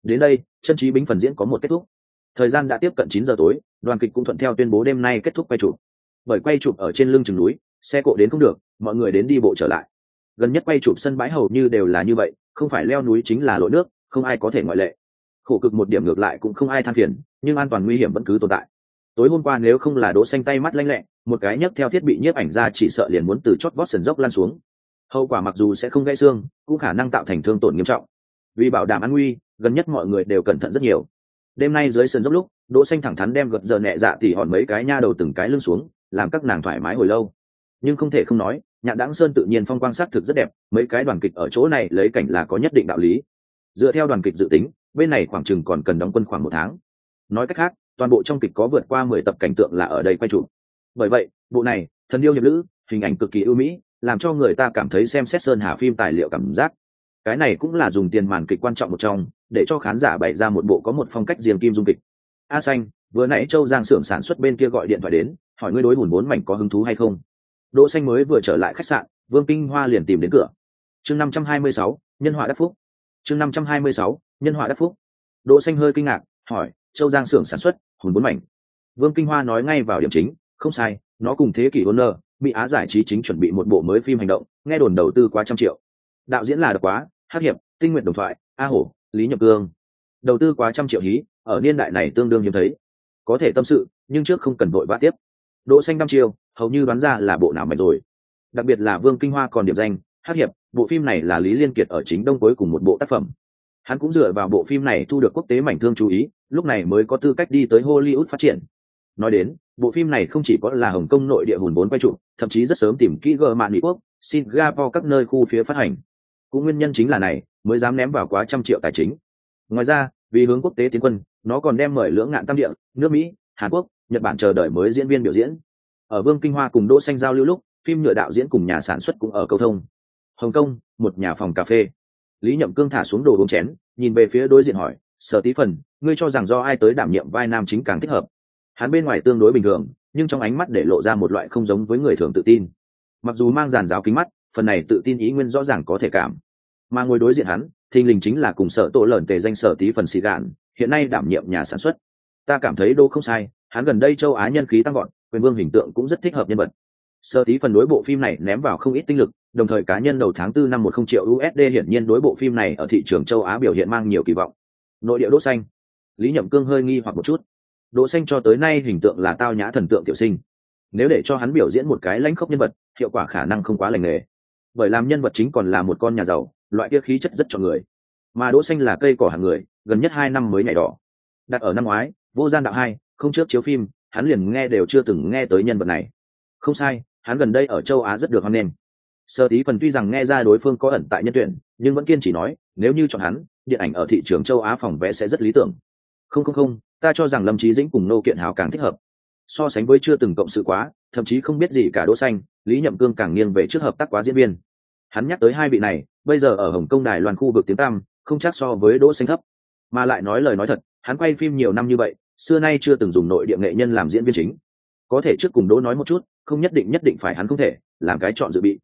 Đến đây, chân trí bính phần diễn có một kết thúc. Thời gian đã tiếp cận chín giờ tối, đoàn kịch cũng thuận theo tuyên bố đêm nay kết thúc quay chụp. Bởi quay chụp ở trên lưng chừng núi, xe cộ đến không được, mọi người đến đi bộ trở lại. Gần nhất quay chụp sân bãi hầu như đều là như vậy, không phải leo núi chính là lội nước, không ai có thể ngoại lệ. Khổ cực một điểm ngược lại cũng không ai than phiền, nhưng an toàn nguy hiểm vẫn cứ tồn tại. Tối hôm qua nếu không là đỗ xanh tay mắt lanh lẹ một cái nhấc theo thiết bị nhiếp ảnh ra chỉ sợ liền muốn từ chót vót sườn dốc lan xuống. Hậu quả mặc dù sẽ không gãy xương, cũng khả năng tạo thành thương tổn nghiêm trọng. Vì bảo đảm an nguy, gần nhất mọi người đều cẩn thận rất nhiều. Đêm nay dưới sườn dốc lúc, đỗ xanh thẳng thắn đem gật giờ nhẹ dạ thì hòn mấy cái nha đầu từng cái lưng xuống, làm các nàng thoải mái hồi lâu. Nhưng không thể không nói nhạn đãng sơn tự nhiên phong quang sát thực rất đẹp, mấy cái đoàn kịch ở chỗ này lấy cảnh là có nhất định đạo lý. Dựa theo đoàn kịch dự tính, bên này khoảng chừng còn cần đóng quân khoảng một tháng. Nói cách khác, toàn bộ trong kịch có vượt qua mười tập cảnh tượng là ở đây quay chụp bởi vậy, bộ này, thần yêu hiệp lữ hình ảnh cực kỳ ưu mỹ, làm cho người ta cảm thấy xem xét sơn hà phim tài liệu cảm giác. Cái này cũng là dùng tiền màn kịch quan trọng một trong, để cho khán giả bày ra một bộ có một phong cách riêng kim dung kịch. A xanh, vừa nãy châu giang xưởng sản xuất bên kia gọi điện thoại đến, hỏi ngươi đối hùn bốn mảnh có hứng thú hay không? Đỗ xanh mới vừa trở lại khách sạn, vương kinh hoa liền tìm đến cửa. Chương năm trăm hai mươi sáu, nhân họa đắc phúc. Chương năm trăm hai mươi sáu, nhân họa đắc phúc. Đỗ xanh hơi kinh ngạc, hỏi, châu giang xưởng sản xuất hùn bốn mảnh? Vương kinh hoa nói ngay vào điểm chính không sai nó cùng thế kỷ honor, mỹ á giải trí chính chuẩn bị một bộ mới phim hành động nghe đồn đầu tư quá trăm triệu. Đạo diễn là độc quá hát hiệp tinh nguyện đồng thoại a hổ lý nhập cương. Đầu tư quá trăm triệu hí ở niên đại này tương đương hiếm thấy. Có thể tâm sự nhưng trước không cần vội vã tiếp. Đỗ xanh năm chiêu hầu như đoán ra là bộ nào mạnh rồi. Đặc biệt là vương kinh hoa còn điểm danh hát hiệp bộ phim này là lý liên kiệt ở chính đông cuối cùng một bộ tác phẩm. Hắn cũng dựa vào bộ phim này thu được quốc tế mảnh thương chú ý lúc này mới có tư cách đi tới hollywood phát triển. Nói đến bộ phim này không chỉ có là hồng kông nội địa hùn vốn quay trụ, thậm chí rất sớm tìm kỹ gờ mạng mỹ quốc, singapore các nơi khu phía phát hành. Cũng nguyên nhân chính là này, mới dám ném vào quá trăm triệu tài chính. Ngoài ra, vì hướng quốc tế tiến quân, nó còn đem mời lưỡng ngạn tam địa, nước mỹ, hàn quốc, nhật bản chờ đợi mới diễn viên biểu diễn. Ở vương kinh hoa cùng đỗ xanh giao lưu lúc, phim nhựa đạo diễn cùng nhà sản xuất cũng ở cầu thông. Hồng kông, một nhà phòng cà phê. Lý nhậm cương thả xuống đồ uống chén, nhìn về phía đối diện hỏi, sở tí phần, ngươi cho rằng do ai tới đảm nhiệm vai nam chính càng thích hợp? Hắn bên ngoài tương đối bình thường, nhưng trong ánh mắt để lộ ra một loại không giống với người thường tự tin. Mặc dù mang giàn giáo kính mắt, phần này tự tin ý nguyên rõ ràng có thể cảm. Mà ngồi đối diện hắn, thình lình chính là cùng sở tổ lợn tề danh sở tí phần xì gạn, hiện nay đảm nhiệm nhà sản xuất. Ta cảm thấy đô không sai, hắn gần đây châu á nhân khí tăng gọn quyền vương hình tượng cũng rất thích hợp nhân vật. Sở tí phần đối bộ phim này ném vào không ít tinh lực, đồng thời cá nhân đầu tháng tư năm một không triệu usd hiển nhiên đối bộ phim này ở thị trường châu á biểu hiện mang nhiều kỳ vọng. Nội địa đỗ xanh. Lý nhậm cương hơi nghi hoặc một chút đỗ xanh cho tới nay hình tượng là tao nhã thần tượng tiểu sinh. Nếu để cho hắn biểu diễn một cái lãnh khốc nhân vật, hiệu quả khả năng không quá lành nghề. Bởi làm nhân vật chính còn là một con nhà giàu, loại kia khí chất rất cho người. Mà đỗ xanh là cây cỏ hàng người, gần nhất hai năm mới nhảy đỏ. Đặt ở năm ngoái, vô gian đạo hai, không trước chiếu phim, hắn liền nghe đều chưa từng nghe tới nhân vật này. Không sai, hắn gần đây ở châu á rất được hoan nghênh. Sơ tí phần tuy rằng nghe ra đối phương có ẩn tại nhân tuyển, nhưng vẫn kiên trì nói, nếu như chọn hắn, điện ảnh ở thị trường châu á phòng vé sẽ rất lý tưởng. Không không không ta cho rằng lâm trí dĩnh cùng nô kiện hào càng thích hợp. So sánh với chưa từng cộng sự quá, thậm chí không biết gì cả đỗ xanh, lý nhậm cương càng nghiêng về trước hợp tác quá diễn viên. Hắn nhắc tới hai vị này, bây giờ ở hồng kông đài loan khu vực tiếng tam không chắc so với đỗ xanh thấp. Mà lại nói lời nói thật, hắn quay phim nhiều năm như vậy, xưa nay chưa từng dùng nội địa nghệ nhân làm diễn viên chính. Có thể trước cùng đỗ nói một chút, không nhất định nhất định phải hắn không thể, làm cái chọn dự bị.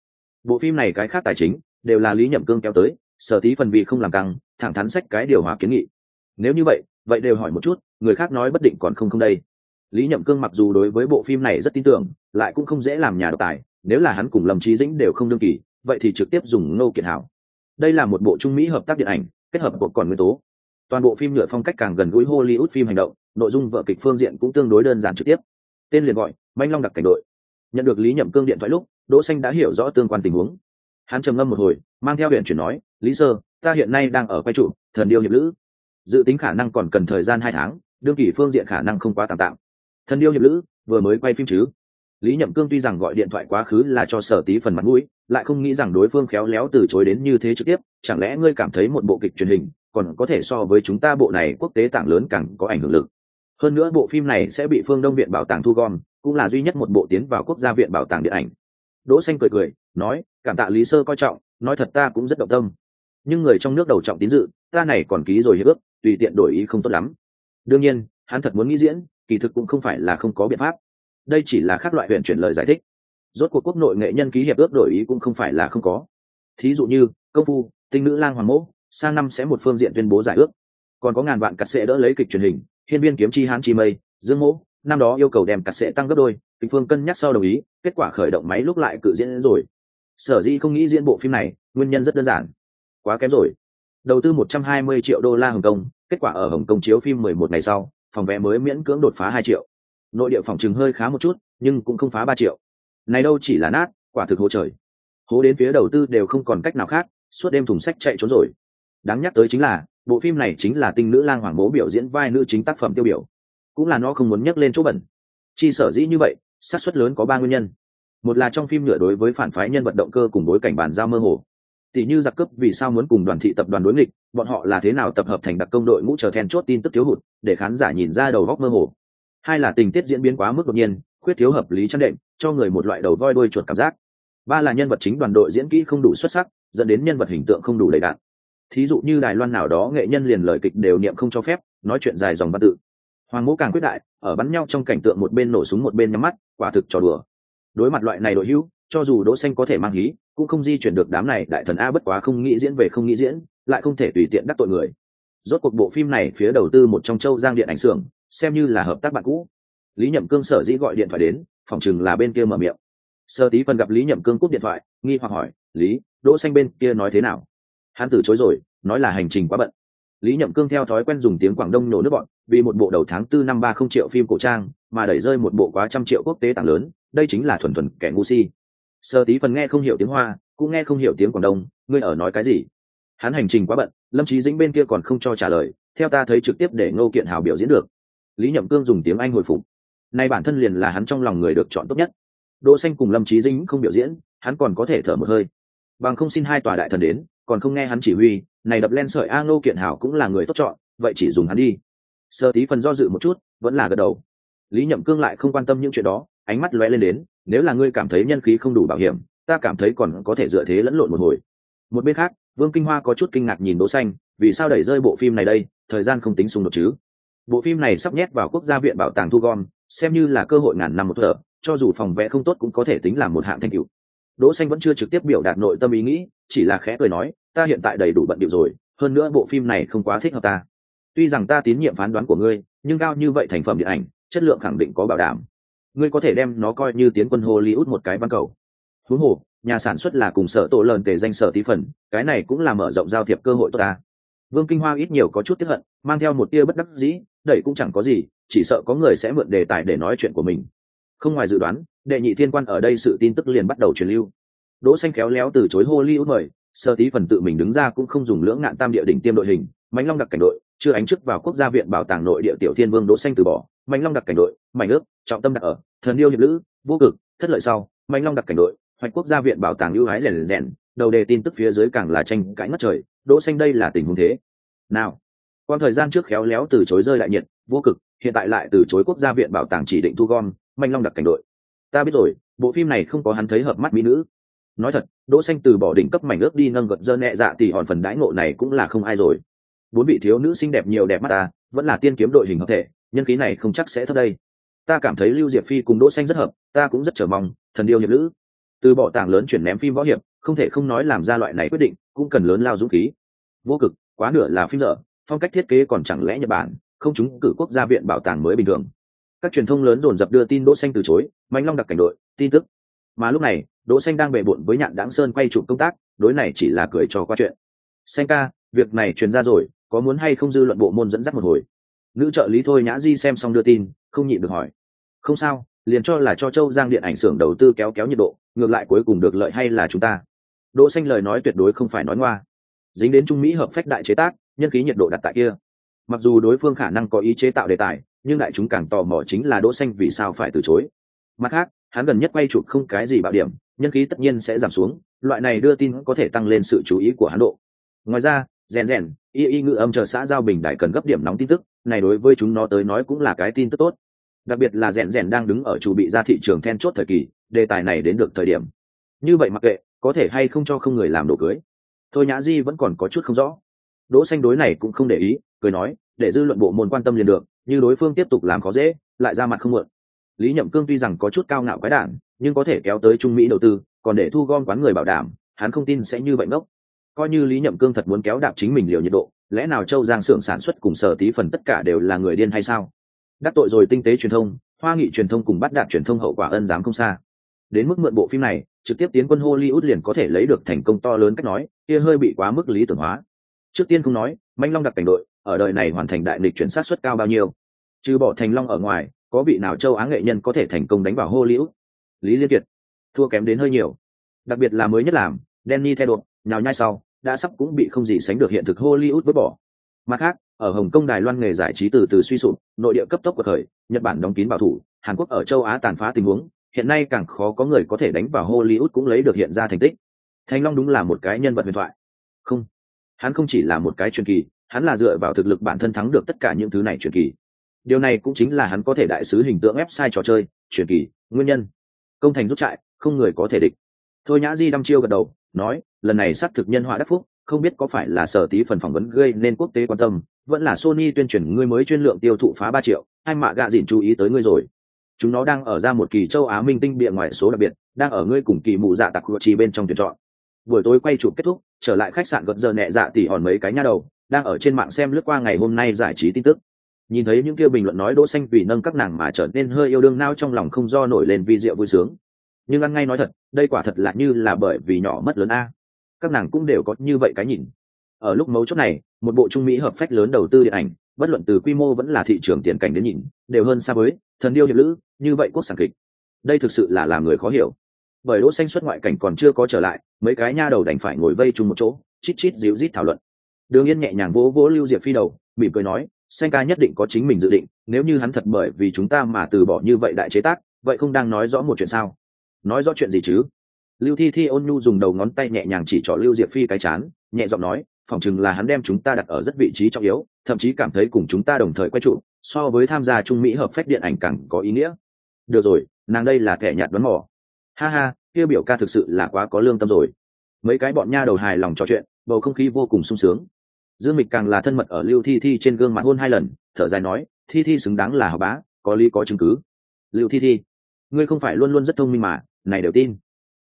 Bộ phim này cái khác tài chính, đều là lý nhậm cương kéo tới, sở tí phần vị không làm căng, thẳng thắn sách cái điều hòa kiến nghị. Nếu như vậy vậy đều hỏi một chút, người khác nói bất định còn không không đây. Lý nhậm cương mặc dù đối với bộ phim này rất tin tưởng, lại cũng không dễ làm nhà độc tài, nếu là hắn cùng lâm trí dĩnh đều không đương kỳ, vậy thì trực tiếp dùng ngô kiệt hảo. Đây là một bộ trung mỹ hợp tác điện ảnh, kết hợp bộ còn nguyên tố. Toàn bộ phim nhựa phong cách càng gần gũi hollywood phim hành động, nội dung vợ kịch phương diện cũng tương đối đơn giản trực tiếp. Tên liền gọi, manh long đặc cảnh đội. Nhận được lý nhậm cương điện thoại lúc, đỗ xanh đã hiểu rõ tương quan tình huống. Hắn trầm ngâm một hồi, mang theo huyện chuyển nói, lý sơ, ta hiện nay đang ở quay trụ thần điêu hiệp lữ dự tính khả năng còn cần thời gian hai tháng, đương kỳ phương diện khả năng không quá tạm tạm. Thần điêu hiệp lữ, vừa mới quay phim chứ? Lý nhậm cương tuy rằng gọi điện thoại quá khứ là cho sở tí phần mặt mũi, lại không nghĩ rằng đối phương khéo léo từ chối đến như thế trực tiếp, chẳng lẽ ngươi cảm thấy một bộ kịch truyền hình còn có thể so với chúng ta bộ này quốc tế tảng lớn càng có ảnh hưởng lực? Hơn nữa bộ phim này sẽ bị phương đông viện bảo tàng thu gom, cũng là duy nhất một bộ tiến vào quốc gia viện bảo tàng điện ảnh. Đỗ xanh cười cười, nói, cảm tạ lý sơ coi trọng, nói thật ta cũng rất động tâm. Nhưng người trong nước đầu trọng tín dự, ta này còn ký rồi hiệp ước tùy tiện đổi ý không tốt lắm. Đương nhiên, hắn thật muốn nghĩ diễn, kỳ thực cũng không phải là không có biện pháp. Đây chỉ là khác loại huyện chuyển lời giải thích. Rốt cuộc quốc nội nghệ nhân ký hiệp ước đổi ý cũng không phải là không có. Thí dụ như, công phu, tinh nữ lang hoàng mẫu, sang năm sẽ một phương diện tuyên bố giải ước. Còn có ngàn vạn cắt sệ đỡ lấy kịch truyền hình, hiên viên kiếm chi hán chi mây, dương mẫu, năm đó yêu cầu đem cắt sệ tăng gấp đôi, kịch phương cân nhắc sau đồng ý, kết quả khởi động máy lúc lại cự diễn rồi. Sở dĩ không nghĩ diễn bộ phim này, nguyên nhân rất đơn giản. Quá kém rồi đầu tư một trăm hai mươi triệu đô la hồng kông, kết quả ở hồng kông chiếu phim mười một ngày sau, phòng vé mới miễn cưỡng đột phá 2 triệu. Nội địa phòng chừng hơi khá một chút, nhưng cũng không phá ba triệu. Này đâu chỉ là nát, quả thực hố trời. Hố đến phía đầu tư đều không còn cách nào khác, suốt đêm thùng sách chạy trốn rồi. Đáng nhắc tới chính là, bộ phim này chính là tinh nữ lang hoàng bố biểu diễn vai nữ chính tác phẩm tiêu biểu. Cũng là nó không muốn nhắc lên chỗ bẩn. Chi sở dĩ như vậy, xác suất lớn có ba nguyên nhân. Một là trong phim nhựa đối với phản phái nhân vật động cơ cùng bối cảnh bàn giao mơ hồ tỷ như giặc cướp vì sao muốn cùng đoàn thị tập đoàn đối nghịch, bọn họ là thế nào tập hợp thành đặc công đội ngũ chờ then chốt tin tức thiếu hụt, để khán giả nhìn ra đầu góc mơ hồ? Hai là tình tiết diễn biến quá mức đột nhiên, khuyết thiếu hợp lý chăn đệm, cho người một loại đầu voi đuôi chuột cảm giác. Ba là nhân vật chính đoàn đội diễn kỹ không đủ xuất sắc, dẫn đến nhân vật hình tượng không đủ đầy đạn thí dụ như đài loan nào đó nghệ nhân liền lời kịch đều niệm không cho phép, nói chuyện dài dòng văn tự. Hoàng mỗ càng quyết đại, ở bắn nhau trong cảnh tượng một bên nổ súng một bên nhắm mắt, quả thực trò đùa. Đối mặt loại này đội hữu cho dù đỗ xanh có thể mang hí, cũng không di chuyển được đám này đại thần a bất quá không nghĩ diễn về không nghĩ diễn, lại không thể tùy tiện đắc tội người. Rốt cuộc bộ phim này phía đầu tư một trong châu giang điện ảnh xưởng, xem như là hợp tác bạn cũ. Lý nhậm cương sở dĩ gọi điện thoại đến, phòng chừng là bên kia mở miệng. Sơ tí phần gặp lý nhậm cương cúp điện thoại, nghi hoặc hỏi, lý, đỗ xanh bên kia nói thế nào? Hắn từ chối rồi, nói là hành trình quá bận. Lý nhậm cương theo thói quen dùng tiếng quảng đông nổ nước bọn, vì một bộ đầu tháng tư năm ba không triệu phim cổ trang, mà đẩy rơi một bộ quá trăm triệu quốc tế tảng lớn, đây chính là thuần thuần kẻ ngu si sơ tí phần nghe không hiểu tiếng hoa, cũng nghe không hiểu tiếng quảng đông, ngươi ở nói cái gì? Hắn hành trình quá bận, lâm trí dĩnh bên kia còn không cho trả lời, theo ta thấy trực tiếp để ngô kiện hào biểu diễn được. Lý nhậm cương dùng tiếng anh hồi phục. Nay bản thân liền là hắn trong lòng người được chọn tốt nhất. Đỗ xanh cùng lâm trí dĩnh không biểu diễn, hắn còn có thể thở một hơi. Bằng không xin hai tòa đại thần đến, còn không nghe hắn chỉ huy, này đập len sợi a ngô kiện hảo cũng là người tốt chọn, vậy chỉ dùng hắn đi. Sơ tí phần do dự một chút, vẫn là gật đầu. Lý nhậm cương lại không quan tâm những chuyện đó ánh mắt lóe lên đến, nếu là ngươi cảm thấy nhân khí không đủ bảo hiểm, ta cảm thấy còn có thể dựa thế lẫn lộn một hồi. Một bên khác, vương kinh hoa có chút kinh ngạc nhìn đỗ xanh, vì sao đẩy rơi bộ phim này đây? Thời gian không tính xung đột chứ? Bộ phim này sắp nhét vào quốc gia viện bảo tàng thu gom, xem như là cơ hội ngàn năm một thở, cho dù phòng vẽ không tốt cũng có thể tính là một hạng thanh cựu đỗ xanh vẫn chưa trực tiếp biểu đạt nội tâm ý nghĩ, chỉ là khẽ cười nói, ta hiện tại đầy đủ bận điệu rồi, hơn nữa bộ phim này không quá thích hợp ta. Tuy rằng ta tín nhiệm phán đoán của ngươi, nhưng cao như vậy thành phẩm điện ảnh, chất lượng khẳng định có bảo đảm ngươi có thể đem nó coi như tiến quân hollywood một cái văn cầu. Huống hồ, nhà sản xuất là cùng sở tổ lợn tề danh sở tí phần, cái này cũng là mở rộng giao thiệp cơ hội tốt ta. Vương kinh hoa ít nhiều có chút tiếc hận, mang theo một tia bất đắc dĩ, đẩy cũng chẳng có gì, chỉ sợ có người sẽ mượn đề tài để nói chuyện của mình. Không ngoài dự đoán, đệ nhị thiên quan ở đây sự tin tức liền bắt đầu truyền lưu. Đỗ xanh khéo léo từ chối hollywood mời sơ tí phần tự mình đứng ra cũng không dùng lưỡng ngạn tam địa đỉnh tiêm đội hình, mãnh long đặc cảnh đội, chưa ánh chức vào quốc gia viện bảo tàng nội địa tiểu thiên vương đỗ xanh từ bỏ mạnh long đặc cảnh đội mảnh ước, trọng tâm đặt ở, thần yêu hiệp lữ, vô cực, thất lợi sau mạnh long đặc cảnh đội, hoạch quốc gia viện bảo tàng ưu hái rèn rèn, đầu đề tin tức phía dưới càng là tranh cãi ngất trời, đỗ xanh đây là tình huống thế. Nào quan thời gian trước khéo léo từ chối rơi lại nhiệt, vô cực, hiện tại lại từ chối quốc gia viện bảo tàng chỉ định thu gom manh long đặc cảnh đội. Ta biết rồi, bộ phim này không có hắn thấy hợp mắt mỹ nữ. Nói thật, đỗ xanh từ bỏ đỉnh cấp mảnh ước đi nâng gật dơ nhẹ dạ thì hòn phần đãi ngộ này cũng là không ai rồi. Bốn vị thiếu nữ xinh đẹp nhiều đẹp mắt ta, vẫn là tiên kiếm đội hình hợp thể nhân khí này không chắc sẽ thấp đây. Ta cảm thấy lưu diệp phi cùng đỗ xanh rất hợp, ta cũng rất chờ mong, thần điêu hiệp nữ. Từ bỏ tảng lớn chuyển ném phim võ hiệp, không thể không nói làm ra loại này quyết định, cũng cần lớn lao dũng khí. Vô cực, quá nửa là phim dở, phong cách thiết kế còn chẳng lẽ nhật bản, không chúng cử quốc gia viện bảo tàng mới bình thường. Các truyền thông lớn dồn dập đưa tin đỗ xanh từ chối, mạnh long đặc cảnh đội, tin tức. Mà lúc này, đỗ xanh đang bề bộn với nhạn đáng sơn quay chụp công tác, đối này chỉ là cười trò qua chuyện. Xanh ca, việc này truyền ra rồi, có muốn hay không dư luận bộ môn dẫn dắt một hồi? Nữ trợ lý thôi nhã di xem xong đưa tin, không nhịn được hỏi. Không sao, liền cho là cho châu giang điện ảnh xưởng đầu tư kéo kéo nhiệt độ, ngược lại cuối cùng được lợi hay là chúng ta? Đỗ xanh lời nói tuyệt đối không phải nói ngoa. Dính đến trung mỹ hợp phách đại chế tác, nhân khí nhiệt độ đặt tại kia. Mặc dù đối phương khả năng có ý chế tạo đề tài, nhưng đại chúng càng tò mò chính là đỗ xanh vì sao phải từ chối. Mặt khác, hắn gần nhất quay chụp không cái gì bạo điểm, nhân khí tất nhiên sẽ giảm xuống, loại này đưa tin có thể tăng lên sự chú ý của hắn độ. Ngoài ra rèn rèn, y y ngự âm chờ xã giao bình đại cần gấp điểm nóng tin tức, này đối với chúng nó tới nói cũng là cái tin tức tốt. Đặc biệt là rèn rèn đang đứng ở chủ bị ra thị trường then chốt thời kỳ, đề tài này đến được thời điểm. Như vậy mặc kệ, có thể hay không cho không người làm đồ cưới. Thôi nhã di vẫn còn có chút không rõ. Đỗ xanh đối này cũng không để ý, cười nói, để dư luận bộ môn quan tâm liền được, như đối phương tiếp tục làm khó dễ, lại ra mặt không mượn. Lý nhậm cương tuy rằng có chút cao ngạo quái đản, nhưng có thể kéo tới trung mỹ đầu tư, còn để thu gom quán người bảo đảm, hắn không tin sẽ như vậy ngốc coi như lý nhậm cương thật muốn kéo đạp chính mình liều nhiệt độ, lẽ nào châu giang xưởng sản xuất cùng sở tí phần tất cả đều là người điên hay sao? Đắc tội rồi tinh tế truyền thông, hoa nghị truyền thông cùng bắt đạt truyền thông hậu quả ân dám không xa. Đến mức mượn bộ phim này, trực tiếp tiến quân hollywood liền có thể lấy được thành công to lớn cách nói, kia hơi bị quá mức lý tưởng hóa. Trước tiên không nói, manh long đặc cảnh đội, ở đời này hoàn thành đại lịch chuyển sát suất cao bao nhiêu? Trừ bỏ thành long ở ngoài, có vị nào châu á nghệ nhân có thể thành công đánh vào hollywood? Lý liên kiệt, thua kém đến hơi nhiều. Đặc biệt là mới nhất làm, danny thay đổi nhào nhai sau, đã sắp cũng bị không gì sánh được hiện thực hollywood vứt bỏ. Mặt khác, ở hồng kông đài loan nghề giải trí từ từ suy sụp, nội địa cấp tốc của khởi, nhật bản đóng kín bảo thủ, hàn quốc ở châu á tàn phá tình huống, hiện nay càng khó có người có thể đánh vào hollywood cũng lấy được hiện ra thành tích. Thanh long đúng là một cái nhân vật huyền thoại. Không, hắn không chỉ là một cái truyền kỳ, hắn là dựa vào thực lực bản thân thắng được tất cả những thứ này truyền kỳ. Điều này cũng chính là hắn có thể đại sứ hình tượng website trò chơi, truyền kỳ, nguyên nhân. Công thành rút trại, không người có thể địch. Thôi nhã di đăm chiêu gật đầu, nói lần này xác thực nhân họa đắc phúc, không biết có phải là sở tí phần phỏng vấn gây nên quốc tế quan tâm, vẫn là sony tuyên truyền ngươi mới chuyên lượng tiêu thụ phá ba triệu, hai mạ gạ dịn chú ý tới ngươi rồi. Chúng nó đang ở ra một kỳ châu á minh tinh địa ngoài số đặc biệt, đang ở ngươi cùng kỳ mụ dạ tặc chi bên trong tuyển chọn. Buổi tối quay chụp kết thúc, trở lại khách sạn gần giờ nhẹ dạ tỉ hòn mấy cái nha đầu, đang ở trên mạng xem lướt qua ngày hôm nay giải trí tin tức. Nhìn thấy những kia bình luận nói đỗ xanh vì nâng các nàng mà trở nên hơi yêu đương nao trong lòng không do nổi lên vi diệu vui sướng. Nhưng ăn ngay nói thật, đây quả thật là như là bởi vì nhỏ mất lớn a các nàng cũng đều có như vậy cái nhìn. Ở lúc mấu chốt này, một bộ trung mỹ hợp phách lớn đầu tư điện ảnh, bất luận từ quy mô vẫn là thị trường tiền cảnh đến nhìn, đều hơn xa với thần điêu hiệp lữ, như vậy quốc sản kịch. Đây thực sự là làm người khó hiểu. Bởi đỗ xanh xuất ngoại cảnh còn chưa có trở lại, mấy cái nha đầu đành phải ngồi vây chung một chỗ, chít chít díu dít thảo luận. Đường yên nhẹ nhàng vỗ vỗ lưu diệp phi đầu, mỉm cười nói, xanh ca nhất định có chính mình dự định, nếu như hắn thật bởi vì chúng ta mà từ bỏ như vậy đại chế tác, vậy không đang nói rõ một chuyện sao? Nói rõ chuyện gì chứ? Lưu thi thi ôn nhu dùng đầu ngón tay nhẹ nhàng chỉ trỏ lưu diệp phi cái chán, nhẹ giọng nói, phỏng chừng là hắn đem chúng ta đặt ở rất vị trí trọng yếu, thậm chí cảm thấy cùng chúng ta đồng thời quay trụ, so với tham gia trung mỹ hợp phách điện ảnh càng có ý nghĩa. Được rồi, nàng đây là kẻ nhạt đoán mò. Ha ha, kia biểu ca thực sự là quá có lương tâm rồi. Mấy cái bọn nha đầu hài lòng trò chuyện, bầu không khí vô cùng sung sướng. Dương mịch càng là thân mật ở lưu thi thi trên gương mặt hôn hai lần, thở dài nói, thi thi xứng đáng là học bá, có lý có chứng cứ. Lưu thi thi, ngươi không phải luôn luôn rất thông minh mà, này đều tin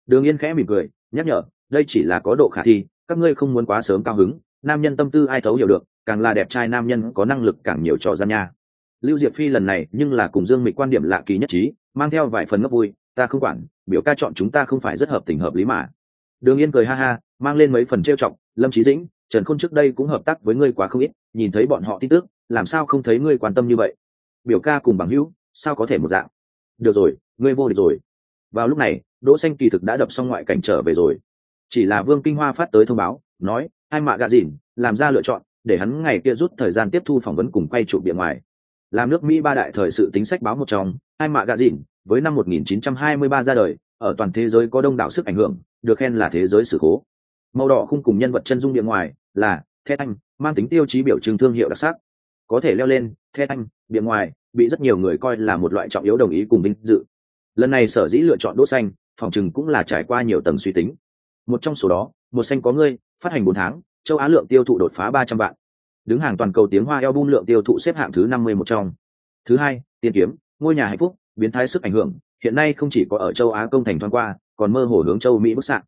đường yên khẽ mỉm cười, nhắc nhở, đây chỉ là có độ khả thi, các ngươi không muốn quá sớm cao hứng, nam nhân tâm tư ai thấu hiểu được, càng là đẹp trai nam nhân có năng lực càng nhiều trò gian nha. Lưu diệp phi lần này nhưng là cùng dương mịch quan điểm lạ kỳ nhất trí, mang theo vài phần ngấp vui, ta không quản, biểu ca chọn chúng ta không phải rất hợp tình hợp lý mà. Đường yên cười ha ha, mang lên mấy phần trêu trọng lâm trí dĩnh, trần khôn trước đây cũng hợp tác với ngươi quá không ít, nhìn thấy bọn họ tin tức, làm sao không thấy ngươi quan tâm như vậy? Biểu ca cùng bằng hữu, sao có thể một dạng? Được rồi, ngươi vô địch rồi. Vào lúc này đỗ xanh kỳ thực đã đập xong ngoại cảnh trở về rồi. Chỉ là vương kinh hoa phát tới thông báo, nói, hai mạ gà dìn, làm ra lựa chọn, để hắn ngày kia rút thời gian tiếp thu phỏng vấn cùng quay trụ bìa ngoài. Làm nước mỹ ba đại thời sự tính sách báo một trong, hai mạ gà dìn, với năm 1923 ra đời, ở toàn thế giới có đông đảo sức ảnh hưởng, được khen là thế giới sử cố màu đỏ khung cùng nhân vật chân dung bìa ngoài là Thét anh mang tính tiêu chí biểu trưng thương hiệu đặc sắc. Có thể leo lên Thét anh bìa ngoài, bị rất nhiều người coi là một loại trọng yếu đồng ý cùng vinh dự. Lần này sở dĩ lựa chọn đỗ xanh phòng chừng cũng là trải qua nhiều tầng suy tính. Một trong số đó một xanh có ngươi phát hành bốn tháng châu á lượng tiêu thụ đột phá ba trăm vạn. Đứng hàng toàn cầu tiếng hoa album lượng tiêu thụ xếp hạng thứ năm mươi một trong. Thứ hai tiên kiếm ngôi nhà hạnh phúc biến thái sức ảnh hưởng hiện nay không chỉ có ở châu á công thành thoáng qua còn mơ hồ hướng châu mỹ bức xạ.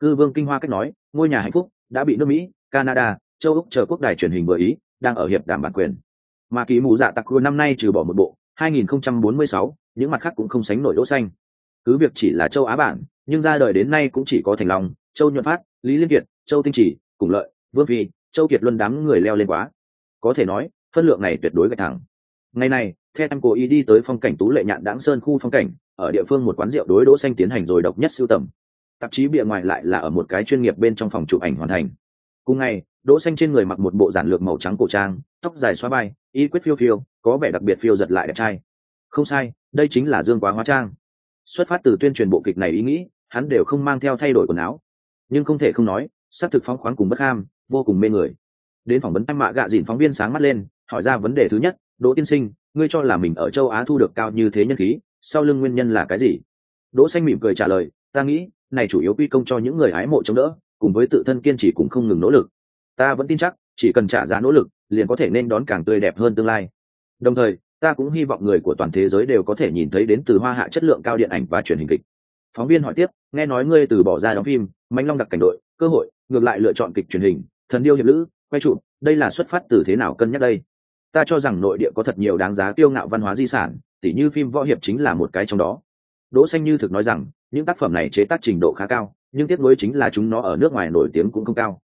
Cư vương kinh hoa cách nói ngôi nhà hạnh phúc đã bị nước mỹ canada châu úc chờ quốc đài truyền hình vừa ý đang ở hiệp đảm bản quyền. Mà kỳ mù dạ tặc năm nay trừ bỏ một bộ 2046, những mặt khác cũng không sánh nổi đỗ xanh cứ việc chỉ là châu á bản nhưng ra đời đến nay cũng chỉ có thành long, châu nhuận phát, lý liên kiệt, châu tinh chỉ, cùng lợi, vương phi, châu kiệt luân đám người leo lên quá. Có thể nói, phân lượng này tuyệt đối gạch thẳng. Ngày này theo em cố ý đi tới phong cảnh tú lệ nhạn đáng sơn khu phong cảnh, ở địa phương một quán rượu đối đỗ xanh tiến hành rồi độc nhất siêu tầm. Tạp chí bìa ngoài lại là ở một cái chuyên nghiệp bên trong phòng chụp ảnh hoàn thành. Cùng ngày, đỗ xanh trên người mặc một bộ giản lược màu trắng cổ trang, tóc dài xóa vai, y quyết phiêu phiêu, có vẻ đặc biệt phiêu giật lại đẹp trai. Không sai, đây chính là dương quá hóa trang xuất phát từ tuyên truyền bộ kịch này ý nghĩ, hắn đều không mang theo thay đổi quần áo. Nhưng không thể không nói, xác thực phóng khoáng cùng bất ham, vô cùng mê người. Đến phỏng vấn anh mạ gạ dìn phóng viên sáng mắt lên, hỏi ra vấn đề thứ nhất, đỗ tiên sinh, ngươi cho là mình ở châu á thu được cao như thế nhân khí, sau lưng nguyên nhân là cái gì? Đỗ xanh mỉm cười trả lời, ta nghĩ, này chủ yếu quy công cho những người hái mộ chống đỡ, cùng với tự thân kiên trì cũng không ngừng nỗ lực. Ta vẫn tin chắc, chỉ cần trả giá nỗ lực, liền có thể nên đón càng tươi đẹp hơn tương lai. Đồng thời ta cũng hy vọng người của toàn thế giới đều có thể nhìn thấy đến từ hoa hạ chất lượng cao điện ảnh và truyền hình kịch. Phóng viên hỏi tiếp, nghe nói ngươi từ bỏ ra đóng phim Mạnh long đặc cảnh đội, cơ hội, ngược lại lựa chọn kịch truyền hình, thần điêu hiệp lữ, quay trụ đây là xuất phát từ thế nào cân nhắc đây? Ta cho rằng nội địa có thật nhiều đáng giá kiêu ngạo văn hóa di sản, tỉ như phim võ hiệp chính là một cái trong đó. Đỗ xanh như thực nói rằng, những tác phẩm này chế tác trình độ khá cao, nhưng tiếc nuối chính là chúng nó ở nước ngoài nổi tiếng cũng không cao.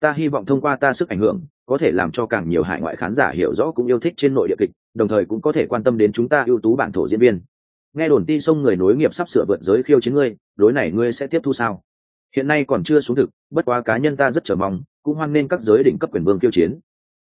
Ta hy vọng thông qua ta sức ảnh hưởng, có thể làm cho càng nhiều hải ngoại khán giả hiểu rõ cũng yêu thích trên nội địa kịch đồng thời cũng có thể quan tâm đến chúng ta ưu tú bản thổ diễn viên. Nghe đồn ti sông người nối nghiệp sắp sửa vượt giới khiêu chiến ngươi, đối này ngươi sẽ tiếp thu sao? Hiện nay còn chưa xuống thực, bất quá cá nhân ta rất chờ mong, cũng hoan nên các giới đỉnh cấp quyền vương khiêu chiến.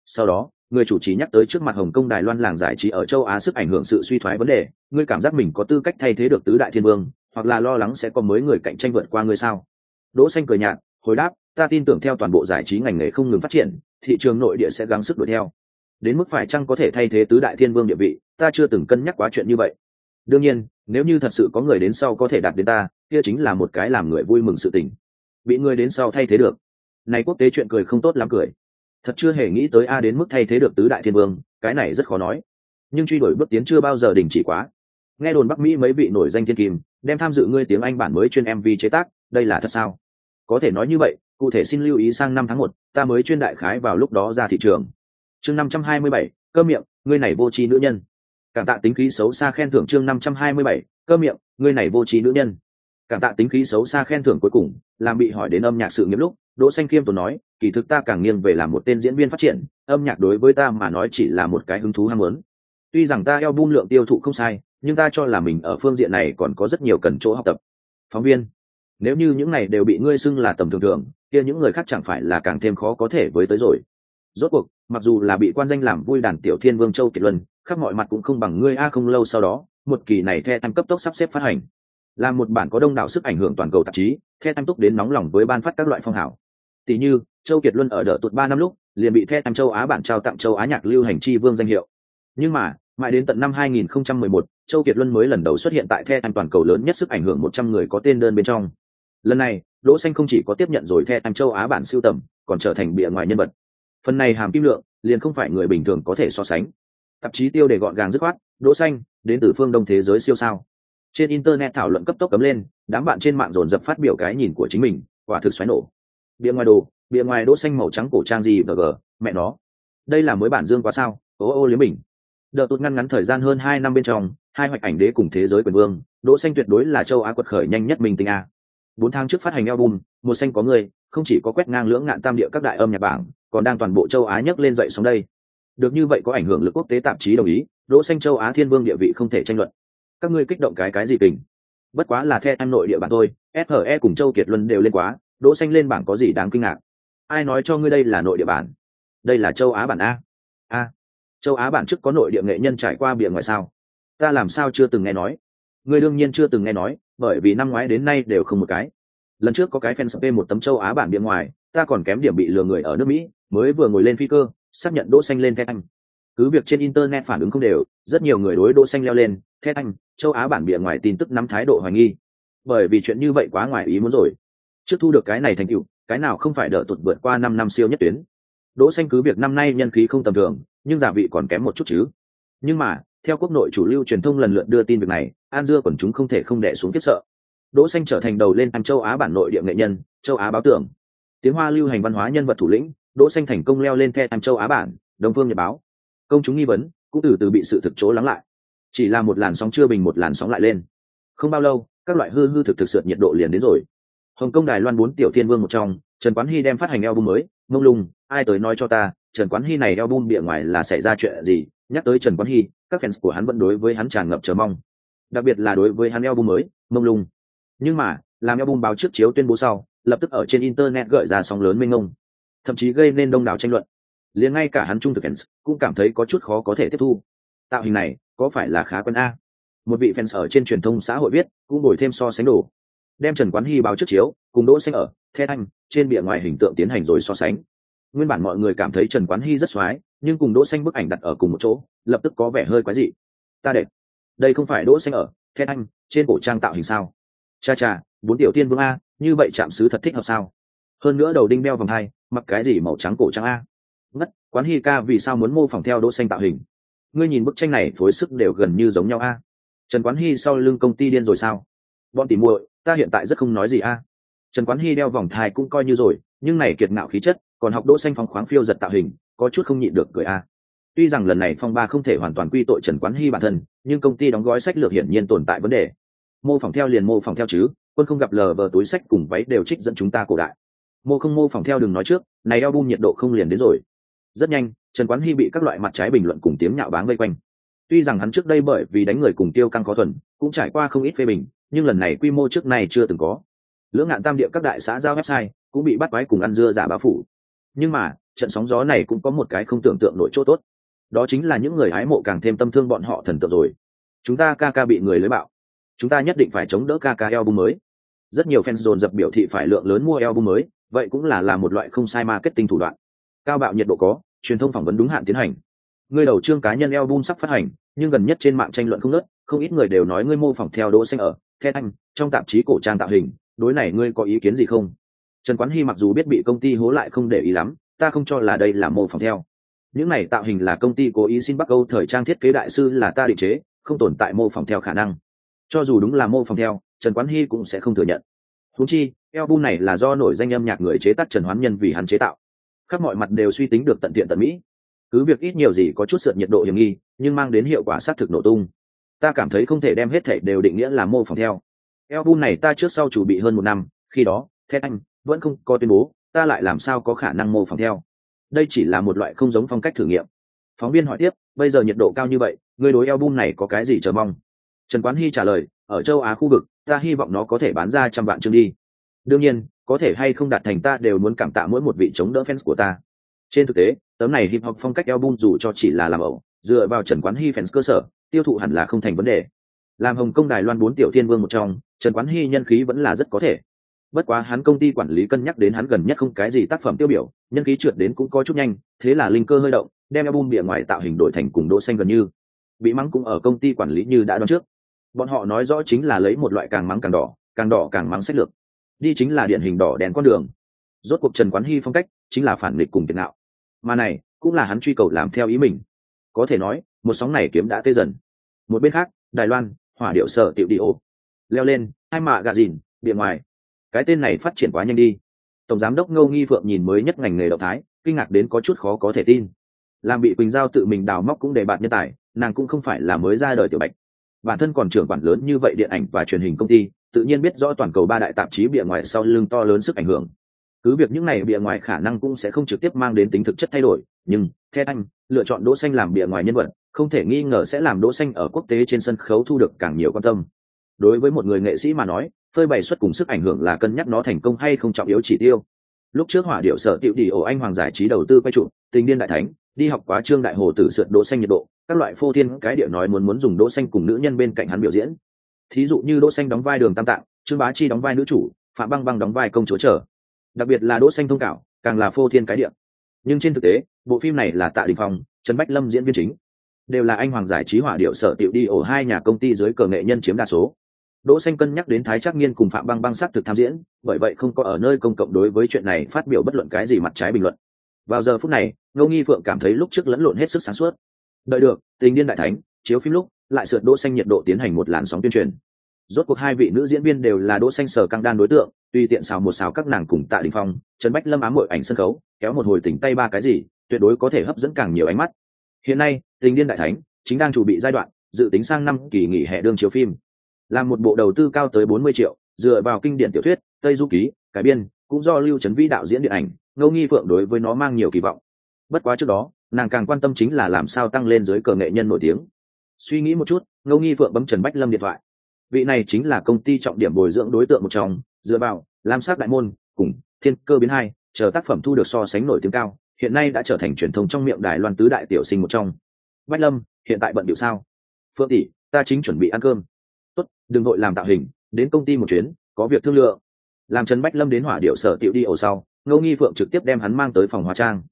Sau đó, người chủ trì nhắc tới trước mặt hồng kông đài loan làng giải trí ở châu á sức ảnh hưởng sự suy thoái vấn đề, ngươi cảm giác mình có tư cách thay thế được tứ đại thiên vương, hoặc là lo lắng sẽ có mới người cạnh tranh vượt qua ngươi sao? Đỗ xanh cười nhạt, hồi đáp, ta tin tưởng theo toàn bộ giải trí ngành nghề không ngừng phát triển, thị trường nội địa sẽ gắng sức đuổi theo đến mức phải chăng có thể thay thế tứ đại thiên vương địa vị, ta chưa từng cân nhắc quá chuyện như vậy. Đương nhiên, nếu như thật sự có người đến sau có thể đạt đến ta, kia chính là một cái làm người vui mừng sự tình. Bị người đến sau thay thế được. Này quốc tế chuyện cười không tốt lắm cười. Thật chưa hề nghĩ tới a đến mức thay thế được tứ đại thiên vương, cái này rất khó nói. Nhưng truy đuổi bước tiến chưa bao giờ đình chỉ quá. Nghe đồn bắc mỹ mấy vị nổi danh thiên kim, đem tham dự ngươi tiếng anh bản mới chuyên mv chế tác, đây là thật sao? Có thể nói như vậy, cụ thể xin lưu ý sang năm tháng một, ta mới chuyên đại khái vào lúc đó ra thị trường chương năm trăm hai mươi bảy, cơ miệng, ngươi này vô tri nữ nhân. Cảm tạ tính khí xấu xa khen thưởng chương năm trăm hai mươi bảy, cơ miệng, ngươi này vô tri nữ nhân. Cảm tạ tính khí xấu xa khen thưởng cuối cùng, làm bị hỏi đến âm nhạc sự nghiệp lúc, đỗ xanh kiêm tốn nói, kỳ thực ta càng nghiêng về làm một tên diễn viên phát triển, âm nhạc đối với ta mà nói chỉ là một cái hứng thú ham muốn. Tuy rằng ta eo bung lượng tiêu thụ không sai, nhưng ta cho là mình ở phương diện này còn có rất nhiều cần chỗ học tập. Phóng viên, nếu như những này đều bị ngươi xưng là tầm thường thường, kia những người khác chẳng phải là càng thêm khó có thể với tới rồi rốt cuộc mặc dù là bị quan danh làm vui đàn tiểu thiên vương châu kiệt luân khắp mọi mặt cũng không bằng ngươi a không lâu sau đó một kỳ này the em cấp tốc sắp xếp phát hành. Là một bản có đông đảo sức ảnh hưởng toàn cầu tạp chí the em túc đến nóng lòng với ban phát các loại phong hảo tỷ như châu kiệt luân ở đợt tuột ba năm lúc liền bị the em châu á bản trao tặng châu á nhạc lưu hành chi vương danh hiệu. Nhưng mà mãi đến tận năm 2011, châu kiệt luân mới lần đầu xuất hiện tại the em toàn cầu lớn nhất sức ảnh hưởng 100 người có tên đơn bên trong. Lần này đỗ xanh không chỉ có tiếp nhận rồi the em châu á bản siêu tầm còn trở thành bìa ngoài nhân vật phần này hàm kim lượng, liền không phải người bình thường có thể so sánh. Tạp chí tiêu đề gọn gàng dứt khoát, đỗ xanh, đến từ phương đông thế giới siêu sao? Trên internet thảo luận cấp tốc cấm lên, đám bạn trên mạng dồn dập phát biểu cái nhìn của chính mình, quả thực xoáy nổ. Bìa ngoài đồ, bìa ngoài đỗ xanh màu trắng cổ trang gì gg mẹ nó. Đây là mới bản dương quá sao? Ô ô liếm mình. Đợt tụt ngăn ngắn thời gian hơn hai năm bên trong, hai hoạch ảnh đế cùng thế giới quyền vương, đỗ xanh tuyệt đối là châu á quật khởi nhanh nhất mình tinh a. Bốn tháng trước phát hành album, một xanh có người, không chỉ có quét ngang lưỡng ngạn tam địa các đại âm nhạc bảng còn đang toàn bộ châu á nhấc lên dậy sóng đây. Được như vậy có ảnh hưởng lực quốc tế tạp chí đồng ý, đỗ xanh châu á thiên vương địa vị không thể tranh luận. Các ngươi kích động cái cái gì kình? Bất quá là theo em nội địa bản thôi SHE cùng châu kiệt luân đều lên quá, đỗ xanh lên bảng có gì đáng kinh ngạc? Ai nói cho ngươi đây là nội địa bản? Đây là châu á bản a. A. Châu á bản trước có nội địa nghệ nhân trải qua biển ngoài sao? Ta làm sao chưa từng nghe nói? Ngươi đương nhiên chưa từng nghe nói, bởi vì năm ngoái đến nay đều không một cái. Lần trước có cái fan một tấm châu á bản biển ngoài ta còn kém điểm bị lừa người ở nước mỹ, mới vừa ngồi lên phi cơ, xác nhận đỗ xanh lên thét anh. Cứ việc trên internet phản ứng không đều, rất nhiều người đối đỗ xanh leo lên, thét anh, châu á bản địa ngoài tin tức nắm thái độ hoài nghi. Bởi vì chuyện như vậy quá ngoài ý muốn rồi. Trước thu được cái này thành tựu, cái nào không phải đợi tụt vượt qua năm năm siêu nhất tuyến. Đỗ xanh cứ việc năm nay nhân khí không tầm thường, nhưng giả vị còn kém một chút chứ. Nhưng mà, theo quốc nội chủ lưu truyền thông lần lượt đưa tin việc này, an dưa còn chúng không thể không đè xuống kiếp sợ. Đỗ xanh trở thành đầu lên ăn châu á bản nội địa nghệ nhân, châu á báo tưởng tiếng hoa lưu hành văn hóa nhân vật thủ lĩnh, đỗ xanh thành công leo lên the anh châu á bản đồng phương nhật báo. Công chúng nghi vấn, cũng từ từ bị sự thực chỗ lắng lại. Chỉ là một làn sóng chưa bình một làn sóng lại lên. Không bao lâu, các loại hư hư thực thực sượt nhiệt độ liền đến rồi. Hồng kông, đài loan bốn tiểu thiên vương một trong, trần quán hy đem phát hành album mới, mông lung, ai tới nói cho ta, trần quán hy này album bịa ngoài là xảy ra chuyện gì? Nhắc tới trần quán hy, các fans của hắn vẫn đối với hắn tràn ngập chờ mong. Đặc biệt là đối với hắn album mới, mông lung. Nhưng mà, làm album báo trước chiếu tuyên bố sau lập tức ở trên internet gợi ra sóng lớn mênh mông thậm chí gây nên đông đảo tranh luận. Liền ngay cả hắn trung thực fans cũng cảm thấy có chút khó có thể tiếp thu. Tạo hình này có phải là khá quân a? Một vị fans ở trên truyền thông xã hội viết cũng đổi thêm so sánh đồ. Đem trần quán hy báo trước chiếu cùng đỗ xanh ở the anh trên bìa ngoài hình tượng tiến hành rồi so sánh. Nguyên bản mọi người cảm thấy trần quán hy rất xoái nhưng cùng đỗ xanh bức ảnh đặt ở cùng một chỗ lập tức có vẻ hơi quái dị. Ta để, đây không phải đỗ xanh ở the anh trên cổ trang tạo hình sao? Cha cha bốn tiểu tiên vương a như vậy chạm sứ thật thích hợp sao? Hơn nữa đầu đinh đeo vòng hai, mặc cái gì màu trắng cổ trắng a? Ngất, quán Hi ca vì sao muốn mô phỏng theo đỗ xanh tạo hình? Ngươi nhìn bức tranh này phối sức đều gần như giống nhau a. Trần quán Hi sau lưng công ty điên rồi sao? Bọn tỉ muội, ta hiện tại rất không nói gì a. Trần quán Hi đeo vòng thai cũng coi như rồi, nhưng này kiệt ngạo khí chất, còn học đỗ xanh phong khoáng phiêu giật tạo hình, có chút không nhịn được cười a. Tuy rằng lần này phong ba không thể hoàn toàn quy tội trần quán Hi bản thân, nhưng công ty đóng gói sách lược hiển nhiên tồn tại vấn đề. Mô phỏng theo liền mô phỏng theo chứ quân không gặp lờ vờ túi sách cùng váy đều trích dẫn chúng ta cổ đại. Mô không mô phỏng theo đừng nói trước, này eo bum nhiệt độ không liền đến rồi. Rất nhanh, trần quán hy bị các loại mặt trái bình luận cùng tiếng nhạo báng vây quanh. Tuy rằng hắn trước đây bởi vì đánh người cùng tiêu căng khó thuần, cũng trải qua không ít phê bình, nhưng lần này quy mô trước này chưa từng có. Lưỡng ngạn tam địa các đại xã giao website cũng bị bắt quái cùng ăn dưa giả báo phủ. Nhưng mà, trận sóng gió này cũng có một cái không tưởng tượng nội chỗ tốt. Đó chính là những người hái mộ càng thêm tâm thương bọn họ thần tượng rồi. Chúng ta ca ca bị người lưới bạo chúng ta nhất định phải chống đỡ ca ca album mới. Rất nhiều fans dồn dập biểu thị phải lượng lớn mua album mới, vậy cũng là là một loại không sai marketing thủ đoạn. Cao bạo nhiệt độ có, truyền thông phỏng vấn đúng hạn tiến hành. Người đầu trương cá nhân album sắp phát hành, nhưng gần nhất trên mạng tranh luận không nớt không ít người đều nói ngươi mô phỏng theo đỗ xanh ở theo anh trong tạp chí cổ trang tạo hình, đối này ngươi có ý kiến gì không? Trần quán hy mặc dù biết bị công ty hố lại không để ý lắm, ta không cho là đây là mô phỏng theo. Những này tạo hình là công ty cố ý xin bắc âu thời trang thiết kế đại sư là ta định chế, không tồn tại mô phỏng theo khả năng cho dù đúng là mô phỏng theo, trần quán hy cũng sẽ không thừa nhận. Húng chi, album này là do nổi danh âm nhạc người chế tác trần hoán nhân vì hắn chế tạo. Khắp mọi mặt đều suy tính được tận tiện tận mỹ. Cứ việc ít nhiều gì có chút sượt nhiệt độ hiểm nghi, nhưng mang đến hiệu quả xác thực nổ tung. Ta cảm thấy không thể đem hết thể đều định nghĩa là mô phỏng theo. Album này ta trước sau chủ bị hơn một năm, khi đó thét anh vẫn không có tuyên bố, ta lại làm sao có khả năng mô phỏng theo. Đây chỉ là một loại không giống phong cách thử nghiệm. Phóng viên hỏi tiếp, bây giờ nhiệt độ cao như vậy người đối album này có cái gì chờ mong? Trần quán hy trả lời, ở châu á khu vực, ta hy vọng nó có thể bán ra trăm vạn chương đi. Đương nhiên, có thể hay không đạt thành ta đều muốn cảm tạ mỗi một vị chống đỡ fans của ta. Trên thực tế, tấm này hip hop phong cách album dù cho chỉ là làm ẩu, dựa vào trần quán hy fans cơ sở, tiêu thụ hẳn là không thành vấn đề. Làm hồng công đài loan bốn tiểu thiên vương một trong, trần quán hy nhân khí vẫn là rất có thể. Bất quá hắn công ty quản lý cân nhắc đến hắn gần nhất không cái gì tác phẩm tiêu biểu, nhân khí trượt đến cũng có chút nhanh, thế là linh cơ hơi động, đem album bìa ngoài tạo hình đổi thành cùng đỗ xanh gần như. Bị mắng cũng ở công ty quản lý như đã đoán trước bọn họ nói rõ chính là lấy một loại càng mắng càng đỏ càng đỏ càng mắng sách lược. Đi chính là điển hình đỏ đèn con đường. Rốt cuộc trần quán hy phong cách chính là phản nghịch cùng tiền nạo mà này, cũng là hắn truy cầu làm theo ý mình. Có thể nói, một sóng này kiếm đã tê dần. Một bên khác, đài loan, hỏa điệu sở tiểu đi ô. Leo lên, hai mạ gà dìn bìa ngoài. Cái tên này phát triển quá nhanh đi. Tổng giám đốc ngô nghi phượng nhìn mới nhất ngành nghề động thái, kinh ngạc đến có chút khó có thể tin. Làm bị quỳnh giao tự mình đào móc cũng đề bạt nhân tài, nàng cũng không phải là mới ra đời tiểu bạch bản thân còn trưởng quản lớn như vậy điện ảnh và truyền hình công ty, tự nhiên biết rõ toàn cầu ba đại tạp chí bìa ngoài sau lưng to lớn sức ảnh hưởng. Cứ việc những này bìa ngoài khả năng cũng sẽ không trực tiếp mang đến tính thực chất thay đổi, nhưng theo anh lựa chọn đỗ xanh làm bìa ngoài nhân vật, không thể nghi ngờ sẽ làm đỗ xanh ở quốc tế trên sân khấu thu được càng nhiều quan tâm. Đối với một người nghệ sĩ mà nói, phơi bày xuất cùng sức ảnh hưởng là cân nhắc nó thành công hay không trọng yếu chỉ tiêu. Lúc trước hỏa điệu sở tiểu đi ổ anh hoàng giải trí đầu tư quay trụ, tình điên đại thánh, đi học quá trương đại hồ tử sượt đỗ xanh nhiệt độ các loại phô thiên cái địa nói muốn muốn dùng đỗ xanh cùng nữ nhân bên cạnh hắn biểu diễn. Thí dụ như đỗ xanh đóng vai đường tam tạng, trương bá chi đóng vai nữ chủ, phạm băng băng đóng vai công chúa trở. Đặc biệt là đỗ xanh thông cảo càng là phô thiên cái địa. Nhưng trên thực tế, bộ phim này là tạ đình phong, trần bách lâm diễn viên chính. Đều là anh hoàng giải trí hỏa điệu sở tiểu đi ổ hai nhà công ty dưới cờ nghệ nhân chiếm đa số. Đỗ xanh cân nhắc đến thái Trác nghiên cùng phạm băng băng sắc thực tham diễn, bởi vậy không có ở nơi công cộng đối với chuyện này phát biểu bất luận cái gì mặt trái bình luận. Vào giờ phút này, ngô nghi phượng cảm thấy lúc trước lẫn lộn hết sức sáng suốt đợi được, tình điên đại thánh, chiếu phim lúc, lại sượt đỗ xanh nhiệt độ tiến hành một làn sóng tuyên truyền. Rốt cuộc hai vị nữ diễn viên đều là đỗ xanh sở căng đan đối tượng, tùy tiện xào một xào các nàng cùng tạ đình phong, trần bách lâm ám mội ảnh sân khấu, kéo một hồi tỉnh tay ba cái gì, tuyệt đối có thể hấp dẫn càng nhiều ánh mắt. Hiện nay, tình điên đại thánh chính đang chuẩn bị giai đoạn, dự tính sang năm kỳ nghỉ hè đương chiếu phim. Làm một bộ đầu tư cao tới 40 triệu, dựa vào kinh điển tiểu thuyết, tây du ký, cải biên, cũng do lưu trấn vĩ đạo diễn điện ảnh, ngô nghi phượng đối với nó mang nhiều kỳ vọng. Bất quá trước đó nàng càng quan tâm chính là làm sao tăng lên dưới cờ nghệ nhân nổi tiếng. Suy nghĩ một chút, ngô nghi phượng bấm trần bách lâm điện thoại. Vị này chính là công ty trọng điểm bồi dưỡng đối tượng một trong, dựa vào lam sắc đại môn cùng thiên cơ biến hai, chờ tác phẩm thu được so sánh nổi tiếng cao, hiện nay đã trở thành truyền thông trong miệng đài loan tứ đại tiểu sinh một trong. Bách lâm, hiện tại bận điệu sao? Phượng tỷ, ta chính chuẩn bị ăn cơm. Tốt, đừng vội làm tạo hình, đến công ty một chuyến, có việc thương lượng. Làm trần bách lâm đến hỏa điệu sở tiểu đi ổ sau, ngô nghi phượng trực tiếp đem hắn mang tới phòng hóa trang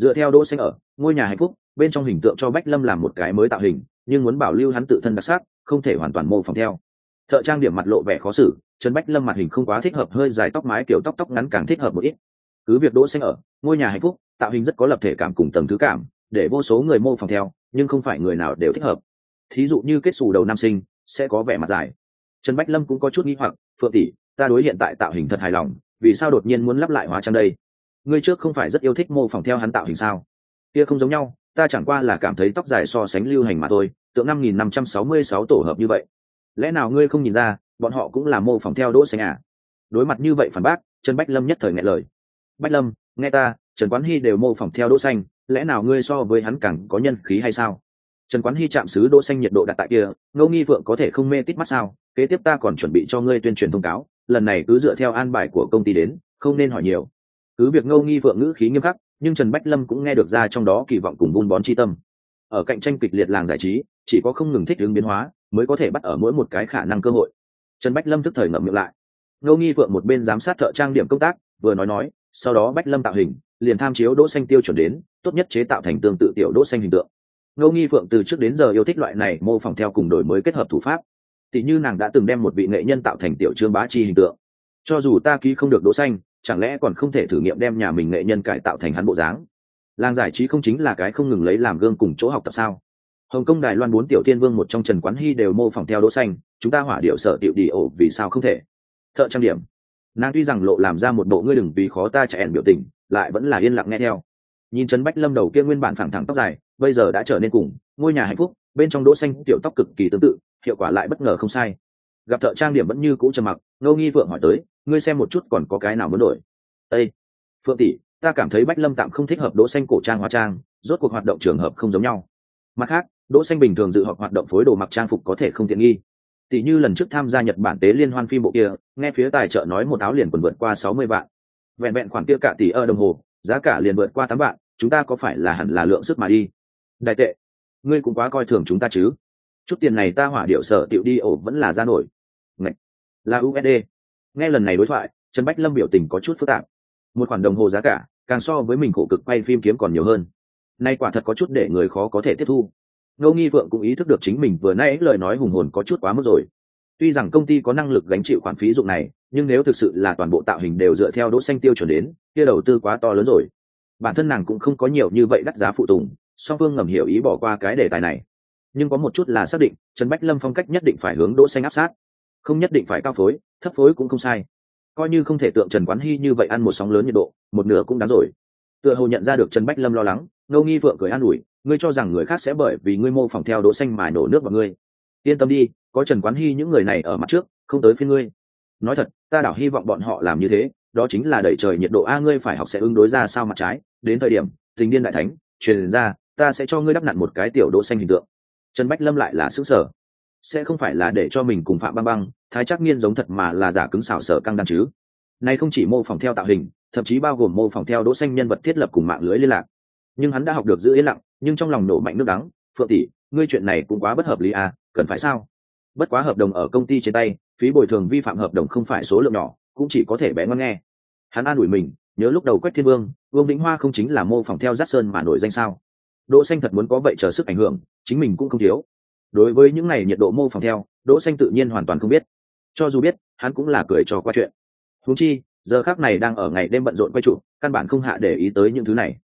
dựa theo đỗ xanh ở, ngôi nhà hạnh phúc, bên trong hình tượng cho bách lâm làm một cái mới tạo hình, nhưng muốn bảo lưu hắn tự thân đặc sắc, không thể hoàn toàn mô phỏng theo. Thợ trang điểm mặt lộ vẻ khó xử, trần bách lâm mặt hình không quá thích hợp, hơi dài tóc mái kiểu tóc tóc ngắn càng thích hợp một ít. Cứ việc đỗ xanh ở, ngôi nhà hạnh phúc, tạo hình rất có lập thể cảm cùng tầng thứ cảm, để vô số người mô phỏng theo, nhưng không phải người nào đều thích hợp. Thí dụ như kết xù đầu nam sinh, sẽ có vẻ mặt dài. Trần bách lâm cũng có chút nghi hoặc, phượng tỷ, ta đối hiện tại tạo hình thật hài lòng, vì sao đột nhiên muốn lắp lại hóa trang đây? Ngươi trước không phải rất yêu thích mô phỏng theo hắn tạo hình sao? Kia không giống nhau, ta chẳng qua là cảm thấy tóc dài so sánh lưu hành mà thôi, tượng năm nghìn năm trăm sáu mươi sáu tổ hợp như vậy. Lẽ nào ngươi không nhìn ra, bọn họ cũng là mô phỏng theo đỗ xanh à? Đối mặt như vậy phản bác, trần bách lâm nhất thời nghe lời. Bách lâm, nghe ta, trần quán hy đều mô phỏng theo đỗ xanh, lẽ nào ngươi so với hắn càng có nhân khí hay sao? Trần quán hy chạm xứ đỗ xanh nhiệt độ đặt tại kia ngô nghi phượng có thể không mê tít mắt sao? Kế tiếp ta còn chuẩn bị cho ngươi tuyên truyền thông cáo, lần này cứ dựa theo an bài của công ty đến, không nên hỏi nhiều cứ việc ngô nghi phượng ngữ khí nghiêm khắc, nhưng trần bách lâm cũng nghe được ra trong đó kỳ vọng cùng buôn bón chi tâm. Ở cạnh tranh kịch liệt làng giải trí, chỉ có không ngừng thích ứng biến hóa, mới có thể bắt ở mỗi một cái khả năng cơ hội. Trần bách lâm tức thời ngậm miệng lại. Ngô nghi phượng một bên giám sát thợ trang điểm công tác, vừa nói nói, sau đó bách lâm tạo hình, liền tham chiếu đỗ xanh tiêu chuẩn đến, tốt nhất chế tạo thành tương tự tiểu đỗ xanh hình tượng. Ngô nghi phượng từ trước đến giờ yêu thích loại này, mô phỏng theo cùng đổi mới kết hợp thủ pháp. Tỷ như nàng đã từng đem một vị nghệ nhân tạo thành tiểu trương bá chi hình tượng. Cho dù ta ký không được đỗ xanh chẳng lẽ còn không thể thử nghiệm đem nhà mình nghệ nhân cải tạo thành hắn bộ dáng? Làng giải trí không chính là cái không ngừng lấy làm gương cùng chỗ học tập sao? Hồng kông, đài loan bốn tiểu thiên vương một trong trần quán hy đều mô phỏng theo đỗ xanh, chúng ta hỏa điệu sở tiểu đi ổ vì sao không thể? Thợ trang điểm. Nàng tuy rằng lộ làm ra một bộ ngươi đừng vì khó ta chạy ẻn biểu tình, lại vẫn là yên lặng nghe theo. Nhìn trần bách lâm đầu kia nguyên bản phẳng thẳng tóc dài, bây giờ đã trở nên cùng, ngôi nhà hạnh phúc, bên trong đỗ xanh tiểu tóc cực kỳ tương tự, hiệu quả lại bất ngờ không sai. Gặp thợ trang điểm vẫn như cũ trầm mặc, ngô nghi vượng hỏi tới ngươi xem một chút còn có cái nào muốn đổi. Ây phượng tỷ, ta cảm thấy bách lâm tạm không thích hợp đỗ xanh cổ trang hóa trang, rốt cuộc hoạt động trường hợp không giống nhau. Mặt khác, đỗ xanh bình thường dự họp hoạt động phối đồ mặc trang phục có thể không tiện nghi. Tỷ như lần trước tham gia nhật bản tế liên hoan phim bộ kia, nghe phía tài trợ nói một áo liền quần vượt qua sáu mươi vạn. Vẹn vẹn khoản kia cả tỷ ở đồng hồ, giá cả liền vượt qua tám vạn, chúng ta có phải là hẳn là lượng sức mà đi? Đại tệ, ngươi cũng quá coi thường chúng ta chứ. Chút tiền này ta hỏa điệu sở tiểu đi ổ vẫn là ra nổi. Ngậy! là usd nghe lần này đối thoại, trần bách lâm biểu tình có chút phức tạp. Một khoản đồng hồ giá cả, càng so với mình khổ cực quay phim kiếm còn nhiều hơn. Nay quả thật có chút để người khó có thể tiếp thu. Ngô nghi vượng cũng ý thức được chính mình vừa nãy lời nói hùng hồn có chút quá mức rồi. Tuy rằng công ty có năng lực gánh chịu khoản phí dụng này, nhưng nếu thực sự là toàn bộ tạo hình đều dựa theo đỗ xanh tiêu chuẩn đến, kia đầu tư quá to lớn rồi. Bản thân nàng cũng không có nhiều như vậy đắt giá phụ tùng, song phương ngầm hiểu ý bỏ qua cái đề tài này. Nhưng có một chút là xác định, trần bách lâm phong cách nhất định phải hướng đỗ xanh áp sát không nhất định phải cao phối, thấp phối cũng không sai. Coi như không thể tượng trần quán hy như vậy ăn một sóng lớn nhiệt độ, một nửa cũng đáng rồi. Tựa hồ nhận ra được trần bách lâm lo lắng ngô nghi vượng cười an ủi, ngươi cho rằng người khác sẽ bởi vì ngươi mô phỏng theo đỗ xanh mà nổ nước vào ngươi. Yên tâm đi, có trần quán hy những người này ở mặt trước, không tới phiên ngươi. Nói thật, ta đảo hy vọng bọn họ làm như thế, đó chính là đẩy trời nhiệt độ a, ngươi phải học sẽ ứng đối ra sao mặt trái. Đến thời điểm, tình điên đại thánh, truyền ra, ta sẽ cho ngươi đắp nặn một cái tiểu đỗ xanh hình tượng. Trần bách lâm lại là xứng sở sẽ không phải là để cho mình cùng phạm băng băng, thái chắc nghiên giống thật mà là giả cứng xảo sở căng đan chứ. Nay không chỉ mô phỏng theo tạo hình, thậm chí bao gồm mô phỏng theo đỗ xanh nhân vật thiết lập cùng mạng lưới liên lạc. Nhưng hắn đã học được giữ yên lặng, nhưng trong lòng nổ mạnh nước đắng, phượng tỷ, ngươi chuyện này cũng quá bất hợp lý à cần phải sao? Bất quá hợp đồng ở công ty trên tay, phí bồi thường vi phạm hợp đồng không phải số lượng nhỏ, cũng chỉ có thể bé ngon nghe. Hắn an ủi mình, nhớ lúc đầu quách thiên vương vương vĩnh hoa không chính là mô phỏng theo giác sơn mà nổi danh sao? Đỗ xanh thật muốn có vậy chờ sức ảnh hưởng, chính mình cũng không thiếu đối với những này nhiệt độ mô phỏng theo, đỗ xanh tự nhiên hoàn toàn không biết. Cho dù biết, hắn cũng là cười trò qua chuyện. Huống chi, giờ khắc này đang ở ngày đêm bận rộn quay chụp, căn bản không hạ để ý tới những thứ này.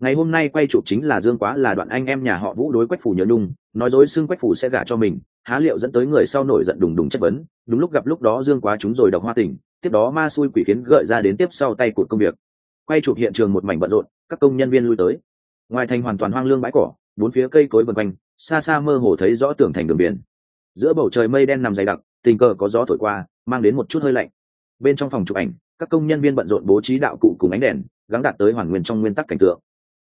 Ngày hôm nay quay chụp chính là dương quá là đoạn anh em nhà họ vũ đối quách phủ nhớ nung nói dối xưng quách phủ sẽ gả cho mình, há liệu dẫn tới người sau nổi giận đùng đùng chất vấn. Đúng lúc gặp lúc đó dương quá chúng rồi độc hoa tỉnh, tiếp đó ma xui quỷ khiến gợi ra đến tiếp sau tay cụt công việc. Quay chụp hiện trường một mảnh bận rộn, các công nhân viên lui tới. Ngoài thành hoàn toàn hoang lương bãi cỏ, bốn phía cây cối vần quanh xa xa mơ hồ thấy rõ tường thành đường biển. Giữa bầu trời mây đen nằm dày đặc, tình cờ có gió thổi qua, mang đến một chút hơi lạnh. Bên trong phòng chụp ảnh, các công nhân viên bận rộn bố trí đạo cụ cùng ánh đèn, gắng đạt tới hoàn nguyên trong nguyên tắc cảnh tượng.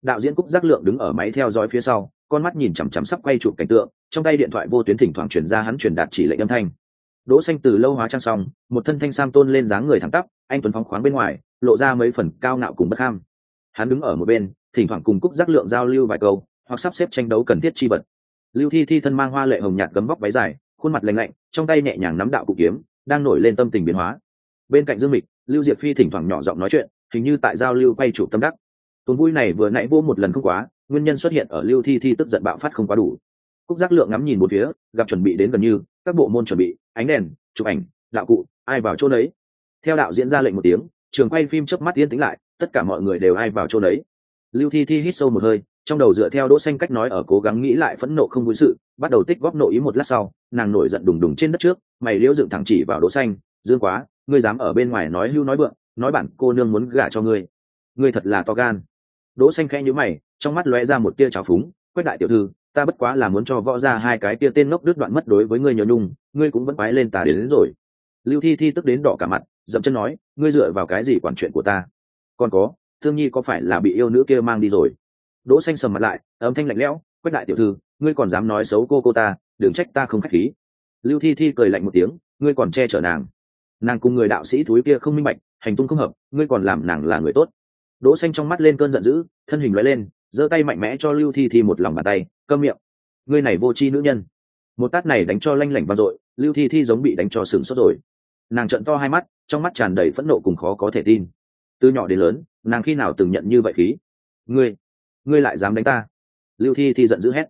Đạo diễn cúc giác lượng đứng ở máy theo dõi phía sau, con mắt nhìn chằm chằm sắp quay chụp cảnh tượng, trong tay điện thoại vô tuyến thỉnh thoảng chuyển ra hắn truyền đạt chỉ lệnh âm thanh. Đỗ xanh từ lâu hóa trang xong, một thân thanh sam tôn lên dáng người thẳng tắp, anh tuấn phóng khoáng bên ngoài, lộ ra mấy phần cao ngạo cùng bất ham. Hắn đứng ở một bên, thỉnh thoảng cùng cúc giác lượng giao lưu vài câu, hoặc sắp xếp tranh đấu cần thiết chi vật lưu thi thi thân mang hoa lệ hồng nhạt gấm vóc váy dài, khuôn mặt lạnh lạnh, trong tay nhẹ nhàng nắm đạo cụ kiếm, đang nổi lên tâm tình biến hóa. Bên cạnh dương mịch, lưu diệp phi thỉnh thoảng nhỏ giọng nói chuyện, hình như tại giao lưu quay chủ tâm đắc. Tuần vui này vừa nãy vô một lần không quá, nguyên nhân xuất hiện ở lưu thi thi tức giận bạo phát không quá đủ. Cúc giác lượng ngắm nhìn một phía, gặp chuẩn bị đến gần như, các bộ môn chuẩn bị, ánh đèn, chụp ảnh, đạo cụ, ai vào chỗ đấy theo đạo diễn ra lệnh một tiếng, trường quay phim chớp mắt yên tĩnh lại, tất cả mọi người đều ai vào chỗ đấy lưu thi thi hít sâu một hơi trong đầu dựa theo đỗ xanh cách nói ở cố gắng nghĩ lại phẫn nộ không vui sự bắt đầu tích góp nội ý một lát sau nàng nổi giận đùng đùng trên đất trước mày liễu dựng thẳng chỉ vào đỗ xanh dương quá ngươi dám ở bên ngoài nói hưu nói bượng nói bản cô nương muốn gả cho ngươi. Ngươi thật là to gan. Đỗ xanh khẽ nhíu mày trong mắt lóe ra một tia trào phúng quét đại tiểu thư ta bất quá là muốn cho võ ra hai cái tia tên ngốc đứt đoạn mất đối với ngươi nhớ nhung ngươi cũng vẫn quái lên ta đến, đến rồi. Lưu thi thi tức đến đỏ cả mặt dậm chân nói ngươi dựa vào cái gì quản chuyện của ta? Còn có thương nhi có phải là bị yêu nữ kia mang đi rồi? Đỗ xanh sầm mặt lại, âm thanh lạnh lẽo quét đại tiểu thư, ngươi còn dám nói xấu cô cô ta, đừng trách ta không khách khí. Lưu thi thi cười lạnh một tiếng, ngươi còn che chở nàng. Nàng cùng người đạo sĩ thúi kia không minh bạch, hành tung không hợp, ngươi còn làm nàng là người tốt. Đỗ xanh trong mắt lên cơn giận dữ, thân hình lóe lên, giơ tay mạnh mẽ cho lưu thi thi một lòng bàn tay, câm miệng, ngươi này vô tri nữ nhân. Một tát này đánh cho lanh lảnh vang dội, lưu thi thi giống bị đánh cho sừng sốt rồi. Nàng trợn to hai mắt, trong mắt tràn đầy phẫn nộ cùng khó có thể tin. Từ nhỏ đến lớn, nàng khi nào từng nhận như vậy khí? Ngươi ngươi lại dám đánh ta? Lưu thi thi giận dữ hét.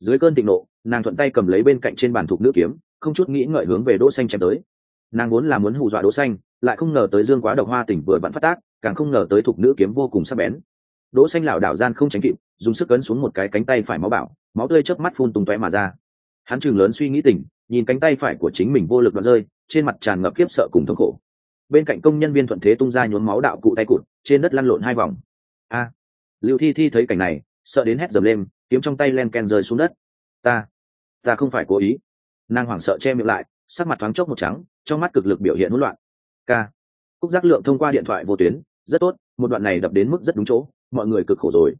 Dưới cơn thịnh nộ, nàng thuận tay cầm lấy bên cạnh trên bàn thục nữ kiếm, không chút nghĩ ngợi hướng về đỗ xanh chém tới. Nàng muốn là muốn hù dọa đỗ xanh, lại không ngờ tới dương quá độc hoa tỉnh vừa vẫn phát tác, càng không ngờ tới thục nữ kiếm vô cùng sắc bén. Đỗ xanh lảo đảo gian không tránh kịp, dùng sức cấn xuống một cái cánh tay phải máu bảo, máu tươi chớp mắt phun tung tóe mà ra. Hắn trường lớn suy nghĩ tỉnh, nhìn cánh tay phải của chính mình vô lực đoạn rơi, trên mặt tràn ngập kiếp sợ cùng thống khổ. Bên cạnh công nhân viên thuận thế tung ra nhốn máu đạo cụ tay cụt, trên đất lăn lộn hai vòng. A lưu thi thi thấy cảnh này, sợ đến hét dầm lên, kiếm trong tay len ken rơi xuống đất. Ta ta không phải cố ý. Nàng hoảng sợ che miệng lại, sắc mặt thoáng chốc một trắng, trong mắt cực lực biểu hiện hỗn loạn. K cúc giác lượng thông qua điện thoại vô tuyến, rất tốt, một đoạn này đập đến mức rất đúng chỗ, mọi người cực khổ rồi.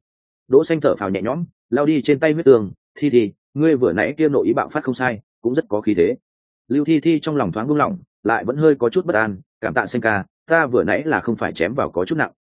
Đỗ xanh thở phào nhẹ nhõm, lao đi trên tay huyết tường thi thi, ngươi vừa nãy kia nội ý bạo phát không sai, cũng rất có khí thế. Lưu thi thi trong lòng thoáng buông lỏng, lại vẫn hơi có chút bất an, cảm tạ xanh ca, ta vừa nãy là không phải chém vào có chút nặng.